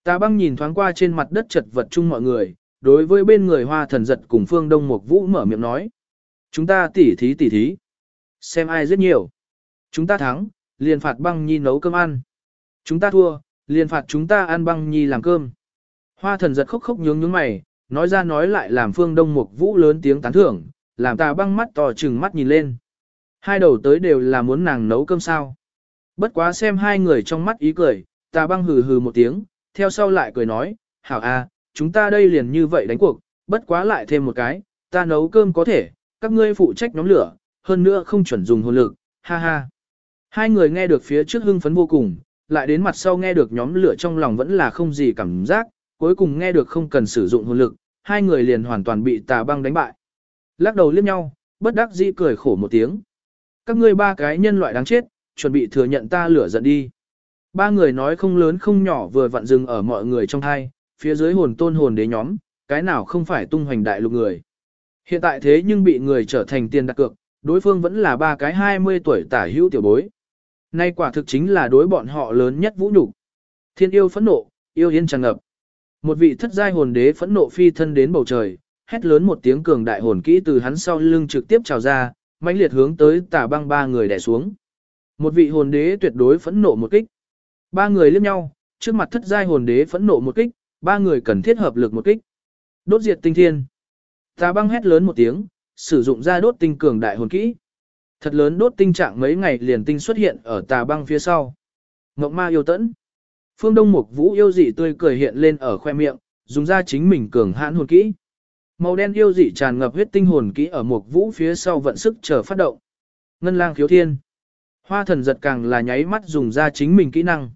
Tà băng nhìn thoáng qua trên mặt đất chật vật chung mọi người, đối với bên người hoa thần giật cùng phương đông một vũ mở miệng nói. Chúng ta tỉ thí tỉ thí. Xem ai rất nhiều. Chúng ta thắng, liền phạt băng nhi nấu cơm ăn. Chúng ta thua, liền phạt chúng ta ăn băng nhi làm cơm. Hoa thần giật khóc khóc nhướng nhướng mày, nói ra nói lại làm phương đông mục vũ lớn tiếng tán thưởng, làm ta băng mắt to trừng mắt nhìn lên. Hai đầu tới đều là muốn nàng nấu cơm sao. Bất quá xem hai người trong mắt ý cười, ta băng hừ hừ một tiếng, theo sau lại cười nói, hảo a, chúng ta đây liền như vậy đánh cuộc, bất quá lại thêm một cái, ta nấu cơm có thể, các ngươi phụ trách nhóm lửa, hơn nữa không chuẩn dùng hồn lực, ha ha. Hai người nghe được phía trước hưng phấn vô cùng, lại đến mặt sau nghe được nhóm lửa trong lòng vẫn là không gì cảm giác, cuối cùng nghe được không cần sử dụng hồn lực, hai người liền hoàn toàn bị tà băng đánh bại. Lắc đầu liếc nhau, bất đắc dĩ cười khổ một tiếng. Các ngươi ba cái nhân loại đáng chết, chuẩn bị thừa nhận ta lửa giận đi. Ba người nói không lớn không nhỏ vừa vặn dừng ở mọi người trong thai, phía dưới hồn tôn hồn đế nhóm, cái nào không phải tung hoành đại lục người. Hiện tại thế nhưng bị người trở thành tiền đặt cược, đối phương vẫn là ba cái 20 tuổi tả hữu tiểu bối. Nay quả thực chính là đối bọn họ lớn nhất vũ nhục. Thiên yêu phẫn nộ, yêu yên tràn ngập. Một vị thất giai hồn đế phẫn nộ phi thân đến bầu trời, hét lớn một tiếng cường đại hồn kỹ từ hắn sau lưng trực tiếp trào ra, mãnh liệt hướng tới tà băng ba người đè xuống. Một vị hồn đế tuyệt đối phẫn nộ một kích. Ba người liếc nhau, trước mặt thất giai hồn đế phẫn nộ một kích, ba người cần thiết hợp lực một kích. Đốt diệt tinh thiên. Tà băng hét lớn một tiếng, sử dụng ra đốt tinh cường đại hồn kỹ. Thật lớn đốt tinh trạng mấy ngày liền tinh xuất hiện ở tà băng phía sau. Ngọc ma yêu tẫn. Phương Đông Mục Vũ yêu dị tươi cười hiện lên ở khoe miệng, dùng ra chính mình cường hãn hồn kỹ. Màu đen yêu dị tràn ngập huyết tinh hồn kỹ ở một Vũ phía sau vận sức chờ phát động. Ngân lang khiếu thiên. Hoa thần giật càng là nháy mắt dùng ra chính mình kỹ năng.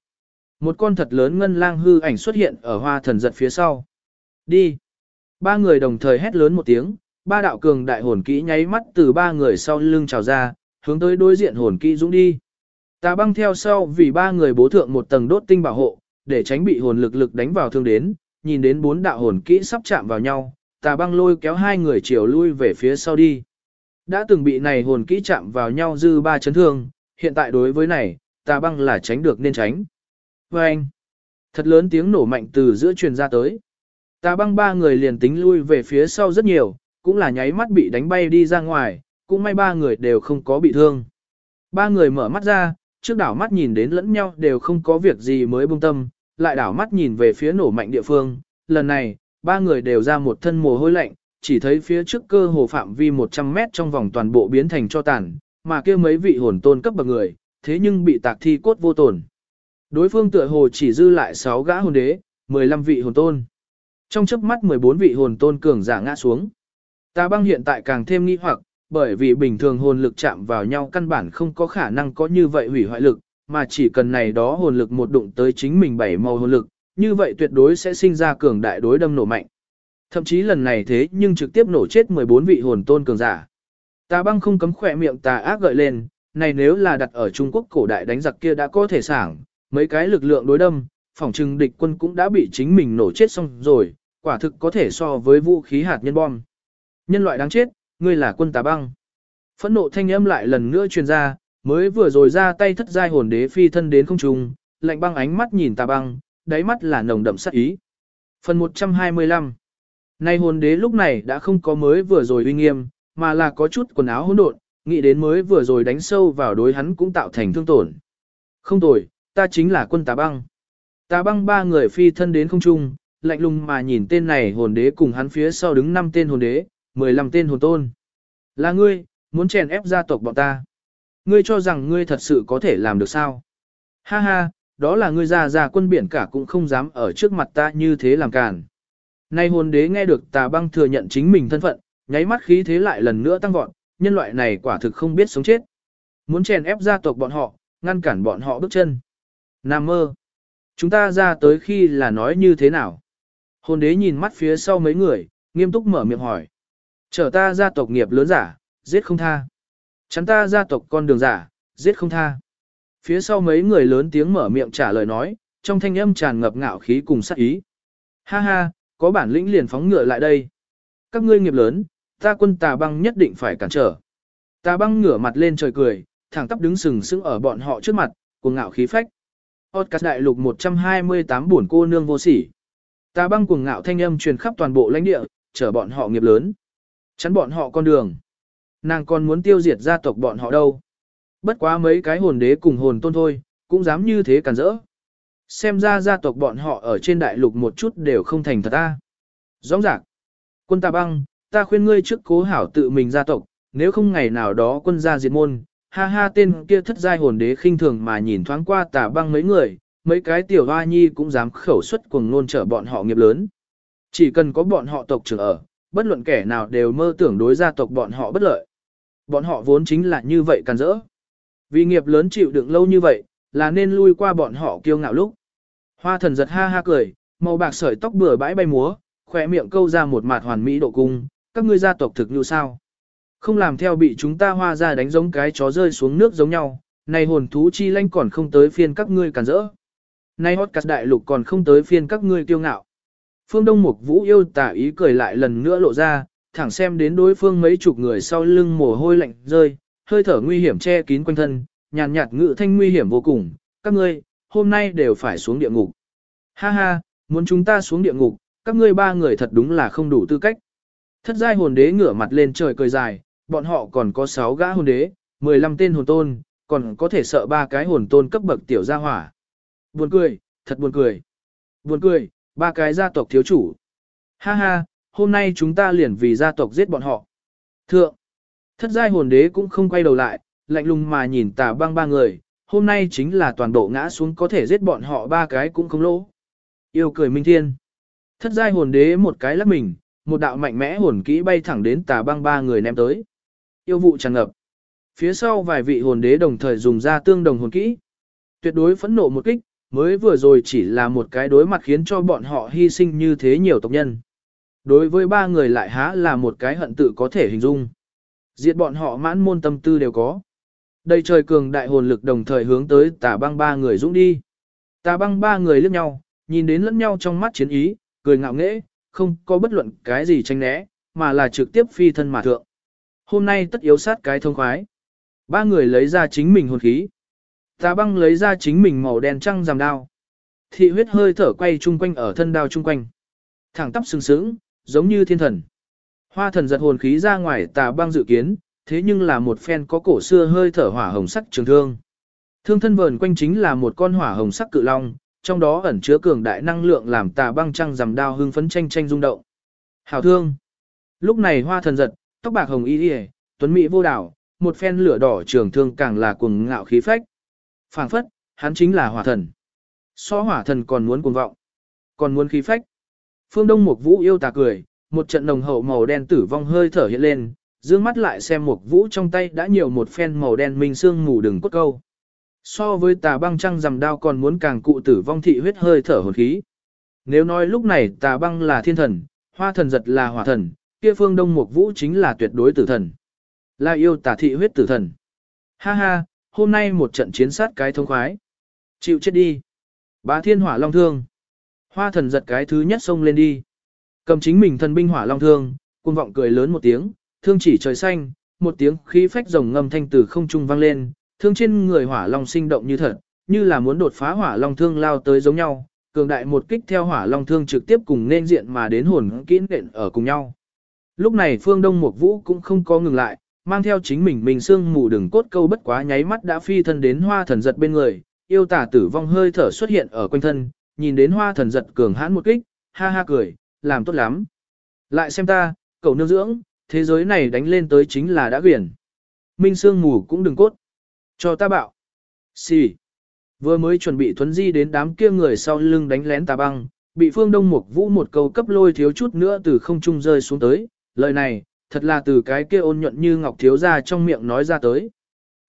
Một con thật lớn ngân lang hư ảnh xuất hiện ở hoa thần giật phía sau. Đi. Ba người đồng thời hét lớn một tiếng, ba đạo cường đại hồn kỹ nháy mắt từ ba người sau lưng trào ra, hướng tới đối diện hồn kỹ dũng đi. Tà băng theo sau vì ba người bố thượng một tầng đốt tinh bảo hộ, để tránh bị hồn lực lực đánh vào thương đến, nhìn đến bốn đạo hồn kỹ sắp chạm vào nhau, tà băng lôi kéo hai người chiều lui về phía sau đi. Đã từng bị này hồn kỹ chạm vào nhau dư ba chấn thương, hiện tại đối với này, tà băng là tránh được nên tránh. Và anh, thật lớn tiếng nổ mạnh từ giữa truyền ra tới. Tà băng ba người liền tính lui về phía sau rất nhiều, cũng là nháy mắt bị đánh bay đi ra ngoài, cũng may ba người đều không có bị thương. Ba người mở mắt ra, trước đảo mắt nhìn đến lẫn nhau đều không có việc gì mới buông tâm, lại đảo mắt nhìn về phía nổ mạnh địa phương. Lần này, ba người đều ra một thân mồ hôi lạnh, chỉ thấy phía trước cơ hồ phạm vi 100 mét trong vòng toàn bộ biến thành cho tàn, mà kia mấy vị hồn tôn cấp bậc người, thế nhưng bị tạc thi cốt vô tổn. Đối phương tựa hồ chỉ dư lại 6 gã hồn đế, 15 vị hồn tôn. Trong chớp mắt 14 vị hồn tôn cường giả ngã xuống. Ta băng hiện tại càng thêm nghi hoặc, bởi vì bình thường hồn lực chạm vào nhau căn bản không có khả năng có như vậy hủy hoại lực, mà chỉ cần này đó hồn lực một đụng tới chính mình bảy màu hồn lực, như vậy tuyệt đối sẽ sinh ra cường đại đối đâm nổ mạnh. Thậm chí lần này thế nhưng trực tiếp nổ chết 14 vị hồn tôn cường giả. Tà băng không cấm khỏe miệng tà ác gợi lên, này nếu là đặt ở Trung Quốc cổ đại đánh giặc kia đã có thể sảng, mấy cái lực lượng đối đâm, phỏng trừng địch quân cũng đã bị chính mình nổ chết xong rồi, quả thực có thể so với vũ khí hạt nhân bom. Nhân loại đáng chết, ngươi là quân tà băng. Phẫn nộ thanh âm lại lần nữa truyền ra, mới vừa rồi ra tay thất giai hồn đế phi thân đến không trung, lạnh băng ánh mắt nhìn tà băng, đáy mắt là nồng đậm sát ý. Phần 125 Nay hồn đế lúc này đã không có mới vừa rồi uy nghiêm, mà là có chút quần áo hỗn độn, nghĩ đến mới vừa rồi đánh sâu vào đối hắn cũng tạo thành thương tổn. Không tồi, ta chính là quân tà băng. Tà băng ba người phi thân đến không trung, lạnh lùng mà nhìn tên này hồn đế cùng hắn phía sau đứng năm tên hồn đế, 15 tên hồn tôn. Là ngươi, muốn chèn ép gia tộc bọn ta. Ngươi cho rằng ngươi thật sự có thể làm được sao? Ha ha, đó là ngươi già già quân biển cả cũng không dám ở trước mặt ta như thế làm cản. Nay hồn đế nghe được tà băng thừa nhận chính mình thân phận, nháy mắt khí thế lại lần nữa tăng vọt, nhân loại này quả thực không biết sống chết. Muốn chèn ép gia tộc bọn họ, ngăn cản bọn họ bước chân. Nam mơ. Chúng ta ra tới khi là nói như thế nào? Hồn đế nhìn mắt phía sau mấy người, nghiêm túc mở miệng hỏi. Chở ta gia tộc nghiệp lớn giả, giết không tha. Chắn ta gia tộc con đường giả, giết không tha. Phía sau mấy người lớn tiếng mở miệng trả lời nói, trong thanh âm tràn ngập ngạo khí cùng sát ý. Ha ha, có bản lĩnh liền phóng ngựa lại đây. Các ngươi nghiệp lớn, ta quân tà băng nhất định phải cản trở. Tà băng ngửa mặt lên trời cười, thẳng tắp đứng sừng sững ở bọn họ trước mặt, cùng ngạo khí phách. Podcast đại lục 128 buồn cô nương vô sỉ. Tà băng cuồng ngạo thanh âm truyền khắp toàn bộ lãnh địa, chở bọn họ nghiệp lớn. Chắn bọn họ con đường. Nàng còn muốn tiêu diệt gia tộc bọn họ đâu. Bất quá mấy cái hồn đế cùng hồn tôn thôi, cũng dám như thế cản rỡ. Xem ra gia tộc bọn họ ở trên đại lục một chút đều không thành thật ta. Rõ ràng. Quân ta băng, ta khuyên ngươi trước cố hảo tự mình gia tộc, nếu không ngày nào đó quân gia diệt môn, ha ha tên kia thất giai hồn đế khinh thường mà nhìn thoáng qua tà băng mấy người, mấy cái tiểu hoa nhi cũng dám khẩu xuất cuồng nôn trở bọn họ nghiệp lớn. Chỉ cần có bọn họ tộc trưởng ở, bất luận kẻ nào đều mơ tưởng đối gia tộc bọn họ bất lợi. Bọn họ vốn chính là như vậy càn dỡ. Vì nghiệp lớn chịu đựng lâu như vậy, là nên lui qua bọn họ kiêu ngạo lúc. Hoa thần giật ha ha cười, màu bạc sợi tóc bừa bãi bay múa, khỏe miệng câu ra một mặt hoàn mỹ độ cung, các ngươi gia tộc thực như sao. Không làm theo bị chúng ta hoa ra đánh giống cái chó rơi xuống nước giống nhau, này hồn thú chi lanh còn không tới phiên các ngươi cản rỡ. Này hót cắt đại lục còn không tới phiên các ngươi kiêu ngạo. Phương Đông Mục Vũ yêu tả ý cười lại lần nữa lộ ra, thẳng xem đến đối phương mấy chục người sau lưng mồ hôi lạnh rơi, hơi thở nguy hiểm che kín quanh thân, nhàn nhạt ngự thanh nguy hiểm vô cùng, các ngươi, hôm nay đều phải xuống địa ngục. Ha ha, muốn chúng ta xuống địa ngục, các ngươi ba người thật đúng là không đủ tư cách. Thất giai hồn đế ngửa mặt lên trời cười dài, bọn họ còn có 6 gã hồn đế, 15 tên hồn tôn, còn có thể sợ ba cái hồn tôn cấp bậc tiểu gia hỏa. Buồn cười, thật buồn cười. Buồn cười, ba cái gia tộc thiếu chủ. Ha ha, hôm nay chúng ta liền vì gia tộc giết bọn họ. Thượng, thất giai hồn đế cũng không quay đầu lại, lạnh lùng mà nhìn tà băng ba người, hôm nay chính là toàn bộ ngã xuống có thể giết bọn họ ba cái cũng không lỗ. Yêu cười minh thiên. Thất giai hồn đế một cái lắc mình, một đạo mạnh mẽ hồn kỹ bay thẳng đến tà băng ba người ném tới. Yêu vụ tràn ngập. Phía sau vài vị hồn đế đồng thời dùng ra tương đồng hồn kỹ. Tuyệt đối phẫn nộ một kích, mới vừa rồi chỉ là một cái đối mặt khiến cho bọn họ hy sinh như thế nhiều tộc nhân. Đối với ba người lại há là một cái hận tự có thể hình dung. Diệt bọn họ mãn môn tâm tư đều có. Đây trời cường đại hồn lực đồng thời hướng tới tà băng ba người dũng đi. Tà băng ba người liếc nhau, nhìn đến lẫn nhau trong mắt chiến ý, cười ngạo nghễ, không có bất luận cái gì tranh né, mà là trực tiếp phi thân mà thượng. Hôm nay tất yếu sát cái thông khoái. Ba người lấy ra chính mình hồn khí. Tà băng lấy ra chính mình màu đen trăng giảm đao. Thị huyết hơi thở quay chung quanh ở thân đao chung quanh. Thẳng tắp sừng sững, giống như thiên thần. Hoa thần giật hồn khí ra ngoài tà băng dự kiến, thế nhưng là một phen có cổ xưa hơi thở hỏa hồng sắc trường thương. Thương thân vờn quanh chính là một con hỏa hồng sắc cự long, trong đó ẩn chứa cường đại năng lượng làm tà băng trăng rằm đao hưng phấn tranh tranh rung động. Hảo thương. Lúc này hoa thần giật, tóc bạc hồng y y, tuấn mỹ vô đảo, một phen lửa đỏ trường thương càng là cuồng ngạo khí phách. Phảng phất, hắn chính là hỏa thần. So hỏa thần còn muốn cuồng vọng, còn muốn khí phách. Phương Đông Mục Vũ yêu tà cười, một trận nồng hậu màu đen tử vong hơi thở hiện lên, dương mắt lại xem một Vũ trong tay đã nhiều một phen màu đen minh xương mù đừng cốt câu. So với tà băng trăng rằm đao còn muốn càng cụ tử vong thị huyết hơi thở hồn khí. Nếu nói lúc này tà băng là thiên thần, hoa thần giật là hỏa thần, kia phương đông một vũ chính là tuyệt đối tử thần. Là yêu tà thị huyết tử thần. Ha ha, hôm nay một trận chiến sát cái thông khoái. Chịu chết đi. Bá thiên hỏa long thương. Hoa thần giật cái thứ nhất xông lên đi. Cầm chính mình thần binh hỏa long thương, cuồng vọng cười lớn một tiếng, thương chỉ trời xanh, một tiếng khí phách rồng ngâm thanh từ không trung vang lên, thương trên người hỏa long sinh động như thật, như là muốn đột phá hỏa long thương lao tới giống nhau, cường đại một kích theo hỏa long thương trực tiếp cùng nên diện mà đến hồn kỹ nện ở cùng nhau. Lúc này phương đông mục vũ cũng không có ngừng lại, mang theo chính mình mình xương mù đừng cốt câu bất quá nháy mắt đã phi thân đến hoa thần giật bên người, yêu tả tử vong hơi thở xuất hiện ở quanh thân, nhìn đến hoa thần giật cường hãn một kích, ha ha cười, làm tốt lắm. Lại xem ta, cậu nương dưỡng, thế giới này đánh lên tới chính là đã quyển. Minh sương mù cũng đừng cốt. Cho ta bạo. Xì. Vừa mới chuẩn bị thuấn di đến đám kia người sau lưng đánh lén tà băng, bị phương đông mục vũ một câu cấp lôi thiếu chút nữa từ không trung rơi xuống tới. Lời này, thật là từ cái kia ôn nhuận như ngọc thiếu ra trong miệng nói ra tới.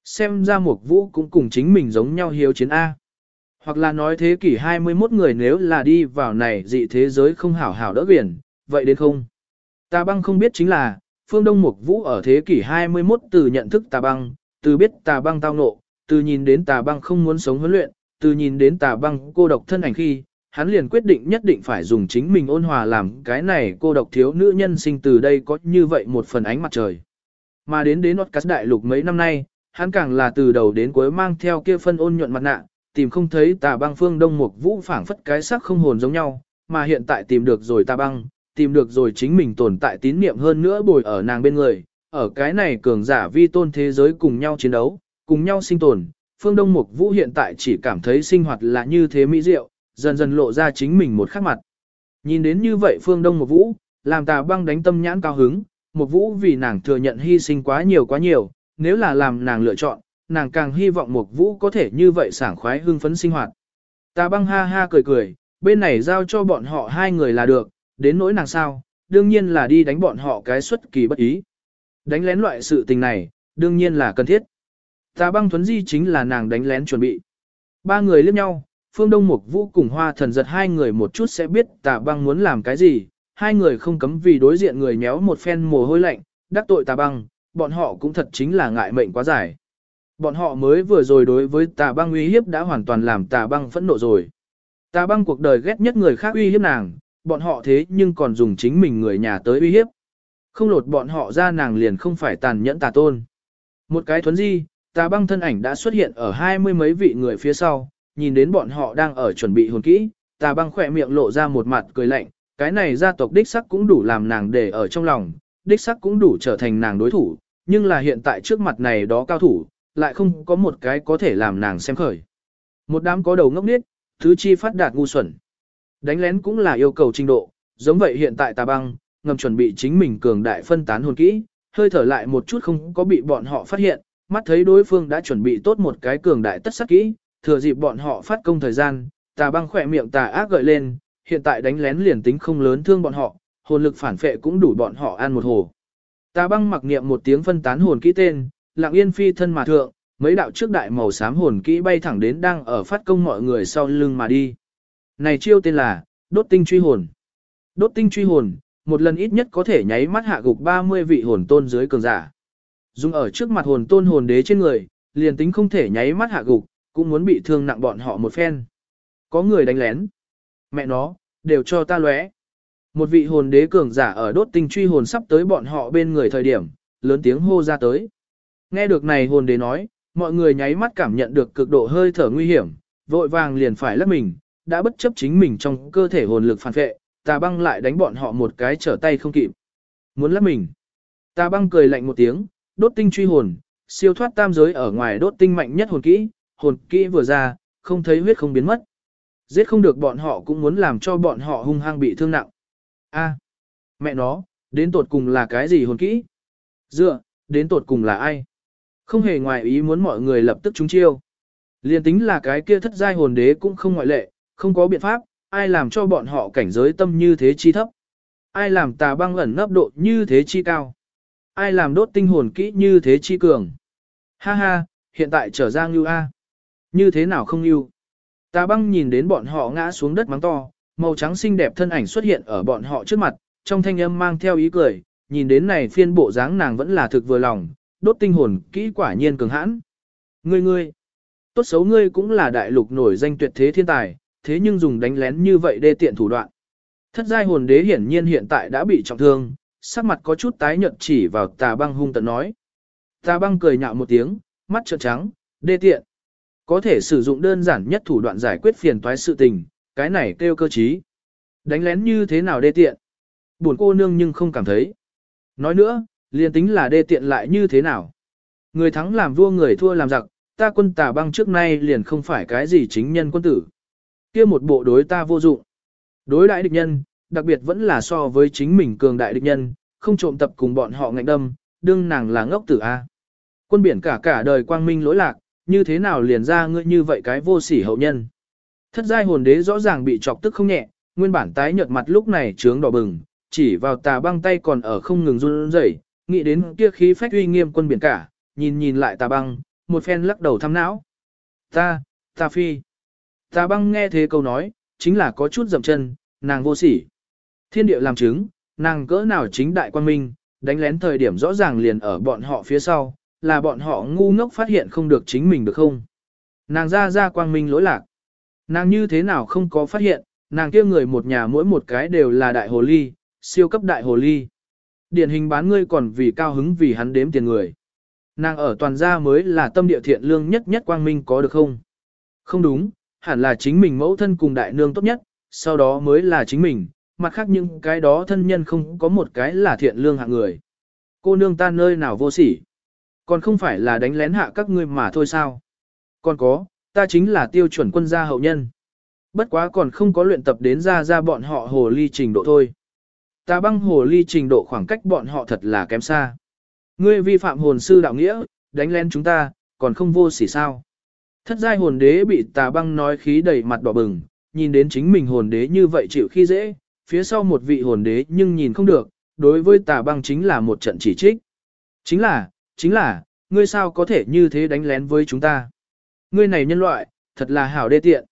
Xem ra mục vũ cũng cùng chính mình giống nhau hiếu chiến A. Hoặc là nói thế kỷ 21 người nếu là đi vào này dị thế giới không hảo hảo đỡ biển, vậy đến không? Tà băng không biết chính là, phương Đông Mục Vũ ở thế kỷ 21 từ nhận thức tà băng, từ biết tà băng tao nộ, từ nhìn đến tà băng không muốn sống huấn luyện, từ nhìn đến tà băng cô độc thân ảnh khi, hắn liền quyết định nhất định phải dùng chính mình ôn hòa làm cái này cô độc thiếu nữ nhân sinh từ đây có như vậy một phần ánh mặt trời. Mà đến đến Otcas đại lục mấy năm nay, hắn càng là từ đầu đến cuối mang theo kia phân ôn nhuận mặt nạ, tìm không thấy tà băng phương đông mục vũ phảng phất cái sắc không hồn giống nhau, mà hiện tại tìm được rồi tà băng, tìm được rồi chính mình tồn tại tín niệm hơn nữa bồi ở nàng bên người, ở cái này cường giả vi tôn thế giới cùng nhau chiến đấu, cùng nhau sinh tồn, phương đông mục vũ hiện tại chỉ cảm thấy sinh hoạt là như thế mỹ diệu, dần dần lộ ra chính mình một khắc mặt. Nhìn đến như vậy phương đông mục vũ, làm tà băng đánh tâm nhãn cao hứng, mục vũ vì nàng thừa nhận hy sinh quá nhiều quá nhiều, nếu là làm nàng lựa chọn, nàng càng hy vọng Mục Vũ có thể như vậy sảng khoái hưng phấn sinh hoạt. Ta băng ha ha cười cười, bên này giao cho bọn họ hai người là được, đến nỗi nàng sao, đương nhiên là đi đánh bọn họ cái xuất kỳ bất ý. Đánh lén loại sự tình này, đương nhiên là cần thiết. Ta băng thuấn di chính là nàng đánh lén chuẩn bị. Ba người liếc nhau, Phương Đông Mục Vũ cùng Hoa Thần giật hai người một chút sẽ biết tà băng muốn làm cái gì, hai người không cấm vì đối diện người méo một phen mồ hôi lạnh, đắc tội tà băng, bọn họ cũng thật chính là ngại mệnh quá dài. Bọn họ mới vừa rồi đối với tà băng uy hiếp đã hoàn toàn làm tà băng phẫn nộ rồi. Tà băng cuộc đời ghét nhất người khác uy hiếp nàng, bọn họ thế nhưng còn dùng chính mình người nhà tới uy hiếp. Không lột bọn họ ra nàng liền không phải tàn nhẫn tà tôn. Một cái thuấn di, tà băng thân ảnh đã xuất hiện ở hai mươi mấy vị người phía sau, nhìn đến bọn họ đang ở chuẩn bị hồn kỹ, tà băng khỏe miệng lộ ra một mặt cười lạnh, cái này gia tộc đích sắc cũng đủ làm nàng để ở trong lòng, đích sắc cũng đủ trở thành nàng đối thủ, nhưng là hiện tại trước mặt này đó cao thủ, lại không có một cái có thể làm nàng xem khởi. Một đám có đầu ngốc niết, thứ chi phát đạt ngu xuẩn. Đánh lén cũng là yêu cầu trình độ, giống vậy hiện tại tà băng, ngầm chuẩn bị chính mình cường đại phân tán hồn kỹ, hơi thở lại một chút không có bị bọn họ phát hiện, mắt thấy đối phương đã chuẩn bị tốt một cái cường đại tất sắc kỹ, thừa dịp bọn họ phát công thời gian, tà băng khỏe miệng tà ác gợi lên, hiện tại đánh lén liền tính không lớn thương bọn họ, hồn lực phản phệ cũng đủ bọn họ ăn một hồ. Tà băng mặc niệm một tiếng phân tán hồn kỹ tên, lặng yên phi thân mà thượng, mấy đạo trước đại màu xám hồn kỹ bay thẳng đến đang ở phát công mọi người sau lưng mà đi. Này chiêu tên là, đốt tinh truy hồn. Đốt tinh truy hồn, một lần ít nhất có thể nháy mắt hạ gục 30 vị hồn tôn dưới cường giả. Dùng ở trước mặt hồn tôn hồn đế trên người, liền tính không thể nháy mắt hạ gục, cũng muốn bị thương nặng bọn họ một phen. Có người đánh lén. Mẹ nó, đều cho ta lóe. Một vị hồn đế cường giả ở đốt tinh truy hồn sắp tới bọn họ bên người thời điểm, lớn tiếng hô ra tới. Nghe được này hồn đế nói, mọi người nháy mắt cảm nhận được cực độ hơi thở nguy hiểm, vội vàng liền phải lấp mình, đã bất chấp chính mình trong cơ thể hồn lực phản vệ, tà băng lại đánh bọn họ một cái trở tay không kịp. Muốn lấp mình. Tà băng cười lạnh một tiếng, đốt tinh truy hồn, siêu thoát tam giới ở ngoài đốt tinh mạnh nhất hồn kỹ, hồn kỹ vừa ra, không thấy huyết không biến mất. Giết không được bọn họ cũng muốn làm cho bọn họ hung hăng bị thương nặng. A, mẹ nó, đến tột cùng là cái gì hồn kỹ? Dựa, đến tột cùng là ai? Không hề ngoài ý muốn mọi người lập tức trúng chiêu. Liên tính là cái kia thất giai hồn đế cũng không ngoại lệ, không có biện pháp, ai làm cho bọn họ cảnh giới tâm như thế chi thấp. Ai làm tà băng ẩn nấp độ như thế chi cao. Ai làm đốt tinh hồn kỹ như thế chi cường. Ha ha, hiện tại trở ra ngưu A. Như thế nào không ngưu. Tà băng nhìn đến bọn họ ngã xuống đất mắng to, màu trắng xinh đẹp thân ảnh xuất hiện ở bọn họ trước mặt, trong thanh âm mang theo ý cười, nhìn đến này phiên bộ dáng nàng vẫn là thực vừa lòng, đốt tinh hồn kỹ quả nhiên cường hãn. Ngươi ngươi, tốt xấu ngươi cũng là đại lục nổi danh tuyệt thế thiên tài, thế nhưng dùng đánh lén như vậy đê tiện thủ đoạn. Thất giai hồn đế hiển nhiên hiện tại đã bị trọng thương, sắc mặt có chút tái nhợt chỉ vào tà băng hung tận nói. Tà băng cười nhạo một tiếng, mắt trợn trắng, đê tiện. Có thể sử dụng đơn giản nhất thủ đoạn giải quyết phiền toái sự tình, cái này kêu cơ trí. Đánh lén như thế nào đê tiện? Buồn cô nương nhưng không cảm thấy. Nói nữa, liền tính là đê tiện lại như thế nào? Người thắng làm vua người thua làm giặc, ta quân tà băng trước nay liền không phải cái gì chính nhân quân tử. kia một bộ đối ta vô dụng. Đối đại địch nhân, đặc biệt vẫn là so với chính mình cường đại địch nhân, không trộm tập cùng bọn họ ngạnh đâm, đương nàng là ngốc tử A. Quân biển cả cả đời quang minh lỗi lạc, như thế nào liền ra ngươi như vậy cái vô sỉ hậu nhân. Thất giai hồn đế rõ ràng bị chọc tức không nhẹ, nguyên bản tái nhợt mặt lúc này trướng đỏ bừng, chỉ vào tà băng tay còn ở không ngừng run rẩy, nghĩ đến kia khí phách uy nghiêm quân biển cả, nhìn nhìn lại tà băng, một phen lắc đầu thăm não. Ta, ta phi. Tà băng nghe thế câu nói, chính là có chút dậm chân, nàng vô sỉ. Thiên địa làm chứng, nàng cỡ nào chính đại quan minh, đánh lén thời điểm rõ ràng liền ở bọn họ phía sau, là bọn họ ngu ngốc phát hiện không được chính mình được không. Nàng ra ra quang minh lỗi lạc. Nàng như thế nào không có phát hiện, nàng kia người một nhà mỗi một cái đều là đại hồ ly, siêu cấp đại hồ ly. Điển hình bán ngươi còn vì cao hứng vì hắn đếm tiền người. Nàng ở toàn gia mới là tâm địa thiện lương nhất nhất quang minh có được không? Không đúng, hẳn là chính mình mẫu thân cùng đại nương tốt nhất, sau đó mới là chính mình, mặt khác những cái đó thân nhân không có một cái là thiện lương hạng người. Cô nương ta nơi nào vô sỉ? Còn không phải là đánh lén hạ các ngươi mà thôi sao? Còn có, ta chính là tiêu chuẩn quân gia hậu nhân. Bất quá còn không có luyện tập đến ra ra bọn họ hồ ly trình độ thôi. Ta băng hồ ly trình độ khoảng cách bọn họ thật là kém xa. Ngươi vi phạm hồn sư đạo nghĩa, đánh lén chúng ta, còn không vô sỉ sao. Thất giai hồn đế bị tà băng nói khí đầy mặt đỏ bừng, nhìn đến chính mình hồn đế như vậy chịu khi dễ, phía sau một vị hồn đế nhưng nhìn không được, đối với tà băng chính là một trận chỉ trích. Chính là, chính là, ngươi sao có thể như thế đánh lén với chúng ta? Ngươi này nhân loại, thật là hảo đê tiện.